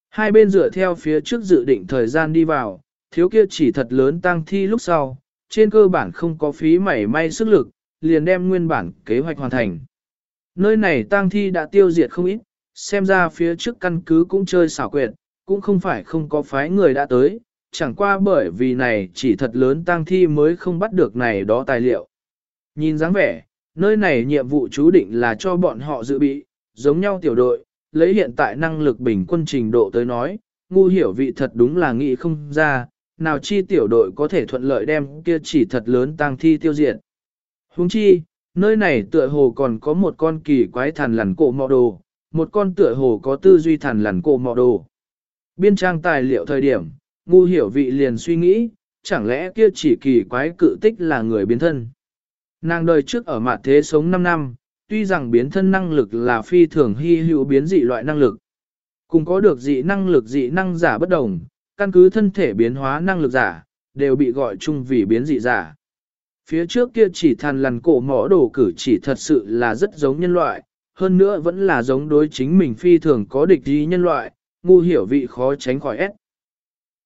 Hai bên dựa theo phía trước dự định thời gian đi vào, thiếu kia chỉ thật lớn tăng thi lúc sau, trên cơ bản không có phí mảy may sức lực, liền đem nguyên bản kế hoạch hoàn thành. Nơi này tăng thi đã tiêu diệt không ít, xem ra phía trước căn cứ cũng chơi xảo quyệt, cũng không phải không có phái người đã tới, chẳng qua bởi vì này chỉ thật lớn tăng thi mới không bắt được này đó tài liệu. Nhìn dáng vẻ, nơi này nhiệm vụ chú định là cho bọn họ dự bị, giống nhau tiểu đội, lấy hiện tại năng lực bình quân trình độ tới nói, ngu hiểu vị thật đúng là nghĩ không ra, nào chi tiểu đội có thể thuận lợi đem kia chỉ thật lớn tăng thi tiêu diệt. Huống chi, nơi này tựa hồ còn có một con kỳ quái thần lằn cổ mọ đồ, một con tựa hồ có tư duy thần lằn cổ mọ đồ. Biên trang tài liệu thời điểm, ngu hiểu vị liền suy nghĩ, chẳng lẽ kia chỉ kỳ quái cự tích là người biến thân. Nàng đời trước ở mặt thế sống 5 năm, tuy rằng biến thân năng lực là phi thường hy hữu biến dị loại năng lực. Cùng có được dị năng lực dị năng giả bất đồng, căn cứ thân thể biến hóa năng lực giả, đều bị gọi chung vì biến dị giả. Phía trước kia chỉ thàn lằn cổ mỏ đồ cử chỉ thật sự là rất giống nhân loại, hơn nữa vẫn là giống đối chính mình phi thường có địch ý nhân loại, ngu hiểu vị khó tránh khỏi ép.